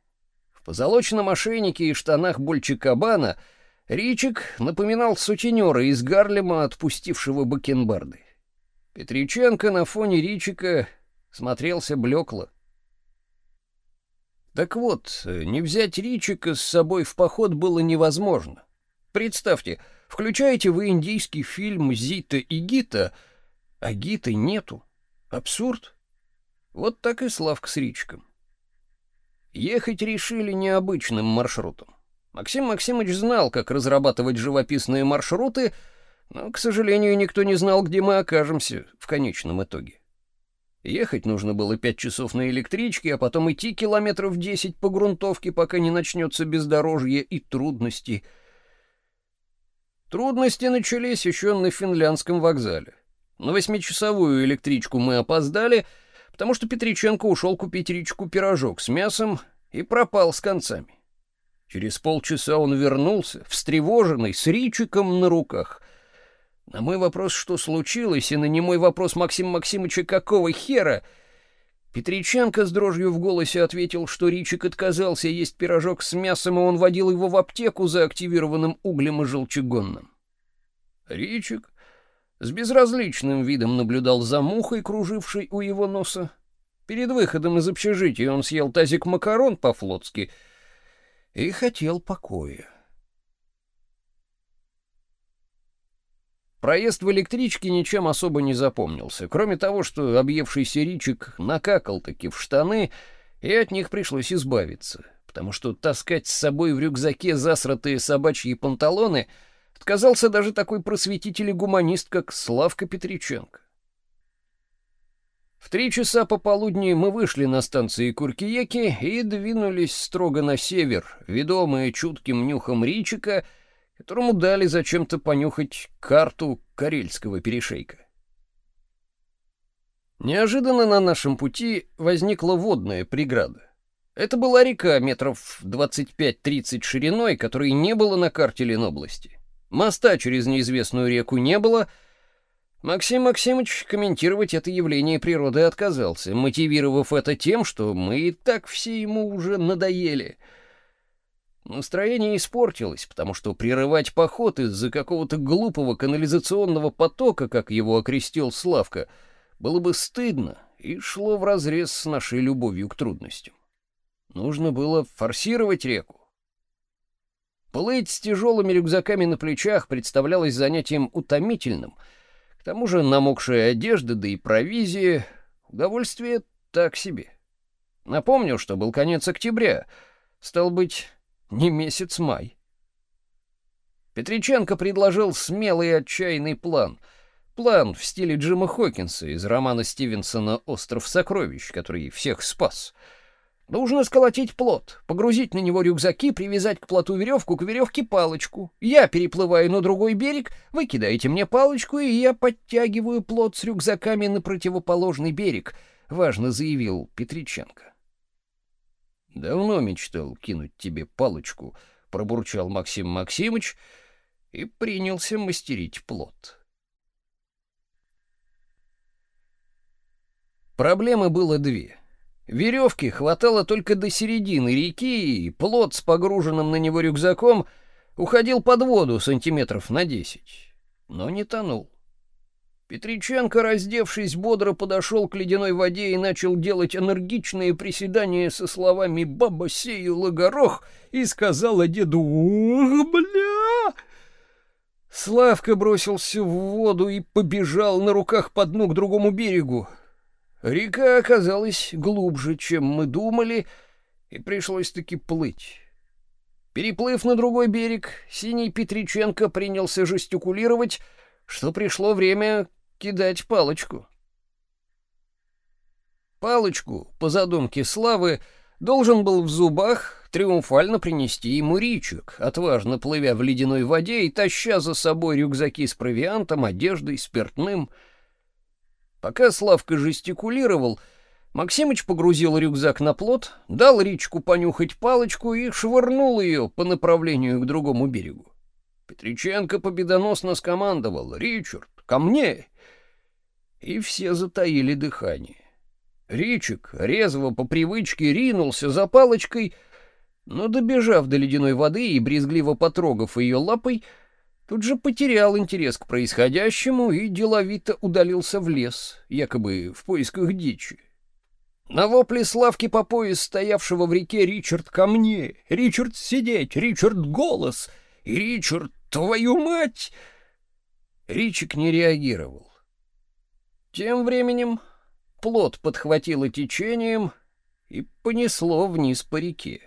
Speaker 1: В позолоченном ошейнике и штанах Больче кабана Ричик напоминал сутенера из Гарлема, отпустившего бакенбарды. Петриченко на фоне Ричика смотрелся блекло. Так вот, не взять Ричика с собой в поход было невозможно. Представьте, включаете вы индийский фильм «Зита и Гита», а Гиты нету. Абсурд. Вот так и Славка с Ричиком. Ехать решили необычным маршрутом. Максим Максимович знал, как разрабатывать живописные маршруты, но, к сожалению, никто не знал, где мы окажемся в конечном итоге. Ехать нужно было пять часов на электричке, а потом идти километров десять по грунтовке, пока не начнется бездорожье и трудности. Трудности начались еще на финляндском вокзале. На восьмичасовую электричку мы опоздали, потому что Петриченко ушел купить речку пирожок с мясом и пропал с концами. Через полчаса он вернулся, встревоженный, с Ричиком на руках. На мой вопрос, что случилось, и на немой вопрос Максима Максимовича, какого хера, Петриченко с дрожью в голосе ответил, что Ричик отказался есть пирожок с мясом, и он водил его в аптеку за активированным углем и желчегонным. Ричик с безразличным видом наблюдал за мухой, кружившей у его носа. Перед выходом из общежития он съел тазик макарон по-флотски и хотел покоя. Проезд в электричке ничем особо не запомнился, кроме того, что объевшийся Ричик накакал таки в штаны, и от них пришлось избавиться, потому что таскать с собой в рюкзаке засратые собачьи панталоны отказался даже такой просветитель и гуманист, как Славка Петриченко. В три часа пополудни мы вышли на станции Куркиеки и двинулись строго на север, ведомые чутким нюхом Ричика — которому дали зачем-то понюхать карту Карельского перешейка. Неожиданно на нашем пути возникла водная преграда. Это была река метров 25-30 шириной, которой не было на карте Ленобласти. Моста через неизвестную реку не было. Максим Максимович комментировать это явление природы отказался, мотивировав это тем, что мы и так все ему уже надоели — Настроение испортилось, потому что прерывать поход из-за какого-то глупого канализационного потока, как его окрестил Славка, было бы стыдно и шло вразрез с нашей любовью к трудностям. Нужно было форсировать реку. Плыть с тяжелыми рюкзаками на плечах представлялось занятием утомительным. К тому же намокшая одежда, да и провизия — удовольствие так себе. Напомню, что был конец октября. Стал быть, не месяц май. Петриченко предложил смелый и отчаянный план. План в стиле Джима Хокинса из романа Стивенсона «Остров сокровищ», который всех спас. Нужно сколотить плот, погрузить на него рюкзаки, привязать к плоту веревку, к веревке палочку. Я переплываю на другой берег, вы кидаете мне палочку, и я подтягиваю плот с рюкзаками на противоположный берег, важно заявил Петриченко. Давно мечтал кинуть тебе палочку, пробурчал Максим Максимыч и принялся мастерить плод. Проблемы было две. Веревки хватало только до середины реки, и плод с погруженным на него рюкзаком уходил под воду сантиметров на десять, но не тонул. Петриченко, раздевшись, бодро подошел к ледяной воде и начал делать энергичные приседания со словами «Баба сеяла горох» и сказала деду «Ох, бля!». Славка бросился в воду и побежал на руках по дну к другому берегу. Река оказалась глубже, чем мы думали, и пришлось-таки плыть. Переплыв на другой берег, синий Петриченко принялся жестикулировать, что пришло время кидать палочку. Палочку, по задумке Славы, должен был в зубах триумфально принести ему Ричик, отважно плывя в ледяной воде и таща за собой рюкзаки с провиантом, одеждой, спиртным. Пока Славка жестикулировал, Максимыч погрузил рюкзак на плот, дал Ричку понюхать палочку и швырнул ее по направлению к другому берегу. Петриченко победоносно скомандовал «Ричард, ко мне!» И все затаили дыхание. Ричик резво по привычке ринулся за палочкой, но, добежав до ледяной воды и брезгливо потрогав ее лапой, тут же потерял интерес к происходящему и деловито удалился в лес, якобы в поисках дичи. На вопли Славки по пояс стоявшего в реке Ричард ко мне, Ричард сидеть, Ричард голос, и Ричард, твою мать! Ричик не реагировал. Тем временем плот подхватило течением и понесло вниз по реке.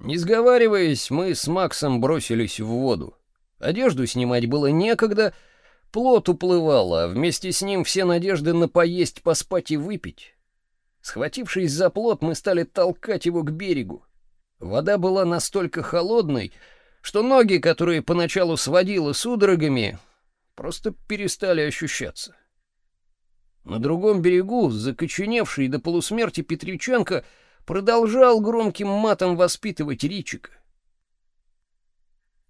Speaker 1: Не сговариваясь, мы с Максом бросились в воду. Одежду снимать было некогда, плот уплывал, а вместе с ним все надежды на поесть, поспать и выпить. Схватившись за плот, мы стали толкать его к берегу. Вода была настолько холодной, что ноги, которые поначалу сводило судорогами, просто перестали ощущаться. На другом берегу, закоченевший до полусмерти Петриченко, продолжал громким матом воспитывать Ричика.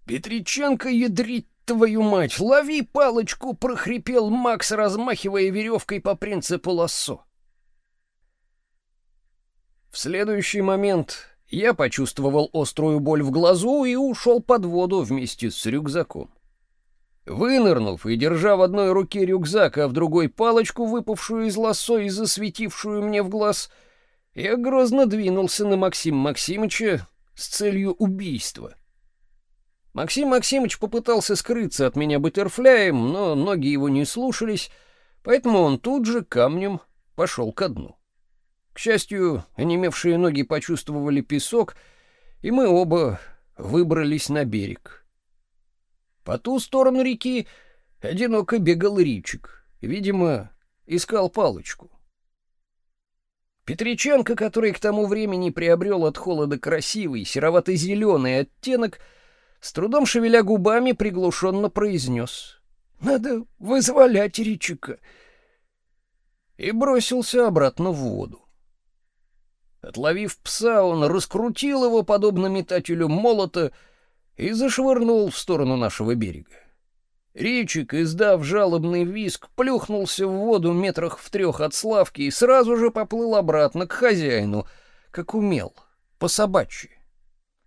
Speaker 1: «Петриченко, ядрить твою мать! Лови палочку!» — прохрипел Макс, размахивая веревкой по принципу лассо. В следующий момент я почувствовал острую боль в глазу и ушел под воду вместе с рюкзаком. Вынырнув и держа в одной руке рюкзак, а в другой палочку, выпавшую из лассо и засветившую мне в глаз — я грозно двинулся на Максима Максимыча с целью убийства. Максим Максимыч попытался скрыться от меня бутерфляем, но ноги его не слушались, поэтому он тут же камнем пошел ко дну. К счастью, онемевшие ноги почувствовали песок, и мы оба выбрались на берег. По ту сторону реки одиноко бегал Ричик, видимо, искал палочку. Петриченко, который к тому времени приобрел от холода красивый серовато-зеленый оттенок, с трудом шевеля губами приглушенно произнес «Надо вызволять Ричика» и бросился обратно в воду. Отловив пса, он раскрутил его, подобно метателю молота, и зашвырнул в сторону нашего берега. Ричик, издав жалобный визг, плюхнулся в воду метрах в трех от Славки и сразу же поплыл обратно к хозяину, как умел, по собачьи.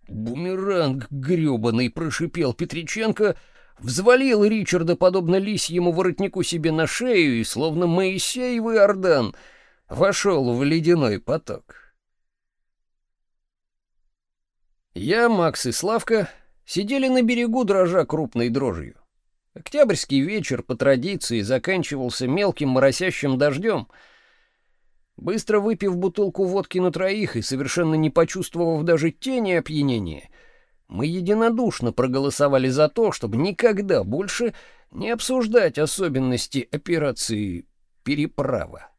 Speaker 1: «Бумеранг грёбаный!» — прошипел Петриченко, взвалил Ричарда, подобно лисьему воротнику себе на шею, и, словно Моисеевый Ордан, вошел в ледяной поток. Я, Макс и Славка сидели на берегу, дрожа крупной дрожью. Октябрьский вечер по традиции заканчивался мелким моросящим дождем. Быстро выпив бутылку водки на троих и совершенно не почувствовав даже тени опьянения, мы единодушно проголосовали за то, чтобы никогда больше не обсуждать особенности операции «Переправа».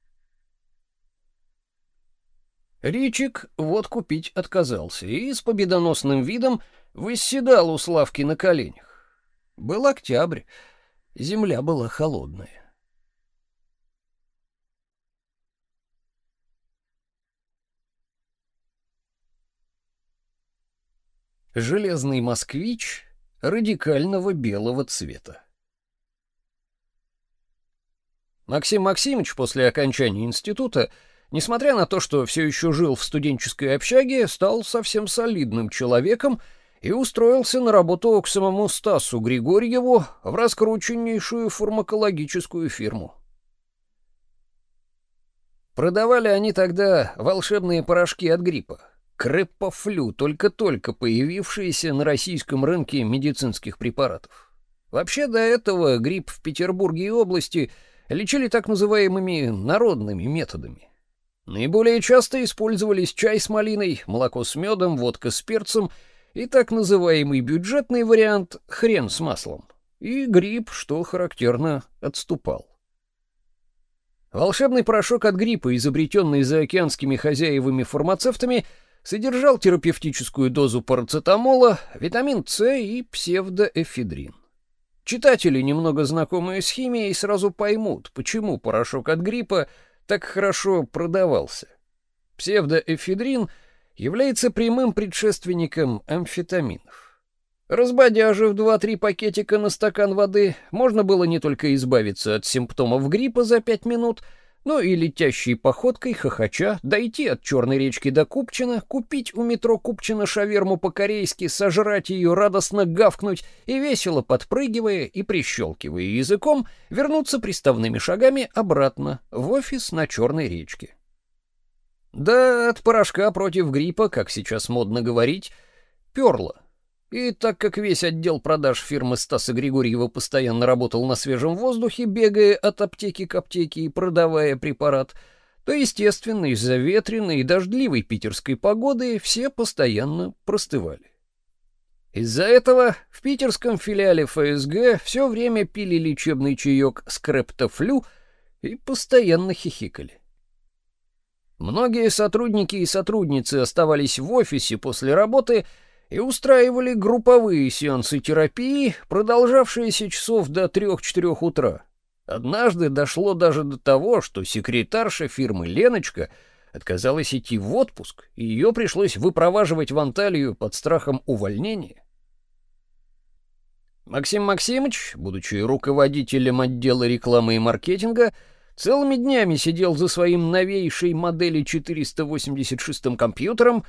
Speaker 1: Ричик водку пить отказался и с победоносным видом восседал у Славки на коленях. Был октябрь, земля была холодная. Железный москвич радикального белого цвета. Максим Максимович после окончания института, несмотря на то, что все еще жил в студенческой общаге, стал совсем солидным человеком и устроился на работу к самому Стасу Григорьеву в раскрученнейшую фармакологическую фирму. Продавали они тогда волшебные порошки от гриппа. Крепофлю, только-только появившиеся на российском рынке медицинских препаратов. Вообще до этого грипп в Петербурге и области лечили так называемыми народными методами. Наиболее часто использовались чай с малиной, молоко с медом, водка с перцем — и так называемый бюджетный вариант хрен с маслом, и грипп, что характерно, отступал. Волшебный порошок от гриппа, изобретенный заокеанскими хозяевами-фармацевтами, содержал терапевтическую дозу парацетамола, витамин С и псевдоэфедрин. Читатели, немного знакомые с химией, сразу поймут, почему порошок от гриппа так хорошо продавался. Псевдоэфедрин — является прямым предшественником амфетаминов. Разбодяжив 2-3 пакетика на стакан воды, можно было не только избавиться от симптомов гриппа за 5 минут, ну и летящей походкой хохоча дойти от Черной речки до Купчина, купить у метро Купчина шаверму по-корейски, сожрать ее, радостно гавкнуть и весело подпрыгивая и прищелкивая языком, вернуться приставными шагами обратно в офис на Черной речке. Да, от порошка против гриппа, как сейчас модно говорить, перло. И так как весь отдел продаж фирмы Стаса Григорьева постоянно работал на свежем воздухе, бегая от аптеки к аптеке и продавая препарат, то, естественно, из-за ветреной и дождливой питерской погоды все постоянно простывали. Из-за этого в питерском филиале ФСГ все время пили лечебный чаек скрептофлю и постоянно хихикали. Многие сотрудники и сотрудницы оставались в офисе после работы и устраивали групповые сеансы терапии, продолжавшиеся часов до 3-4 утра. Однажды дошло даже до того, что секретарша фирмы Леночка отказалась идти в отпуск, и ее пришлось выпроваживать в Анталию под страхом увольнения. Максим Максимович, будучи руководителем отдела рекламы и маркетинга, целыми днями сидел за своим новейшей модели 486 компьютером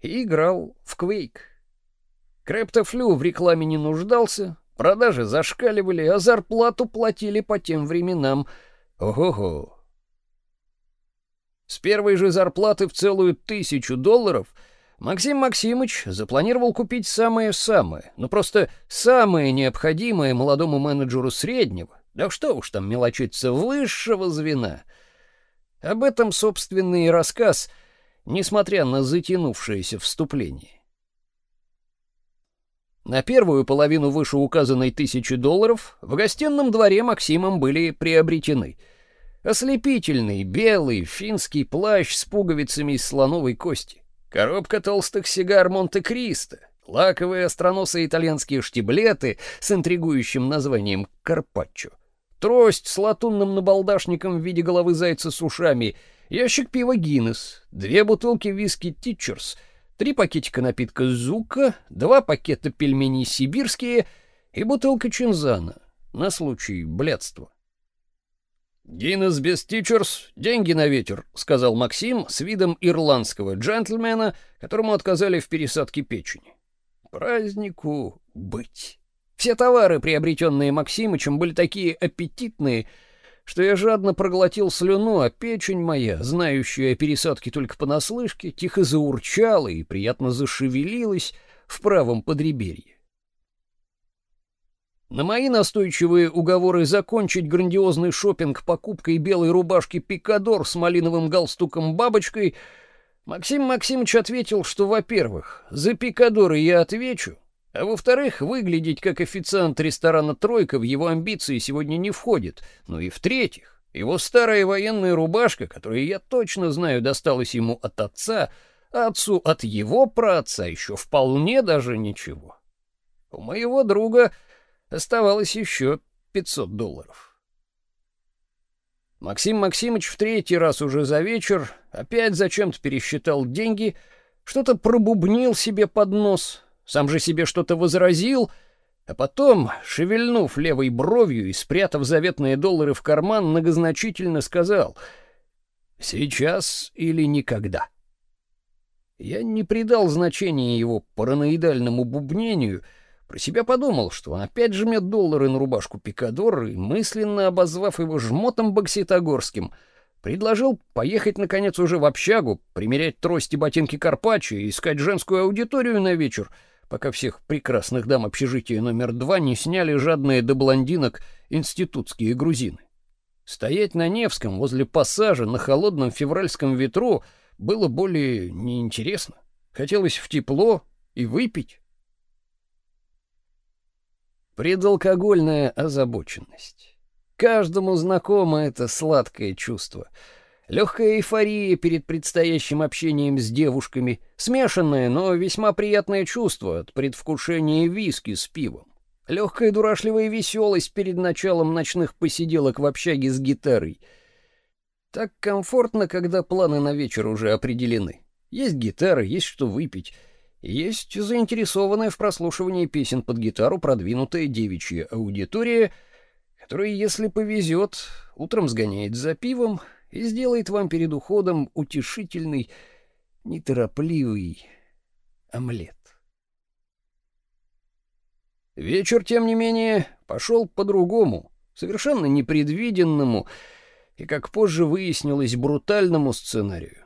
Speaker 1: и играл в Quake. Крептофлю в рекламе не нуждался, продажи зашкаливали, а зарплату платили по тем временам. Ого-го. С первой же зарплаты в целую тысячу долларов Максим Максимыч запланировал купить самое-самое, ну просто самое необходимое молодому менеджеру среднего, да что уж там мелочиться, высшего звена. Об этом собственный рассказ, несмотря на затянувшееся вступление. На первую половину вышеуказанной тысячи долларов в гостином дворе Максимом были приобретены. Ослепительный белый финский плащ с пуговицами из слоновой кости, коробка толстых сигар Монте-Кристо, лаковые остроносые итальянские штиблеты с интригующим названием «Карпаччо», трость с латунным набалдашником в виде головы зайца с ушами, ящик пива «Гиннес», две бутылки виски «Титчерс», три пакетика напитка «Зука», два пакета пельменей «Сибирские» и бутылка «Чинзана» на случай блядства. «Гиннес без тичерс, деньги на ветер», — сказал Максим с видом ирландского джентльмена, которому отказали в пересадке печени. «Празднику быть». Все товары, приобретенные Максимычем, были такие аппетитные, что я жадно проглотил слюну, а печень моя, знающая о пересадке только понаслышке, тихо заурчала и приятно зашевелилась в правом подреберье. На мои настойчивые уговоры закончить грандиозный шопинг покупкой белой рубашки «Пикадор» с малиновым галстуком-бабочкой Максим Максимович ответил, что, во-первых, за «Пикадоры» я отвечу, а во-вторых, выглядеть как официант ресторана «Тройка» в его амбиции сегодня не входит. Ну и в-третьих, его старая военная рубашка, которую я точно знаю досталась ему от отца, а отцу от его праотца еще вполне даже ничего. У моего друга оставалось еще 500 долларов. Максим Максимович в третий раз уже за вечер опять зачем-то пересчитал деньги, что-то пробубнил себе под нос — сам же себе что-то возразил, а потом, шевельнув левой бровью и спрятав заветные доллары в карман, многозначительно сказал «Сейчас или никогда». Я не придал значения его параноидальному бубнению, про себя подумал, что он опять жмет доллары на рубашку Пикадор и, мысленно обозвав его жмотом бокситогорским, предложил поехать, наконец, уже в общагу, примерять трости ботинки Карпаччо и искать женскую аудиторию на вечер — пока всех прекрасных дам общежития номер два не сняли жадные до блондинок институтские грузины. Стоять на Невском возле пассажа на холодном февральском ветру было более неинтересно. Хотелось в тепло и выпить. Предалкогольная озабоченность. Каждому знакомо это сладкое чувство — Легкая эйфория перед предстоящим общением с девушками, смешанное, но весьма приятное чувство от предвкушения виски с пивом. Легкая дурашливая веселость перед началом ночных посиделок в общаге с гитарой. Так комфортно, когда планы на вечер уже определены. Есть гитара, есть что выпить. Есть заинтересованная в прослушивании песен под гитару продвинутая девичья аудитория, которая, если повезет, утром сгоняет за пивом и сделает вам перед уходом утешительный, неторопливый омлет. Вечер, тем не менее, пошел по-другому, совершенно непредвиденному и, как позже выяснилось, брутальному сценарию.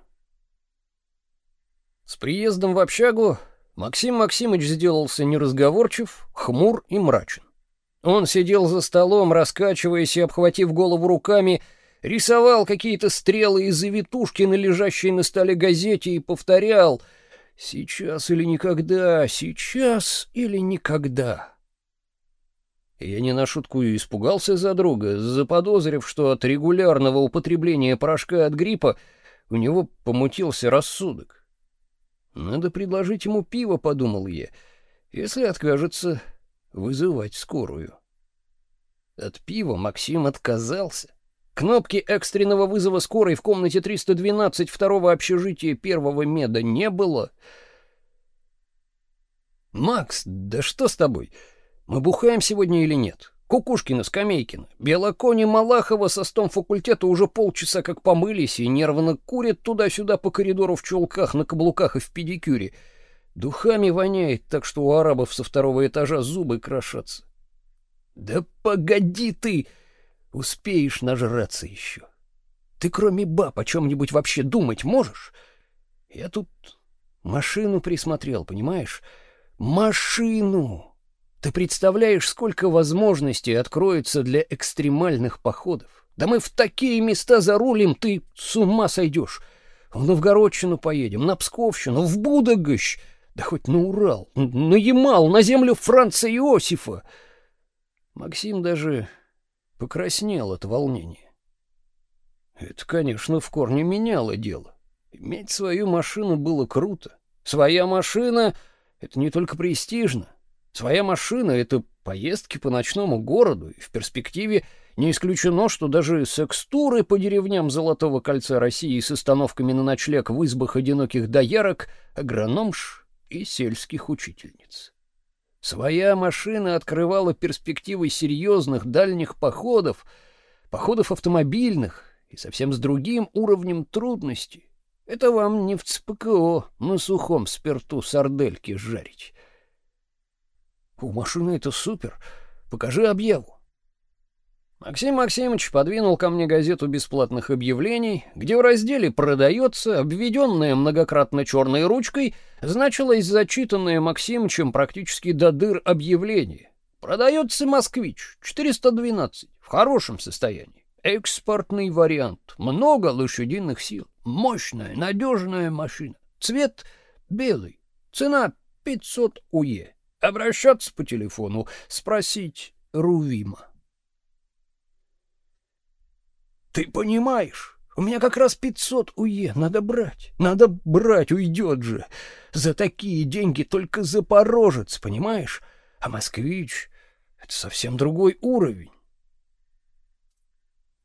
Speaker 1: С приездом в общагу Максим Максимович сделался неразговорчив, хмур и мрачен. Он сидел за столом, раскачиваясь и обхватив голову руками, рисовал какие-то стрелы и завитушки на лежащей на столе газете и повторял «Сейчас или никогда, сейчас или никогда». Я не на шутку испугался за друга, заподозрив, что от регулярного употребления порошка от гриппа у него помутился рассудок. Надо предложить ему пиво, подумал я. Если откажется, вызывать скорую. От пива Максим отказался. Кнопки экстренного вызова скорой в комнате 312 второго общежития первого меда не было. Макс, да что с тобой? Мы бухаем сегодня или нет? Кукушкина, Скамейкина, Белокони, Малахова со стом факультета уже полчаса как помылись и нервно курят туда-сюда по коридору в чулках, на каблуках и в педикюре. Духами воняет, так что у арабов со второго этажа зубы крошатся. Да погоди ты, успеешь нажраться еще. Ты кроме баб о чем-нибудь вообще думать можешь? Я тут машину присмотрел, понимаешь? Машину! Ты представляешь, сколько возможностей откроется для экстремальных походов? Да мы в такие места зарулим, ты с ума сойдешь. В Новгородчину поедем, на Псковщину, в Будогощ, да хоть на Урал, на Ямал, на землю Франца Иосифа. Максим даже покраснел от волнения. Это, конечно, в корне меняло дело. Иметь свою машину было круто. Своя машина — это не только престижно, Своя машина — это поездки по ночному городу, и в перспективе не исключено, что даже секстуры по деревням Золотого кольца России с остановками на ночлег в избах одиноких доярок, агрономш и сельских учительниц. Своя машина открывала перспективы серьезных дальних походов, походов автомобильных и совсем с другим уровнем трудности. Это вам не в ЦПКО на сухом спирту сардельки жарить. У машины это супер. Покажи объяву. Максим Максимович подвинул ко мне газету бесплатных объявлений, где в разделе «Продается», обведенная многократно черной ручкой, значилось зачитанное Максимовичем практически до дыр объявление. «Продается «Москвич» 412, в хорошем состоянии. Экспортный вариант, много лошадиных сил, мощная, надежная машина. Цвет белый, цена 500 УЕ обращаться по телефону, спросить Рувима. Ты понимаешь, у меня как раз 500 уе, надо брать. Надо брать, уйдет же. За такие деньги только запорожец, понимаешь? А москвич — это совсем другой уровень.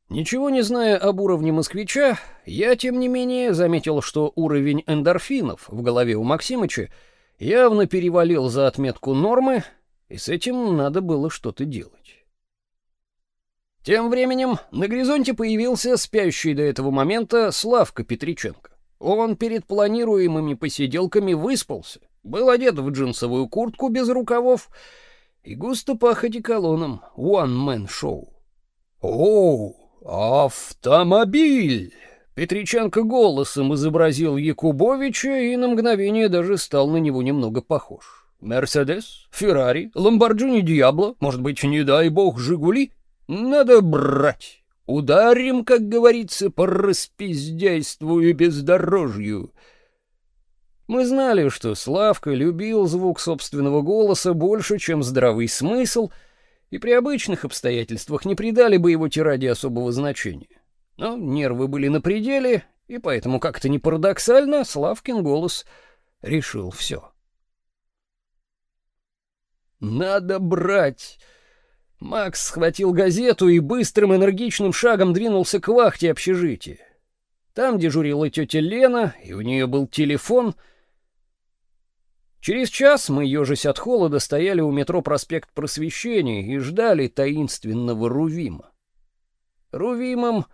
Speaker 1: Ничего не зная об уровне москвича, я, тем не менее, заметил, что уровень эндорфинов в голове у Максимыча явно перевалил за отметку нормы, и с этим надо было что-то делать. Тем временем на горизонте появился спящий до этого момента Славка Петриченко. Он перед планируемыми посиделками выспался, был одет в джинсовую куртку без рукавов и густо пах одеколоном «One-man-шоу». «О, автомобиль!» Петриченко голосом изобразил Якубовича и на мгновение даже стал на него немного похож. «Мерседес? Феррари? Ламборджини Диабло? Может быть, не дай бог, Жигули? Надо брать! Ударим, как говорится, по распиздяйству и бездорожью!» Мы знали, что Славка любил звук собственного голоса больше, чем здравый смысл, и при обычных обстоятельствах не придали бы его тираде особого значения. Но нервы были на пределе, и поэтому как-то не парадоксально Славкин голос решил все. «Надо брать!» Макс схватил газету и быстрым энергичным шагом двинулся к вахте общежития. Там дежурила тетя Лена, и у нее был телефон. Через час мы, ежась от холода, стояли у метро проспект Просвещения и ждали таинственного Рувима. Рувимом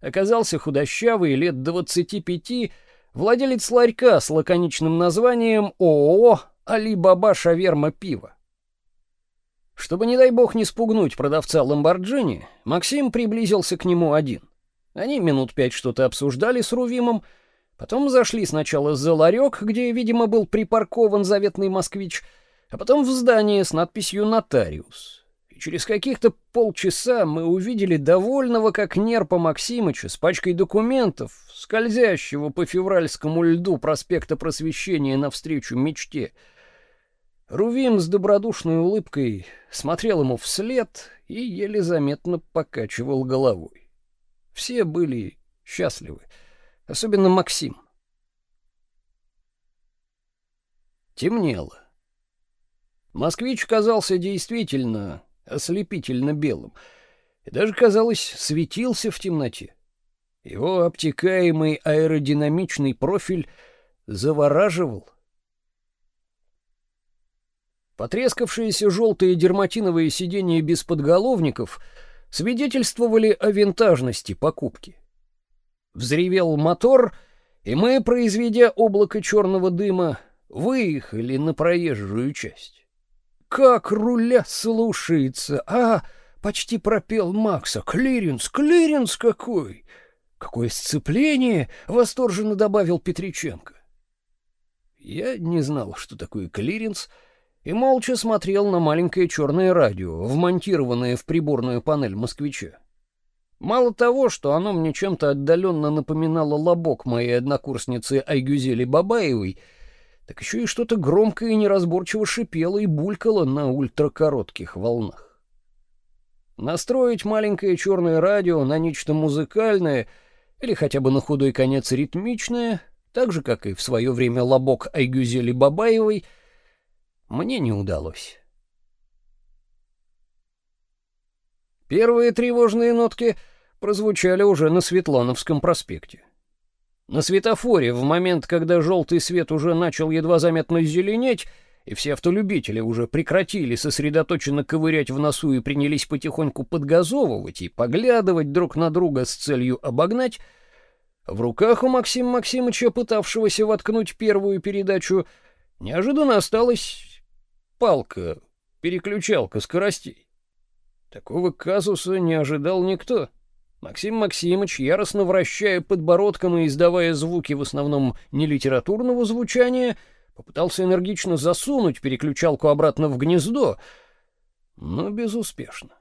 Speaker 1: оказался худощавый, лет 25, владелец ларька с лаконичным названием ООО «Али-Баба Шаверма Пиво». Чтобы, не дай бог, не спугнуть продавца Ламборджини, Максим приблизился к нему один. Они минут пять что-то обсуждали с Рувимом, потом зашли сначала за ларек, где, видимо, был припаркован заветный москвич, а потом в здание с надписью «Нотариус». И через каких-то полчаса мы увидели довольного как нерпа Максимыча с пачкой документов, скользящего по февральскому льду проспекта Просвещения навстречу мечте — Рувим с добродушной улыбкой смотрел ему вслед и еле заметно покачивал головой. Все были счастливы, особенно Максим. Темнело. Москвич казался действительно ослепительно белым, и даже, казалось, светился в темноте. Его обтекаемый аэродинамичный профиль завораживал — Потрескавшиеся желтые дерматиновые сиденья без подголовников свидетельствовали о винтажности покупки. Взревел мотор, и мы, произведя облако черного дыма, выехали на проезжую часть. Как руля слушается! А, почти пропел Макса. Клиренс, клиренс какой! Какое сцепление! Восторженно добавил Петриченко. Я не знал, что такое клиренс, — и молча смотрел на маленькое черное радио, вмонтированное в приборную панель москвича. Мало того, что оно мне чем-то отдаленно напоминало лобок моей однокурсницы Айгюзели Бабаевой, так еще и что-то громкое и неразборчиво шипело и булькало на ультракоротких волнах. Настроить маленькое черное радио на нечто музыкальное или хотя бы на худой конец ритмичное, так же, как и в свое время лобок Айгюзели Бабаевой — мне не удалось. Первые тревожные нотки прозвучали уже на Светлановском проспекте. На светофоре, в момент, когда желтый свет уже начал едва заметно зеленеть, и все автолюбители уже прекратили сосредоточенно ковырять в носу и принялись потихоньку подгазовывать и поглядывать друг на друга с целью обогнать, в руках у Максима Максимовича, пытавшегося воткнуть первую передачу, неожиданно осталось палка, переключалка скоростей. Такого казуса не ожидал никто. Максим Максимович, яростно вращая подбородком и издавая звуки в основном нелитературного звучания, попытался энергично засунуть переключалку обратно в гнездо, но безуспешно.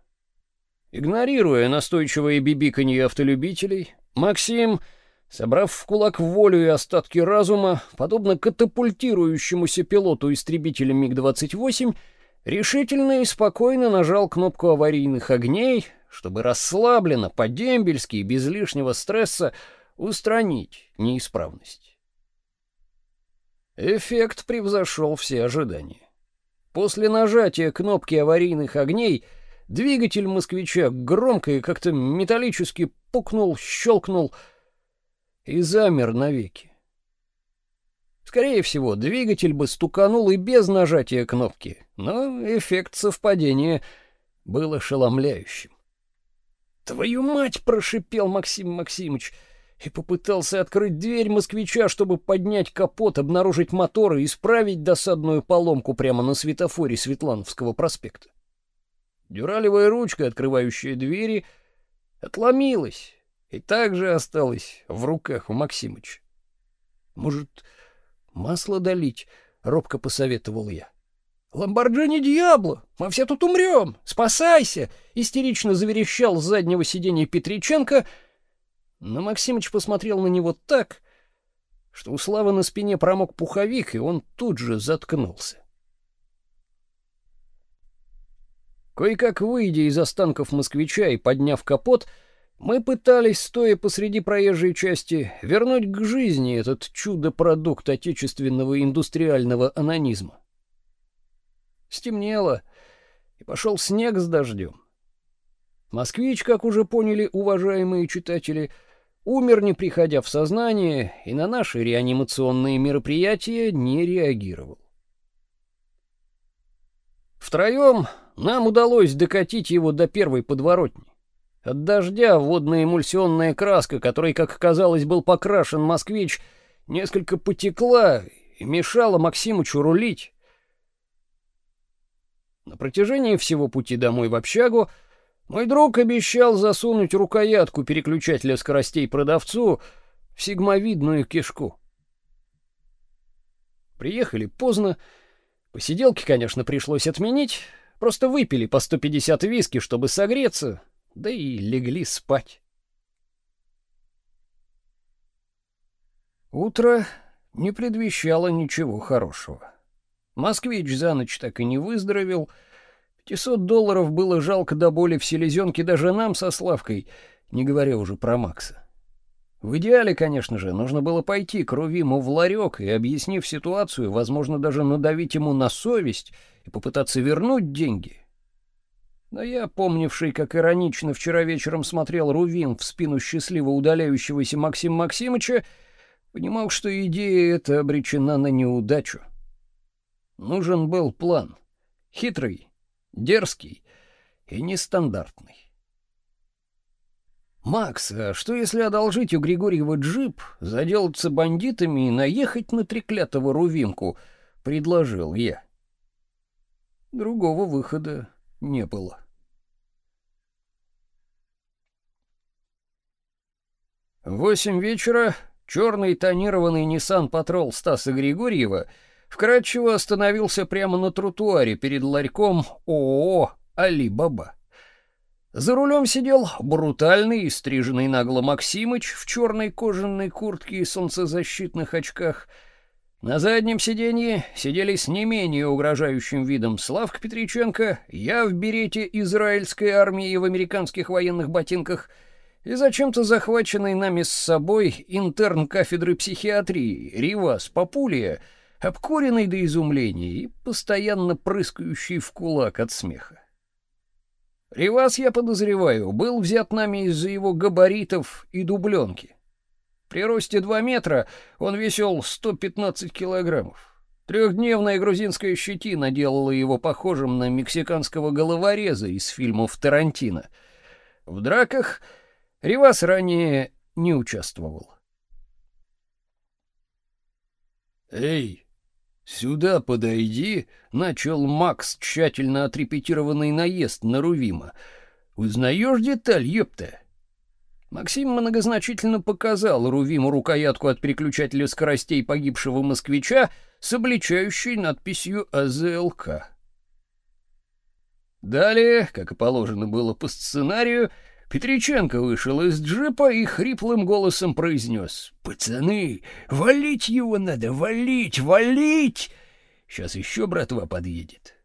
Speaker 1: Игнорируя настойчивое бибиканье автолюбителей, Максим Собрав в кулак волю и остатки разума, подобно катапультирующемуся пилоту истребителя МиГ-28, решительно и спокойно нажал кнопку аварийных огней, чтобы расслабленно, по-дембельски и без лишнего стресса устранить неисправность. Эффект превзошел все ожидания. После нажатия кнопки аварийных огней двигатель москвича громко и как-то металлически пукнул, щелкнул, и замер навеки. Скорее всего, двигатель бы стуканул и без нажатия кнопки, но эффект совпадения был ошеломляющим. «Твою мать!» — прошипел Максим Максимович и попытался открыть дверь москвича, чтобы поднять капот, обнаружить мотор и исправить досадную поломку прямо на светофоре Светлановского проспекта. Дюралевая ручка, открывающая двери, отломилась, и также осталось в руках у Максимыча. Может, масло долить, робко посоветовал я. Ламборджини Диабло, мы все тут умрем, спасайся, истерично заверещал с заднего сиденья Петриченко, но Максимыч посмотрел на него так, что у Славы на спине промок пуховик, и он тут же заткнулся. Кое-как выйдя из останков москвича и подняв капот, мы пытались, стоя посреди проезжей части, вернуть к жизни этот чудо-продукт отечественного индустриального анонизма. Стемнело, и пошел снег с дождем. Москвич, как уже поняли уважаемые читатели, умер, не приходя в сознание, и на наши реанимационные мероприятия не реагировал. Втроем нам удалось докатить его до первой подворотни. От дождя водная эмульсионная краска, которой, как казалось, был покрашен москвич, несколько потекла и мешала Максимычу рулить. На протяжении всего пути домой в общагу мой друг обещал засунуть рукоятку переключателя скоростей продавцу в сигмовидную кишку. Приехали поздно. Посиделки, конечно, пришлось отменить. Просто выпили по 150 виски, чтобы согреться, да и легли спать. Утро не предвещало ничего хорошего. Москвич за ночь так и не выздоровел. 500 долларов было жалко до боли в селезенке даже нам со Славкой, не говоря уже про Макса. В идеале, конечно же, нужно было пойти к Рувиму в ларек и, объяснив ситуацию, возможно, даже надавить ему на совесть и попытаться вернуть деньги. Но я, помнивший, как иронично вчера вечером смотрел Рувим в спину счастливо удаляющегося Максима Максимыча, понимал, что идея эта обречена на неудачу. Нужен был план. Хитрый, дерзкий и нестандартный. «Макс, а что если одолжить у Григорьева джип, заделаться бандитами и наехать на треклятого Рувимку?» — предложил я. Другого выхода не было. В восемь вечера черный тонированный Nissan Patrol Стаса Григорьева вкратчиво остановился прямо на тротуаре перед ларьком ООО «Али-Баба». За рулем сидел брутальный и стриженный нагло Максимыч в черной кожаной куртке и солнцезащитных очках. На заднем сиденье сидели с не менее угрожающим видом Славка Петриченко, я в берете израильской армии в американских военных ботинках и зачем-то захваченный нами с собой интерн кафедры психиатрии Ривас Папулия, обкуренный до изумления и постоянно прыскающий в кулак от смеха. Ривас, я подозреваю, был взят нами из-за его габаритов и дубленки. При росте 2 метра он весил 115 килограммов. Трехдневная грузинская щетина делала его похожим на мексиканского головореза из фильмов Тарантино. В драках Ривас ранее не участвовал. «Эй, «Сюда подойди», — начал Макс тщательно отрепетированный наезд на Рувима. «Узнаешь деталь, ёпта?» Максим многозначительно показал Рувиму рукоятку от переключателя скоростей погибшего москвича с обличающей надписью «АЗЛК». Далее, как и положено было по сценарию, Петриченко вышел из джипа и хриплым голосом произнес. «Пацаны, валить его надо, валить, валить! Сейчас еще братва подъедет».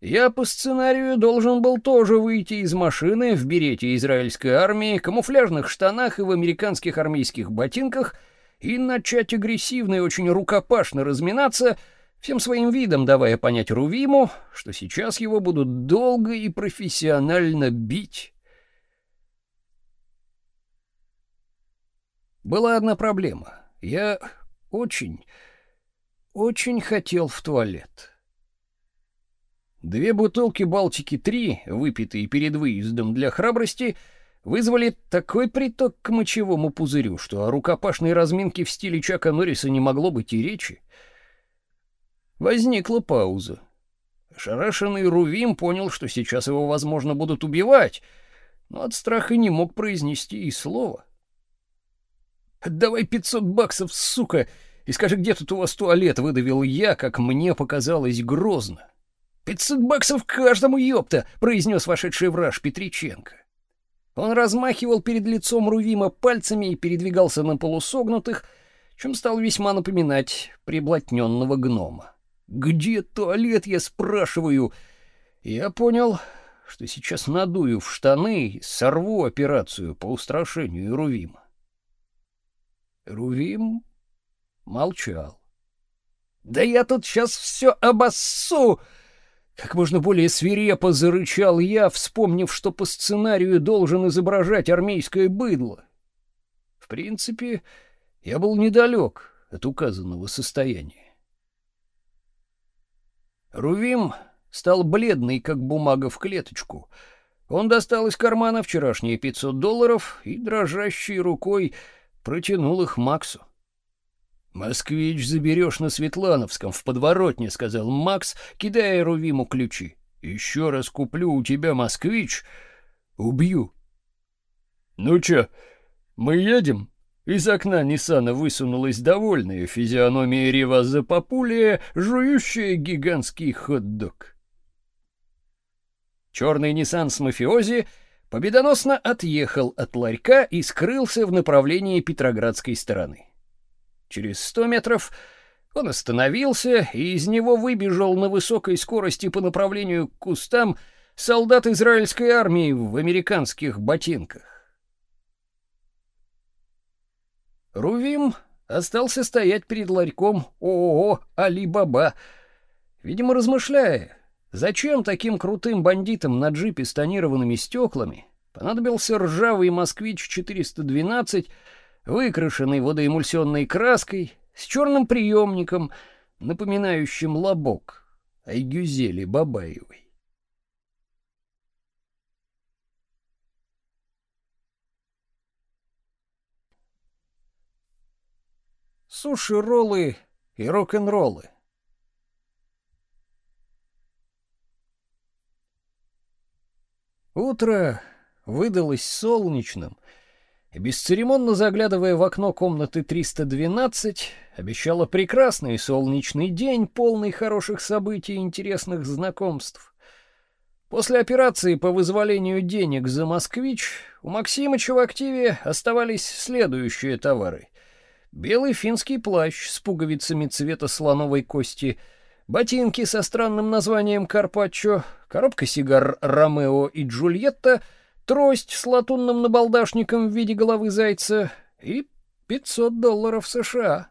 Speaker 1: Я по сценарию должен был тоже выйти из машины в берете израильской армии, камуфляжных штанах и в американских армейских ботинках и начать агрессивно и очень рукопашно разминаться, всем своим видом давая понять Рувиму, что сейчас его будут долго и профессионально бить. Была одна проблема. Я очень, очень хотел в туалет. Две бутылки Балтики-3, выпитые перед выездом для храбрости, вызвали такой приток к мочевому пузырю, что о рукопашной разминке в стиле Чака Норриса не могло быть и речи. Возникла пауза. Шарашенный Рувим понял, что сейчас его, возможно, будут убивать, но от страха не мог произнести и слова. Отдавай 500 баксов, сука, и скажи, где тут у вас туалет, выдавил я, как мне показалось грозно. «Пятьсот баксов каждому, ёпта!» — произнес вошедший враж Петриченко. Он размахивал перед лицом Рувима пальцами и передвигался на полусогнутых, чем стал весьма напоминать приблотненного гнома. «Где туалет?» — я спрашиваю. Я понял, что сейчас надую в штаны и сорву операцию по устрашению Рувима. Рувим молчал. «Да я тут сейчас все обоссу!» Как можно более свирепо зарычал я, вспомнив, что по сценарию должен изображать армейское быдло. В принципе, я был недалек от указанного состояния. Рувим стал бледный, как бумага в клеточку. Он достал из кармана вчерашние 500 долларов и дрожащей рукой протянул их Максу. «Москвич заберешь на Светлановском в подворотне», — сказал Макс, кидая Рувиму ключи. «Еще раз куплю у тебя москвич, убью». «Ну чё, мы едем?» Из окна Ниссана высунулась довольная физиономия Риваза Папулия, жующая гигантский хот-дог. Черный Ниссан с мафиози победоносно отъехал от ларька и скрылся в направлении Петроградской стороны. Через сто метров он остановился, и из него выбежал на высокой скорости по направлению к кустам солдат израильской армии в американских ботинках. Рувим остался стоять перед ларьком ООО «Али-Баба», видимо, размышляя, зачем таким крутым бандитам на джипе с тонированными стеклами понадобился ржавый «Москвич-412», выкрашенный водоэмульсионной краской, с черным приемником, напоминающим лобок Айгюзели Бабаевой. суши-роллы и рок-н-роллы. Утро выдалось солнечным, бесцеремонно заглядывая в окно комнаты 312, обещало прекрасный солнечный день, полный хороших событий и интересных знакомств. После операции по вызволению денег за «Москвич» у Максимыча в активе оставались следующие товары — белый финский плащ с пуговицами цвета слоновой кости, ботинки со странным названием «Карпаччо», коробка сигар «Ромео и Джульетта», трость с латунным набалдашником в виде головы зайца и 500 долларов США.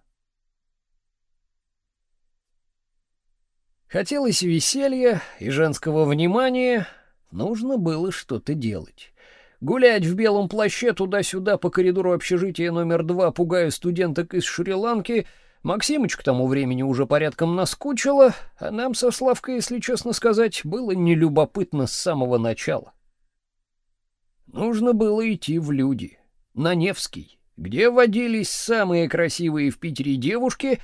Speaker 1: Хотелось веселья и женского внимания, нужно было что-то делать. Гулять в белом плаще туда-сюда по коридору общежития номер два, пугая студенток из Шри-Ланки, Максимыч к тому времени уже порядком наскучило, а нам со Славкой, если честно сказать, было нелюбопытно с самого начала. Нужно было идти в люди, на Невский, где водились самые красивые в Питере девушки,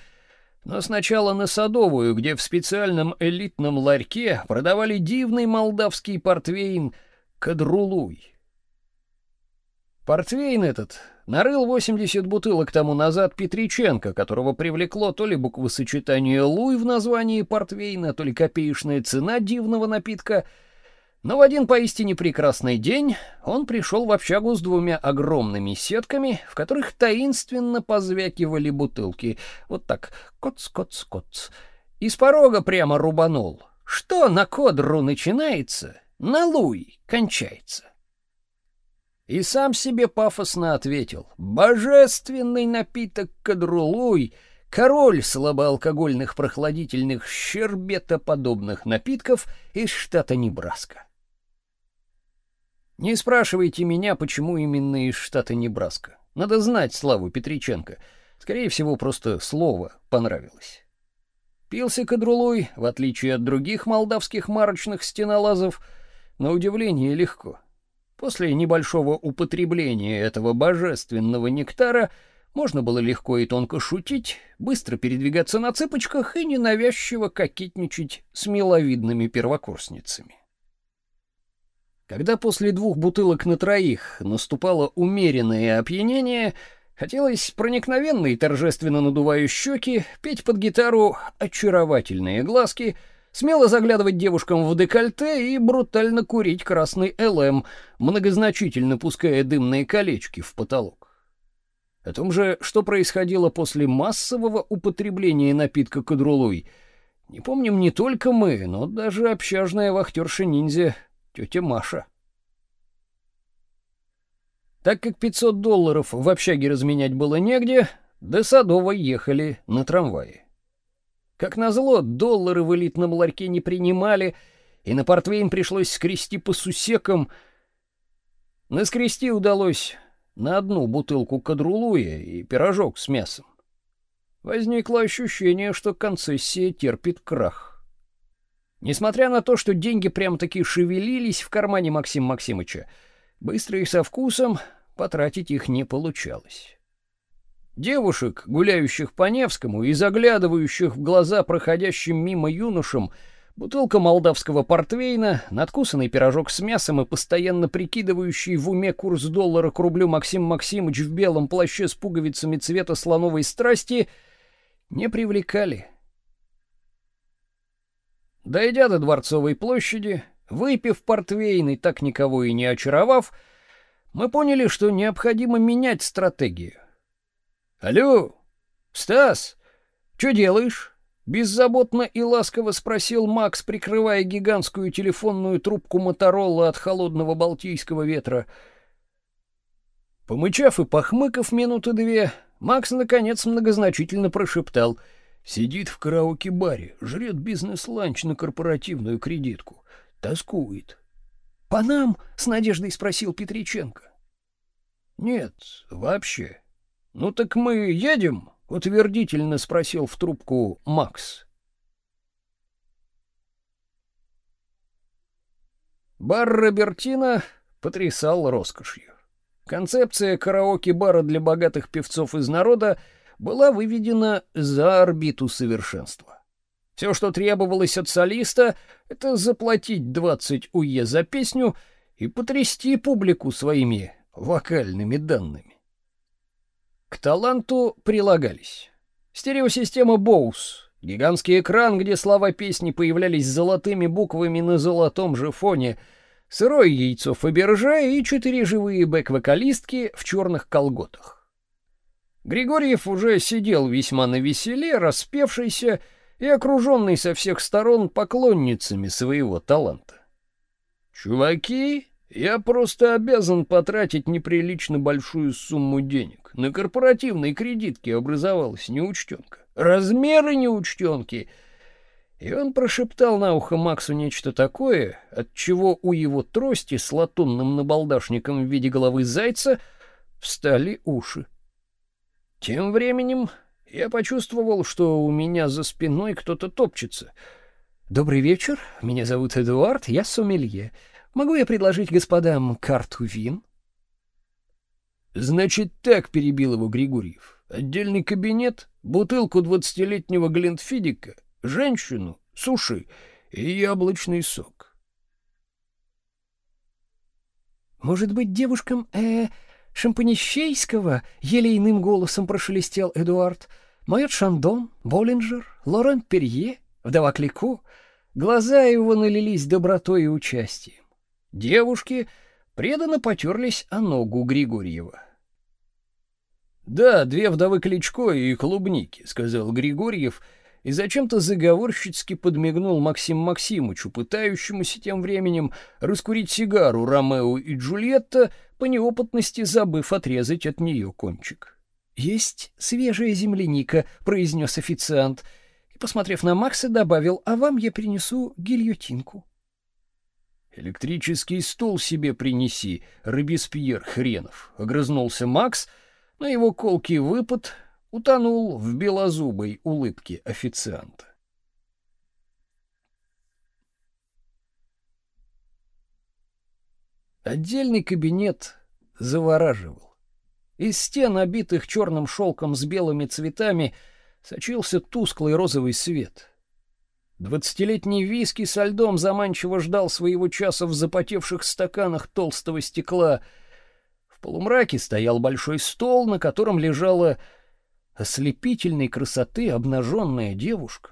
Speaker 1: но сначала на Садовую, где в специальном элитном ларьке продавали дивный молдавский портвейн «Кадрулуй». Портвейн этот нарыл 80 бутылок тому назад Петриченко, которого привлекло то ли буквосочетание «Луй» в названии портвейна, то ли копеечная цена дивного напитка. Но в один поистине прекрасный день он пришел в общагу с двумя огромными сетками, в которых таинственно позвякивали бутылки. Вот так, коц-коц-коц. Из порога прямо рубанул. Что на кодру начинается, на луй кончается и сам себе пафосно ответил: "Божественный напиток кадрулуй, король слабоалкогольных прохладительных щербетоподобных напитков из штата Небраска". Не спрашивайте меня, почему именно из штата Небраска. Надо знать Славу Петриченко. Скорее всего, просто слово понравилось. Пился кадрулуй, в отличие от других молдавских марочных стенолазов, на удивление легко. После небольшого употребления этого божественного нектара можно было легко и тонко шутить, быстро передвигаться на цыпочках и ненавязчиво кокетничать с миловидными первокурсницами. Когда после двух бутылок на троих наступало умеренное опьянение, хотелось проникновенно и торжественно надувая щеки, петь под гитару очаровательные глазки — смело заглядывать девушкам в декольте и брутально курить красный ЛМ, многозначительно пуская дымные колечки в потолок. О том же, что происходило после массового употребления напитка кадрулуй, не помним не только мы, но даже общажная вахтерша-ниндзя тетя Маша. Так как 500 долларов в общаге разменять было негде, до Садовой ехали на трамвае. Как назло, доллары в элитном ларьке не принимали, и на портвейн пришлось скрести по сусекам. Наскрести удалось на одну бутылку кадрулуя и пирожок с мясом. Возникло ощущение, что концессия терпит крах. Несмотря на то, что деньги прям-таки шевелились в кармане Максима Максимыча, быстро и со вкусом потратить их не получалось. Девушек, гуляющих по Невскому и заглядывающих в глаза проходящим мимо юношам, бутылка молдавского портвейна, надкусанный пирожок с мясом и постоянно прикидывающий в уме курс доллара к рублю Максим Максимыч в белом плаще с пуговицами цвета слоновой страсти не привлекали. Дойдя до Дворцовой площади, выпив портвейн и так никого и не очаровав, мы поняли, что необходимо менять стратегию. «Алло, Стас, что делаешь?» Беззаботно и ласково спросил Макс, прикрывая гигантскую телефонную трубку Моторола от холодного балтийского ветра. Помычав и похмыкав минуты две, Макс наконец многозначительно прошептал — Сидит в караоке-баре, жрет бизнес-ланч на корпоративную кредитку. Тоскует.
Speaker 2: «По нам?» — с надеждой спросил Петриченко.
Speaker 1: «Нет, вообще. Ну так мы едем?» — утвердительно спросил в трубку Макс. Бар Робертина потрясал роскошью. Концепция караоке-бара для богатых певцов из народа — была выведена за орбиту совершенства. Все, что требовалось от солиста, это заплатить 20 уе за песню и потрясти публику своими вокальными данными. К таланту прилагались стереосистема Bose, гигантский экран, где слова песни появлялись золотыми буквами на золотом же фоне, сырое яйцо Фаберже и четыре живые бэк-вокалистки в черных колготах. Григорьев уже сидел весьма на веселе, распевшийся и окруженный со всех сторон поклонницами своего таланта. «Чуваки, я просто обязан потратить неприлично большую сумму денег. На корпоративной кредитке образовалась неучтенка. Размеры неучтенки!» И он прошептал на ухо Максу нечто такое, от чего у его трости с латунным набалдашником в виде головы зайца встали уши. Тем временем я почувствовал, что у меня за спиной кто-то топчется.
Speaker 2: Добрый вечер. Меня зовут Эдуард, я сомелье. Могу я предложить господам карту вин?
Speaker 1: Значит, так перебил его Григорьев. Отдельный кабинет, бутылку двадцатилетнего Глинтфидика, женщину, суши и яблочный сок.
Speaker 2: Может быть, девушкам э Шампанищейского, еле иным голосом прошелестел Эдуард. Майот Шандон, Боллинджер, Лорен Перье, вдова Клико. Глаза его налились добротой и участием. Девушки преданно потерлись о ногу Григорьева.
Speaker 1: «Да, две вдовы Кличко и клубники», — сказал Григорьев, и зачем-то заговорщицки подмигнул Максим Максимычу, пытающемуся тем временем раскурить сигару Ромео и Джульетта, по неопытности забыв отрезать от нее кончик.
Speaker 2: «Есть свежая земляника», — произнес официант, и, посмотрев на Макса, добавил, «а вам я принесу гильотинку».
Speaker 1: «Электрический стул себе принеси, Робеспьер хренов», — огрызнулся Макс, но его колкий выпад утонул в белозубой улыбке официанта. Отдельный кабинет завораживал. Из стен, обитых черным шелком с белыми цветами, сочился тусклый розовый свет. Двадцатилетний виски со льдом заманчиво ждал своего часа в запотевших стаканах толстого стекла. В полумраке стоял большой стол, на котором лежала ослепительной красоты обнаженная девушка.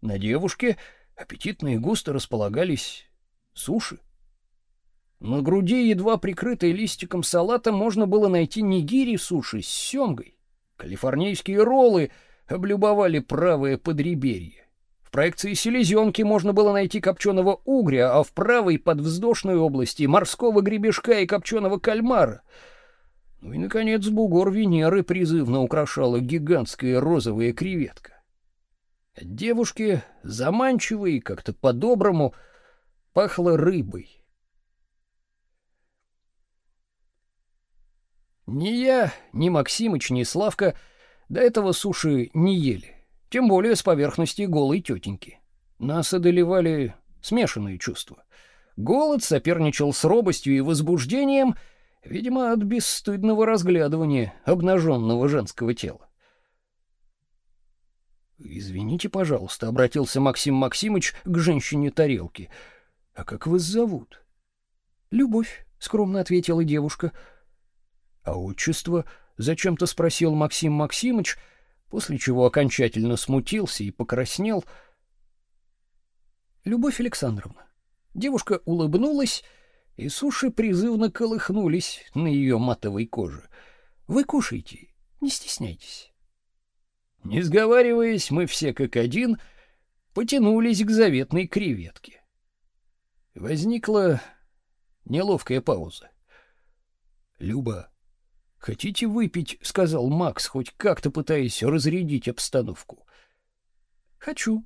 Speaker 1: На девушке аппетитно и густо располагались суши. На груди, едва прикрытой листиком салата, можно было найти нигири суши с семгой. Калифорнийские роллы облюбовали правое подреберье. В проекции селезенки можно было найти копченого угря, а в правой подвздошной области морского гребешка и копченого кальмара. Ну и, наконец, бугор Венеры призывно украшала гигантская розовая креветка. Девушки, заманчивой как-то по-доброму, пахло рыбой. Ни я, ни Максимыч, ни Славка до этого суши не ели, тем более с поверхности голой тетеньки. Нас одолевали смешанные чувства. Голод соперничал с робостью и возбуждением, видимо, от бесстыдного разглядывания обнаженного женского тела. Извините, пожалуйста, обратился Максим Максимыч к женщине тарелки. А как вас зовут?
Speaker 2: Любовь, скромно ответила девушка.
Speaker 1: А отчество? зачем-то спросил Максим Максимыч, после чего окончательно смутился и покраснел.
Speaker 2: Любовь Александровна. Девушка улыбнулась, и суши призывно колыхнулись на ее матовой коже. Вы кушайте, не стесняйтесь.
Speaker 1: Не сговариваясь, мы все как один потянулись к заветной креветке. Возникла неловкая пауза. Люба, хотите выпить, сказал Макс, хоть как-то пытаясь разрядить обстановку.
Speaker 2: Хочу.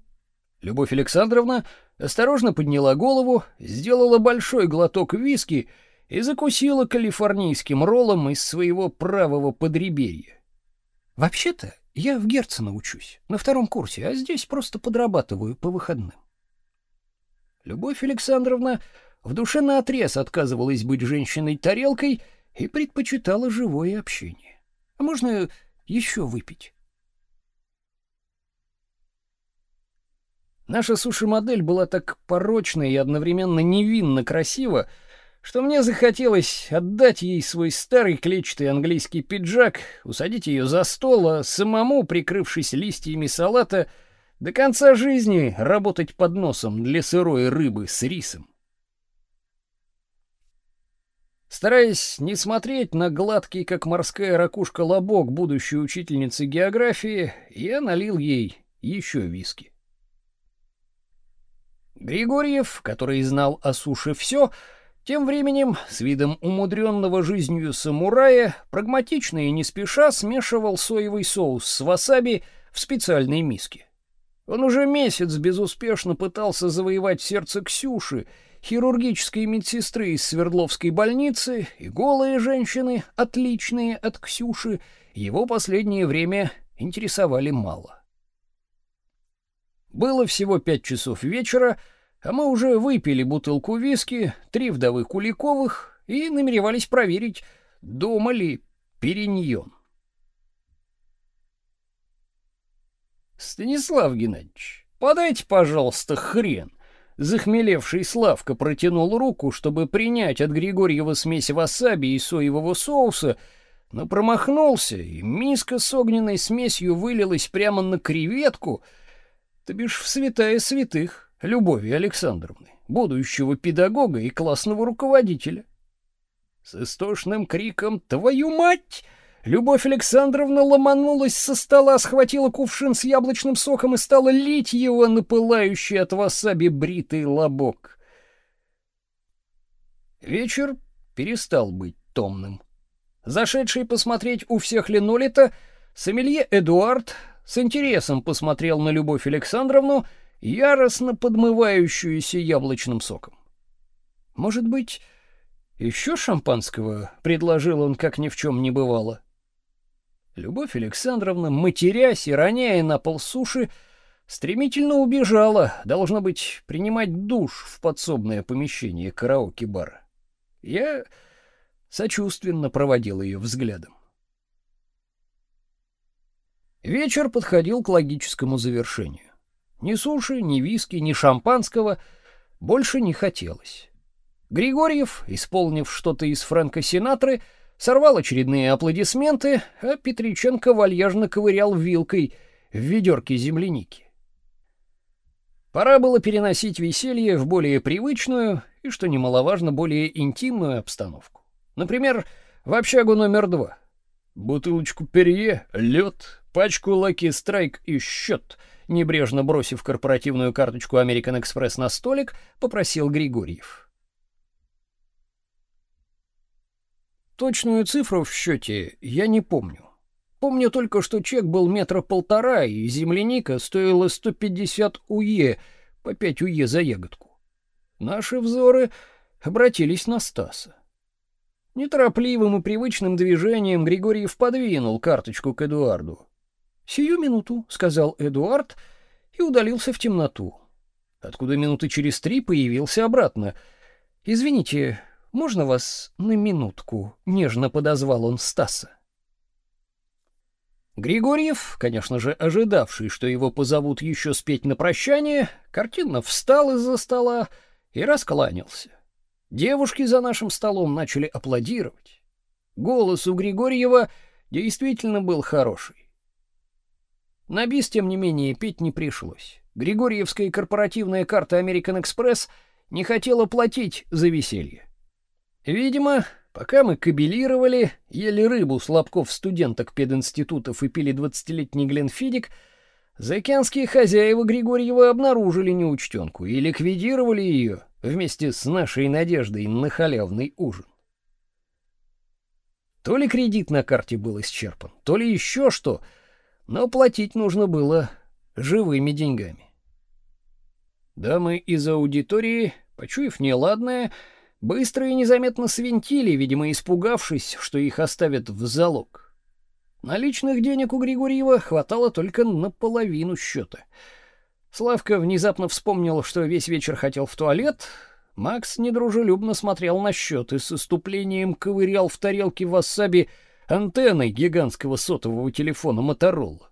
Speaker 1: Любовь Александровна осторожно подняла голову, сделала большой глоток виски и закусила калифорнийским роллом из своего правого подреберья.
Speaker 2: Вообще-то я в Герцена учусь, на втором курсе, а здесь просто подрабатываю по выходным.
Speaker 1: Любовь Александровна в душе наотрез отказывалась быть женщиной-тарелкой и предпочитала живое общение.
Speaker 2: А можно еще выпить?
Speaker 1: Наша суши-модель была так порочна и одновременно невинно красива, что мне захотелось отдать ей свой старый клетчатый английский пиджак, усадить ее за стол, а самому, прикрывшись листьями салата, до конца жизни работать под носом для сырой рыбы с рисом. Стараясь не смотреть на гладкий, как морская ракушка, лобок будущей учительницы географии, я налил ей еще виски. Григорьев, который знал о суше все, — тем временем, с видом умудренного жизнью самурая, прагматично и не спеша смешивал соевый соус с васаби в специальной миске. Он уже месяц безуспешно пытался завоевать сердце Ксюши, хирургической медсестры из Свердловской больницы, и голые женщины, отличные от Ксюши, его последнее время интересовали мало. Было всего пять часов вечера, а мы уже выпили бутылку виски, три вдовы Куликовых и намеревались проверить, дома ли периньон. Станислав Геннадьевич, подайте, пожалуйста, хрен. Захмелевший Славка протянул руку, чтобы принять от Григорьева смесь васаби и соевого соуса, но промахнулся, и миска с огненной смесью вылилась прямо на креветку, то бишь в святая святых. Любови Александровны, будущего педагога и классного руководителя. С истошным криком «Твою мать!» Любовь Александровна ломанулась со стола, схватила кувшин с яблочным соком и стала лить его на пылающий от васаби бритый лобок. Вечер перестал быть томным. Зашедший посмотреть у всех линолита, сомелье Эдуард с интересом посмотрел на Любовь Александровну — яростно подмывающуюся яблочным соком. Может быть, еще шампанского, предложил он, как ни в чем не бывало. Любовь Александровна, матерясь и роняя на пол суши, стремительно убежала, должно быть, принимать душ в подсобное помещение караоке-бара. Я сочувственно проводил ее взглядом. Вечер подходил к логическому завершению. Ни суши, ни виски, ни шампанского больше не хотелось. Григорьев, исполнив что-то из Фрэнка Синатры, сорвал очередные аплодисменты, а Петриченко вальяжно ковырял вилкой в ведерке земляники. Пора было переносить веселье в более привычную и, что немаловажно, более интимную обстановку. Например, в общагу номер два. Бутылочку перье, лед, пачку Lucky Strike и счет — небрежно бросив корпоративную карточку American Express на столик, попросил Григорьев. Точную цифру в счете я не помню. Помню только, что чек был метра полтора, и земляника стоила 150 уе, по 5 уе за ягодку. Наши взоры обратились на Стаса. Неторопливым и привычным движением Григорьев подвинул карточку к Эдуарду. «Сию минуту», — сказал Эдуард и удалился в темноту. откуда минуты через три появился обратно.
Speaker 2: «Извините, можно вас на минутку?» — нежно подозвал он Стаса.
Speaker 1: Григорьев, конечно же, ожидавший, что его позовут еще спеть на прощание, картинно встал из-за стола и раскланялся. Девушки за нашим столом начали аплодировать. Голос у Григорьева действительно был хороший. На бис, тем не менее, петь не пришлось. Григорьевская корпоративная карта American Express не хотела платить за веселье. Видимо, пока мы кабелировали, ели рыбу с лобков студенток пединститутов и пили двадцатилетний Гленфидик, заокеанские хозяева Григорьева обнаружили неучтенку и ликвидировали ее вместе с нашей надеждой на халявный ужин. То ли кредит на карте был исчерпан, то ли еще что, но платить нужно было живыми деньгами. Дамы из аудитории, почуяв неладное, быстро и незаметно свинтили, видимо, испугавшись, что их оставят в залог. Наличных денег у Григорьева хватало только на половину счета. Славка внезапно вспомнил, что весь вечер хотел в туалет. Макс недружелюбно смотрел на счет и с иступлением ковырял в тарелке васаби антенной гигантского сотового телефона Motorola.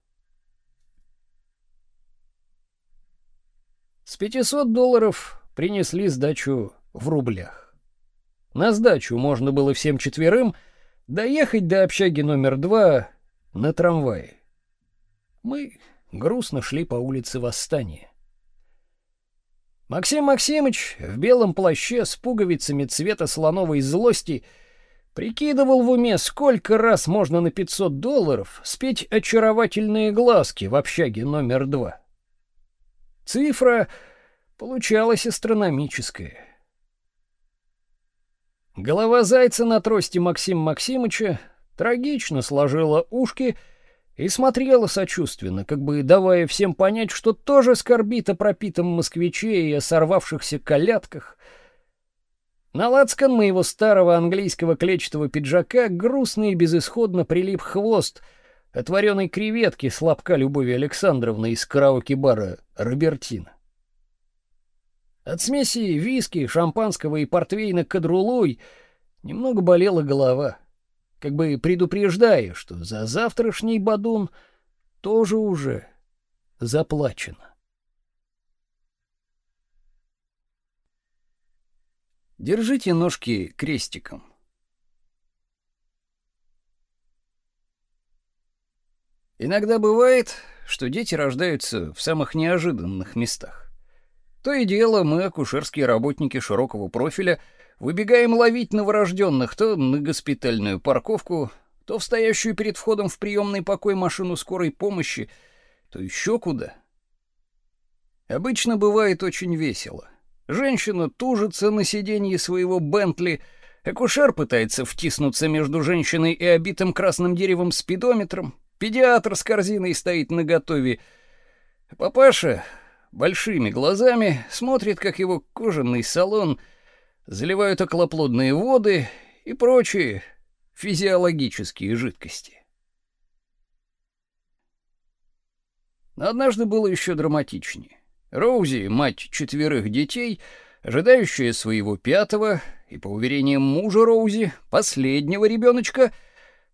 Speaker 1: С 500 долларов принесли сдачу в рублях. На сдачу можно было всем четверым доехать до общаги номер два на трамвае. Мы грустно шли по улице Восстания. Максим Максимыч в белом плаще с пуговицами цвета слоновой злости прикидывал в уме, сколько раз можно на 500 долларов спеть очаровательные глазки в общаге номер два. Цифра получалась астрономическая. Голова зайца на трости Максим Максимыча трагично сложила ушки и смотрела сочувственно, как бы давая всем понять, что тоже скорбит о пропитом москвиче и о сорвавшихся колядках. На лацкан моего старого английского клетчатого пиджака грустно и безысходно прилип хвост — от вареной креветки с лобка Любови Александровны из караоке-бара «Робертина». От смеси виски, шампанского и портвейна кадрулой немного болела голова, как бы предупреждая, что за завтрашний бадун тоже уже заплачено. Держите ножки крестиком. Иногда бывает, что дети рождаются в самых неожиданных местах. То и дело мы, акушерские работники широкого профиля, выбегаем ловить новорожденных то на госпитальную парковку, то в стоящую перед входом в приемный покой машину скорой помощи, то еще куда. Обычно бывает очень весело. Женщина тужится на сиденье своего Бентли, акушер пытается втиснуться между женщиной и обитым красным деревом спидометром, Педиатр с корзиной стоит наготове. Папаша большими глазами смотрит, как его кожаный салон заливают околоплодные воды и прочие физиологические жидкости. Однажды было еще драматичнее. Роузи, мать четверых детей, ожидающая своего пятого и, по уверениям мужа Роузи, последнего ребеночка,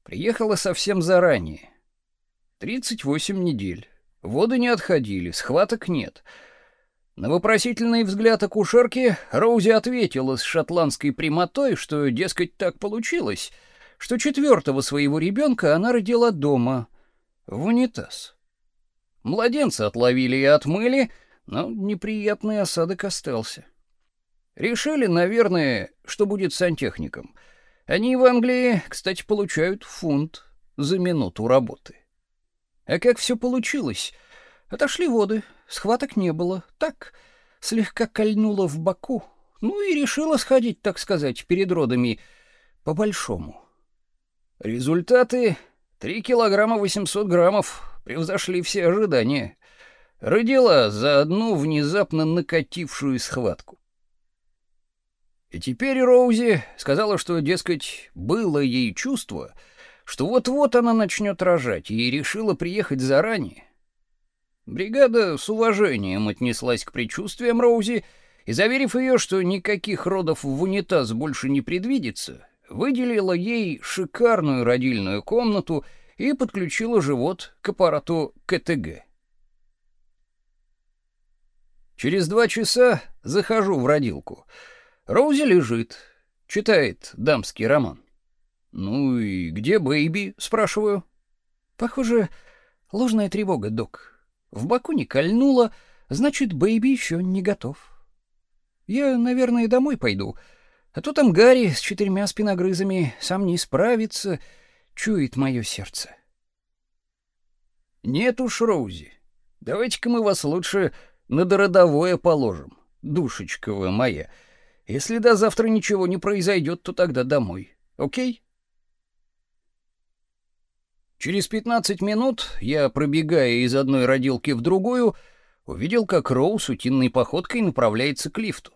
Speaker 1: приехала совсем заранее — 38 недель. Воды не отходили, схваток нет. На вопросительный взгляд акушерки Роузи ответила с шотландской прямотой, что, дескать, так получилось, что четвертого своего ребенка она родила дома, в унитаз. Младенца отловили и отмыли, но неприятный осадок остался. Решили, наверное, что будет сантехником. Они в Англии, кстати, получают фунт за минуту работы. А как все получилось? Отошли воды, схваток не было. Так, слегка кольнуло в боку. Ну и решила сходить, так сказать, перед родами по-большому. Результаты — 3 килограмма 800 граммов превзошли все ожидания. Родила за одну внезапно накатившую схватку. И теперь Роузи сказала, что, дескать, было ей чувство — что вот-вот она начнет рожать, и решила приехать заранее. Бригада с уважением отнеслась к предчувствиям Роузи и, заверив ее, что никаких родов в унитаз больше не предвидится, выделила ей шикарную родильную комнату и подключила живот к аппарату КТГ. Через два часа захожу в родилку. Роузи лежит, читает дамский роман. «Ну и где baby?» — спрашиваю.
Speaker 2: «Похоже, ложная тревога, док. В боку не кольнуло, значит, baby еще не готов. Я, наверное, домой пойду, а то там Гарри с четырьмя спиногрызами сам не справится, чует мое сердце».
Speaker 1: «Нет уж, Роузи, давайте-ка мы вас лучше на дородовое положим, душечка вы моя. Если до завтра ничего не произойдет, то тогда домой, окей?» Через 15 минут я, пробегая из одной родилки в другую, увидел, как Роуз утиной походкой направляется к лифту.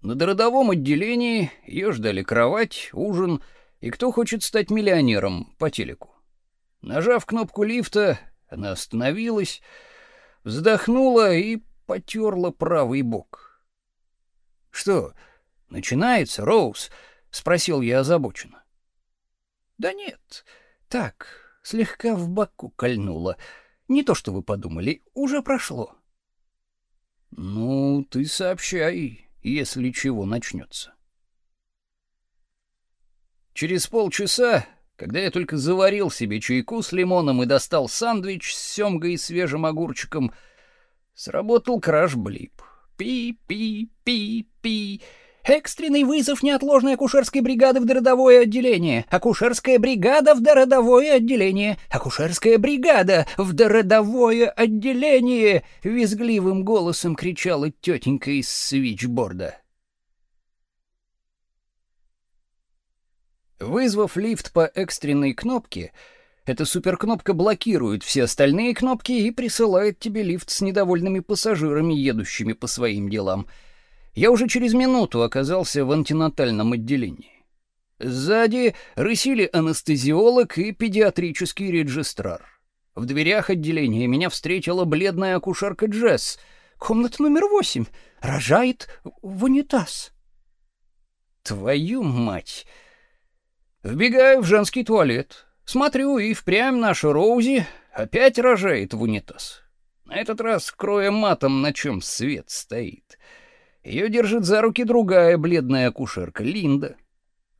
Speaker 1: На дородовом отделении ее ждали кровать, ужин и кто хочет стать миллионером по телеку. Нажав кнопку лифта, она остановилась, вздохнула и потерла правый бок. «Что, начинается, Роуз?» — спросил я озабоченно.
Speaker 2: «Да нет, так, слегка в боку кольнуло. Не то, что вы подумали, уже прошло.
Speaker 1: Ну, ты сообщай, если чего начнется. Через полчаса, когда я только заварил себе чайку с лимоном и достал сандвич с семгой и свежим огурчиком, сработал краш-блип. Пи-пи-пи-пи.
Speaker 2: Экстренный вызов неотложной акушерской бригады в дородовое отделение. Акушерская бригада в дородовое отделение. Акушерская бригада в дородовое отделение, визгливым голосом кричала тетенька из свичборда.
Speaker 1: Вызвав лифт по экстренной кнопке, эта суперкнопка блокирует все остальные кнопки и присылает тебе лифт с недовольными пассажирами, едущими по своим делам — я уже через минуту оказался в антинатальном отделении. Сзади рысили анестезиолог и педиатрический регистрар. В дверях отделения меня встретила бледная акушерка Джесс.
Speaker 2: «Комната номер восемь. Рожает в унитаз».
Speaker 1: «Твою мать!» Вбегаю в женский туалет. Смотрю, и впрямь наша Роузи опять рожает в унитаз. На этот раз кроя матом, на чем свет стоит. Ее держит за руки другая бледная акушерка, Линда.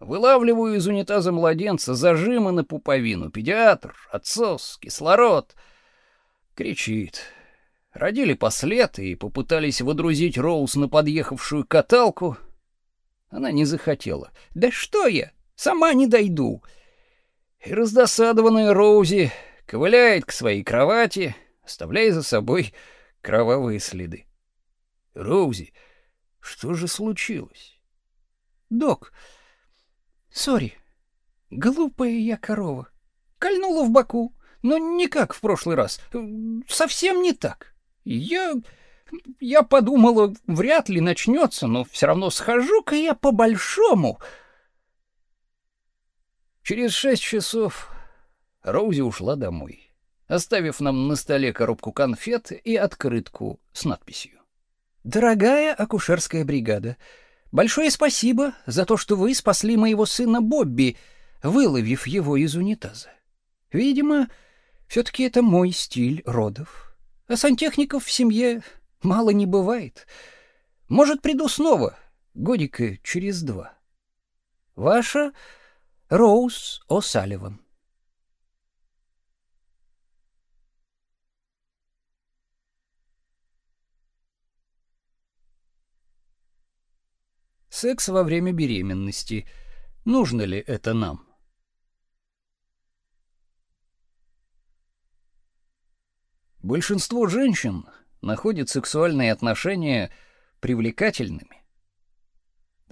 Speaker 1: Вылавливаю из унитаза младенца зажимы на пуповину. Педиатр, отсос, кислород. Кричит. Родили послед и попытались водрузить Роуз на подъехавшую каталку. Она не захотела. «Да что я? Сама не дойду!» И раздосадованная Роузи ковыляет к своей кровати, оставляя за собой кровавые следы. «Роузи, что же случилось?
Speaker 2: Док, сори, глупая я корова. Кольнула в боку, но не как в прошлый раз. Совсем не так. Я... Я подумала, вряд ли начнется, но все равно схожу-ка я по-большому.
Speaker 1: Через шесть часов Роузи ушла домой, оставив нам на столе коробку конфет и открытку с надписью.
Speaker 2: Дорогая акушерская бригада, большое спасибо за то, что вы спасли моего сына Бобби, выловив его из унитаза. Видимо, все-таки это мой стиль родов. А сантехников в семье мало не бывает. Может, приду снова, годика через два. Ваша Роуз О'Салливан.
Speaker 1: Секс во время беременности. Нужно ли это нам? Большинство женщин находят сексуальные отношения привлекательными.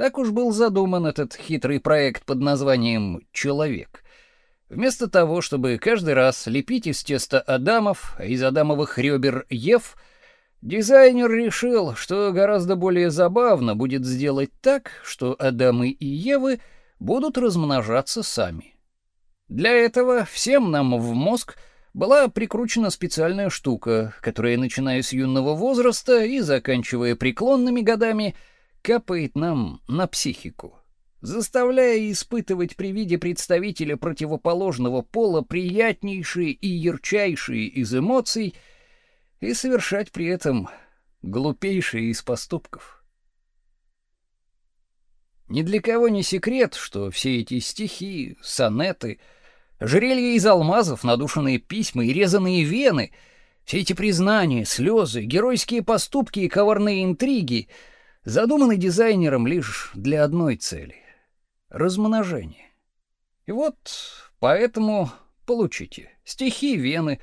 Speaker 1: Так уж был задуман этот хитрый проект под названием «Человек». Вместо того, чтобы каждый раз лепить из теста Адамов, а из Адамовых ребер Ев — Дизайнер решил, что гораздо более забавно будет сделать так, что Адамы и Евы будут размножаться сами. Для этого всем нам в мозг была прикручена специальная штука, которая, начиная с юного возраста и заканчивая преклонными годами, капает нам на психику, заставляя испытывать при виде представителя противоположного пола приятнейшие и ярчайшие из эмоций и совершать при этом глупейшие из поступков. Ни для кого не секрет, что все эти стихи, сонеты, ожерелья из алмазов, надушенные письма и резаные вены, все эти признания, слезы, геройские поступки и коварные интриги задуманы дизайнером лишь для одной цели — размножения. И вот поэтому получите стихи Вены,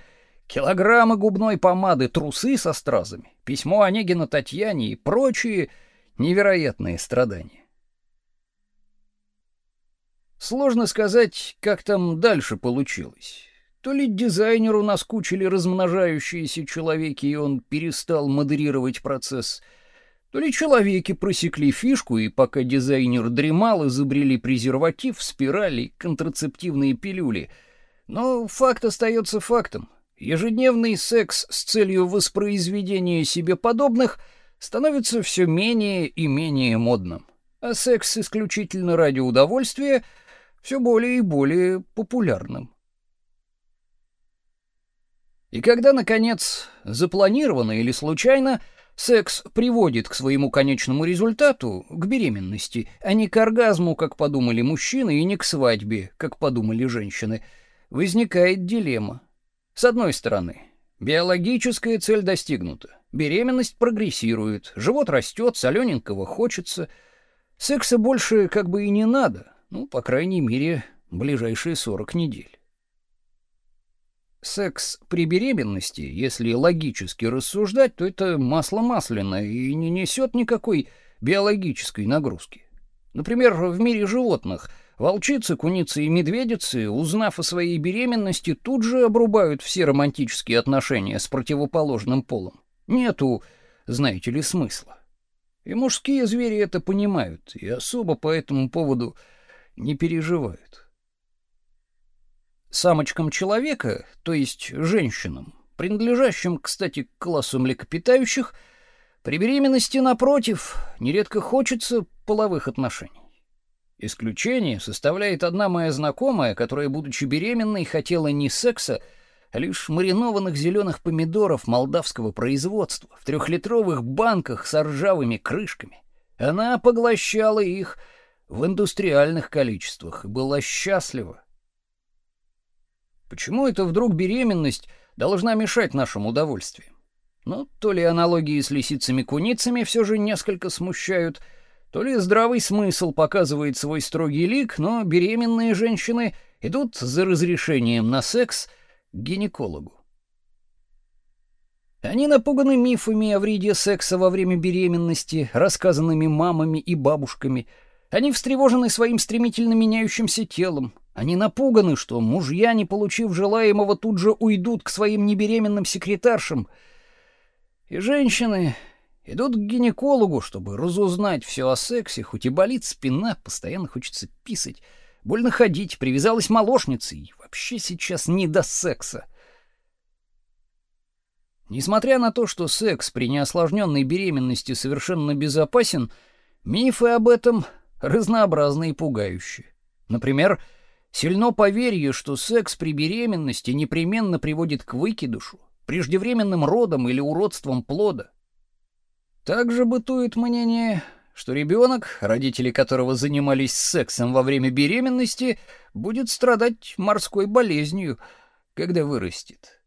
Speaker 1: килограммы губной помады, трусы со стразами, письмо Онегина Татьяне и прочие невероятные страдания. Сложно сказать, как там дальше получилось. То ли дизайнеру наскучили размножающиеся человеки, и он перестал модерировать процесс, то ли человеки просекли фишку, и пока дизайнер дремал, изобрели презерватив, спирали, контрацептивные пилюли. Но факт остается фактом. Ежедневный секс с целью воспроизведения себе подобных становится все менее и менее модным. А секс исключительно ради удовольствия — все более и более популярным. И когда, наконец, запланированно или случайно, секс приводит к своему конечному результату, к беременности, а не к оргазму, как подумали мужчины, и не к свадьбе, как подумали женщины, возникает дилемма. С одной стороны, биологическая цель достигнута, беременность прогрессирует, живот растет, солененького хочется, секса больше как бы и не надо, ну, по крайней мере, ближайшие 40 недель. Секс при беременности, если логически рассуждать, то это масло масляное и не несет никакой биологической нагрузки. Например, в мире животных волчицы, куницы и медведицы, узнав о своей беременности, тут же обрубают все романтические отношения с противоположным полом. Нету, знаете ли, смысла. И мужские звери это понимают, и особо по этому поводу не переживают. Самочкам человека, то есть женщинам, принадлежащим, кстати, к классу млекопитающих, при беременности, напротив, нередко хочется половых отношений. Исключение составляет одна моя знакомая, которая, будучи беременной, хотела не секса, а лишь маринованных зеленых помидоров молдавского производства в трехлитровых банках с ржавыми крышками. Она поглощала их, в индустриальных количествах и была счастлива. Почему это вдруг беременность должна мешать нашему удовольствию? Ну, то ли аналогии с лисицами-куницами все же несколько смущают, то ли здравый смысл показывает свой строгий лик, но беременные женщины идут за разрешением на секс к гинекологу. Они напуганы мифами о вреде секса во время беременности, рассказанными мамами и бабушками – они встревожены своим стремительно меняющимся телом. Они напуганы, что мужья, не получив желаемого, тут же уйдут к своим небеременным секретаршам. И женщины идут к гинекологу, чтобы разузнать все о сексе, хоть и болит спина, постоянно хочется писать, больно ходить, привязалась молочница, и вообще сейчас не до секса. Несмотря на то, что секс при неосложненной беременности совершенно безопасен, мифы об этом разнообразны и пугающие. Например, сильно поверье, что секс при беременности непременно приводит к выкидышу, преждевременным родам или уродством плода. Также бытует мнение, что ребенок, родители которого занимались сексом во время беременности, будет страдать морской болезнью, когда вырастет.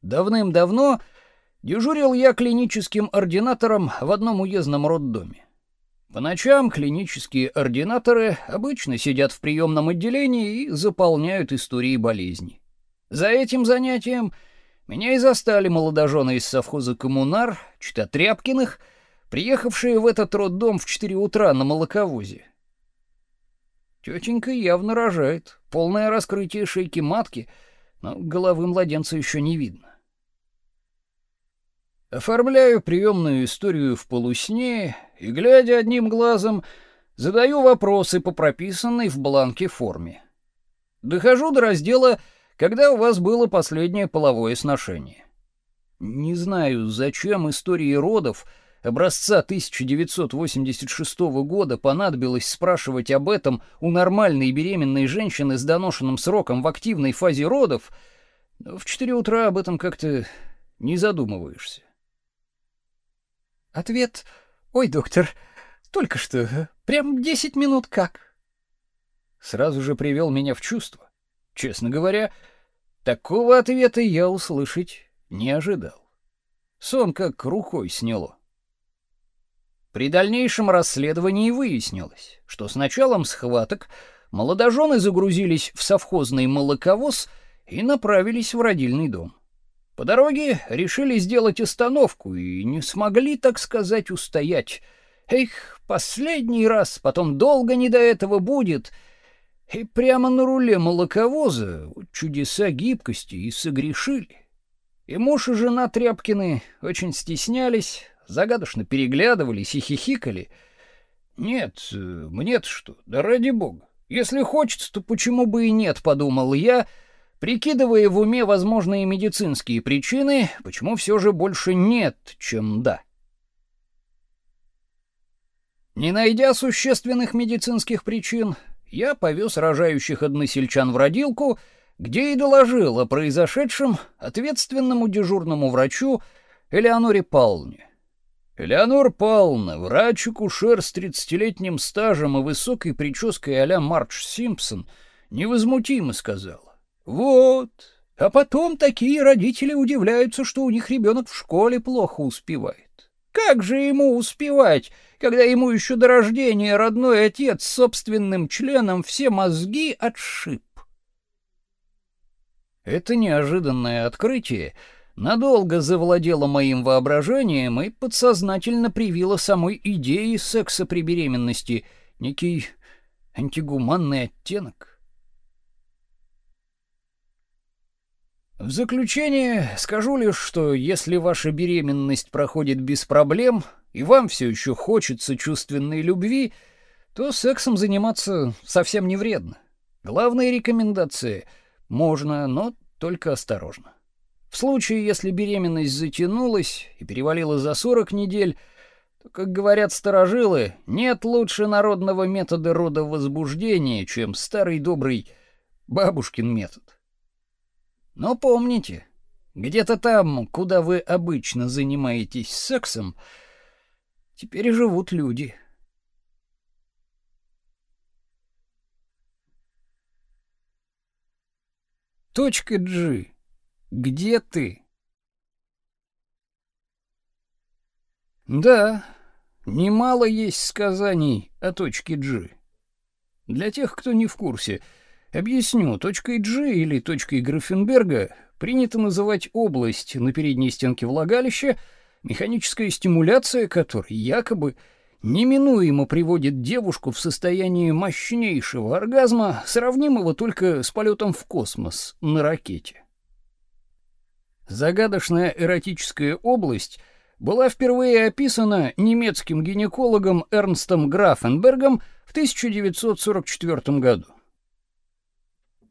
Speaker 1: Давным-давно дежурил я клиническим ординатором в одном уездном роддоме. По ночам клинические ординаторы обычно сидят в приемном отделении и заполняют истории болезней. За этим занятием меня и застали молодожены из совхоза «Коммунар», чита Тряпкиных, приехавшие в этот роддом в 4 утра на молоковозе. Тетенька явно рожает, полное раскрытие шейки матки, но головы младенца еще не видно. Оформляю приемную историю в полусне и, глядя одним глазом, задаю вопросы по прописанной в бланке форме. Дохожу до раздела когда у вас было последнее половое сношение. Не знаю, зачем истории родов образца 1986 года понадобилось спрашивать об этом у нормальной беременной женщины с доношенным сроком в активной фазе родов, но в 4 утра об этом как-то не задумываешься.
Speaker 2: Ответ: "Ой, доктор, только что, прям 10 минут как".
Speaker 1: Сразу же привел меня в чувство. Честно говоря, такого ответа я услышать не ожидал. Сон как рукой сняло. При дальнейшем расследовании выяснилось, что с началом схваток молодожены загрузились в совхозный молоковоз и направились в родильный дом. По дороге решили сделать остановку и не смогли, так сказать, устоять. Эх, последний раз, потом долго не до этого будет. И прямо на руле молоковоза чудеса гибкости и согрешили. И муж и жена Тряпкины очень стеснялись, загадочно переглядывались и хихикали. Нет, мне-то что? Да ради бога. Если хочется, то почему бы и нет, подумал я, прикидывая в уме возможные медицинские причины, почему все же больше нет, чем да. Не найдя существенных медицинских причин, я повез рожающих односельчан в родилку, где и доложил о произошедшем ответственному дежурному врачу Элеоноре Павловне. Элеонор Павловна, врач-акушер с тридцатилетним стажем и высокой прической а-ля Мардж Симпсон, невозмутимо сказала. «Вот, а потом такие родители удивляются, что у них ребенок в школе плохо успевает. Как же ему успевать, когда ему еще до рождения родной отец собственным членом все мозги отшиб?» Это неожиданное открытие — надолго завладела моим воображением и подсознательно привила самой идеи секса при беременности некий антигуманный оттенок. В заключение скажу лишь, что если ваша беременность проходит без проблем и вам все еще хочется чувственной любви, то сексом заниматься совсем не вредно. Главная рекомендация — можно, но только осторожно. В случае, если беременность затянулась и перевалила за 40 недель, то, как говорят старожилы, нет лучше народного метода родовозбуждения, чем старый добрый бабушкин метод. Но помните, где-то там, куда вы обычно занимаетесь сексом, теперь живут люди. Точка G где ты? Да, немало есть сказаний о точке G. Для тех, кто не в курсе, объясню, точкой G или точкой Графенберга принято называть область на передней стенке влагалища, механическая стимуляция которой якобы неминуемо приводит девушку в состояние мощнейшего оргазма, сравнимого только с полетом в космос на ракете. Загадочная эротическая область была впервые описана немецким гинекологом Эрнстом Графенбергом в 1944 году.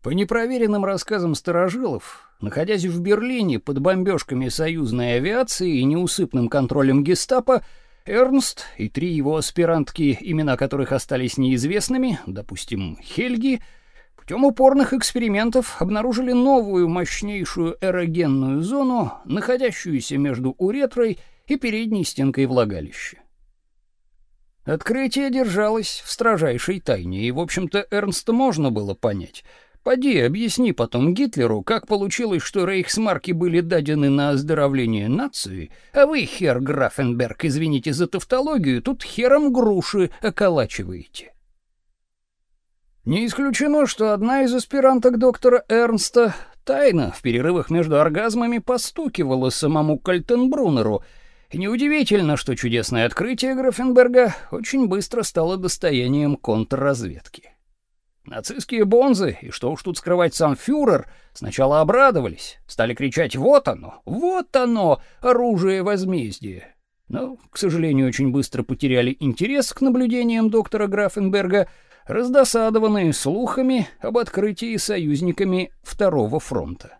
Speaker 1: По непроверенным рассказам старожилов, находясь в Берлине под бомбежками союзной авиации и неусыпным контролем гестапо, Эрнст и три его аспирантки, имена которых остались неизвестными, допустим, Хельги, Путем упорных экспериментов обнаружили новую мощнейшую эрогенную зону, находящуюся между уретрой и передней стенкой влагалища. Открытие держалось в строжайшей тайне, и, в общем-то, Эрнста можно было понять. Поди, объясни потом Гитлеру, как получилось, что рейхсмарки были дадены на оздоровление нации, а вы, хер Графенберг, извините за тавтологию, тут хером груши околачиваете. Не исключено, что одна из аспиранток доктора Эрнста тайно в перерывах между оргазмами постукивала самому Кальтенбруннеру, и неудивительно, что чудесное открытие Графенберга очень быстро стало достоянием контрразведки. Нацистские бонзы, и что уж тут скрывать сам фюрер, сначала обрадовались, стали кричать «Вот оно! Вот оно! Оружие возмездия!» Но, к сожалению, очень быстро потеряли интерес к наблюдениям доктора Графенберга — раздосадованные слухами об открытии союзниками Второго фронта.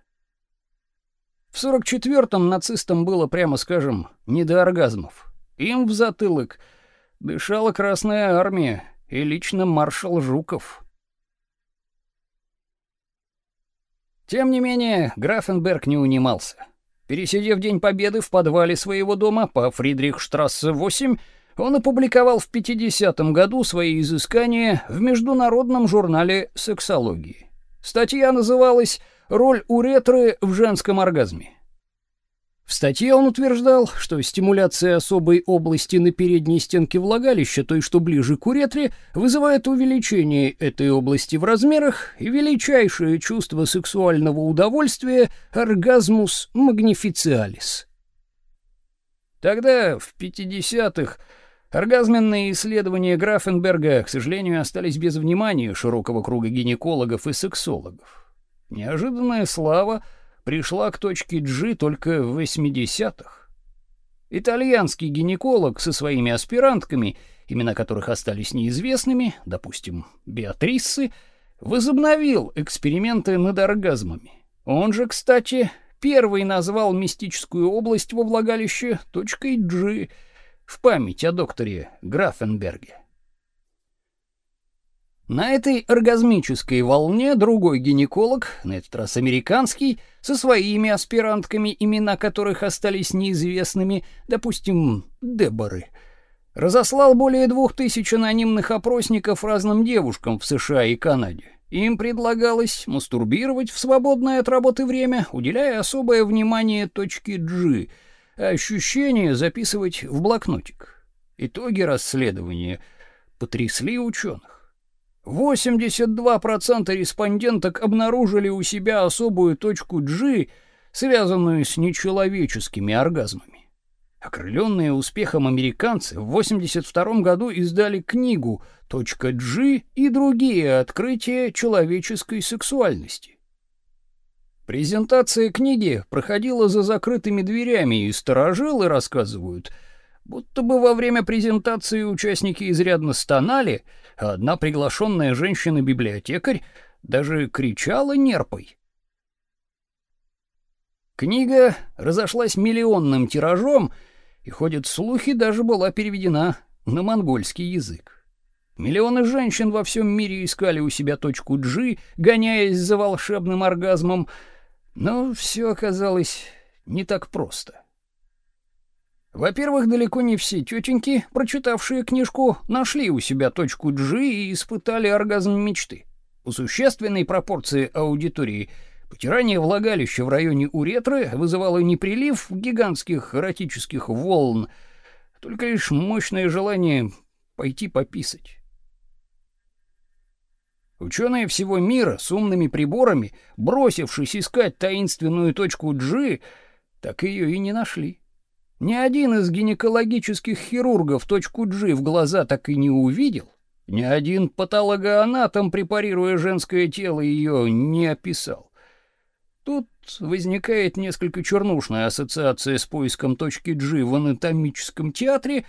Speaker 1: В 44-м нацистам было, прямо скажем, не до оргазмов. Им в затылок дышала Красная армия и лично маршал Жуков. Тем не менее, Графенберг не унимался. Пересидев День Победы в подвале своего дома по Фридрихштрассе 8, он опубликовал в 50-м году свои изыскания в международном журнале «Сексологии». Статья называлась «Роль уретры в женском оргазме». В статье он утверждал, что стимуляция особой области на передней стенке влагалища, той, что ближе к уретре, вызывает увеличение этой области в размерах и величайшее чувство сексуального удовольствия оргазмус магнифициалис. Тогда, в 50-х, оргазменные исследования Графенберга, к сожалению, остались без внимания широкого круга гинекологов и сексологов. Неожиданная слава — пришла к точке G только в 80-х. Итальянский гинеколог со своими аспирантками, имена которых остались неизвестными, допустим, Беатриссы, возобновил эксперименты над оргазмами. Он же, кстати, первый назвал мистическую область во влагалище точкой G в память о докторе Графенберге. На этой оргазмической волне другой гинеколог, на этот раз американский, со своими аспирантками, имена которых остались неизвестными, допустим, Деборы, разослал более двух тысяч анонимных опросников разным девушкам в США и Канаде. Им предлагалось мастурбировать в свободное от работы время, уделяя особое внимание точке G, а ощущения записывать в блокнотик. Итоги расследования потрясли ученых. 82% респонденток обнаружили у себя особую точку G, связанную с нечеловеческими оргазмами. Окрыленные успехом американцы в 82 году издали книгу «Точка G и другие открытия человеческой сексуальности». Презентация книги проходила за закрытыми дверями, и сторожилы рассказывают – Будто бы во время презентации участники изрядно стонали, а одна приглашенная женщина-библиотекарь даже кричала нерпой. Книга разошлась миллионным тиражом, и ходят слухи, даже была переведена на монгольский язык. Миллионы женщин во всем мире искали у себя точку G, гоняясь за волшебным оргазмом, но все оказалось не так просто. Во-первых, далеко не все тетеньки, прочитавшие книжку, нашли у себя точку G и испытали оргазм мечты. У существенной пропорции аудитории потирание влагалища в районе уретры вызывало не прилив гигантских эротических волн, только лишь мощное желание пойти пописать. Ученые всего мира с умными приборами, бросившись искать таинственную точку G, так ее и не нашли. Ни один из гинекологических хирургов точку G в глаза так и не увидел. Ни один патологоанатом, препарируя женское тело, ее не описал. Тут возникает несколько чернушная ассоциация с поиском точки G в анатомическом театре,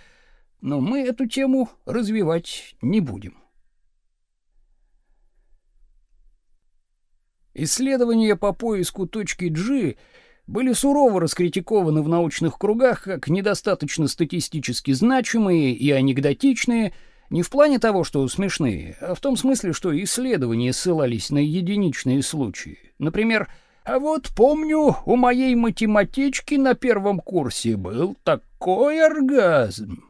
Speaker 1: но мы эту тему развивать не будем. Исследования по поиску точки G — были сурово раскритикованы в научных кругах как недостаточно статистически значимые и анекдотичные, не в плане того, что смешные, а в том смысле, что исследования ссылались на единичные случаи. Например, «А вот помню, у моей математички на первом курсе был такой оргазм».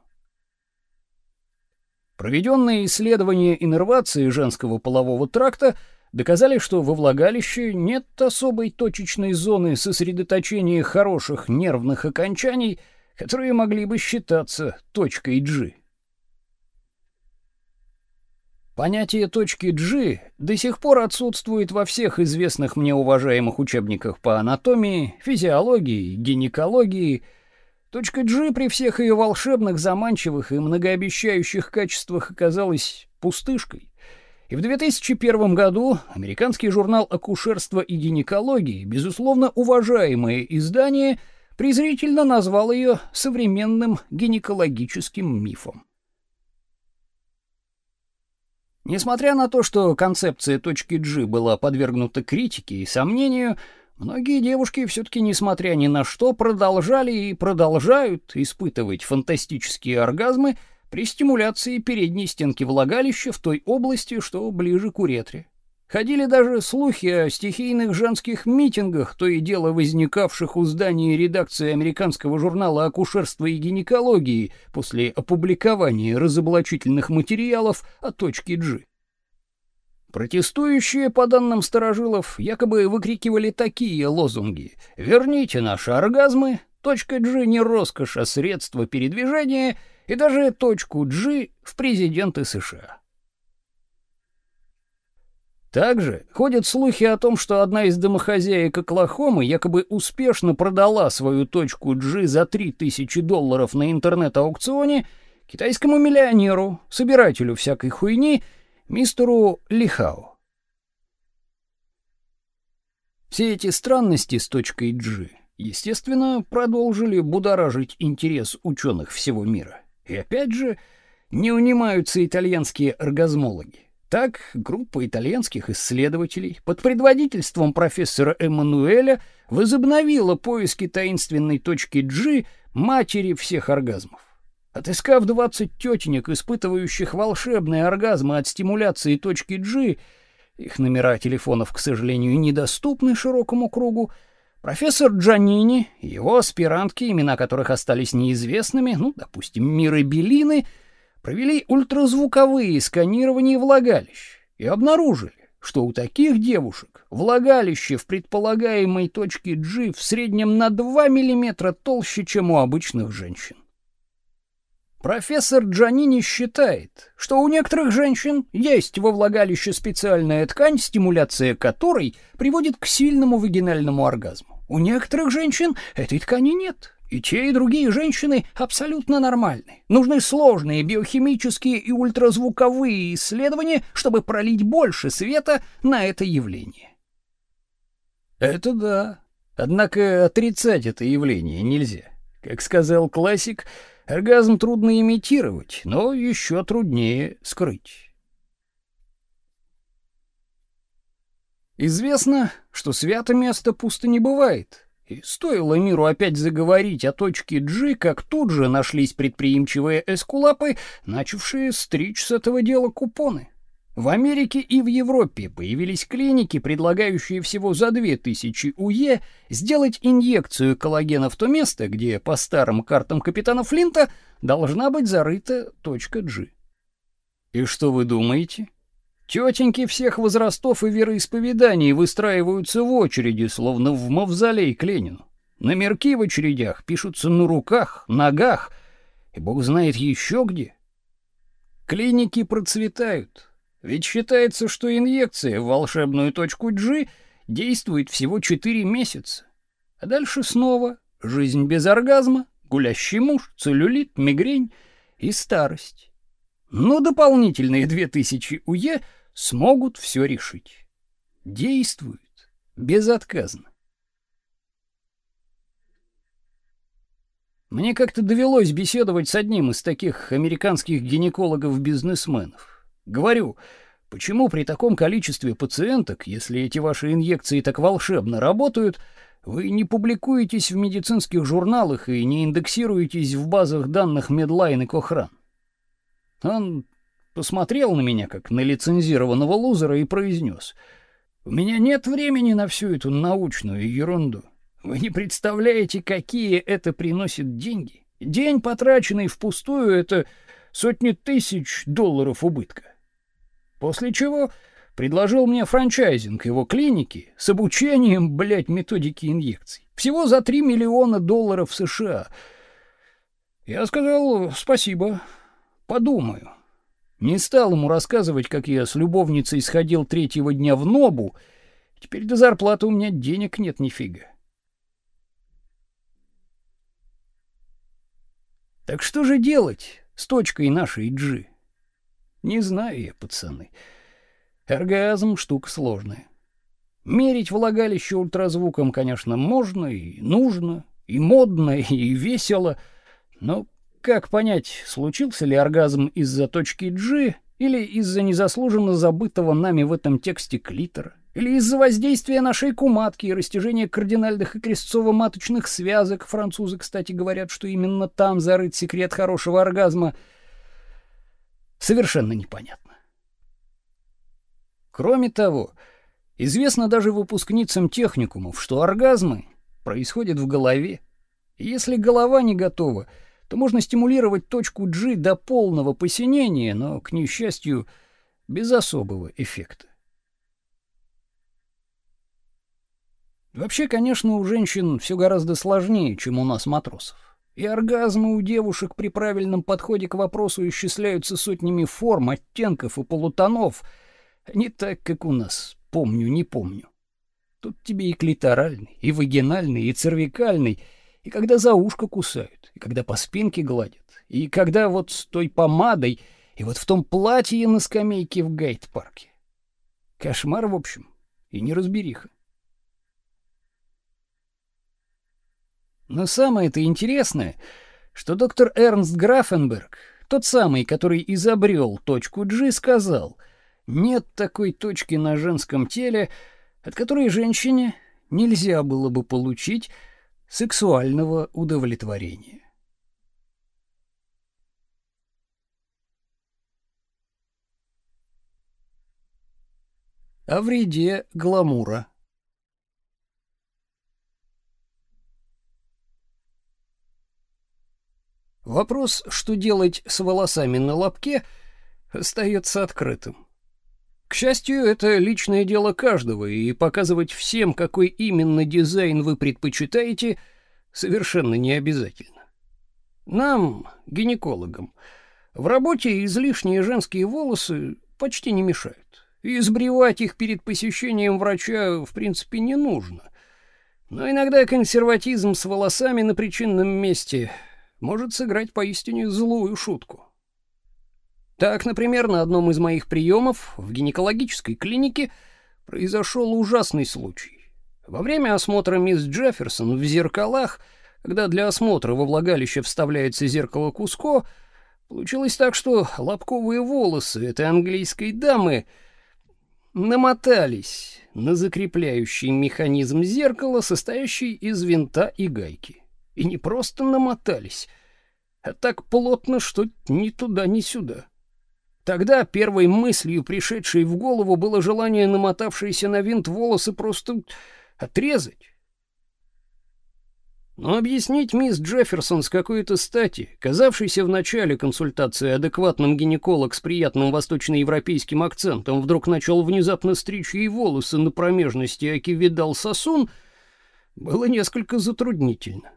Speaker 1: Проведенные исследования иннервации женского полового тракта – доказали, что во влагалище нет особой точечной зоны сосредоточения хороших нервных окончаний, которые могли бы считаться точкой G. Понятие точки G до сих пор отсутствует во всех известных мне уважаемых учебниках по анатомии, физиологии, гинекологии. Точка G при всех ее волшебных, заманчивых и многообещающих качествах оказалась пустышкой. И в 2001 году американский журнал «Акушерство и гинекологии», безусловно уважаемое издание, презрительно назвал ее современным гинекологическим мифом. Несмотря на то, что концепция точки G была подвергнута критике и сомнению, многие девушки все таки несмотря ни на что продолжали и продолжают испытывать фантастические оргазмы при стимуляции передней стенки влагалища в той области, что ближе к уретре. Ходили даже слухи о стихийных женских митингах, то и дело возникавших у здания редакции американского журнала «Акушерство и гинекологии» после опубликования разоблачительных материалов о точке G. Протестующие, по данным старожилов, якобы выкрикивали такие лозунги «Верните наши оргазмы», «Точка G не роскошь, а средство передвижения» и даже точку G в президенты США. Также ходят слухи о том, что одна из домохозяек Оклахомы якобы успешно продала свою точку G за 3000 долларов на интернет-аукционе китайскому миллионеру, собирателю всякой хуйни, мистеру Лихао. Все эти странности с точкой G, естественно, продолжили будоражить интерес ученых всего мира. И опять же, не унимаются итальянские оргазмологи. Так, группа итальянских исследователей под предводительством профессора Эммануэля возобновила поиски таинственной точки G, матери всех оргазмов. Отыскав 20 тетенек, испытывающих волшебные оргазмы от стимуляции точки G, их номера телефонов, к сожалению, недоступны широкому кругу, профессор Джанини и его аспирантки, имена которых остались неизвестными, ну, допустим, Миры Белины — провели ультразвуковые сканирования влагалищ и обнаружили, что у таких девушек влагалище в предполагаемой точке G в среднем на 2 мм толще, чем у обычных женщин. Профессор Джанини считает, что у некоторых женщин есть во влагалище специальная ткань, стимуляция которой приводит к сильному вагинальному оргазму. У некоторых женщин этой ткани нет, и те, и другие женщины абсолютно нормальны. Нужны сложные биохимические и ультразвуковые исследования, чтобы пролить больше света на это явление. Это да. Однако отрицать это явление нельзя. Как сказал классик, оргазм трудно имитировать, но еще труднее скрыть. Известно, что свято место пусто не бывает. И стоило миру опять заговорить о точке G, как тут же нашлись предприимчивые эскулапы, начавшие стричь с этого дела купоны. В Америке и в Европе появились клиники, предлагающие всего за 2000 УЕ сделать инъекцию коллагена в то место, где по старым картам капитана Флинта должна быть зарыта точка G. И что вы думаете? Тетеньки всех возрастов и вероисповеданий выстраиваются в очереди, словно в мавзолей к Ленину. Номерки в очередях пишутся на руках, ногах и бог знает еще где. Клиники процветают, ведь считается, что инъекция в волшебную точку G действует всего 4 месяца. А дальше снова жизнь без оргазма, гулящий муж, целлюлит, мигрень и старость но дополнительные 2000 УЕ смогут все решить. Действуют безотказно. Мне как-то довелось беседовать с одним из таких американских гинекологов-бизнесменов. Говорю, почему при таком количестве пациенток, если эти ваши инъекции так волшебно работают, вы не публикуетесь в медицинских журналах и не индексируетесь в базах данных Medline и Cochrane? Он посмотрел на меня, как на лицензированного лузера, и произнес. «У меня нет времени на всю эту научную ерунду. Вы не представляете, какие это приносит деньги. День, потраченный впустую, — это сотни тысяч долларов убытка. После чего предложил мне франчайзинг его клиники с обучением, блядь, методики инъекций. Всего за 3 миллиона долларов США. Я сказал «спасибо». Подумаю. Не стал ему рассказывать, как я с любовницей сходил третьего дня в Нобу. Теперь до зарплаты у меня денег нет нифига. Так что же делать с точкой нашей G? Не знаю я, пацаны. Оргазм штука сложная. Мерить влагалище ультразвуком, конечно, можно и нужно, и модно, и весело, но как понять, случился ли оргазм из-за точки G Или из-за незаслуженно забытого нами в этом тексте клитора? Или из-за воздействия на шейку матки и растяжения кардинальных и крестцово-маточных связок? Французы, кстати, говорят, что именно там зарыт секрет хорошего оргазма. Совершенно непонятно. Кроме того, известно даже выпускницам техникумов, что оргазмы происходят в голове. Если голова не готова — то можно стимулировать точку G до полного посинения, но, к несчастью, без особого эффекта. Вообще, конечно, у женщин все гораздо сложнее, чем у нас матросов. И оргазмы у девушек при правильном подходе к вопросу исчисляются сотнями форм, оттенков и полутонов, не так, как у нас, помню, не помню. Тут тебе и клиторальный, и вагинальный, и цервикальный — и когда за ушко кусают, и когда по спинке гладят, и когда вот с той помадой, и вот в том платье на скамейке в гайд-парке. Кошмар, в общем, и неразбериха. Но самое-то интересное, что доктор Эрнст Графенберг, тот самый, который изобрел точку G, сказал, нет такой точки на женском теле, от которой женщине нельзя было бы получить сексуального удовлетворения. О вреде гламура. Вопрос, что делать с волосами на лобке, остается открытым. К счастью, это личное дело каждого, и показывать всем, какой именно дизайн вы предпочитаете, совершенно не обязательно. Нам, гинекологам, в работе излишние женские волосы почти не мешают. И сбривать их перед посещением врача, в принципе, не нужно. Но иногда консерватизм с волосами на причинном месте может сыграть поистине злую шутку. Так, например, на одном из моих приемов в гинекологической клинике произошел ужасный случай. Во время осмотра мисс Джефферсон в зеркалах, когда для осмотра во влагалище вставляется зеркало Куско, получилось так, что лобковые волосы этой английской дамы намотались на закрепляющий механизм зеркала, состоящий из винта и гайки. И не просто намотались, а так плотно, что ни туда, ни сюда. Тогда первой мыслью, пришедшей в голову, было желание намотавшиеся на винт волосы просто отрезать. Но объяснить мисс Джефферсон с какой-то стати, казавшейся в начале консультации адекватным гинеколог с приятным восточноевропейским акцентом, вдруг начал внезапно стричь ей волосы на промежности, аки видал сосун, было несколько затруднительно.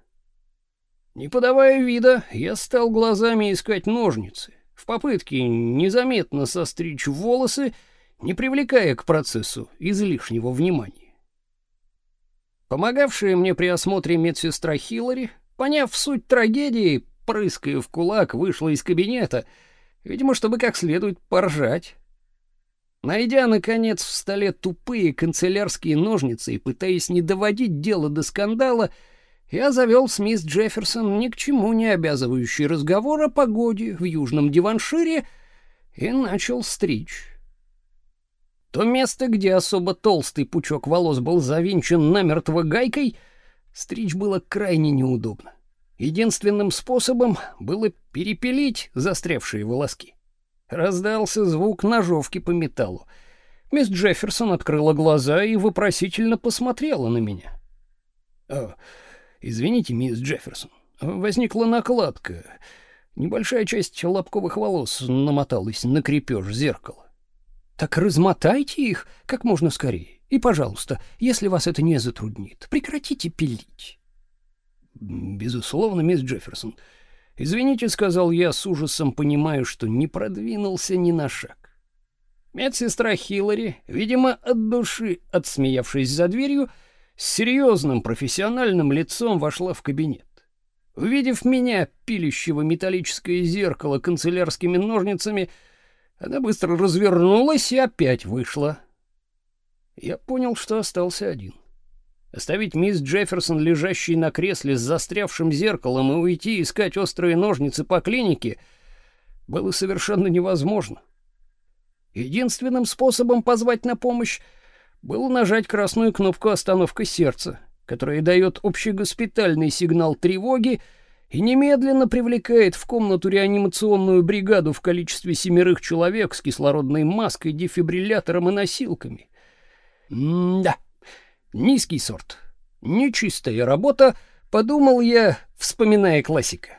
Speaker 1: Не подавая вида, я стал глазами искать ножницы в попытке незаметно состричь волосы, не привлекая к процессу излишнего внимания. Помогавшая мне при осмотре медсестра Хиллари, поняв суть трагедии, прыская в кулак, вышла из кабинета, видимо, чтобы как следует поржать. Найдя, наконец, в столе тупые канцелярские ножницы и пытаясь не доводить дело до скандала, я завел с мисс Джефферсон ни к чему не обязывающий разговор о погоде в южном Диваншире и начал стричь. То место, где особо толстый пучок волос был завинчен намертво гайкой, стричь было крайне неудобно. Единственным способом было перепилить застрявшие волоски. Раздался звук ножовки по металлу. Мисс Джефферсон открыла глаза и вопросительно посмотрела на меня. «А, Извините, мисс Джефферсон, возникла накладка. Небольшая часть лобковых волос намоталась на крепеж зеркала. Так размотайте их как можно скорее. И, пожалуйста, если вас это не затруднит, прекратите пилить. Безусловно, мисс Джефферсон. Извините, сказал я с ужасом, понимая, что не продвинулся ни на шаг. Медсестра Хиллари, видимо, от души отсмеявшись за дверью, с серьезным профессиональным лицом вошла в кабинет. Увидев меня, пилющего металлическое зеркало канцелярскими ножницами, она быстро развернулась и опять вышла. Я понял, что остался один. Оставить мисс Джефферсон, лежащей на кресле с застрявшим зеркалом, и уйти искать острые ножницы по клинике было совершенно невозможно. Единственным способом позвать на помощь было нажать красную кнопку «Остановка сердца», которая дает общегоспитальный сигнал тревоги и немедленно привлекает в комнату реанимационную бригаду в количестве семерых человек с кислородной маской, дефибриллятором и носилками. М-да, низкий сорт, нечистая работа, подумал я, вспоминая классика.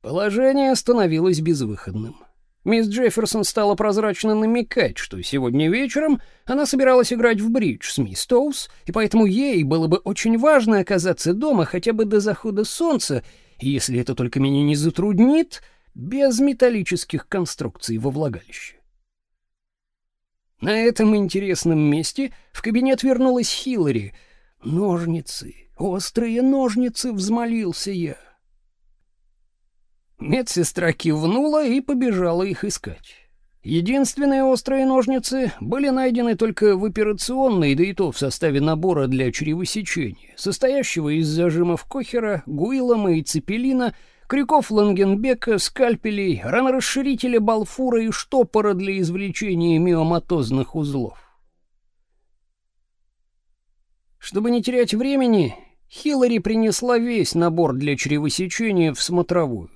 Speaker 1: Положение становилось безвыходным. Мисс Джефферсон стала прозрачно намекать, что сегодня вечером она собиралась играть в бридж с мисс Тоус, и поэтому ей было бы очень важно оказаться дома хотя бы до захода солнца, если это только меня не затруднит, без металлических конструкций во влагалище. На этом интересном месте в кабинет вернулась Хиллари. «Ножницы, острые ножницы!» — взмолился я. Медсестра кивнула и побежала их искать. Единственные острые ножницы были найдены только в операционной, да и то в составе набора для чревосечения, состоящего из зажимов Кохера, Гуилома и Цепелина, крюков Лангенбека, скальпелей, ранорасширителя Балфура и штопора для извлечения миоматозных узлов. Чтобы не терять времени, Хиллари принесла весь набор для чревосечения в смотровую.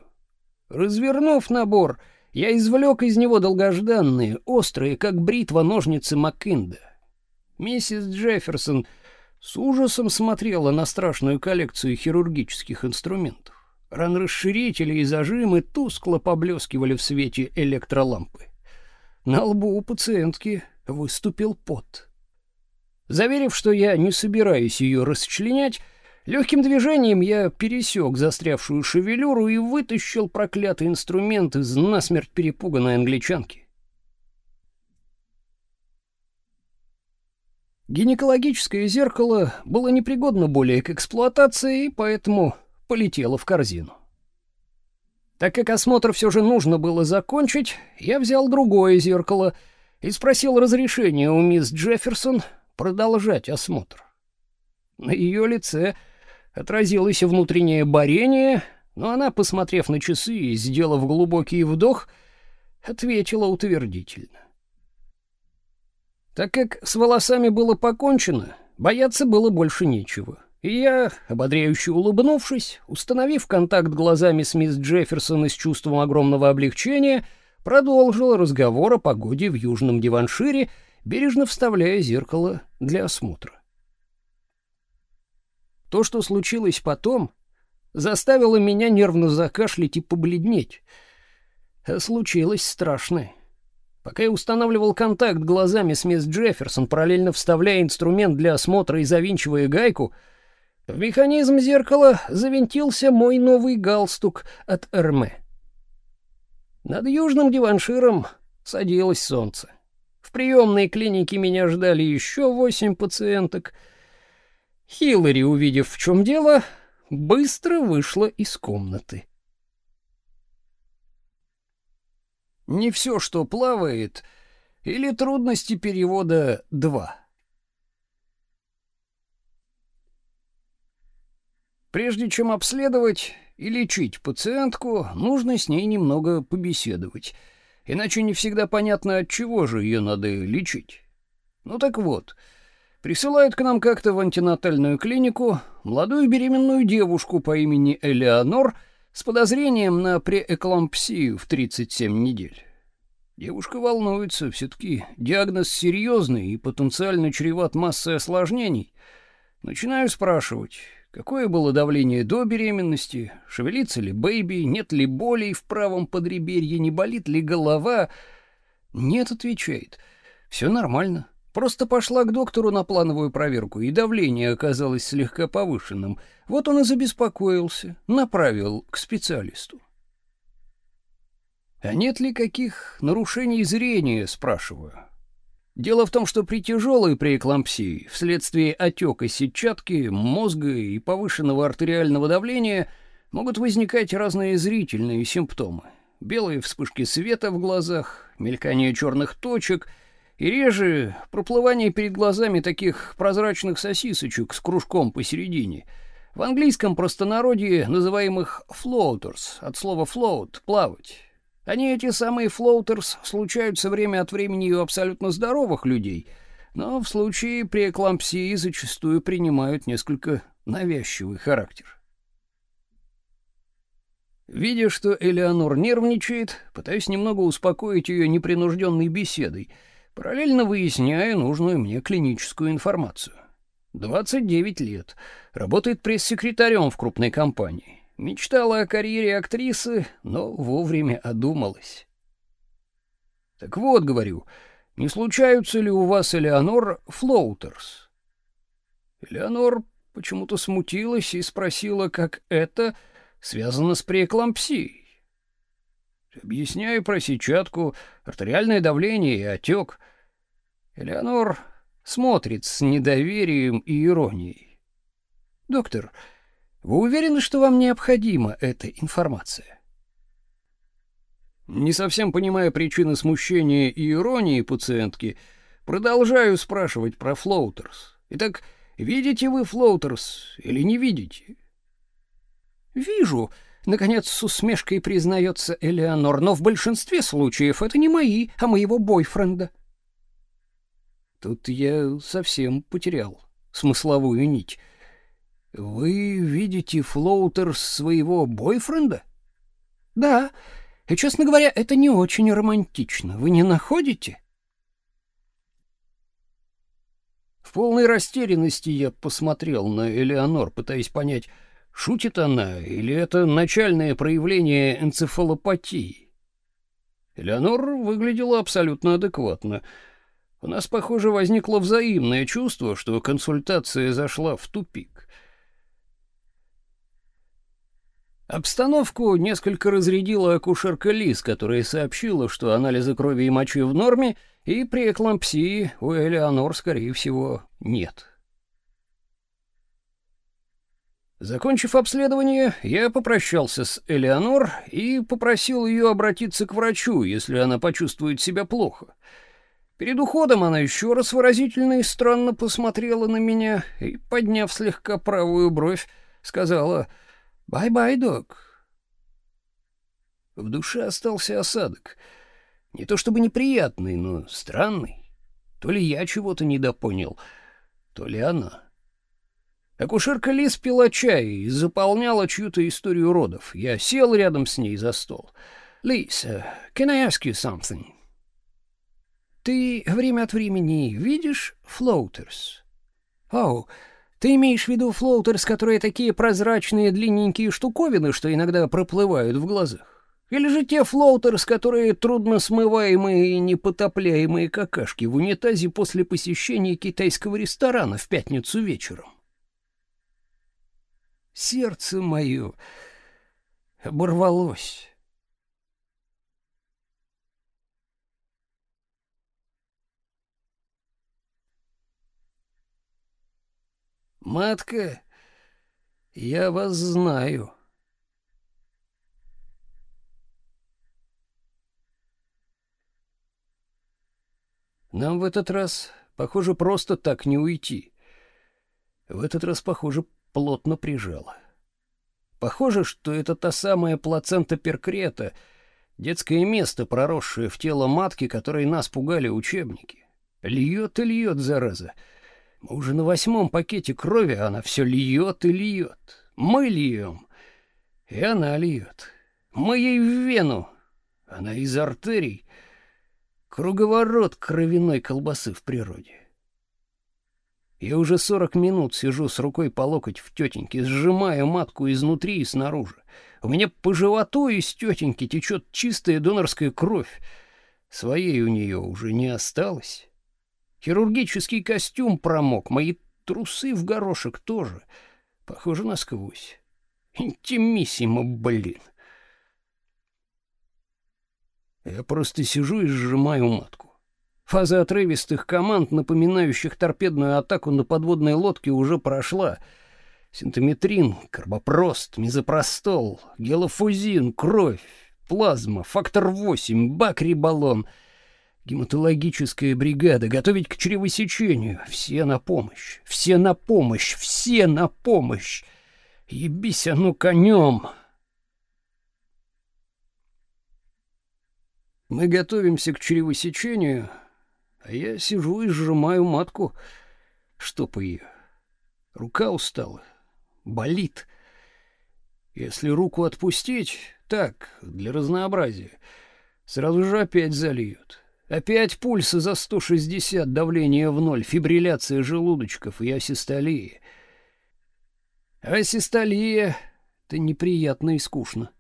Speaker 1: Развернув набор, я извлек из него долгожданные, острые, как бритва, ножницы Маккинда. Миссис Джефферсон с ужасом смотрела на страшную коллекцию хирургических инструментов. Ранрасширители и зажимы тускло поблескивали в свете электролампы. На лбу у пациентки выступил пот. Заверив, что я не собираюсь ее расчленять, Легким движением я пересек застрявшую шевелюру и вытащил проклятый инструмент из насмерть перепуганной англичанки. Гинекологическое зеркало было непригодно более к эксплуатации, и поэтому полетело в корзину. Так как осмотр все же нужно было закончить, я взял другое зеркало и спросил разрешения у мисс Джефферсон продолжать осмотр. На ее лице отразилось внутреннее борение, но она, посмотрев на часы и сделав глубокий вдох, ответила утвердительно. Так как с волосами было покончено, бояться было больше нечего. И я, ободряюще улыбнувшись, установив контакт глазами с мисс Джефферсон и с чувством огромного облегчения, продолжил разговор о погоде в Южном Диваншире, бережно вставляя зеркало для осмотра. То, что случилось потом, заставило меня нервно закашлять и побледнеть. А случилось страшное. Пока я устанавливал контакт глазами с мисс Джефферсон, параллельно вставляя инструмент для осмотра и завинчивая гайку, в механизм зеркала завинтился мой новый галстук от Эрме. Над южным диванширом садилось солнце. В приемной клинике меня ждали еще восемь пациенток — Хиллари, увидев, в чем дело, быстро вышла из комнаты. Не все, что плавает, или трудности перевода два. Прежде чем обследовать и лечить пациентку, нужно с ней немного побеседовать, иначе не всегда понятно, от чего же ее надо лечить. Ну так вот, Присылают к нам как-то в антинатальную клинику молодую беременную девушку по имени Элеонор с подозрением на преэклампсию в 37 недель. Девушка волнуется, все-таки диагноз серьезный и потенциально чреват массой осложнений. Начинаю спрашивать, какое было давление до беременности, шевелится ли бэйби, нет ли болей в правом подреберье, не болит ли голова. Нет, отвечает, все нормально. Просто пошла к доктору на плановую проверку, и давление оказалось слегка повышенным. Вот он и забеспокоился, направил к специалисту. А нет ли каких нарушений зрения, спрашиваю. Дело в том, что при тяжелой преэклампсии, вследствие отека сетчатки, мозга и повышенного артериального давления, могут возникать разные зрительные симптомы. Белые вспышки света в глазах, мелькание черных точек — и реже проплывание перед глазами таких прозрачных сосисочек с кружком посередине. В английском простонародье называемых floaters, от слова float — плавать. Они, эти самые floaters, случаются время от времени у абсолютно здоровых людей, но в случае преэклампсии зачастую принимают несколько навязчивый характер. Видя, что Элеонор нервничает, пытаюсь немного успокоить ее непринужденной беседой, параллельно выясняя нужную мне клиническую информацию. 29 лет, работает пресс-секретарем в крупной компании. Мечтала о карьере актрисы, но вовремя одумалась. Так вот, говорю, не случаются ли у вас, Элеонор, floaters? Элеонор почему-то смутилась и спросила, как это связано с преэклампсией. Объясняю про сетчатку, артериальное давление и отек. Элеонор смотрит с недоверием и иронией. «Доктор, вы уверены, что вам необходима эта информация?» Не совсем понимая причины смущения и иронии пациентки, продолжаю спрашивать про floaters. Итак, видите вы floaters или не видите? «Вижу», — наконец с усмешкой признается Элеонор, «но в большинстве случаев это не мои, а моего бойфренда». Тут я совсем потерял смысловую нить. «Вы видите floater своего бойфренда?» «Да, и, честно говоря, это не очень романтично. Вы не находите?» В полной растерянности я посмотрел на Элеонор, пытаясь понять, Шутит она или это начальное проявление энцефалопатии? Элеонор выглядела абсолютно адекватно. У нас, похоже, возникло взаимное чувство, что консультация зашла в тупик. Обстановку несколько разрядила акушерка Лис, которая сообщила, что анализы крови и мочи в норме, и при эклампсии у Элеонор, скорее всего, нет. Закончив обследование, я попрощался с Элеонор и попросил ее обратиться к врачу, если она почувствует себя плохо. Перед уходом она еще раз выразительно и странно посмотрела на меня и, подняв слегка правую бровь, сказала «Bye-bye, doc». В душе остался осадок. Не то чтобы неприятный, но странный. То ли я чего-то недопонял, то ли она. Акушерка Лис пила чай и заполняла чью-то историю родов. Я сел рядом с ней за стол. «Лис, can I ask you something?» «Ты время от времени видишь floaters?» «Oh, ты имеешь в виду floaters, которые такие прозрачные длинненькие штуковины, что иногда проплывают в глазах? Или же те floaters, которые трудно смываемые и непотопляемые какашки в унитазе после посещения китайского ресторана в пятницу вечером?» Сердце мое оборвалось. Матка, я вас знаю. Нам в этот раз, похоже, просто так не уйти. В этот раз, похоже, плотно прижало. Похоже, что это та самая плацента перкрета, детское место, проросшее в тело матки, которой нас пугали учебники. Льет и льет, зараза. Мы уже на восьмом пакете крови, а она все льет и льет. Мы льем, и она льет. Мы ей в вену, она из артерий. Круговорот кровяной колбасы в природе. Я уже сорок минут сижу с рукой по локоть в тетеньке, сжимая матку изнутри и снаружи. У меня по животу из тетеньки течет чистая донорская кровь. Своей у нее уже не осталось. Хирургический костюм промок, мои трусы в горошек тоже. Похоже насквозь. Интимиссимо, блин. Я просто сижу и сжимаю матку. Фаза отрывистых команд, напоминающих торпедную атаку на подводной лодке, уже прошла. Синтометрин, карбопрост, мезопростол, гелофузин, кровь, плазма, фактор 8, бакрибаллон, гематологическая бригада, готовить к чревосечению. Все на помощь, все на помощь, все на помощь. Ебись оно конем. Мы готовимся к чревосечению, а я сижу и сжимаю матку, штопаю ее. Рука устала, болит. Если руку отпустить, так, для разнообразия, сразу же опять зальют. Опять пульсы за 160, давление в ноль, фибрилляция желудочков и асистолия. Асистолия — это неприятно и скучно.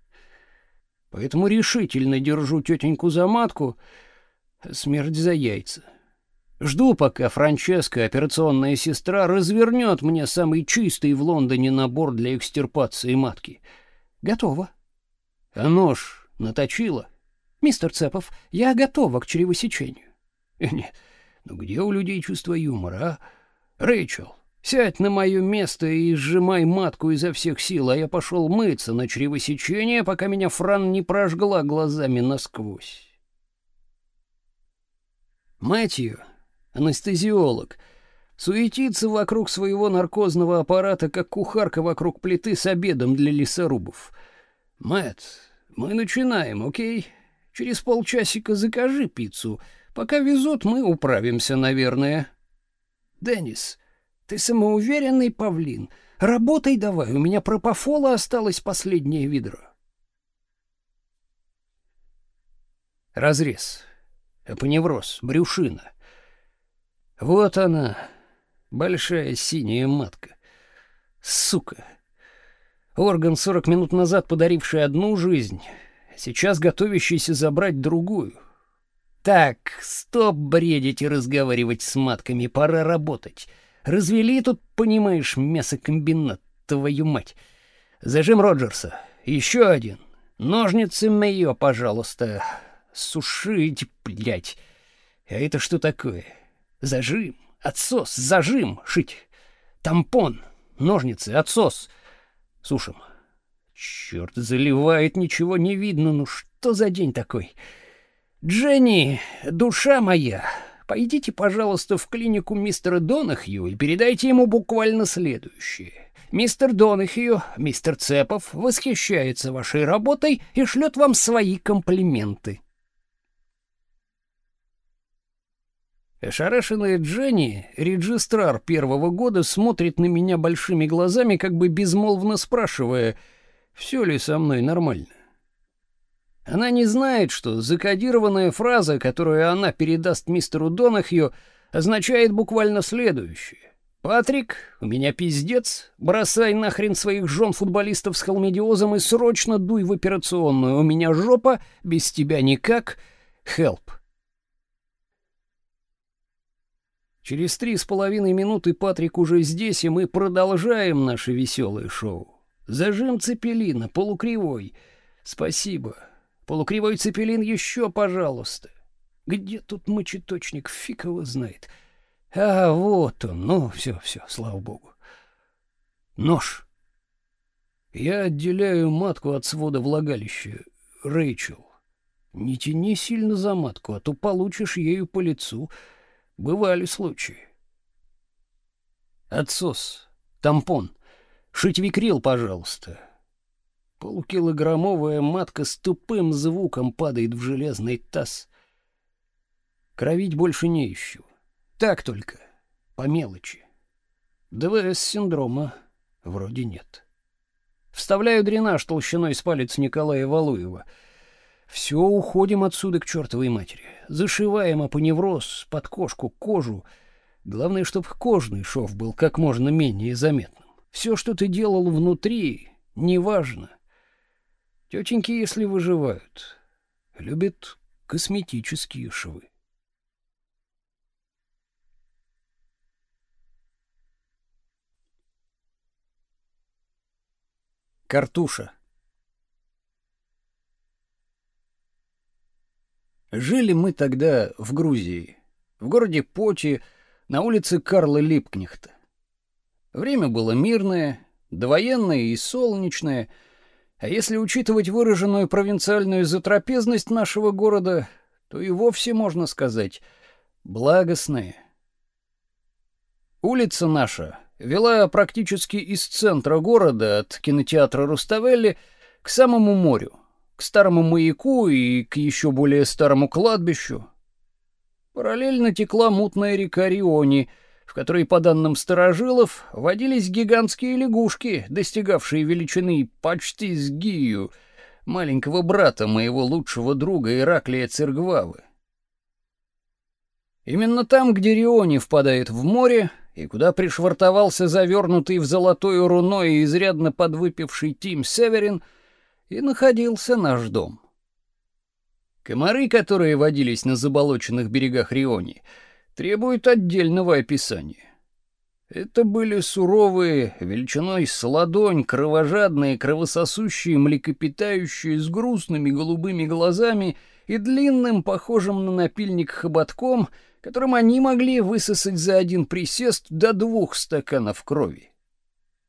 Speaker 1: Поэтому решительно держу тетеньку за матку, а смерть за яйца. Жду, пока Франческа, операционная сестра, развернет мне самый чистый в Лондоне набор для экстирпации матки.
Speaker 2: Готово.
Speaker 1: А нож наточила?
Speaker 2: Мистер Цепов, я готова к чревосечению.
Speaker 1: Нет, ну где у людей чувство юмора, а? Рэйчел, сядь на мое место и сжимай матку изо всех сил, а я пошел мыться на чревосечение, пока меня Фран не прожгла глазами насквозь. Мэтью анестезиолог, суетится вокруг своего наркозного аппарата, как кухарка вокруг плиты с обедом для лесорубов. Мэт, мы начинаем, окей? Через полчасика закажи пиццу. Пока везут, мы управимся, наверное. Деннис, ты самоуверенный павлин. Работай давай, у меня пропофола осталось последнее ведро. Разрез. Апоневроз, брюшина. Вот она, большая синяя матка. Сука. Орган сорок минут назад подаривший одну жизнь, сейчас готовящийся забрать другую. Так, стоп бредить и разговаривать с матками, пора работать. Развели тут, понимаешь, мясокомбинат, твою мать. Зажим Роджерса. Еще один. Ножницы Мэйо, пожалуйста. Сушить, блядь. А это что такое? Зажим, отсос, зажим, шить. Тампон, ножницы, отсос. Сушим. Черт, заливает, ничего не видно. Ну что за день такой? Дженни, душа моя, пойдите, пожалуйста, в клинику мистера Донахью и передайте ему буквально следующее. Мистер Донахью, мистер Цепов восхищается вашей работой и шлет вам свои комплименты. Ошарашенная Дженни, регистрар первого года, смотрит на меня большими глазами, как бы безмолвно спрашивая, все ли со мной нормально. Она не знает, что закодированная фраза, которую она передаст мистеру Донахью, означает буквально следующее. «Патрик, у меня пиздец, бросай нахрен своих жен футболистов с холмедиозом и срочно дуй в операционную, у меня жопа, без тебя никак, help». Через три с половиной минуты Патрик уже здесь, и мы продолжаем наше веселое шоу. Зажим цепелина, полукривой. Спасибо. Полукривой цепелин еще, пожалуйста. Где тут мочеточник, фиг его знает. А, вот он. Ну, все, все, слава богу. Нож. Я отделяю матку от свода влагалища. Рэйчел, не тяни сильно за матку, а то получишь ею по лицу — Бывали случаи. Отсос, тампон, шить викрил, пожалуйста. Полукилограммовая матка с тупым звуком падает в железный таз. Кровить больше не ищу. Так только, по мелочи. ДВС-синдрома вроде нет. Вставляю дренаж толщиной с палец Николая Валуева — все, уходим отсюда к чертовой матери. Зашиваем апоневроз под кошку, кожу. Главное, чтобы кожный шов был как можно менее заметным. Все, что ты делал внутри, неважно. Тетеньки, если выживают, любят косметические швы. Картуша Жили мы тогда в Грузии, в городе Почи, на улице Карла Липкнехта. Время было мирное, довоенное и солнечное, а если учитывать выраженную провинциальную затрапезность нашего города, то и вовсе можно сказать благостное. Улица наша вела практически из центра города, от кинотеатра Руставелли, к самому морю к старому маяку и к еще более старому кладбищу. Параллельно текла мутная река Риони, в которой, по данным старожилов, водились гигантские лягушки, достигавшие величины почти с Гию, маленького брата моего лучшего друга Ираклия Цергвавы. Именно там, где Риони впадает в море, и куда пришвартовался завернутый в золотое руно и изрядно подвыпивший Тим Северин, и находился наш дом. Комары, которые водились на заболоченных берегах Риони, требуют отдельного описания. Это были суровые, величиной с ладонь, кровожадные, кровососущие, млекопитающие с грустными голубыми глазами и длинным, похожим на напильник хоботком — которым они могли высосать за один присест до двух стаканов крови.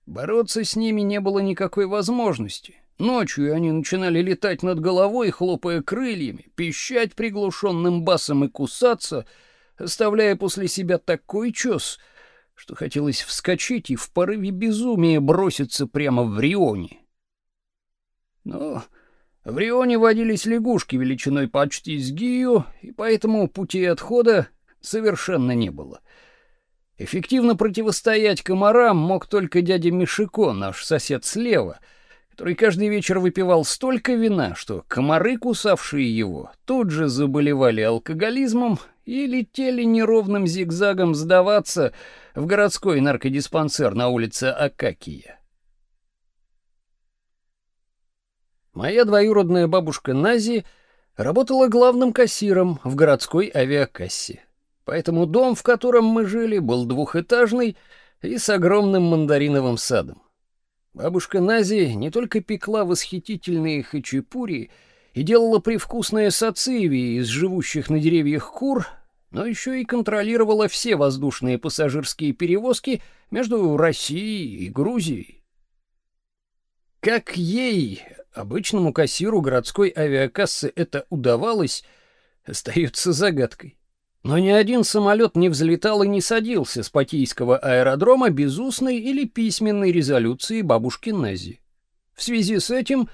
Speaker 1: Бороться с ними не было никакой возможности. Ночью они начинали летать над головой, хлопая крыльями, пищать приглушенным басом и кусаться, оставляя после себя такой чес, что хотелось вскочить и в порыве безумия броситься прямо в Рионе. Но в Рионе водились лягушки величиной почти с гию, и поэтому пути отхода совершенно не было. Эффективно противостоять комарам мог только дядя Мишико, наш сосед слева, который каждый вечер выпивал столько вина, что комары, кусавшие его, тут же заболевали алкоголизмом и летели неровным зигзагом сдаваться в городской наркодиспансер на улице Акакия. Моя двоюродная бабушка Нази работала главным кассиром в городской авиакассе. Поэтому дом, в котором мы жили, был двухэтажный и с огромным мандариновым садом. Бабушка Нази не только пекла восхитительные хачапури и делала привкусные сациви из живущих на деревьях кур, но еще и контролировала все воздушные пассажирские перевозки между Россией и Грузией. Как ей, обычному кассиру городской авиакассы, это удавалось, остается загадкой. Но ни один самолет не взлетал и не садился с Патийского аэродрома без устной или письменной резолюции бабушки Нези. В связи с этим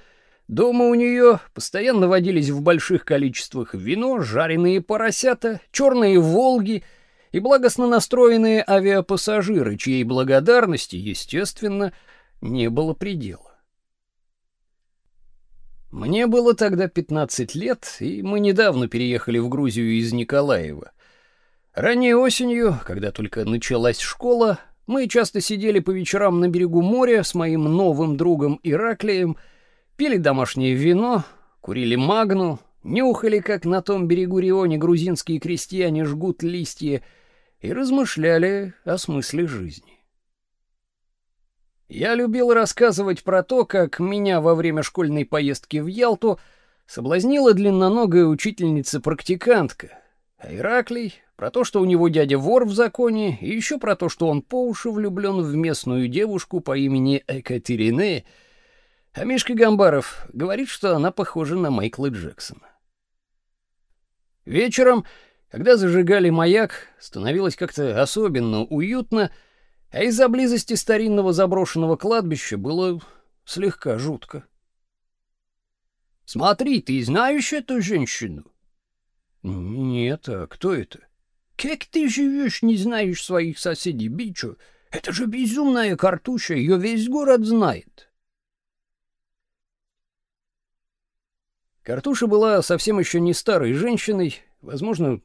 Speaker 1: дома у нее постоянно водились в больших количествах вино, жареные поросята, черные «Волги» и благостно настроенные авиапассажиры, чьей благодарности, естественно, не было предела. Мне было тогда 15 лет, и мы недавно переехали в Грузию из Николаева. Ранней осенью, когда только началась школа, мы часто сидели по вечерам на берегу моря с моим новым другом Ираклием, пили домашнее вино, курили магну, нюхали, как на том берегу Рионе грузинские крестьяне жгут листья, и размышляли о смысле жизни. Я любил рассказывать про то, как меня во время школьной поездки в Ялту соблазнила длинноногая учительница-практикантка, а Ираклий про то, что у него дядя вор в законе, и еще про то, что он по уши влюблен в местную девушку по имени Екатерины. А Мишка Гамбаров говорит, что она похожа на Майкла Джексона. Вечером, когда зажигали маяк, становилось как-то особенно уютно, а из-за близости старинного заброшенного кладбища было слегка жутко. «Смотри, ты знаешь эту женщину?» «Нет, а кто это?» Как ты живешь, не знаешь своих соседей, Бичу? Это же безумная картуша, ее весь город знает. Картуша была совсем еще не старой женщиной, возможно,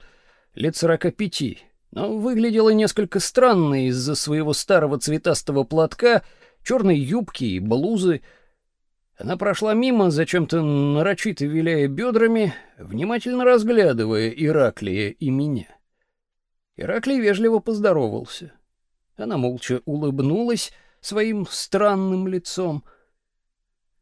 Speaker 1: лет сорока пяти, но выглядела несколько странно из-за своего старого цветастого платка, черной юбки и блузы. Она прошла мимо, зачем-то нарочито виляя бедрами, внимательно разглядывая Ираклия и меня. Ираклий вежливо поздоровался. Она молча улыбнулась своим странным лицом.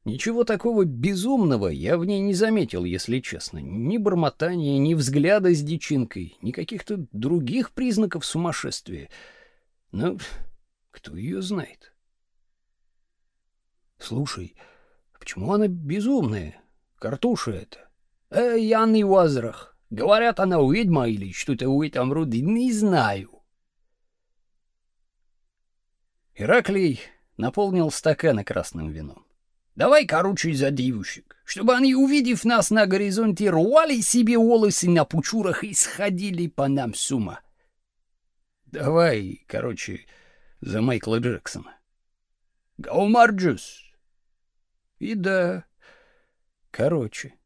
Speaker 1: Ничего такого безумного я в ней не заметил, если честно. Ни бормотания, ни взгляда с дичинкой, ни каких-то других признаков сумасшествия. Но кто ее знает? Слушай, почему она безумная? Картуша это. Э, Ян и Уазрах. Говорят, она ведьма или что-то в этом роде, не знаю. Ираклий наполнил стаканы красным вином. Давай, короче, за девушек, чтобы они, увидев нас на горизонте, рвали себе волосы на пучурах и сходили по нам с ума. Давай, короче, за Майкла Джексона. გაუმარჯოს. И да, короче.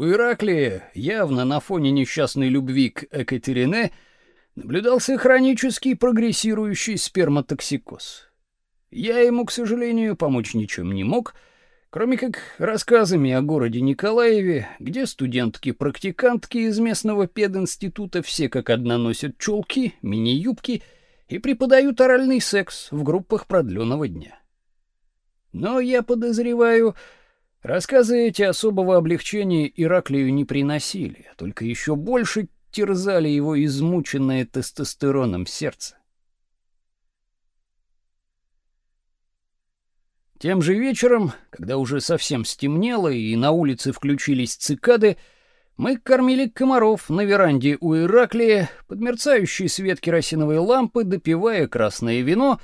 Speaker 1: У Ираклия, явно на фоне несчастной любви к Екатерине, наблюдался хронический прогрессирующий сперматоксикоз. Я ему, к сожалению, помочь ничем не мог, кроме как рассказами о городе Николаеве, где студентки-практикантки из местного пединститута все как одна носят чулки, мини-юбки и преподают оральный секс в группах продленного дня. Но я подозреваю, рассказы эти особого облегчения Ираклию не приносили, а только еще больше терзали его измученное тестостероном сердце. Тем же вечером, когда уже совсем стемнело и на улице включились цикады, мы кормили комаров на веранде у Ираклия под мерцающий свет керосиновой лампы, допивая красное вино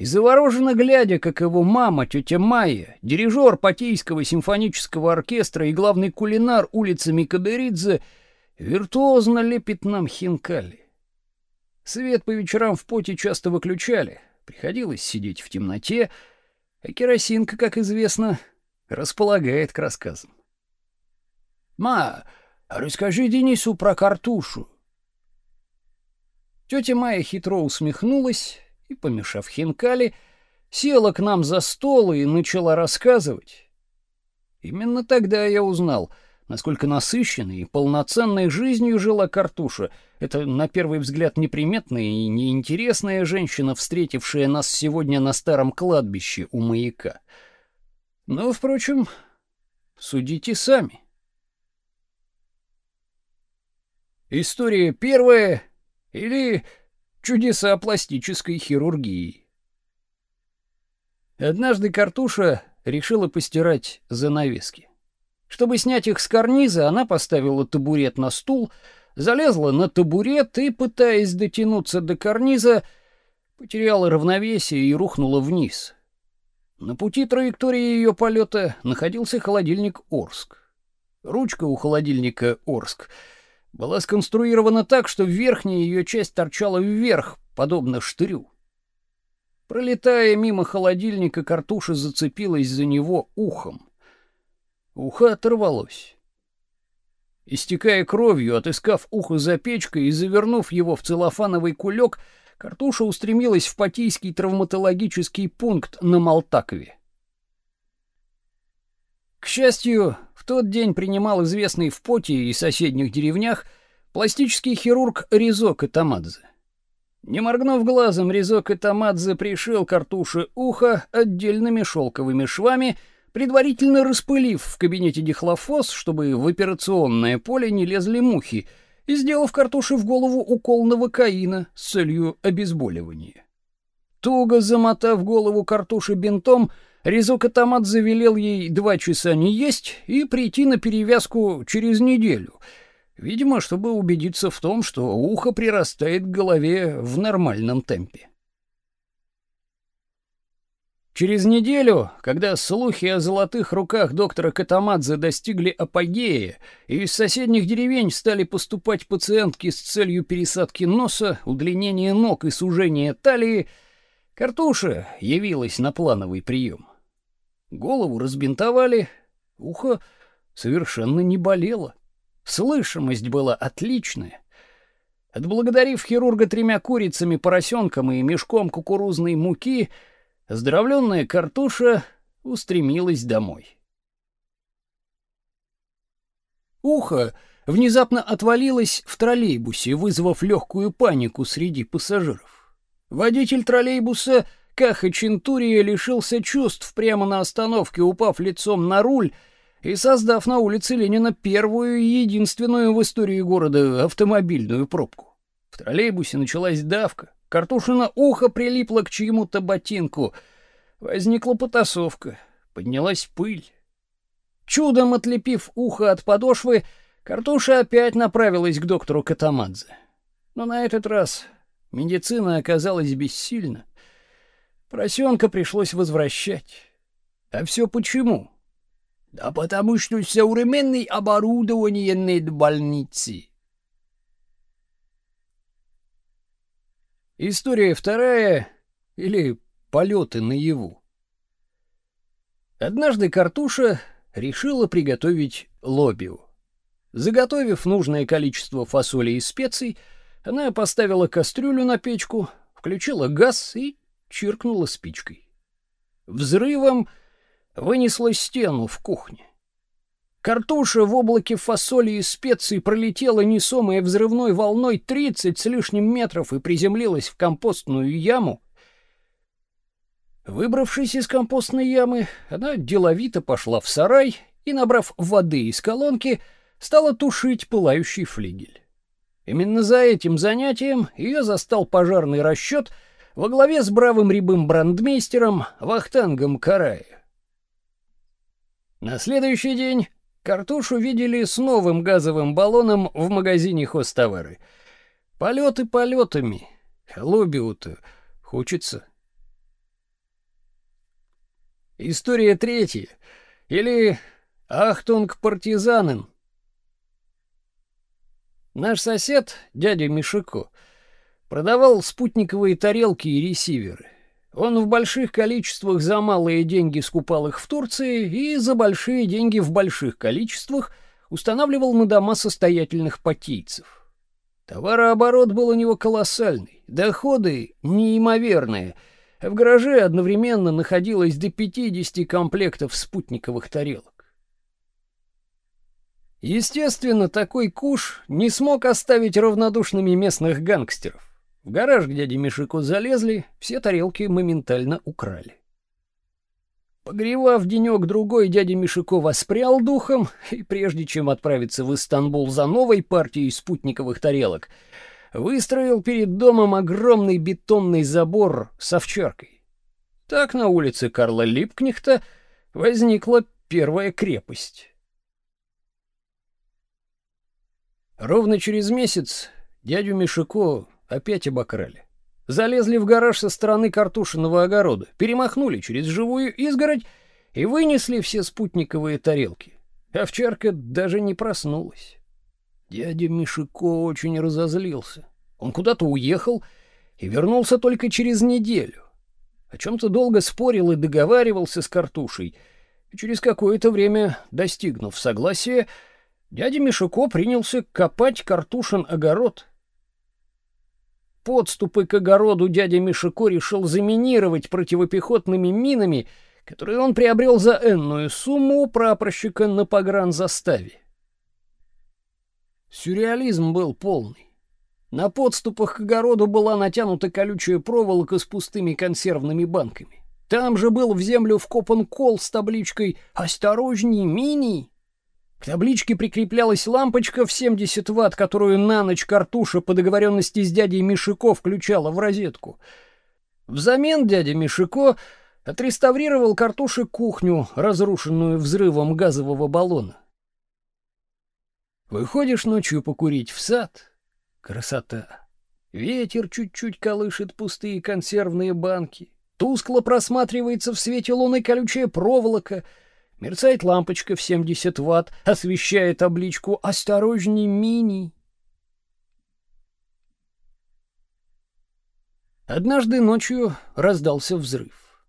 Speaker 1: и завороженно глядя, как его мама, тетя Майя, дирижер Патейского симфонического оркестра и главный кулинар улицы Микадеридзе, виртуозно лепит нам хинкали. Свет по вечерам в поте часто выключали, приходилось сидеть в темноте, а керосинка, как известно, располагает к рассказам. «Ма, расскажи Денису про картушу». Тетя Майя хитро усмехнулась и, помешав хинкали, села к нам за стол и начала рассказывать. Именно тогда я узнал — насколько насыщенной и полноценной жизнью жила Картуша. Это, на первый взгляд, неприметная и неинтересная женщина, встретившая нас сегодня на старом кладбище у маяка. Но, впрочем, судите сами. История первая или чудеса пластической хирургии. Однажды Картуша решила постирать занавески. Чтобы снять их с карниза, она поставила табурет на стул, залезла на табурет и, пытаясь дотянуться до карниза, потеряла равновесие и рухнула вниз. На пути траектории ее полета находился холодильник Орск. Ручка у холодильника Орск была сконструирована так, что верхняя ее часть торчала вверх, подобно штырю. Пролетая мимо холодильника, картуша зацепилась за него ухом. Ухо оторвалось. Истекая кровью, отыскав ухо за печкой и завернув его в целлофановый кулек, Картуша устремилась в Патийский травматологический пункт на Малтакове. К счастью, тот день принимал известный в Поте и соседних деревнях пластический хирург Ризок Итамадзе. Не моргнув глазом, Ризок Итамадзе пришил Картуше ухо отдельными шелковыми швами — предварительно распылив в кабинете дихлофос, чтобы в операционное поле не лезли мухи, и сделав картоши в голову укол новокаина с целью обезболивания. Туго замотав голову картоши бинтом, Резока Томат завелел ей два часа не есть и прийти на перевязку через неделю, видимо, чтобы убедиться в том, что ухо прирастает к голове в нормальном темпе. Через неделю, когда слухи о золотых руках доктора Катамадзе достигли апогея, и из соседних деревень стали поступать пациентки с целью пересадки носа, удлинения ног и сужения талии, Картуша явилась на плановый прием. Голову разбинтовали, ухо совершенно не болело. Слышимость была отличная. Отблагодарив хирурга тремя курицами, поросенком и мешком кукурузной муки, Оздоровленная картуша устремилась домой. Ухо внезапно отвалилось в троллейбусе, вызвав легкую панику среди пассажиров. Водитель троллейбуса Каха Чентурия лишился чувств прямо на остановке, упав лицом на руль и создав на улице Ленина первую и единственную в истории города автомобильную пробку. В троллейбусе началась давка. Картушина ухо прилипло к чьему-то ботинку. Возникла потасовка. Поднялась пыль. Чудом отлепив ухо от подошвы, Картуша опять направилась к доктору Катамадзе. Но на этот раз медицина оказалась бессильна. Поросенка пришлось возвращать. А все почему?
Speaker 3: Да потому что современное оборудование нет в больнице.
Speaker 1: История вторая или полеты наяву. Однажды Картуша решила приготовить лобио. Заготовив нужное количество фасоли и специй, она поставила кастрюлю на печку, включила газ и чиркнула спичкой. Взрывом вынесла стену в кухне. Картуша в облаке фасоли и специй пролетела несомая взрывной волной 30 с лишним метров и приземлилась в компостную яму. Выбравшись из компостной ямы, она деловито пошла в сарай и, набрав воды из колонки, стала тушить пылающий флигель. Именно за этим занятием ее застал пожарный расчет во главе с бравым рябым брандмейстером Вахтангом Карая. На следующий день картушу видели с новым газовым баллоном в магазине хостовары. Полеты полетами, лобио-то хочется. История третья. Или «Achtung Partisanen», Наш сосед, дядя Мишико, продавал спутниковые тарелки и ресиверы. Он в больших количествах за малые деньги скупал их в Турции и за большие деньги в больших количествах устанавливал на дома состоятельных потийцев. Товарооборот был у него колоссальный, доходы неимоверные. В гараже одновременно находилось до 50 комплектов спутниковых тарелок. Естественно, такой куш не смог оставить равнодушными местных гангстеров. В гараж к дяде Мишику залезли, все тарелки моментально украли. Погревав денек-другой, дядя Мишико воспрял духом, и прежде чем отправиться в Истанбул за новой партией спутниковых тарелок, выстроил перед домом огромный бетонный забор с овчаркой. Так на улице Карла Липкнехта возникла первая крепость. Ровно через месяц дядю Мишико опять обокрали. Залезли в гараж со стороны картушиного огорода, перемахнули через живую изгородь и вынесли все спутниковые тарелки. Овчарка даже не проснулась. Дядя Мишико очень разозлился. Он куда-то уехал и вернулся только через неделю. О чем-то долго спорил и договаривался с картушей, и через какое-то время, достигнув согласия, дядя Мишуко принялся копать картушин огород. Подступы к огороду дядя Мишуко решил заминировать противопехотными минами, которые он приобрел за энную сумму у прапорщика на погранзаставе. Сюрреализм был полный. На подступах к огороду была натянута колючая проволока с пустыми консервными банками. Там же был в землю вкопан кол с табличкой «Осторожней, мини!» К табличке прикреплялась лампочка в 70 ватт, которую на ночь картуша по договоренности с дядей Мишико включала в розетку. Взамен дядя Мишико отреставрировал картуше кухню, разрушенную взрывом газового баллона. Выходишь ночью покурить в сад — красота. Ветер чуть-чуть колышет пустые консервные банки. Тускло просматривается в свете луны колючая проволока — Мерцает лампочка в 70 ватт, освещая табличку «Осторожней, мини». Однажды ночью раздался взрыв.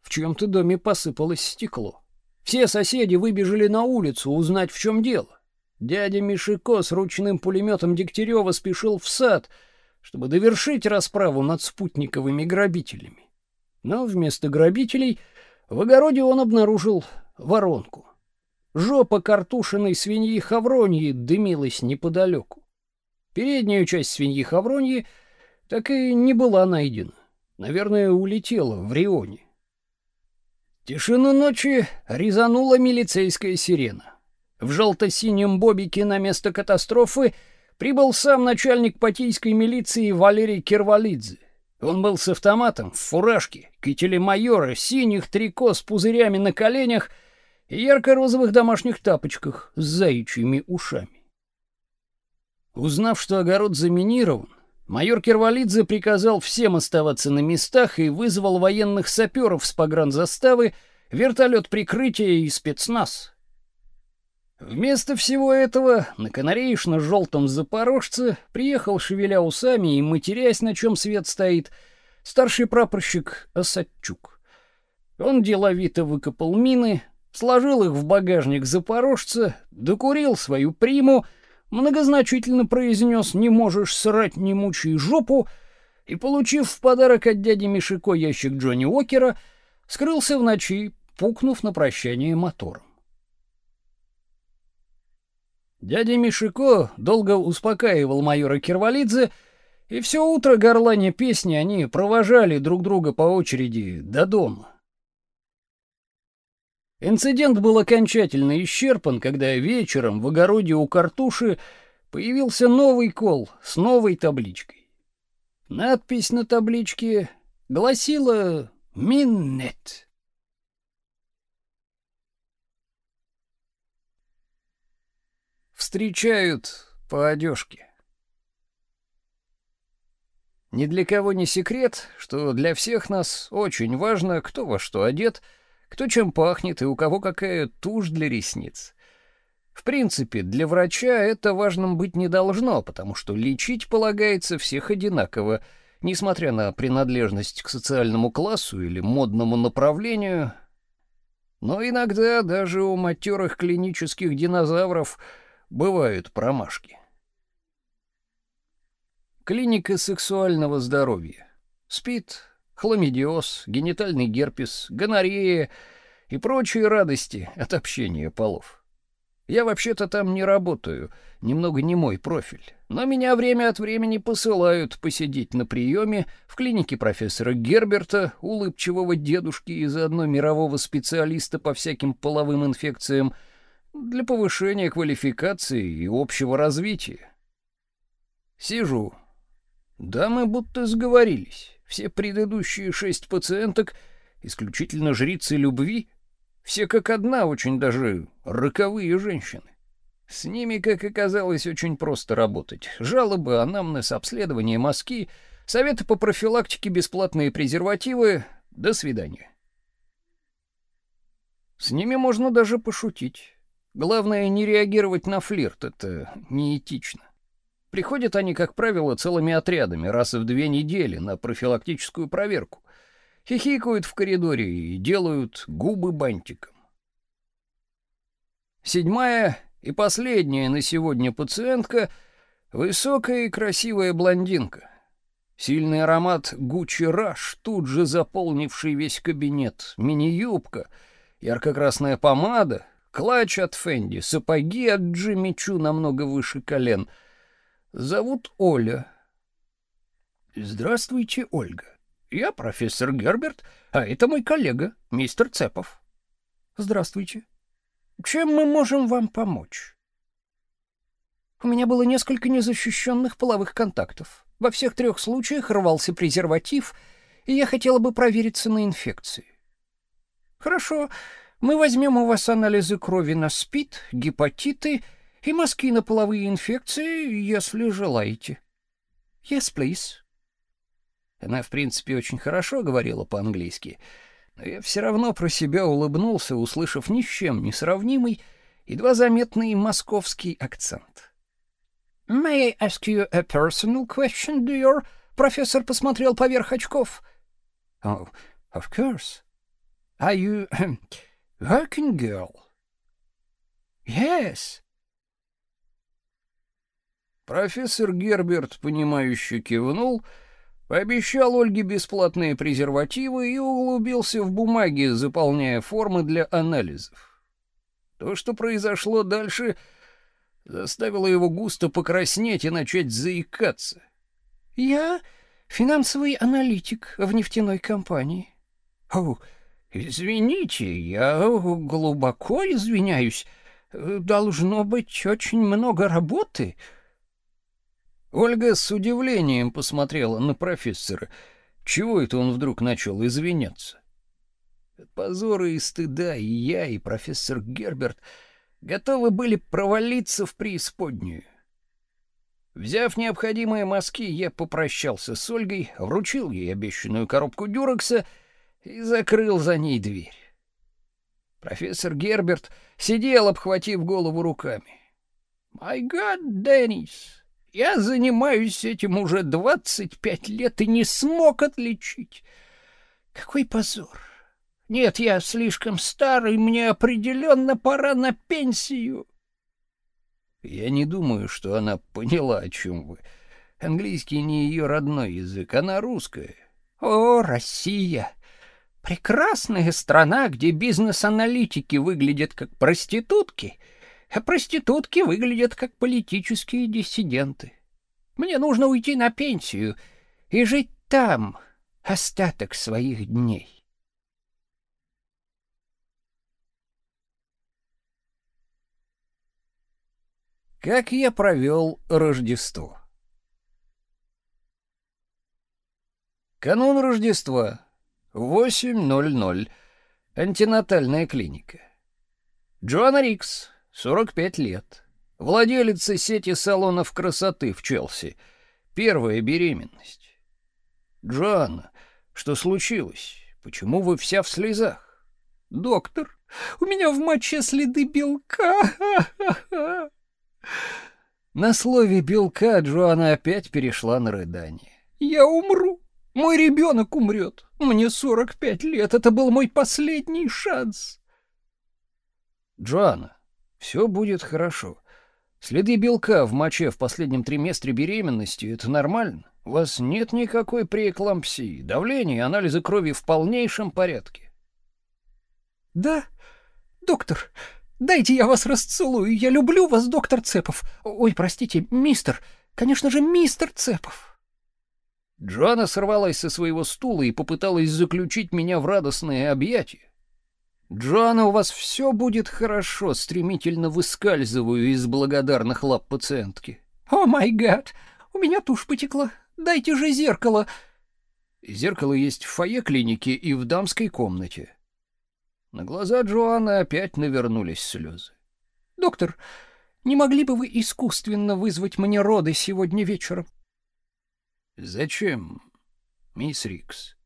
Speaker 1: В чьем-то доме посыпалось стекло. Все соседи выбежали на улицу узнать, в чем дело. Дядя Мишико с ручным пулеметом Дегтярева спешил в сад, чтобы довершить расправу над спутниковыми грабителями. Но вместо грабителей в огороде он обнаружил воронку. Жопа картушиной свиньи Хавроньи дымилась неподалеку. Передняя часть свиньи Хавроньи так и не была найдена. Наверное, улетела в Рионе. Тишину ночи резанула милицейская сирена. В желто-синем бобике на место катастрофы прибыл сам начальник патийской милиции Валерий Кирвалидзе. Он был с автоматом, в фуражке, кителе майора, синих трико с пузырями на коленях — и ярко-розовых домашних тапочках с заячьими ушами. Узнав, что огород заминирован, Майор Кирвалидзе приказал всем оставаться на местах и вызвал военных саперов с погранзаставы, вертолет прикрытия и спецназ. Вместо всего этого на канареечно-желтом запорожце приехал, шевеля усами и матерясь, на чем свет стоит, старший прапорщик Осадчук. Он деловито выкопал мины, сложил их в багажник запорожца, докурил свою приму, многозначительно произнес «не можешь срать, не мучай жопу», и, получив в подарок от дяди Мишико ящик Джонни Уокера, скрылся в ночи, пукнув на прощание мотором. Дядя Мишико долго успокаивал майора Кирвалидзе, и все утро горланя песни они провожали друг друга по очереди до дома. Инцидент был окончательно исчерпан, когда вечером в огороде у картуши появился новый кол с новой табличкой. Надпись на табличке гласила «Миннет». Встречают по одежке. Ни для кого не секрет, что для всех нас очень важно, кто во что одет — кто чем пахнет и у кого какая тушь для ресниц. В принципе, для врача это важным быть не должно, потому что лечить полагается всех одинаково, несмотря на принадлежность к социальному классу или модному направлению. Но иногда даже у матерых клинических динозавров бывают промашки. Клиника сексуального здоровья. СПИД, хламидиоз, генитальный герпес, гонорея и прочие радости от общения полов. Я вообще-то там не работаю, немного не мой профиль, но меня время от времени посылают посидеть на приеме в клинике профессора Герберта, улыбчивого дедушки и заодно мирового специалиста по всяким половым инфекциям, для повышения квалификации и общего развития. Сижу. Да мы будто сговорились. Все предыдущие шесть пациенток исключительно жрицы любви, все как одна очень даже роковые женщины. С ними, как оказалось, очень просто работать. Жалобы, анамнез, обследование мозги, советы по профилактике, бесплатные презервативы. До свидания. С ними можно даже пошутить. Главное не реагировать на флирт, это неэтично. Приходят они, как правило, целыми отрядами, раз в две недели, на профилактическую проверку. Хихикают в коридоре и делают губы бантиком. Седьмая и последняя на сегодня пациентка — высокая и красивая блондинка. Сильный аромат Гуччи Раш, тут же заполнивший весь кабинет, мини-юбка, ярко-красная помада, клатч от Фенди, сапоги от Джимми Чу намного выше колен — Зовут Оля. Здравствуйте, Ольга. Я профессор Герберт, а это мой коллега, мистер Цепов. Здравствуйте. Чем мы можем вам помочь? У меня было несколько незащищенных половых контактов. Во всех трех случаях рвался презерватив, и я хотела бы провериться на инфекции. Хорошо, мы возьмем у вас анализы крови на СПИД, гепатиты и мазки на половые инфекции, если желаете. Yes, please. Она, в принципе, очень хорошо говорила по-английски, но я все равно про себя улыбнулся, услышав ни с чем не сравнимый, едва заметный московский акцент. «May I ask you a personal question, dear?» Профессор посмотрел поверх очков. «Oh, of course. Are you working girl?» «Yes. Профессор Герберт, понимающе кивнул, пообещал Ольге бесплатные презервативы и углубился в бумаги, заполняя формы для анализов. То, что произошло дальше, заставило его густо покраснеть и начать заикаться. «Я финансовый аналитик в нефтяной компании». «О, извините, я глубоко извиняюсь. Должно быть очень много работы». Ольга с удивлением посмотрела на профессора. Чего это он вдруг начал извиняться? От позора и стыда и я, и профессор Герберт готовы были провалиться в преисподнюю. Взяв необходимые мазки, я попрощался с Ольгой, вручил ей обещанную коробку дюрекса и закрыл за ней дверь. Профессор Герберт сидел, обхватив голову руками. «Май гад, Деннис, я занимаюсь этим уже двадцать пять лет и не смог отличить. Какой позор! Нет, я слишком старый, мне определенно пора на пенсию». Я не думаю, что она поняла, о чем вы. Английский не ее родной язык, она русская. О, Россия! Прекрасная страна, где бизнес-аналитики выглядят как проститутки, а проститутки выглядят как политические диссиденты. Мне нужно уйти на пенсию и жить там остаток своих дней. Как я провел Рождество? Канун Рождества 8.00. Антинатальная клиника. Джоанна Рикс, 45 лет. Владелица сети салонов красоты в Челси. Первая беременность. Джоанна, что случилось? Почему вы вся в слезах?
Speaker 2: Доктор, у меня в моче следы белка.
Speaker 1: На слове белка Джоанна опять перешла на рыдание.
Speaker 2: Я умру. Мой ребенок умрет. Мне 45 лет, это был мой последний шанс.
Speaker 1: Джоанна, все будет хорошо. Следы белка в моче в последнем триместре беременности — это нормально. У вас нет никакой преэклампсии. Давление и анализы крови в полнейшем порядке.
Speaker 2: Да, доктор, дайте я вас расцелую. Я люблю вас, доктор Цепов. Ой, простите, мистер. Конечно же, мистер Цепов.
Speaker 1: Джоанна сорвалась со своего стула и попыталась заключить меня в радостное объятие. «Джоанна, у вас все будет хорошо», — стремительно выскальзываю из благодарных лап пациентки.
Speaker 2: «О май гад! У меня тушь потекла. Дайте же зеркало!»
Speaker 1: Зеркало есть в фойе клиники и в дамской комнате. На глаза Джоанны опять навернулись слезы.
Speaker 2: «Доктор, не могли бы вы искусственно вызвать мне роды сегодня вечером?»
Speaker 1: Зачем, мисс Рикс?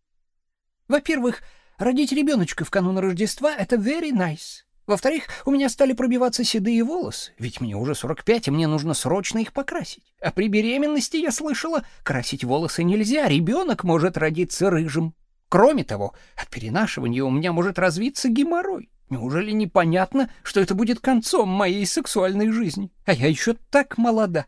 Speaker 2: Во-первых, родить ребеночка в канун Рождества — это very nice. Во-вторых, у меня стали пробиваться седые волосы, ведь мне уже 45, и мне нужно срочно их покрасить. А при беременности, я слышала, красить волосы нельзя, ребенок может родиться рыжим. Кроме того, от перенашивания у меня может развиться геморрой. Неужели непонятно, что это будет концом моей сексуальной жизни? А я еще так молода.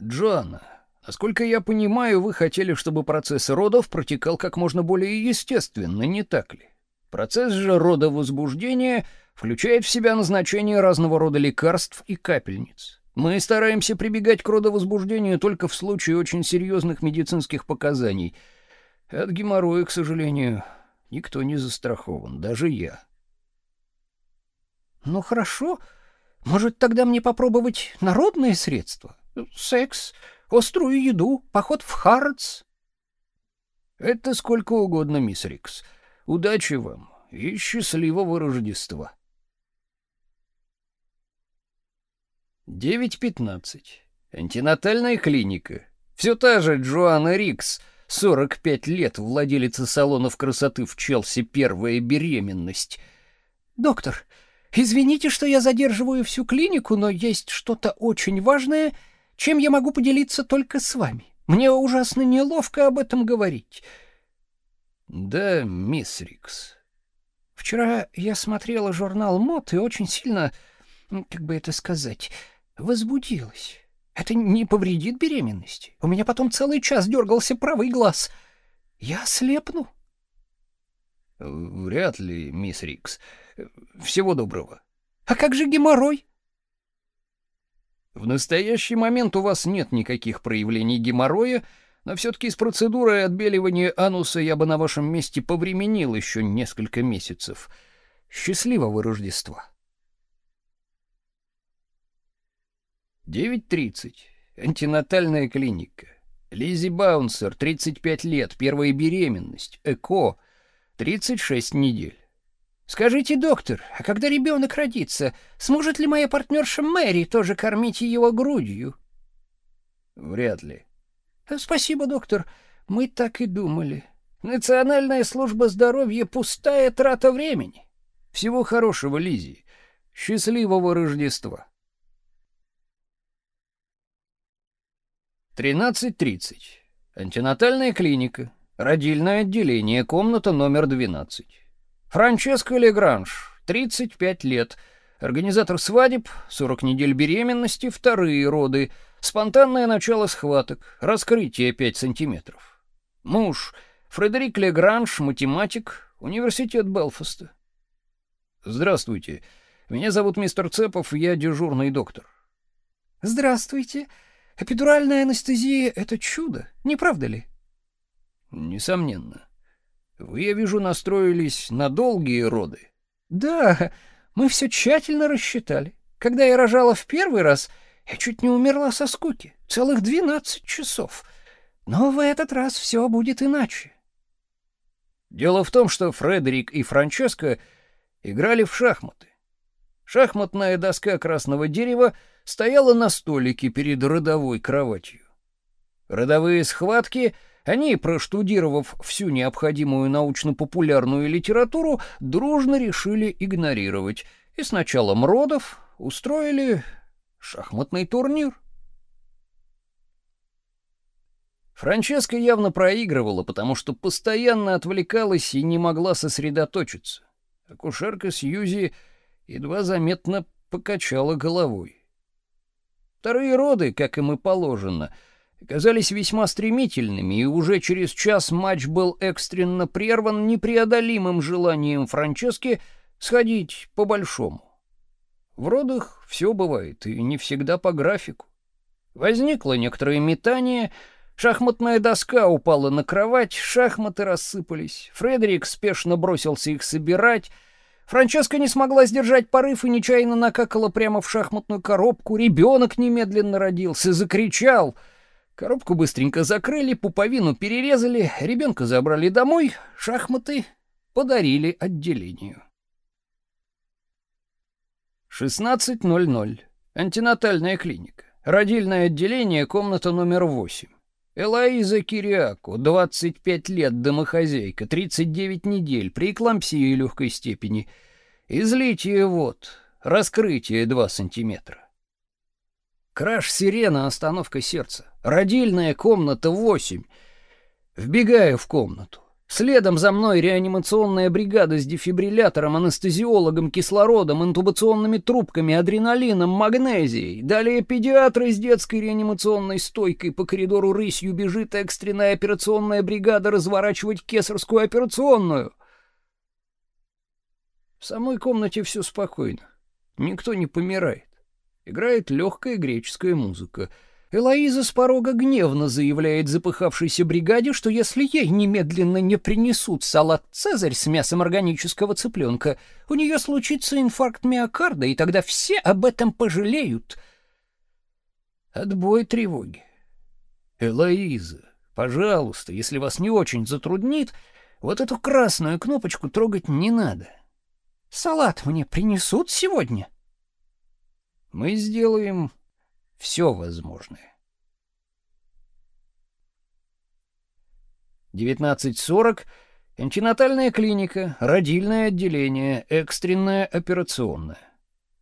Speaker 1: Джоанна, Насколько я понимаю, вы хотели, чтобы процесс родов протекал как можно более естественно, не так ли? Процесс же родовозбуждения включает в себя назначение разного рода лекарств и капельниц. Мы стараемся прибегать к родовозбуждению только в случае очень серьезных медицинских показаний. От геморроя, к сожалению, никто не застрахован, даже я.
Speaker 2: Ну хорошо, может тогда мне попробовать народные средства? Секс, острую еду, поход в Хардс.
Speaker 1: Это сколько угодно, мисс Рикс. Удачи вам и счастливого Рождества. 9.15. Антинатальная клиника. Все та же Джоанна Рикс, 45 лет, владелица салонов красоты в Челси, первая беременность.
Speaker 2: Доктор, извините, что я задерживаю всю клинику, но есть что-то очень важное — чем я могу поделиться только с вами. Мне ужасно неловко об этом говорить.
Speaker 1: Да, мисс Рикс.
Speaker 2: Вчера я смотрела журнал мод и очень сильно, как бы это сказать, возбудилась. Это не повредит беременности. У меня потом целый час дергался правый глаз. Я слепну.
Speaker 1: Вряд ли, мисс Рикс. Всего доброго.
Speaker 2: А как же геморрой?
Speaker 1: В настоящий момент у вас нет никаких проявлений геморроя, но все-таки с процедурой отбеливания ануса я бы на вашем месте повременил еще несколько месяцев. Счастливого Рождества! 9.30. Антинатальная клиника. Лизи Баунсер, 35 лет, первая беременность, ЭКО, 36 недель.
Speaker 2: Скажите, доктор, а когда ребенок родится, сможет ли моя партнерша Мэри тоже кормить его грудью?
Speaker 1: Вряд ли.
Speaker 2: Спасибо, доктор. Мы так и думали. Национальная служба здоровья пустая трата времени.
Speaker 1: Всего хорошего, Лизи. Счастливого Рождества. 13.30. Антинатальная клиника. Родильное отделение, комната номер 12. Франческо Легранж, 35 лет. Организатор свадеб, 40 недель беременности, вторые роды, спонтанное начало схваток, раскрытие 5 сантиметров. Муж Фредерик Легранж, математик, университет Белфаста. Здравствуйте. Меня зовут мистер Цепов, я дежурный доктор.
Speaker 2: Здравствуйте. Эпидуральная анестезия это чудо, не правда ли?
Speaker 1: Несомненно. Вы, я вижу, настроились на долгие роды.
Speaker 2: Да, мы все тщательно рассчитали. Когда я рожала в первый раз, я чуть не умерла со скуки. Целых двенадцать часов. Но в этот раз все будет иначе.
Speaker 1: Дело в том, что Фредерик и Франческо играли в шахматы. Шахматная доска красного дерева стояла на столике перед родовой кроватью. Родовые схватки — они, проштудировав всю необходимую научно-популярную литературу, дружно решили игнорировать и с началом родов устроили шахматный турнир. Франческа явно проигрывала, потому что постоянно отвлекалась и не могла сосредоточиться. Акушерка Сьюзи едва заметно покачала головой. Вторые роды, как им и положено — оказались весьма стремительными, и уже через час матч был экстренно прерван непреодолимым желанием Франчески сходить по-большому. В родах все бывает, и не всегда по графику. Возникло некоторое метание, шахматная доска упала на кровать, шахматы рассыпались. Фредерик спешно бросился их собирать. Франческа не смогла сдержать порыв и нечаянно накакала прямо в шахматную коробку. Ребенок немедленно родился, закричал — Коробку быстренько закрыли, пуповину перерезали, ребенка забрали домой, шахматы подарили отделению. 16.00. Антинатальная клиника. Родильное отделение, комната номер 8. Элоиза Кириако, 25 лет, домохозяйка, 39 недель, при эклампсии легкой степени. Излитие вод, раскрытие 2 сантиметра. Краш сирена, остановка сердца. Родильная комната 8. Вбегаю в комнату. Следом за мной реанимационная бригада с дефибриллятором, анестезиологом, кислородом, интубационными трубками, адреналином, магнезией. Далее педиатры с детской реанимационной стойкой. По коридору рысью бежит экстренная операционная бригада разворачивать кесарскую операционную. В самой комнате все спокойно. Никто не помирает. Играет легкая греческая музыка. Элоиза с порога гневно заявляет запыхавшейся бригаде, что если ей немедленно не принесут салат «Цезарь» с мясом органического цыпленка, у нее случится инфаркт миокарда, и тогда все об этом пожалеют. Отбой тревоги. Элоиза, пожалуйста, если вас не очень затруднит, вот эту красную кнопочку трогать не надо. Салат мне принесут сегодня? Мы сделаем все возможное. 19.40. Антинатальная клиника, родильное отделение, экстренная операционная.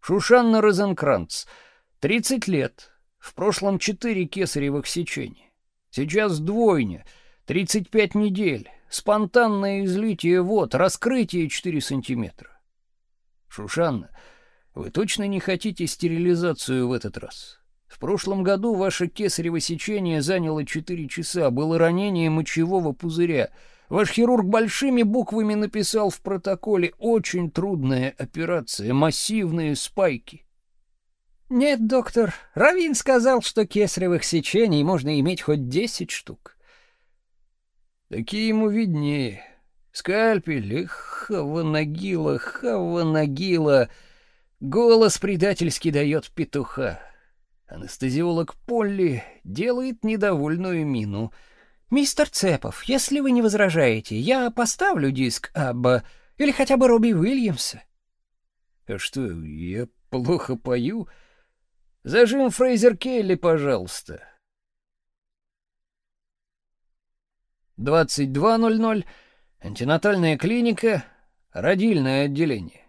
Speaker 1: Шушанна Розенкранц, 30 лет, в прошлом 4 кесаревых сечения. Сейчас двойня, 35 недель, спонтанное излитие вод, раскрытие 4 сантиметра. Шушанна, вы точно не хотите стерилизацию в этот раз? В прошлом году ваше кесарево сечение заняло 4 часа, было ранение мочевого пузыря. Ваш хирург большими буквами написал в протоколе «Очень трудная операция, массивные спайки».
Speaker 2: Нет, доктор, Равин сказал, что кесаревых сечений можно иметь хоть 10 штук.
Speaker 1: Такие ему виднее. Скальпель, хава-нагила, хава-нагила... Голос предательски дает петуха. Анестезиолог Полли делает недовольную мину.
Speaker 2: «Мистер Цепов, если вы не возражаете, я поставлю диск об Или хотя бы Робби Уильямса.
Speaker 1: А что, я плохо пою? Зажим Фрейзер Келли, пожалуйста. 22.00. Антинатальная клиника. Родильное отделение.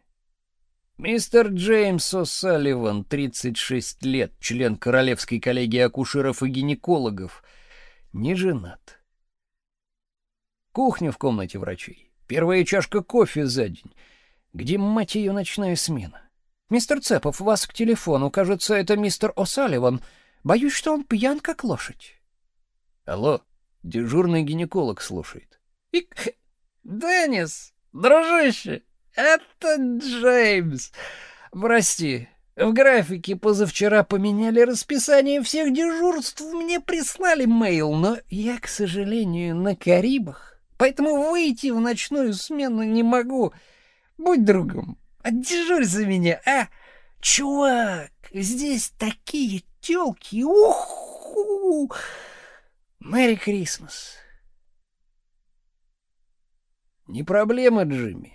Speaker 1: Мистер Джеймс О'Салливан, 36 лет, член Королевской коллегии акушеров и гинекологов. Не женат. Кухня в комнате врачей. Первая чашка кофе за день. Где, мать ее, ночная смена?
Speaker 2: «Мистер Цепов, вас к телефону. Кажется, это мистер О'Салливан. Боюсь, что он пьян, как лошадь».
Speaker 1: «Алло, дежурный гинеколог слушает».
Speaker 2: «И... Деннис, дружище, это Джеймс. Прости, в графике позавчера поменяли расписание всех дежурств, мне прислали мейл, но я, к сожалению, на Карибах, поэтому выйти в ночную смену не могу. Будь другом, отдежурь за меня, а? Чувак, здесь такие тёлки, ух! Мэри Крисмас.
Speaker 1: Не проблема, Джимми.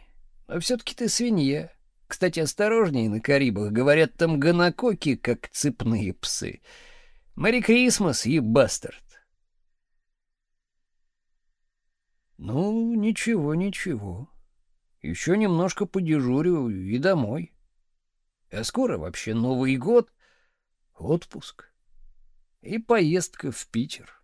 Speaker 1: Но все-таки ты свинья. Кстати, осторожней на Карибах. Говорят, там гонококи, как цепные псы. Мэри Крисмас и Бастард. Ну, ничего, ничего. Еще немножко подежурю и домой. А скоро вообще Новый год, отпуск и поездка в Питер.